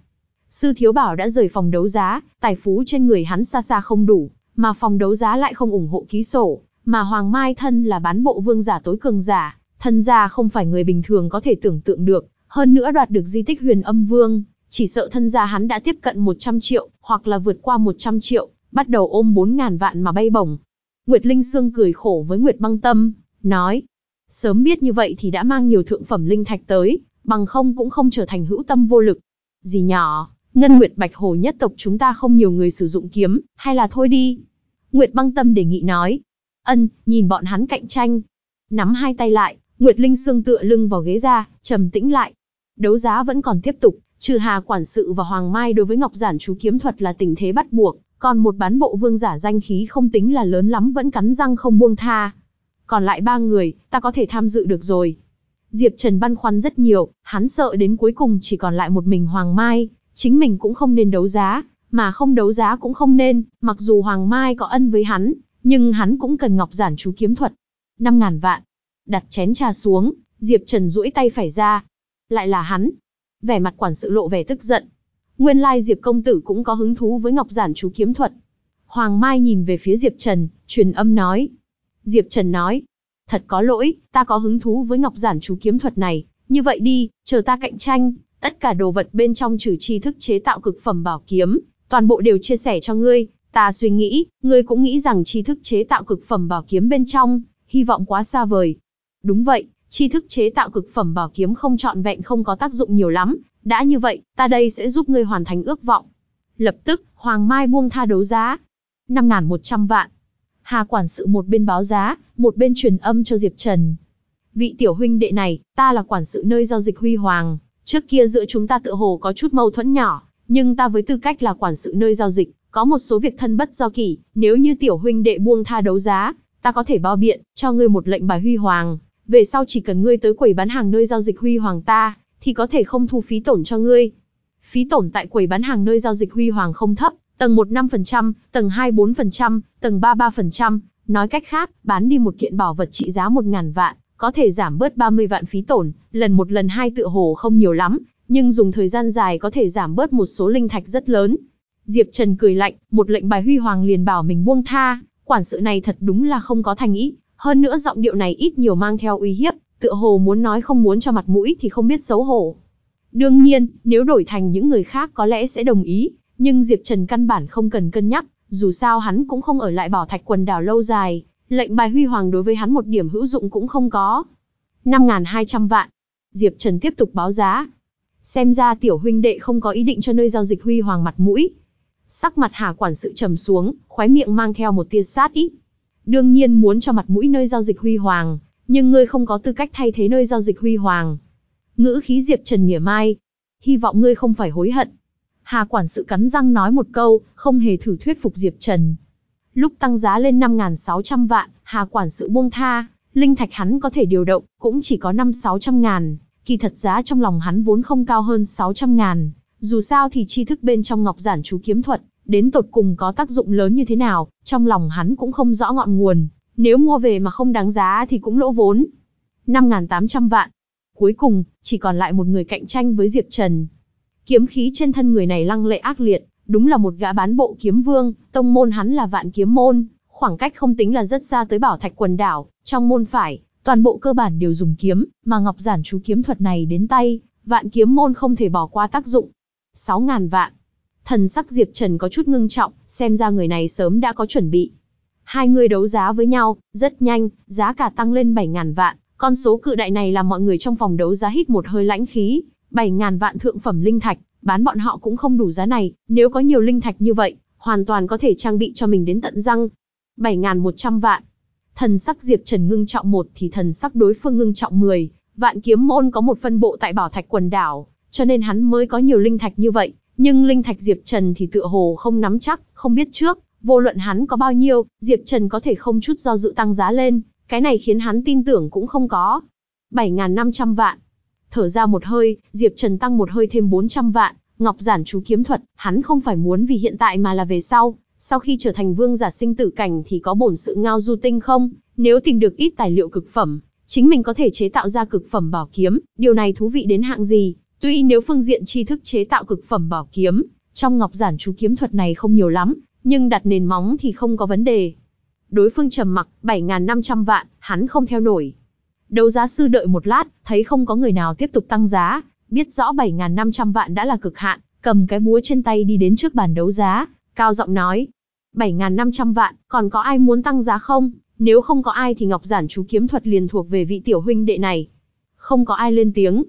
Speaker 1: Sư Thiếu Bảo đã rời phòng đấu giá, tài phú trên người hắn xa xa không đủ, mà phòng đấu giá lại không ủng hộ ký sổ, mà Hoàng Mai thân là bán bộ vương giả tối cường giả, thân gia không phải người bình thường có thể tưởng tượng được, hơn nữa đoạt được di tích huyền âm vương, chỉ sợ thân gia hắn đã tiếp cận 100 triệu, hoặc là vượt qua 100 triệu, bắt đầu ôm 4.000 vạn mà bay bổng. Nguyệt Linh Sương cười khổ với Nguyệt Băng Tâm, nói, sớm biết như vậy thì đã mang nhiều thượng phẩm linh thạch tới, bằng không cũng không trở thành hữu tâm vô lực. Gì nhỏ, Ngân Nguyệt Bạch Hồ nhất tộc chúng ta không nhiều người sử dụng kiếm, hay là thôi đi. Nguyệt Băng Tâm đề nghị nói, ân, nhìn bọn hắn cạnh tranh. Nắm hai tay lại, Nguyệt Linh Sương tựa lưng vào ghế ra, trầm tĩnh lại. Đấu giá vẫn còn tiếp tục, trừ Hà quản sự và Hoàng Mai đối với Ngọc Giản chú kiếm thuật là tình thế bắt buộc, còn một bán bộ vương giả danh khí không tính là lớn lắm vẫn cắn răng không buông tha. Còn lại ba người, ta có thể tham dự được rồi. Diệp Trần băn khoăn rất nhiều, hắn sợ đến cuối cùng chỉ còn lại một mình Hoàng Mai, chính mình cũng không nên đấu giá, mà không đấu giá cũng không nên, mặc dù Hoàng Mai có ân với hắn, nhưng hắn cũng cần ngọc giản chú kiếm thuật. 5.000 vạn. Đặt chén trà xuống, Diệp Trần duỗi tay phải ra. Lại là hắn. Vẻ mặt quản sự lộ vẻ tức giận. Nguyên lai Diệp công tử cũng có hứng thú với ngọc giản chú kiếm thuật. Hoàng Mai nhìn về phía Diệp Trần, truyền âm nói. Diệp Trần nói. Thật có lỗi, ta có hứng thú với ngọc giản chú kiếm thuật này. Như vậy đi, chờ ta cạnh tranh, tất cả đồ vật bên trong trừ chi thức chế tạo cực phẩm bảo kiếm, toàn bộ đều chia sẻ cho ngươi, Ta suy nghĩ, ngươi cũng nghĩ rằng tri thức chế tạo cực phẩm bảo kiếm bên trong, hy vọng quá xa vời. Đúng vậy, tri thức chế tạo cực phẩm bảo kiếm không trọn vẹn không có tác dụng nhiều lắm, đã như vậy, ta đây sẽ giúp ngươi hoàn thành ước vọng. Lập tức, Hoàng Mai buông tha đấu giá. 5.100 vạn. Hà quản sự một bên báo giá, một bên truyền âm cho Diệp Trần. Vị tiểu huynh đệ này, ta là quản sự nơi giao dịch huy hoàng, trước kia giữa chúng ta tự hồ có chút mâu thuẫn nhỏ, nhưng ta với tư cách là quản sự nơi giao dịch, có một số việc thân bất do kỷ, nếu như tiểu huynh đệ buông tha đấu giá, ta có thể bao biện, cho ngươi một lệnh bài huy hoàng, về sau chỉ cần ngươi tới quầy bán hàng nơi giao dịch huy hoàng ta, thì có thể không thu phí tổn cho ngươi. Phí tổn tại quầy bán hàng nơi giao dịch huy hoàng không thấp, tầng 1 5%, tầng 2 4%, tầng 3 3%, nói cách khác, bán đi một kiện bảo vật trị giá 1.000 vạn, có thể giảm bớt 30 vạn phí tổn, lần một lần hai tựa hồ không nhiều lắm, nhưng dùng thời gian dài có thể giảm bớt một số linh thạch rất lớn. Diệp Trần cười lạnh, một lệnh bài huy hoàng liền bảo mình buông tha, quản sự này thật đúng là không có thành ý, hơn nữa giọng điệu này ít nhiều mang theo uy hiếp, tựa hồ muốn nói không muốn cho mặt mũi thì không biết xấu hổ. Đương nhiên, nếu đổi thành những người khác có lẽ sẽ đồng ý, nhưng Diệp Trần căn bản không cần cân nhắc, dù sao hắn cũng không ở lại bảo thạch quần đảo lâu dài, lệnh bài huy hoàng đối với hắn một điểm hữu dụng cũng không có. 5.200 vạn. Diệp Trần tiếp tục báo giá. Xem ra tiểu huynh đệ không có ý định cho nơi giao dịch huy hoàng mặt mũi, Sắc mặt Hà quản sự trầm xuống, khóe miệng mang theo một tia sát ý. Đương nhiên muốn cho mặt mũi nơi giao dịch huy hoàng, nhưng ngươi không có tư cách thay thế nơi giao dịch huy hoàng. Ngữ khí Diệp Trần mỉa mai. Hy vọng ngươi không phải hối hận. Hà quản sự cắn răng nói một câu, không hề thử thuyết phục Diệp Trần. Lúc tăng giá lên 5.600 vạn, Hà quản sự buông tha, linh thạch hắn có thể điều động, cũng chỉ có 5-600 ngàn. Kỳ thật giá trong lòng hắn vốn không cao hơn 600 ngàn, dù sao thì tri thức bên trong ngọc giản chú kiếm thuật, đến tột cùng có tác dụng lớn như thế nào, trong lòng hắn cũng không rõ ngọn nguồn, nếu mua về mà không đáng giá thì cũng lỗ vốn. 5.800 vạn. Cuối cùng, chỉ còn lại một người cạnh tranh với Diệp Trần. Kiếm khí trên thân người này lăng lệ ác liệt, đúng là một gã bán bộ kiếm vương, tông môn hắn là vạn kiếm môn, khoảng cách không tính là rất xa tới bảo thạch quần đảo, trong môn phải, toàn bộ cơ bản đều dùng kiếm, mà ngọc giản chú kiếm thuật này đến tay, vạn kiếm môn không thể bỏ qua tác dụng, 6.000 vạn. Thần sắc Diệp Trần có chút ngưng trọng, xem ra người này sớm đã có chuẩn bị. Hai người đấu giá với nhau, rất nhanh, giá cả tăng lên 7.000 vạn. Con số cự đại này làm mọi người trong phòng đấu giá hít một hơi lãnh khí. 7.000 vạn thượng phẩm linh thạch, bán bọn họ cũng không đủ giá này. Nếu có nhiều linh thạch như vậy, hoàn toàn có thể trang bị cho mình đến tận răng. 7.100 vạn. Thần sắc Diệp Trần ngưng trọng một thì thần sắc đối phương ngưng trọng 10, vạn kiếm môn có một phân bộ tại bảo thạch quần đảo, cho nên hắn mới có nhiều linh thạch như vậy, nhưng linh thạch Diệp Trần thì tựa hồ không nắm chắc, không biết trước, vô luận hắn có bao nhiêu, Diệp Trần có thể không chút do dự tăng giá lên, cái này khiến hắn tin tưởng cũng không có. 7.500 vạn. Thở ra một hơi, Diệp Trần tăng một hơi thêm 400 vạn, Ngọc Giản chú kiếm thuật, hắn không phải muốn vì hiện tại mà là về sau, sau khi trở thành vương giả sinh tử cảnh thì có bổn sự ngao du tinh không, nếu tìm được ít tài liệu cực phẩm, chính mình có thể chế tạo ra cực phẩm bảo kiếm, điều này thú vị đến hạng gì, tuy nếu phương diện tri thức chế tạo cực phẩm bảo kiếm, trong Ngọc Giản chú kiếm thuật này không nhiều lắm, nhưng đặt nền móng thì không có vấn đề. Đối phương trầm mặc, 7.500 vạn, hắn không theo nổi. Đấu giá sư đợi một lát, thấy không có người nào tiếp tục tăng giá, biết rõ 7.500 vạn đã là cực hạn, cầm cái búa trên tay đi đến trước bàn đấu giá, cao giọng nói. 7.500 vạn, còn có ai muốn tăng giá không? Nếu không có ai thì Ngọc Giản chú kiếm thuật liền thuộc về vị tiểu huynh đệ này. Không có ai lên tiếng.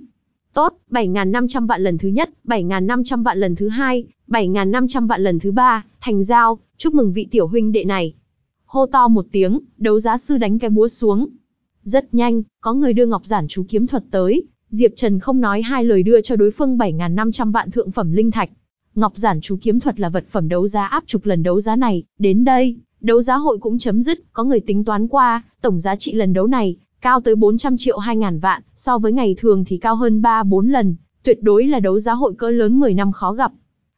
Speaker 1: Tốt, 7.500 vạn lần thứ nhất, 7.500 vạn lần thứ hai, 7.500 vạn lần thứ ba, thành giao, chúc mừng vị tiểu huynh đệ này. Hô to một tiếng, đấu giá sư đánh cái búa xuống. Rất nhanh, có người đưa Ngọc Giản chú kiếm thuật tới, Diệp Trần không nói hai lời đưa cho đối phương 7.500 vạn thượng phẩm linh thạch. Ngọc Giản chú kiếm thuật là vật phẩm đấu giá áp trục lần đấu giá này, đến đây, đấu giá hội cũng chấm dứt, có người tính toán qua, tổng giá trị lần đấu này, cao tới 400 triệu 2.000 vạn, so với ngày thường thì cao hơn 3-4 lần, tuyệt đối là đấu giá hội cỡ lớn 10 năm khó gặp.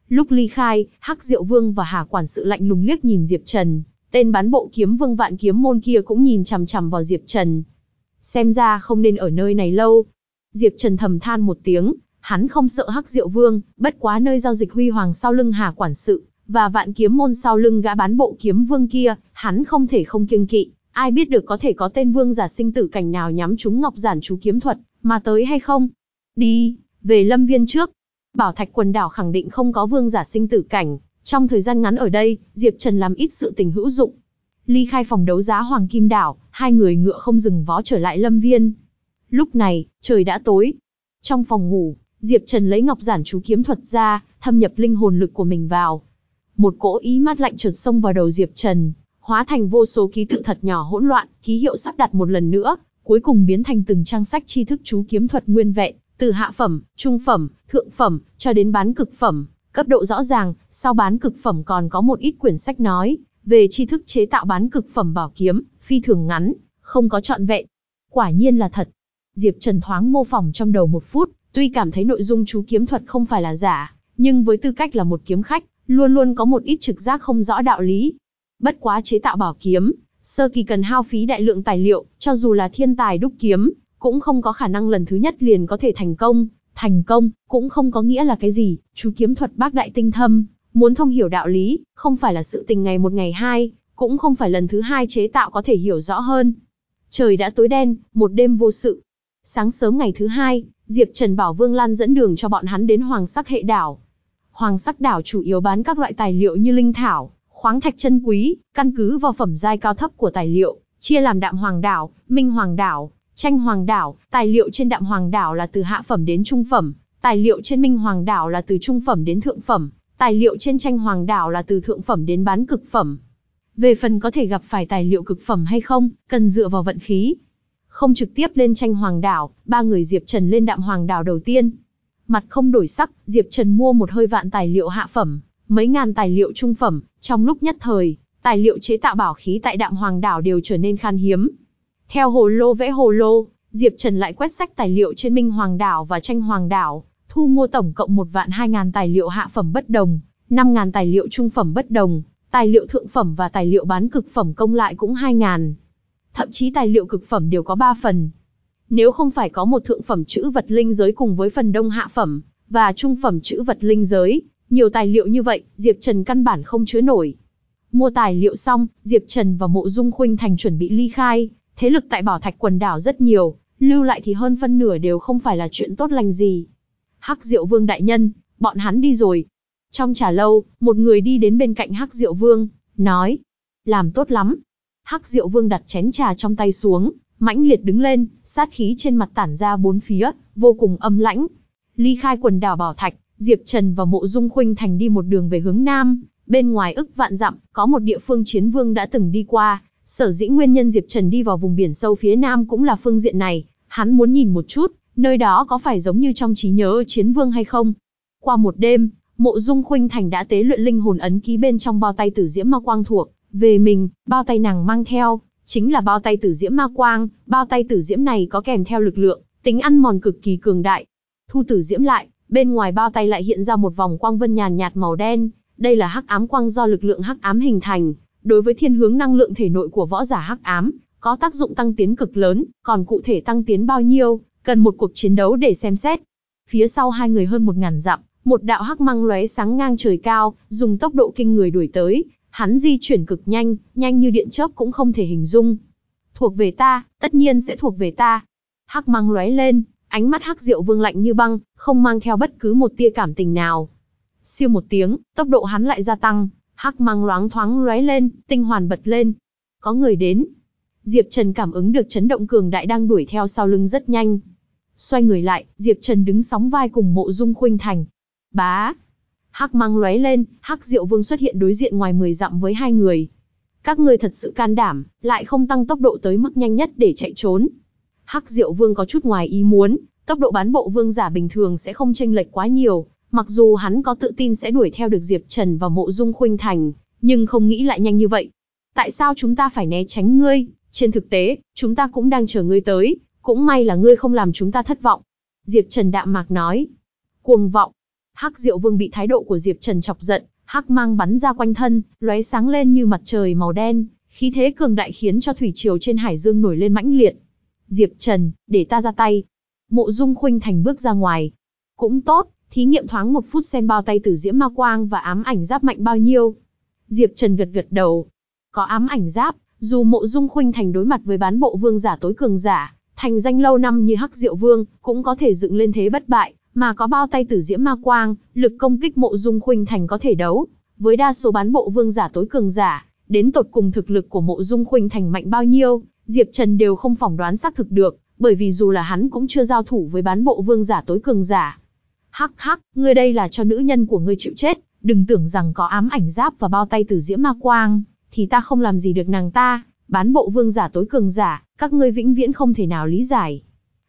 Speaker 1: Lúc ly khai, Hắc Diệu Vương và Hà Quản sự lạnh lùng liếc nhìn Diệp Trần, tên bán bộ kiếm vương vạn kiếm môn kia cũng nhìn chằm chằm vào Diệp Trần. Xem ra không nên ở nơi này lâu. Diệp Trần thầm than một tiếng, hắn không sợ Hắc Diệu Vương, bất quá nơi giao dịch huy hoàng sau lưng Hà Quản sự, và vạn kiếm môn sau lưng gã bán bộ kiếm vương kia, hắn không thể không kiêng kỵ, ai biết được có thể có tên vương giả sinh tử cảnh nào nhắm trúng ngọc giản chú kiếm thuật, mà tới hay không. Đi, về lâm viên trước. Bảo thạch quần đảo khẳng định không có vương giả sinh tử cảnh, trong thời gian ngắn ở đây, Diệp Trần làm ít sự tình hữu dụng. Ly khai phòng đấu giá Hoàng Kim Đảo, hai người ngựa không dừng vó trở lại lâm viên. Lúc này, trời đã tối. Trong phòng ngủ, Diệp Trần lấy ngọc giản chú kiếm thuật ra, thâm nhập linh hồn lực của mình vào. Một cỗ ý mát lạnh trượt xông vào đầu Diệp Trần, hóa thành vô số ký tự thật nhỏ hỗn loạn, ký hiệu sắp đặt một lần nữa, cuối cùng biến thành từng trang sách tri thức chú kiếm thuật nguyên vẹn, từ hạ phẩm, trung phẩm, thượng phẩm, cho đến bán cực phẩm, cấp độ rõ ràng, sau bán cực phẩm còn có một ít quyển sách nói, về tri thức chế tạo bán cực phẩm bảo kiếm, phi thường ngắn, không có trọn vẹn. Quả nhiên là thật. Diệp Trần thoáng mô phỏng trong đầu một phút, tuy cảm thấy nội dung chú kiếm thuật không phải là giả, nhưng với tư cách là một kiếm khách, luôn luôn có một ít trực giác không rõ đạo lý. Bất quá chế tạo bảo kiếm, sơ kỳ cần hao phí đại lượng tài liệu, cho dù là thiên tài đúc kiếm, cũng không có khả năng lần thứ nhất liền có thể thành công. Thành công, cũng không có nghĩa là cái gì, chú kiếm thuật bác đại tinh thâm, muốn thông hiểu đạo lý, không phải là sự tình ngày một ngày hai, cũng không phải lần thứ hai chế tạo có thể hiểu rõ hơn. Trời đã tối đen, một đêm vô sự. Sáng sớm ngày thứ hai, Diệp Trần bảo Vương Lan dẫn đường cho bọn hắn đến Hoàng Sắc hệ đảo. Hoàng Sắc đảo chủ yếu bán các loại tài liệu như linh thảo, khoáng thạch chân quý, căn cứ vào phẩm giai cao thấp của tài liệu, chia làm đạm hoàng đảo, minh hoàng đảo, tranh hoàng đảo, tài liệu trên đạm hoàng đảo là từ hạ phẩm đến trung phẩm, tài liệu trên minh hoàng đảo là từ trung phẩm đến thượng phẩm, tài liệu trên tranh hoàng đảo là từ thượng phẩm đến bán cực phẩm. Về phần có thể gặp phải tài liệu cực phẩm hay không, cần dựa vào vận khí. Không trực tiếp lên tranh hoàng đảo, ba người Diệp Trần lên đạm hoàng đảo đầu tiên. Mặt không đổi sắc, Diệp Trần mua một hơi vạn tài liệu hạ phẩm, mấy ngàn tài liệu trung phẩm, trong lúc nhất thời, tài liệu chế tạo bảo khí tại đạm hoàng đảo đều trở nên khan hiếm. Theo hồ lô vẽ hồ lô, Diệp Trần lại quét sách tài liệu trên Minh Hoàng đảo và tranh Hoàng đảo, thu mua tổng cộng một vạn hai ngàn tài liệu hạ phẩm bất đồng, năm ngàn tài liệu trung phẩm bất đồng, tài liệu thượng phẩm và tài liệu bán cực phẩm công lại cũng hai ngàn. Thậm chí tài liệu cực phẩm đều có ba phần. Nếu không phải có một thượng phẩm chữ vật linh giới cùng với phần đông hạ phẩm, và trung phẩm chữ vật linh giới, nhiều tài liệu như vậy, Diệp Trần căn bản không chứa nổi. Mua tài liệu xong, Diệp Trần và Mộ Dung Khuynh Thành chuẩn bị ly khai, thế lực tại Bảo Thạch quần đảo rất nhiều, lưu lại thì hơn phân nửa đều không phải là chuyện tốt lành gì. Hắc Diệu Vương đại nhân, bọn hắn đi rồi. Trong trà lâu, một người đi đến bên cạnh Hắc Diệu Vương, nói, làm tốt lắm. Hắc Diệu Vương đặt chén trà trong tay xuống, mãnh liệt đứng lên, sát khí trên mặt tản ra bốn phía, vô cùng âm lãnh. Ly khai quần đảo Bảo Thạch, Diệp Trần và Mộ Dung Khuynh Thành đi một đường về hướng Nam, bên ngoài ức vạn dặm, có một địa phương chiến vương đã từng đi qua, Sở dĩ nguyên nhân Diệp Trần đi vào vùng biển sâu phía nam cũng là phương diện này, hắn muốn nhìn một chút, nơi đó có phải giống như trong trí nhớ chiến vương hay không. Qua một đêm, Mộ Dung Khuynh Thành đã tế luyện linh hồn ấn ký bên trong bao tay tử diễm ma quang thuộc. Về mình, bao tay nàng mang theo chính là bao tay tử diễm ma quang, bao tay tử diễm này có kèm theo lực lượng, tính ăn mòn cực kỳ cường đại. Thu tử diễm lại, bên ngoài bao tay lại hiện ra một vòng quang vân nhàn nhạt màu đen, đây là hắc ám quang do lực lượng hắc ám hình thành, đối với thiên hướng năng lượng thể nội của võ giả hắc ám, có tác dụng tăng tiến cực lớn, còn cụ thể tăng tiến bao nhiêu, cần một cuộc chiến đấu để xem xét. Phía sau hai người hơn một ngàn dặm, một đạo hắc mang lóe sáng ngang trời cao, dùng tốc độ kinh người đuổi tới, hắn di chuyển cực nhanh, nhanh như điện chớp cũng không thể hình dung. Thuộc về ta, tất nhiên sẽ thuộc về ta. Hắc mang lóe lên, ánh mắt hắc diệu vương lạnh như băng, không mang theo bất cứ một tia cảm tình nào. Siêu một tiếng, tốc độ hắn lại gia tăng, hắc mang loáng thoáng lóe lên, tinh hoàn bật lên. Có người đến. Diệp Trần cảm ứng được chấn động cường đại đang đuổi theo sau lưng rất nhanh. Xoay người lại, Diệp Trần đứng sóng vai cùng mộ dung khuynh thành. Bá, hắc mang lóe lên, hắc diệu vương xuất hiện đối diện ngoài 10 dặm với hai người. Các ngươi thật sự can đảm, lại không tăng tốc độ tới mức nhanh nhất để chạy trốn. Hắc diệu vương có chút ngoài ý muốn, tốc độ bán bộ vương giả bình thường sẽ không chênh lệch quá nhiều, mặc dù hắn có tự tin sẽ đuổi theo được Diệp Trần và mộ dung khuynh thành, nhưng không nghĩ lại nhanh như vậy. Tại sao chúng ta phải né tránh ngươi? Trên thực tế, chúng ta cũng đang chờ ngươi tới, cũng may là ngươi không làm chúng ta thất vọng. Diệp Trần đạm mạc nói. Cuồng vọng, Hắc Diệu Vương bị thái độ của Diệp Trần chọc giận, hắc mang bắn ra quanh thân, lóe sáng lên như mặt trời màu đen, khí thế cường đại khiến cho thủy triều trên hải dương nổi lên mãnh liệt. Diệp Trần, để ta ra tay. Mộ Dung Khuynh Thành bước ra ngoài. Cũng tốt, thí nghiệm thoáng một phút xem bao tay tử diễm ma quang và ám ảnh giáp mạnh bao nhiêu. Diệp Trần gật gật đầu. Có ám ảnh giáp, dù Mộ Dung Khuynh Thành đối mặt với bán bộ vương giả tối cường giả, thành danh lâu năm như Hắc Diệu Vương, cũng có thể dựng lên thế bất bại, mà có bao tay tử diễm ma quang, lực công kích mộ dung khuynh thành có thể đấu, với đa số bán bộ vương giả tối cường giả, đến tột cùng thực lực của mộ dung khuynh thành mạnh bao nhiêu, Diệp Trần đều không phỏng đoán xác thực được, bởi vì dù là hắn cũng chưa giao thủ với bán bộ vương giả tối cường giả. Hắc hắc, ngươi đây là cho nữ nhân của ngươi chịu chết, đừng tưởng rằng có ám ảnh giáp và bao tay từ diễm ma quang, thì ta không làm gì được nàng ta, bán bộ vương giả tối cường giả, các ngươi vĩnh viễn không thể nào lý giải.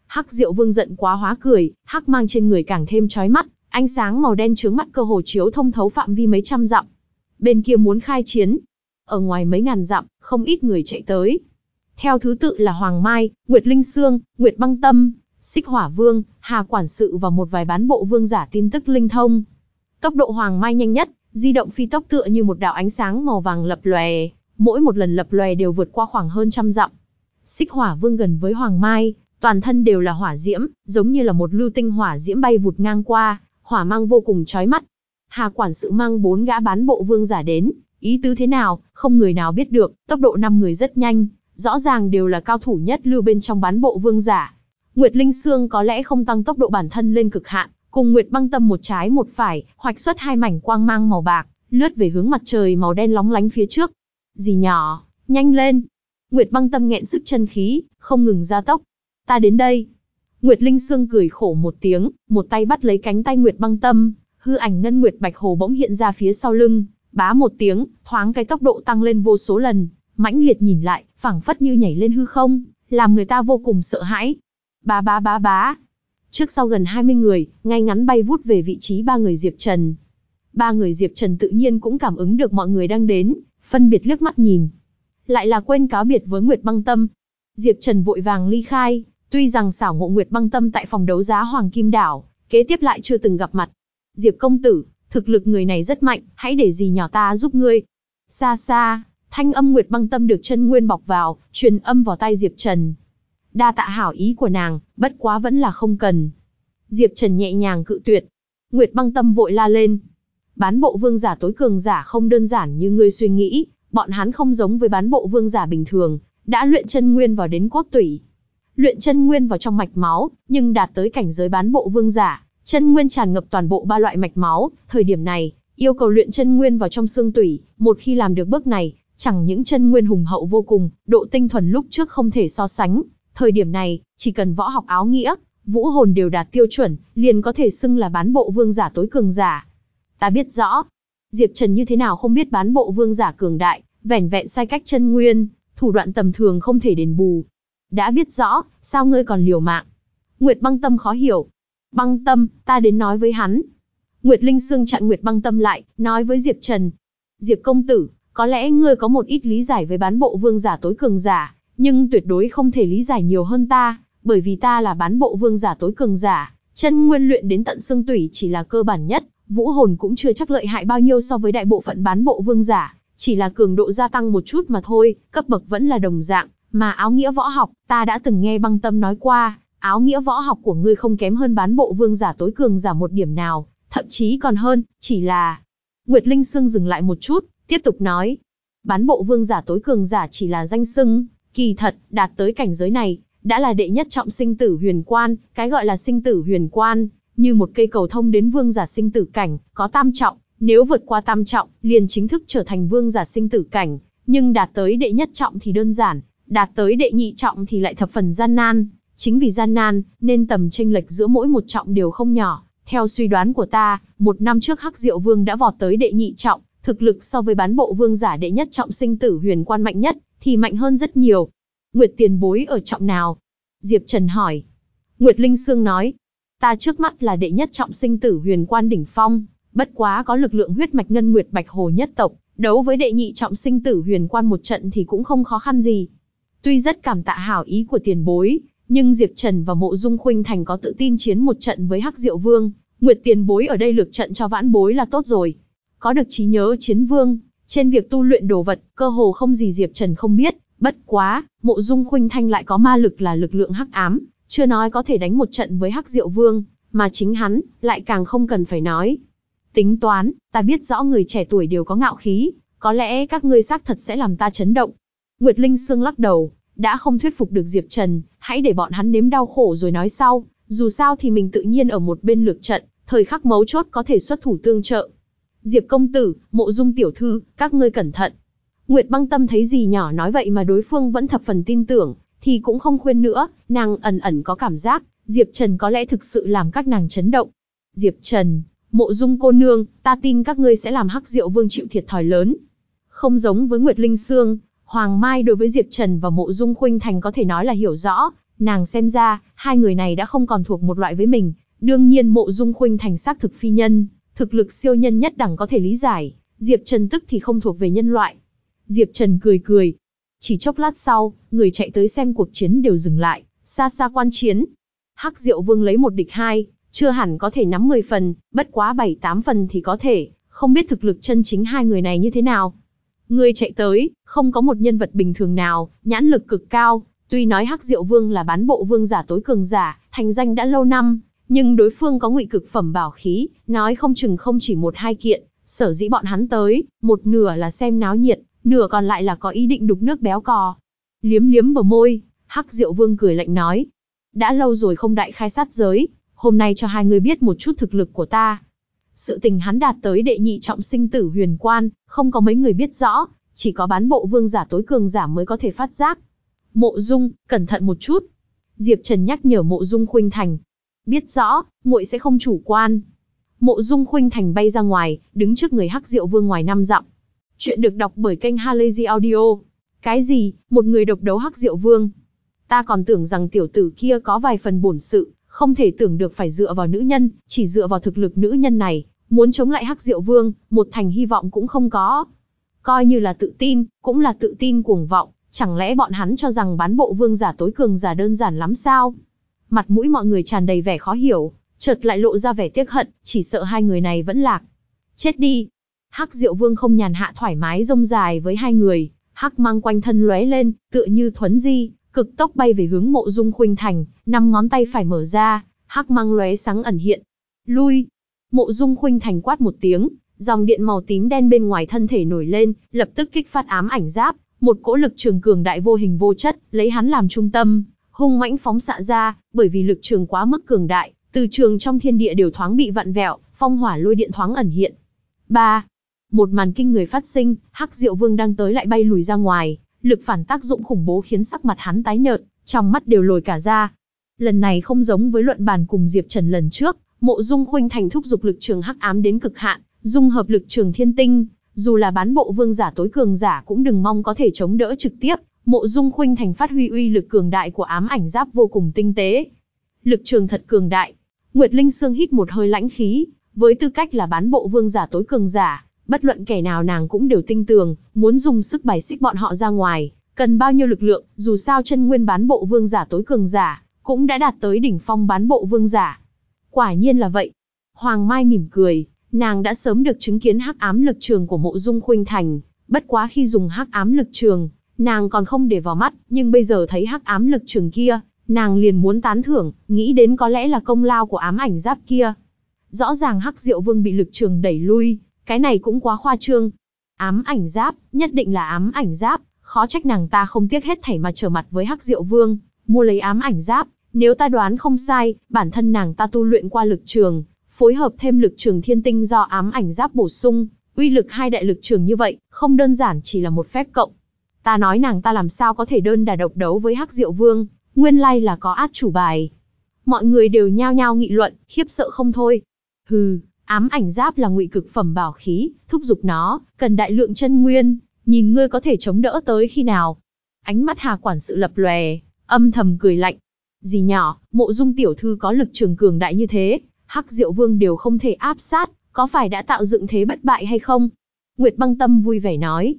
Speaker 1: Hắc Diệu Vương giận quá hóa cười, hắc mang trên người càng thêm chói mắt, ánh sáng màu đen trướng mắt cơ hồ chiếu thông thấu phạm vi mấy trăm dặm. Bên kia muốn khai chiến, ở ngoài mấy ngàn dặm, không ít người chạy tới. Theo thứ tự là Hoàng Mai, Nguyệt Linh Sương, Nguyệt Băng Tâm, Xích Hỏa Vương, Hà Quản sự và một vài bán bộ vương giả tin tức linh thông. Tốc độ Hoàng Mai nhanh nhất, di động phi tốc tựa như một đạo ánh sáng màu vàng lập lòe, mỗi một lần lập lòe đều vượt qua khoảng hơn trăm dặm. Xích Hỏa Vương gần với Hoàng Mai, toàn thân đều là hỏa diễm, giống như là một lưu tinh hỏa diễm bay vụt ngang qua, hỏa mang vô cùng chói mắt. Hà quản sự mang bốn gã bán bộ vương giả đến, ý tứ thế nào, không người nào biết được, tốc độ năm người rất nhanh, rõ ràng đều là cao thủ nhất lưu bên trong bán bộ vương giả. Nguyệt Linh Sương có lẽ không tăng tốc độ bản thân lên cực hạn, cùng Nguyệt Băng Tâm một trái một phải, hoạch xuất hai mảnh quang mang màu bạc, lướt về hướng mặt trời màu đen lóng lánh phía trước. Gì nhỏ, nhanh lên. Nguyệt Băng Tâm nghẹn sức chân khí, không ngừng gia tốc, ta đến đây. Nguyệt Linh Sương cười khổ một tiếng, một tay bắt lấy cánh tay Nguyệt băng tâm, hư ảnh ngân Nguyệt Bạch Hồ bỗng hiện ra phía sau lưng, bá một tiếng, thoáng cái tốc độ tăng lên vô số lần, mãnh liệt nhìn lại, phảng phất như nhảy lên hư không, làm người ta vô cùng sợ hãi. Bá bá bá bá. Trước sau gần 20 người, ngay ngắn bay vút về vị trí ba người Diệp Trần. Ba người Diệp Trần tự nhiên cũng cảm ứng được mọi người đang đến, phân biệt liếc mắt nhìn. Lại là quên cáo biệt với Nguyệt Băng Tâm. Diệp Trần vội vàng ly khai, Tuy rằng xảo ngộ Nguyệt băng tâm tại phòng đấu giá Hoàng Kim Đảo, kế tiếp lại chưa từng gặp mặt. Diệp công tử, thực lực người này rất mạnh, hãy để gì nhỏ ta giúp ngươi. Xa xa, thanh âm Nguyệt băng tâm được chân nguyên bọc vào, truyền âm vào tay Diệp Trần. Đa tạ hảo ý của nàng, bất quá vẫn là không cần. Diệp Trần nhẹ nhàng cự tuyệt. Nguyệt băng tâm vội la lên. Bán bộ vương giả tối cường giả không đơn giản như ngươi suy nghĩ, bọn hắn không giống với bán bộ vương giả bình thường, đã luyện chân nguyên vào đến cốt tủy, luyện chân nguyên vào trong mạch máu, nhưng đạt tới cảnh giới bán bộ vương giả, chân nguyên tràn ngập toàn bộ ba loại mạch máu, thời điểm này, yêu cầu luyện chân nguyên vào trong xương tủy, một khi làm được bước này, chẳng những chân nguyên hùng hậu vô cùng, độ tinh thuần lúc trước không thể so sánh, thời điểm này, chỉ cần võ học áo nghĩa, vũ hồn đều đạt tiêu chuẩn, liền có thể xưng là bán bộ vương giả tối cường giả. Ta biết rõ, Diệp Trần như thế nào không biết bán bộ vương giả cường đại, vẻn vẹn sai cách chân nguyên, thủ đoạn tầm thường không thể đền bù. Đã biết rõ, sao ngươi còn liều mạng? Nguyệt băng tâm khó hiểu. Băng tâm, ta đến nói với hắn. Nguyệt Linh Sương chặn Nguyệt băng tâm lại, nói với Diệp Trần. Diệp công tử, có lẽ ngươi có một ít lý giải với bán bộ vương giả tối cường giả, nhưng tuyệt đối không thể lý giải nhiều hơn ta, bởi vì ta là bán bộ vương giả tối cường giả, chân nguyên luyện đến tận xương tủy chỉ là cơ bản nhất, vũ hồn cũng chưa chắc lợi hại bao nhiêu so với đại bộ phận bán bộ vương giả, chỉ là cường độ gia tăng một chút mà thôi, cấp bậc vẫn là đồng dạng, mà áo nghĩa võ học, ta đã từng nghe băng tâm nói qua, áo nghĩa võ học của ngươi không kém hơn bán bộ vương giả tối cường giả một điểm nào, thậm chí còn hơn, chỉ là... Nguyệt Linh Sương dừng lại một chút, tiếp tục nói. Bán bộ vương giả tối cường giả chỉ là danh xưng, kỳ thật, đạt tới cảnh giới này, đã là đệ nhất trọng sinh tử huyền quan, cái gọi là sinh tử huyền quan, như một cây cầu thông đến vương giả sinh tử cảnh, có tam trọng, nếu vượt qua tam trọng, liền chính thức trở thành vương giả sinh tử cảnh, nhưng đạt tới đệ nhất trọng thì đơn giản, đạt tới đệ nhị trọng thì lại thập phần gian nan, chính vì gian nan, nên tầm tranh lệch giữa mỗi một trọng đều không nhỏ. Theo suy đoán của ta, một năm trước Hắc Diệu Vương đã vọt tới đệ nhị trọng, thực lực so với bán bộ vương giả đệ nhất trọng sinh tử huyền quan mạnh nhất, thì mạnh hơn rất nhiều. Nguyệt tiền bối ở trọng nào? Diệp Trần hỏi. Nguyệt Linh Sương nói, ta trước mắt là đệ nhất trọng sinh tử huyền quan đỉnh phong, bất quá có lực lượng huyết mạch ngân nguyệt bạch hồ nhất tộc, đấu với đệ nhị trọng sinh tử huyền quan một trận thì cũng không khó khăn gì. Tuy rất cảm tạ hảo ý của tiền bối, nhưng Diệp Trần và Mộ Dung Khuynh Thành có tự tin chiến một trận với Hắc Diệu Vương, Nguyệt tiền bối ở đây lược trận cho vãn bối là tốt rồi. Có được trí nhớ chiến vương, trên việc tu luyện đồ vật, cơ hồ không gì Diệp Trần không biết, bất quá, Mộ Dung Khuynh Thanh lại có ma lực là lực lượng hắc ám, chưa nói có thể đánh một trận với Hắc Diệu Vương, mà chính hắn, lại càng không cần phải nói. Tính toán, ta biết rõ người trẻ tuổi đều có ngạo khí, có lẽ các ngươi xác thật sẽ làm ta chấn động. Nguyệt Linh Sương lắc đầu, đã không thuyết phục được Diệp Trần, hãy để bọn hắn nếm đau khổ rồi nói sau, dù sao thì mình tự nhiên ở một bên lược trận, thời khắc mấu chốt có thể xuất thủ tương trợ. Diệp công tử, mộ dung tiểu thư, các ngươi cẩn thận. Nguyệt băng tâm thấy gì nhỏ nói vậy mà đối phương vẫn thập phần tin tưởng, thì cũng không khuyên nữa, nàng ẩn ẩn có cảm giác, Diệp Trần có lẽ thực sự làm các nàng chấn động. Diệp Trần, mộ dung cô nương, ta tin các ngươi sẽ làm hắc diệu vương chịu thiệt thòi lớn. Không giống với Nguyệt Linh Sương, Hoàng Mai đối với Diệp Trần và mộ dung khuynh thành có thể nói là hiểu rõ, nàng xem ra, hai người này đã không còn thuộc một loại với mình, đương nhiên mộ dung khuynh thành xác thực phi nhân, thực lực siêu nhân nhất đẳng có thể lý giải, Diệp Trần tức thì không thuộc về nhân loại. Diệp Trần cười cười. Chỉ chốc lát sau, người chạy tới xem cuộc chiến đều dừng lại, xa xa quan chiến. Hắc Diệu Vương lấy một địch hai, chưa hẳn có thể nắm 10 phần, bất quá 7-8 phần thì có thể, không biết thực lực chân chính hai người này như thế nào. Người chạy tới, không có một nhân vật bình thường nào, nhãn lực cực cao, tuy nói Hắc Diệu Vương là bán bộ vương giả tối cường giả, thành danh đã lâu năm, nhưng đối phương có ngụy cực phẩm bảo khí, nói không chừng không chỉ một hai kiện, sở dĩ bọn hắn tới, một nửa là xem náo nhiệt, nửa còn lại là có ý định đục nước béo cò. Liếm liếm bờ môi, Hắc Diệu Vương cười lạnh nói. Đã lâu rồi không đại khai sát giới, hôm nay cho hai người biết một chút thực lực của ta. Sự tình hắn đạt tới đệ nhị trọng sinh tử huyền quan, không có mấy người biết rõ, chỉ có bán bộ vương giả tối cường giả mới có thể phát giác. Mộ Dung, cẩn thận một chút. Diệp Trần nhắc nhở Mộ Dung Khuynh Thành. Biết rõ, muội sẽ không chủ quan. Mộ Dung Khuynh Thành bay ra ngoài, đứng trước người Hắc Diệu Vương ngoài năm dặm. Chuyện được đọc bởi kênh Halazy Audio. Cái gì, một người độc đấu Hắc Diệu Vương? Ta còn tưởng rằng tiểu tử kia có vài phần bổn sự, không thể tưởng được phải dựa vào nữ nhân, chỉ dựa vào thực lực nữ nhân này, muốn chống lại Hắc Diệu Vương, một thành hy vọng cũng không có. Coi như là tự tin, cũng là tự tin cuồng vọng, chẳng lẽ bọn hắn cho rằng bán bộ vương giả tối cường giả đơn giản lắm sao? Mặt mũi mọi người tràn đầy vẻ khó hiểu, chợt lại lộ ra vẻ tiếc hận, chỉ sợ hai người này vẫn lạc. Chết đi, Hắc Diệu Vương không nhàn hạ thoải mái rông dài với hai người, hắc mang quanh thân lóe lên, tựa như thuấn di, cực tốc bay về hướng Mộ Dung Khuynh Thành, năm ngón tay phải mở ra, hắc mang lóe sáng ẩn hiện. Lui! Mộ Dung Khuynh Thành quát một tiếng, dòng điện màu tím đen bên ngoài thân thể nổi lên, lập tức kích phát ám ảnh giáp, một cỗ lực trường cường đại vô hình vô chất, lấy hắn làm trung tâm, hung mãnh phóng xạ ra, bởi vì lực trường quá mức cường đại, từ trường trong thiên địa đều thoáng bị vặn vẹo, phong hỏa lôi điện thoáng ẩn hiện. 3. Một màn kinh người phát sinh, Hắc Diệu Vương đang tới lại bay lùi ra ngoài, lực phản tác dụng khủng bố khiến sắc mặt hắn tái nhợt, trong mắt đều lồi cả ra. Lần này không giống với luận bàn cùng Diệp Trần lần trước, Mộ Dung Khuynh Thành thúc dục lực trường hắc ám đến cực hạn, dung hợp lực trường thiên tinh, dù là bán bộ vương giả tối cường giả cũng đừng mong có thể chống đỡ trực tiếp, Mộ Dung Khuynh Thành phát huy uy lực cường đại của ám ảnh giáp vô cùng tinh tế. Lực trường thật cường đại. Nguyệt Linh Sương hít một hơi lãnh khí, với tư cách là bán bộ vương giả tối cường giả, bất luận kẻ nào nàng cũng đều tinh tường, muốn dùng sức bài xích bọn họ ra ngoài, cần bao nhiêu lực lượng, dù sao chân nguyên bán bộ vương giả tối cường giả, cũng đã đạt tới đỉnh phong bán bộ vương giả. Quả nhiên là vậy. Hoàng Mai mỉm cười, nàng đã sớm được chứng kiến hắc ám lực trường của mộ dung khuynh thành, bất quá khi dùng hắc ám lực trường, nàng còn không để vào mắt, nhưng bây giờ thấy hắc ám lực trường kia, nàng liền muốn tán thưởng, nghĩ đến có lẽ là công lao của ám ảnh giáp kia. Rõ ràng hắc diệu vương bị lực trường đẩy lui, cái này cũng quá khoa trương. Ám ảnh giáp, nhất định là ám ảnh giáp, khó trách nàng ta không tiếc hết thảy mà trở mặt với hắc diệu vương, mua lấy ám ảnh giáp. Nếu ta đoán không sai, bản thân nàng ta tu luyện qua lực trường, phối hợp thêm lực trường thiên tinh do ám ảnh giáp bổ sung, uy lực hai đại lực trường như vậy, không đơn giản chỉ là một phép cộng. Ta nói nàng ta làm sao có thể đơn đà độc đấu với Hắc Diệu Vương, nguyên lai là có át chủ bài. Mọi người đều nhao nhao nghị luận, khiếp sợ không thôi. Hừ, ám ảnh giáp là ngụy cực phẩm bảo khí, thúc giục nó, cần đại lượng chân nguyên, nhìn ngươi có thể chống đỡ tới khi nào. Ánh mắt Hà quản sự lập lòe, âm thầm cười lạnh. Gì nhỏ, mộ dung tiểu thư có lực trường cường đại như thế, Hắc Diệu Vương đều không thể áp sát, có phải đã tạo dựng thế bất bại hay không? Nguyệt băng tâm vui vẻ nói.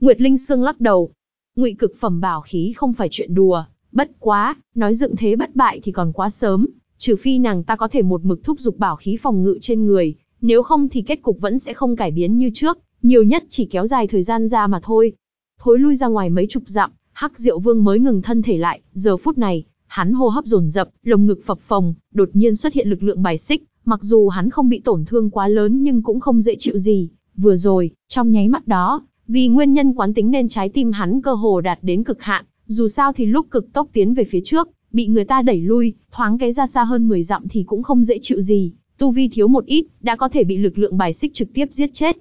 Speaker 1: Nguyệt Linh Sương lắc đầu. Ngụy cực phẩm bảo khí không phải chuyện đùa, bất quá, nói dựng thế bất bại thì còn quá sớm, trừ phi nàng ta có thể một mực thúc giục bảo khí phòng ngự trên người, nếu không thì kết cục vẫn sẽ không cải biến như trước, nhiều nhất chỉ kéo dài thời gian ra mà thôi. Thối lui ra ngoài mấy chục dặm, Hắc Diệu Vương mới ngừng thân thể lại, giờ phút này, hắn hô hấp dồn dập, lồng ngực phập phồng, đột nhiên xuất hiện lực lượng bài xích, mặc dù hắn không bị tổn thương quá lớn nhưng cũng không dễ chịu gì. Vừa rồi, trong nháy mắt đó, vì nguyên nhân quán tính nên trái tim hắn cơ hồ đạt đến cực hạn, dù sao thì lúc cực tốc tiến về phía trước, bị người ta đẩy lui, thoáng cái ra xa hơn 10 dặm thì cũng không dễ chịu gì, tu vi thiếu một ít, đã có thể bị lực lượng bài xích trực tiếp giết chết.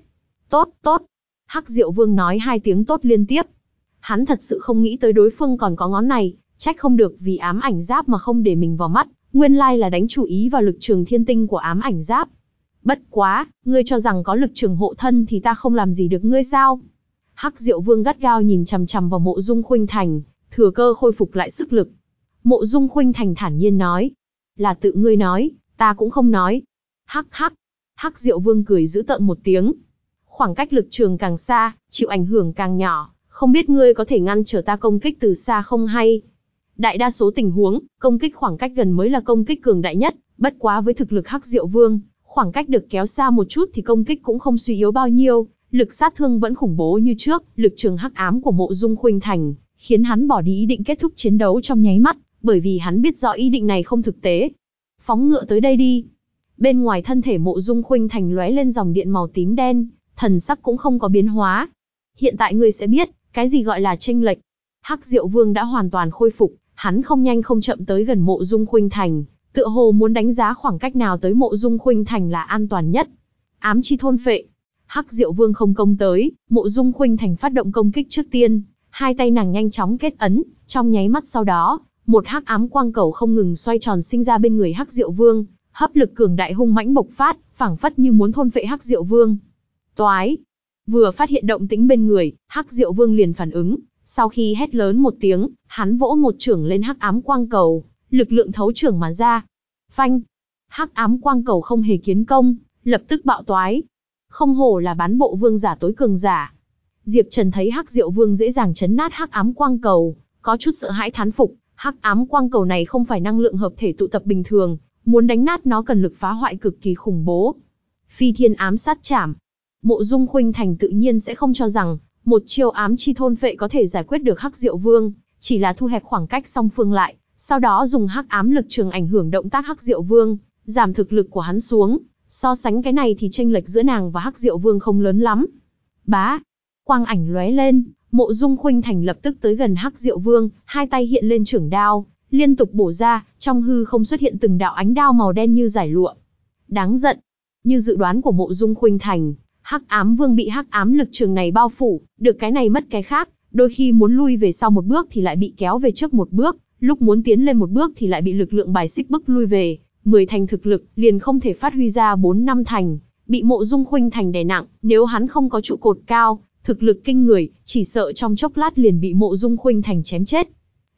Speaker 1: Tốt, tốt. Hắc Diệu Vương nói hai tiếng tốt liên tiếp. Hắn thật sự không nghĩ tới đối phương còn có ngón này, trách không được vì ám ảnh giáp mà không để mình vào mắt, nguyên lai là đánh chủ ý vào lực trường thiên tinh của ám ảnh giáp. Bất quá, ngươi cho rằng có lực trường hộ thân thì ta không làm gì được ngươi sao? Hắc Diệu Vương gắt gao nhìn chằm chằm vào Mộ Dung Khuynh Thành, thừa cơ khôi phục lại sức lực. Mộ Dung Khuynh Thành thản nhiên nói, là tự ngươi nói, ta cũng không nói. Hắc hắc. Hắc Diệu Vương cười giữ tợn một tiếng. Khoảng cách lực trường càng xa, chịu ảnh hưởng càng nhỏ, không biết ngươi có thể ngăn trở ta công kích từ xa không hay. Đại đa số tình huống, công kích khoảng cách gần mới là công kích cường đại nhất, bất quá với thực lực Hắc Diệu Vương, khoảng cách được kéo xa một chút thì công kích cũng không suy yếu bao nhiêu, lực sát thương vẫn khủng bố như trước, lực trường hắc ám của Mộ Dung Khuynh Thành, khiến hắn bỏ đi ý định kết thúc chiến đấu trong nháy mắt, bởi vì hắn biết rõ ý định này không thực tế. Phóng ngựa tới đây đi. Bên ngoài thân thể Mộ Dung Khuynh Thành lóe lên dòng điện màu tím đen, thần sắc cũng không có biến hóa. Hiện tại ngươi sẽ biết, cái gì gọi là tranh lệch. Hắc Diệu Vương đã hoàn toàn khôi phục, hắn không nhanh không chậm tới gần Mộ Dung Khuynh Thành, tựa hồ muốn đánh giá khoảng cách nào tới Mộ Dung Khuynh Thành là an toàn nhất. Ám chi thôn phệ, Hắc Diệu Vương không công tới, Mộ Dung Khuynh Thành phát động công kích trước tiên, hai tay nàng nhanh chóng kết ấn, trong nháy mắt sau đó, một hắc ám quang cầu không ngừng xoay tròn sinh ra bên người Hắc Diệu Vương, hấp lực cường đại hung mãnh bộc phát, phảng phất như muốn thôn phệ Hắc Diệu Vương. Toái! Vừa phát hiện động tĩnh bên người, Hắc Diệu Vương liền phản ứng, sau khi hét lớn một tiếng, hắn vỗ một trưởng lên hắc ám quang cầu, lực lượng thấu trưởng mà ra. Phanh! Hắc ám quang cầu không hề kiến công, lập tức bạo toái, không hổ là bán bộ vương giả tối cường giả. Diệp Trần thấy Hắc Diệu Vương dễ dàng chấn nát Hắc Ám Quang Cầu, có chút sợ hãi thán phục, Hắc Ám Quang Cầu này không phải năng lượng hợp thể tụ tập bình thường, muốn đánh nát nó cần lực phá hoại cực kỳ khủng bố. Phi Thiên Ám Sát Trảm. Mộ Dung Khuynh Thành tự nhiên sẽ không cho rằng một chiêu ám chi thôn phệ có thể giải quyết được Hắc Diệu Vương, chỉ là thu hẹp khoảng cách song phương lại, sau đó dùng Hắc Ám lực trường ảnh hưởng động tác Hắc Diệu Vương, giảm thực lực của hắn xuống, So sánh cái này thì tranh lệch giữa nàng và Hắc Diệu Vương không lớn lắm. Bá, quang ảnh lóe lên, Mộ Dung Khuynh Thành lập tức tới gần Hắc Diệu Vương, hai tay hiện lên trưởng đao, liên tục bổ ra, trong hư không xuất hiện từng đạo ánh đao màu đen như giải lụa. Đáng giận, như dự đoán của Mộ Dung Khuynh Thành, Hắc Ám Vương bị Hắc Ám lực trường này bao phủ, được cái này mất cái khác, đôi khi muốn lui về sau một bước thì lại bị kéo về trước một bước, lúc muốn tiến lên một bước thì lại bị lực lượng bài xích bức lui về, 10 thành thực lực, liền không thể phát huy ra 4 năm thành, bị mộ dung khuynh thành đè nặng, nếu hắn không có trụ cột cao, thực lực kinh người, chỉ sợ trong chốc lát liền bị mộ dung khuynh thành chém chết.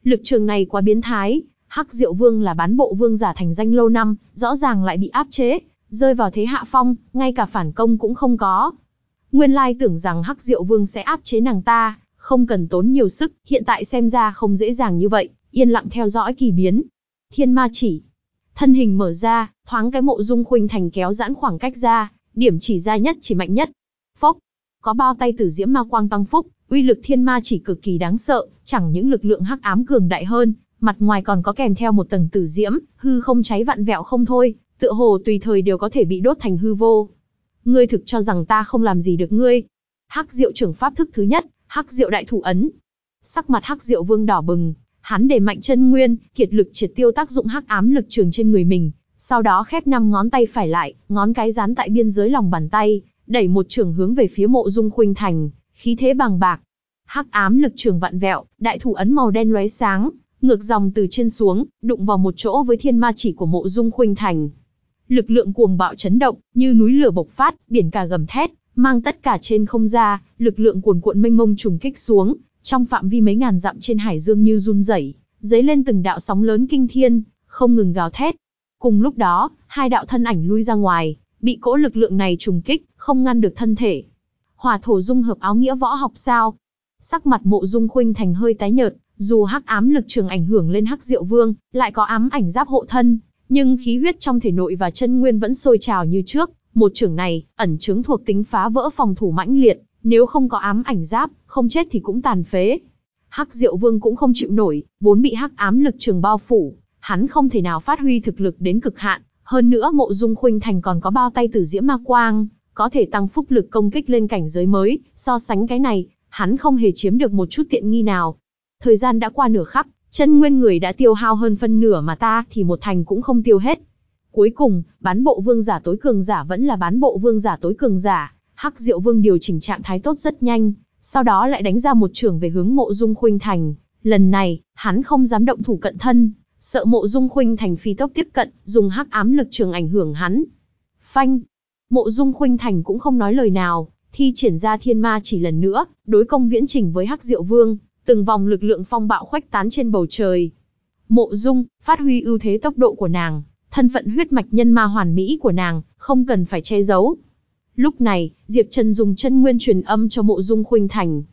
Speaker 1: Lực trường này quá biến thái, Hắc Diệu Vương là bán bộ vương giả thành danh lâu năm, rõ ràng lại bị áp chế, rơi vào thế hạ phong, ngay cả phản công cũng không có. Nguyên lai tưởng rằng Hắc Diệu Vương sẽ áp chế nàng ta, không cần tốn nhiều sức, hiện tại xem ra không dễ dàng như vậy, yên lặng theo dõi kỳ biến. Thiên ma chỉ. Thân hình mở ra, thoáng cái mộ dung khuynh thành kéo giãn khoảng cách ra, điểm chỉ ra nhất chỉ mạnh nhất. Phốc. Có bao tay tử diễm ma quang tăng phúc, uy lực thiên ma chỉ cực kỳ đáng sợ, chẳng những lực lượng hắc ám cường đại hơn, mặt ngoài còn có kèm theo một tầng tử diễm, hư không cháy vặn vẹo không thôi, tựa hồ tùy thời đều có thể bị đốt thành hư vô. Ngươi thực cho rằng ta không làm gì được ngươi. Hắc Diệu trưởng pháp thức thứ nhất, Hắc Diệu đại thủ ấn. Sắc mặt Hắc Diệu Vương đỏ bừng, hắn để mạnh chân nguyên, kiệt lực triệt tiêu tác dụng hắc ám lực trường trên người mình, sau đó khép năm ngón tay phải lại, ngón cái dán tại biên giới lòng bàn tay, đẩy một trường hướng về phía mộ dung khuynh thành, khí thế bằng bạc. Hắc ám lực trường vặn vẹo, đại thủ ấn màu đen lóe sáng, ngược dòng từ trên xuống, đụng vào một chỗ với thiên ma chỉ của mộ dung khuynh thành. Lực lượng cuồng bạo chấn động, như núi lửa bộc phát, biển cả gầm thét, mang tất cả trên không ra, lực lượng cuồn cuộn mênh mông trùng kích xuống, trong phạm vi mấy ngàn dặm trên hải dương như run rẩy, dấy lên từng đạo sóng lớn kinh thiên, không ngừng gào thét. Cùng lúc đó, hai đạo thân ảnh lui ra ngoài, bị cỗ lực lượng này trùng kích, không ngăn được thân thể. Hỏa thổ dung hợp áo nghĩa võ học sao? Sắc mặt mộ dung khuynh thành hơi tái nhợt, dù hắc ám lực trường ảnh hưởng lên hắc diệu vương, lại có ám ảnh giáp hộ thân, nhưng khí huyết trong thể nội và chân nguyên vẫn sôi trào như trước. Một trường này, ẩn chứng thuộc tính phá vỡ phòng thủ mãnh liệt, nếu không có ám ảnh giáp, không chết thì cũng tàn phế. Hắc Diệu Vương cũng không chịu nổi, vốn bị hắc ám lực trường bao phủ, hắn không thể nào phát huy thực lực đến cực hạn, hơn nữa Mộ Dung Khuynh Thành còn có bao tay tử diễm ma quang, có thể tăng phúc lực công kích lên cảnh giới mới, so sánh cái này, hắn không hề chiếm được một chút tiện nghi nào. Thời gian đã qua nửa khắc, chân nguyên người đã tiêu hao hơn phân nửa mà ta thì một thành cũng không tiêu hết. Cuối cùng, bán bộ vương giả tối cường giả vẫn là bán bộ vương giả tối cường giả, Hắc Diệu Vương điều chỉnh trạng thái tốt rất nhanh, sau đó lại đánh ra một trường về hướng Mộ Dung Khuynh Thành. Lần này, hắn không dám động thủ cận thân, sợ Mộ Dung Khuynh Thành phi tốc tiếp cận, dùng hắc ám lực trường ảnh hưởng hắn. Phanh! Mộ Dung Khuynh Thành cũng không nói lời nào, thi triển ra thiên ma chỉ lần nữa, đối công viễn trình với Hắc Diệu Vương, từng vòng lực lượng phong bạo khoách tán trên bầu trời. Mộ Dung, phát huy ưu thế tốc độ của nàng, thân phận huyết mạch nhân ma hoàn mỹ của nàng, không cần phải che giấu, Lúc này, Diệp Trần dùng chân nguyên truyền âm cho mộ dung khuynh thành.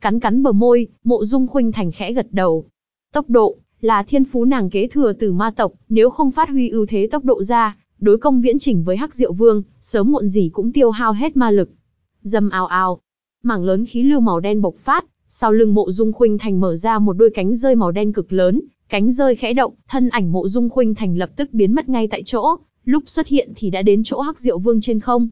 Speaker 1: Cắn cắn bờ môi, mộ dung khuynh thành khẽ gật đầu. Tốc độ, là thiên phú nàng kế thừa từ ma tộc, nếu không phát huy ưu thế tốc độ ra, đối công viễn chỉnh với Hắc Diệu Vương, sớm muộn gì cũng tiêu hao hết ma lực. Dầm ào ào, mảng lớn khí lưu màu đen bộc phát, sau lưng mộ dung khuynh thành mở ra một đôi cánh rơi màu đen cực lớn, cánh rơi khẽ động, thân ảnh mộ dung khuynh thành lập tức biến mất ngay tại chỗ, lúc xuất hiện thì đã đến chỗ Hắc Diệu Vương trên không.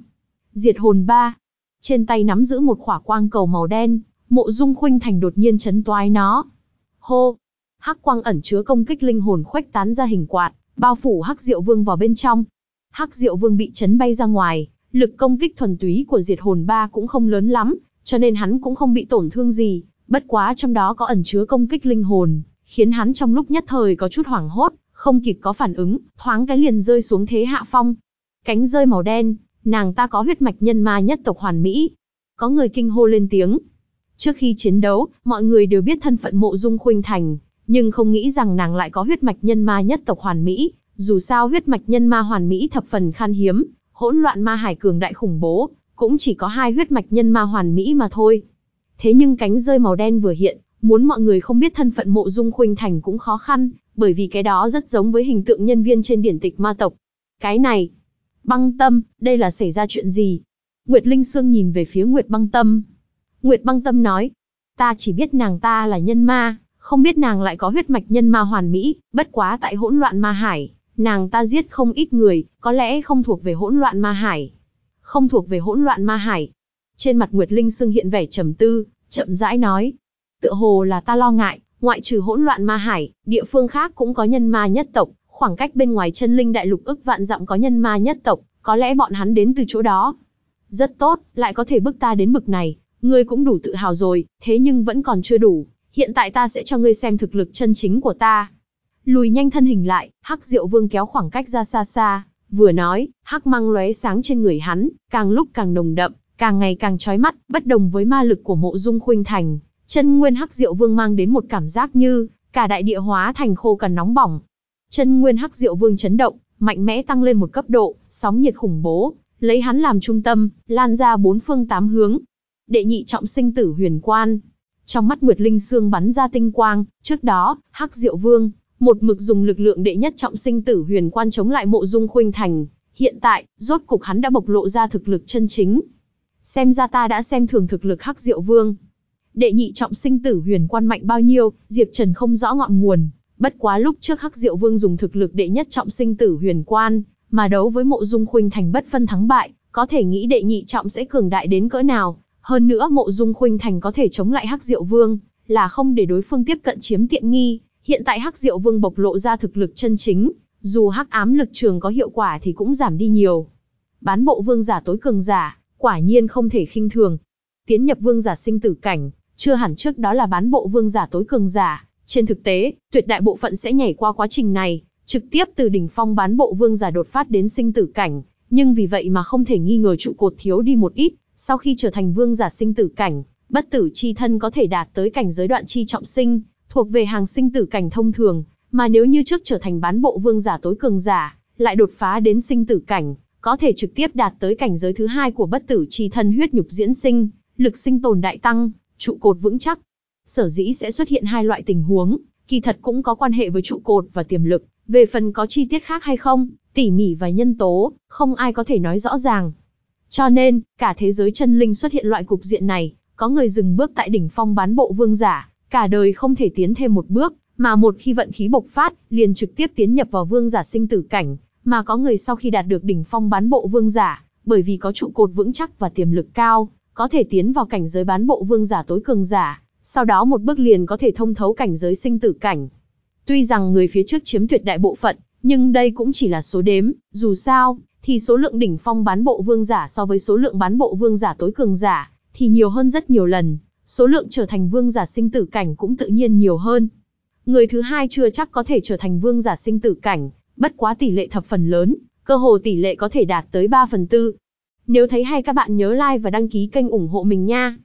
Speaker 1: Diệt hồn ba. Trên tay nắm giữ một khỏa quang cầu màu đen, mộ dung khuynh thành đột nhiên chấn toái nó. Hô! Hắc quang ẩn chứa công kích linh hồn khuếch tán ra hình quạt, bao phủ Hắc Diệu Vương vào bên trong. Hắc Diệu Vương bị chấn bay ra ngoài, lực công kích thuần túy của diệt hồn ba cũng không lớn lắm, cho nên hắn cũng không bị tổn thương gì, bất quá trong đó có ẩn chứa công kích linh hồn, khiến hắn trong lúc nhất thời có chút hoảng hốt, không kịp có phản ứng, thoáng cái liền rơi xuống thế hạ phong. Cánh rơi màu đen, nàng ta có huyết mạch nhân ma nhất tộc hoàn mỹ. Có người kinh hô lên tiếng. Trước khi chiến đấu, mọi người đều biết thân phận mộ dung khuynh thành, nhưng không nghĩ rằng nàng lại có huyết mạch nhân ma nhất tộc hoàn mỹ. Dù sao huyết mạch nhân ma hoàn mỹ thập phần khan hiếm, hỗn loạn ma hải cường đại khủng bố, cũng chỉ có hai huyết mạch nhân ma hoàn mỹ mà thôi. Thế nhưng cánh rơi màu đen vừa hiện, muốn mọi người không biết thân phận mộ dung khuynh thành cũng khó khăn, bởi vì cái đó rất giống với hình tượng nhân viên trên điển tịch ma tộc. Cái này, Băng tâm, đây là xảy ra chuyện gì? Nguyệt Linh Sương nhìn về phía Nguyệt băng tâm. Nguyệt băng tâm nói, ta chỉ biết nàng ta là nhân ma, không biết nàng lại có huyết mạch nhân ma hoàn mỹ, bất quá tại hỗn loạn ma hải, nàng ta giết không ít người, có lẽ không thuộc về hỗn loạn ma hải. Không thuộc về hỗn loạn ma hải. Trên mặt Nguyệt Linh Sương hiện vẻ trầm tư, chậm rãi nói. Tựa hồ là ta lo ngại, ngoại trừ hỗn loạn ma hải, địa phương khác cũng có nhân ma nhất tộc, Khoảng cách bên ngoài chân linh đại lục ức vạn dặm có nhân ma nhất tộc, có lẽ bọn hắn đến từ chỗ đó. Rất tốt, lại có thể bước ta đến bực này, ngươi cũng đủ tự hào rồi, thế nhưng vẫn còn chưa đủ. Hiện tại ta sẽ cho ngươi xem thực lực chân chính của ta. Lùi nhanh thân hình lại, Hắc Diệu Vương kéo khoảng cách ra xa xa, vừa nói, hắc mang lóe sáng trên người hắn, càng lúc càng nồng đậm, càng ngày càng chói mắt, bất đồng với ma lực của mộ dung khuynh thành. Chân nguyên hắc diệu vương mang đến một cảm giác như, cả đại địa hóa thành khô cằn nóng bỏng. Chân nguyên hắc diệu vương chấn động, mạnh mẽ tăng lên một cấp độ, sóng nhiệt khủng bố, lấy hắn làm trung tâm, lan ra bốn phương tám hướng. Đệ nhị trọng sinh tử huyền quan. Trong mắt Nguyệt Linh Sương bắn ra tinh quang, trước đó, Hắc Diệu Vương, một mực dùng lực lượng đệ nhất trọng sinh tử huyền quan chống lại mộ dung khuynh thành. Hiện tại, rốt cục hắn đã bộc lộ ra thực lực chân chính. Xem ra ta đã xem thường thực lực Hắc Diệu Vương. Đệ nhị trọng sinh tử huyền quan mạnh bao nhiêu, Diệp Trần không rõ ngọn nguồn. Bất quá lúc trước Hắc Diệu Vương dùng thực lực đệ nhất trọng sinh tử huyền quan, mà đấu với mộ dung khuynh thành bất phân thắng bại, có thể nghĩ đệ nhị trọng sẽ cường đại đến cỡ nào. Hơn nữa mộ dung khuynh thành có thể chống lại Hắc Diệu Vương, là không để đối phương tiếp cận chiếm tiện nghi. Hiện tại Hắc Diệu Vương bộc lộ ra thực lực chân chính, dù Hắc ám lực trường có hiệu quả thì cũng giảm đi nhiều. Bán bộ vương giả tối cường giả, quả nhiên không thể khinh thường. Tiến nhập vương giả sinh tử cảnh, chưa hẳn trước đó là bán bộ vương giả tối cường giả. Trên thực tế, tuyệt đại bộ phận sẽ nhảy qua quá trình này, trực tiếp từ đỉnh phong bán bộ vương giả đột phát đến sinh tử cảnh, nhưng vì vậy mà không thể nghi ngờ trụ cột thiếu đi một ít, sau khi trở thành vương giả sinh tử cảnh, bất tử chi thân có thể đạt tới cảnh giới đoạn chi trọng sinh, thuộc về hàng sinh tử cảnh thông thường, mà nếu như trước trở thành bán bộ vương giả tối cường giả, lại đột phá đến sinh tử cảnh, có thể trực tiếp đạt tới cảnh giới thứ hai của bất tử chi thân huyết nhục diễn sinh, lực sinh tồn đại tăng, trụ cột vững chắc. Sở dĩ sẽ xuất hiện hai loại tình huống, kỳ thật cũng có quan hệ với trụ cột và tiềm lực, về phần có chi tiết khác hay không, tỉ mỉ và nhân tố, không ai có thể nói rõ ràng. Cho nên, cả thế giới chân linh xuất hiện loại cục diện này, có người dừng bước tại đỉnh phong bán bộ vương giả, cả đời không thể tiến thêm một bước, mà một khi vận khí bộc phát, liền trực tiếp tiến nhập vào vương giả sinh tử cảnh, mà có người sau khi đạt được đỉnh phong bán bộ vương giả, bởi vì có trụ cột vững chắc và tiềm lực cao, có thể tiến vào cảnh giới bán bộ vương giả tối cường giả, sau đó một bước liền có thể thông thấu cảnh giới sinh tử cảnh. Tuy rằng người phía trước chiếm tuyệt đại bộ phận, nhưng đây cũng chỉ là số đếm, dù sao, thì số lượng đỉnh phong bán bộ vương giả so với số lượng bán bộ vương giả tối cường giả, thì nhiều hơn rất nhiều lần, số lượng trở thành vương giả sinh tử cảnh cũng tự nhiên nhiều hơn. Người thứ hai chưa chắc có thể trở thành vương giả sinh tử cảnh, bất quá tỷ lệ thập phần lớn, cơ hồ tỷ lệ có thể đạt tới 3 phần tư. Nếu thấy hay các bạn nhớ like và đăng ký kênh ủng hộ mình nha.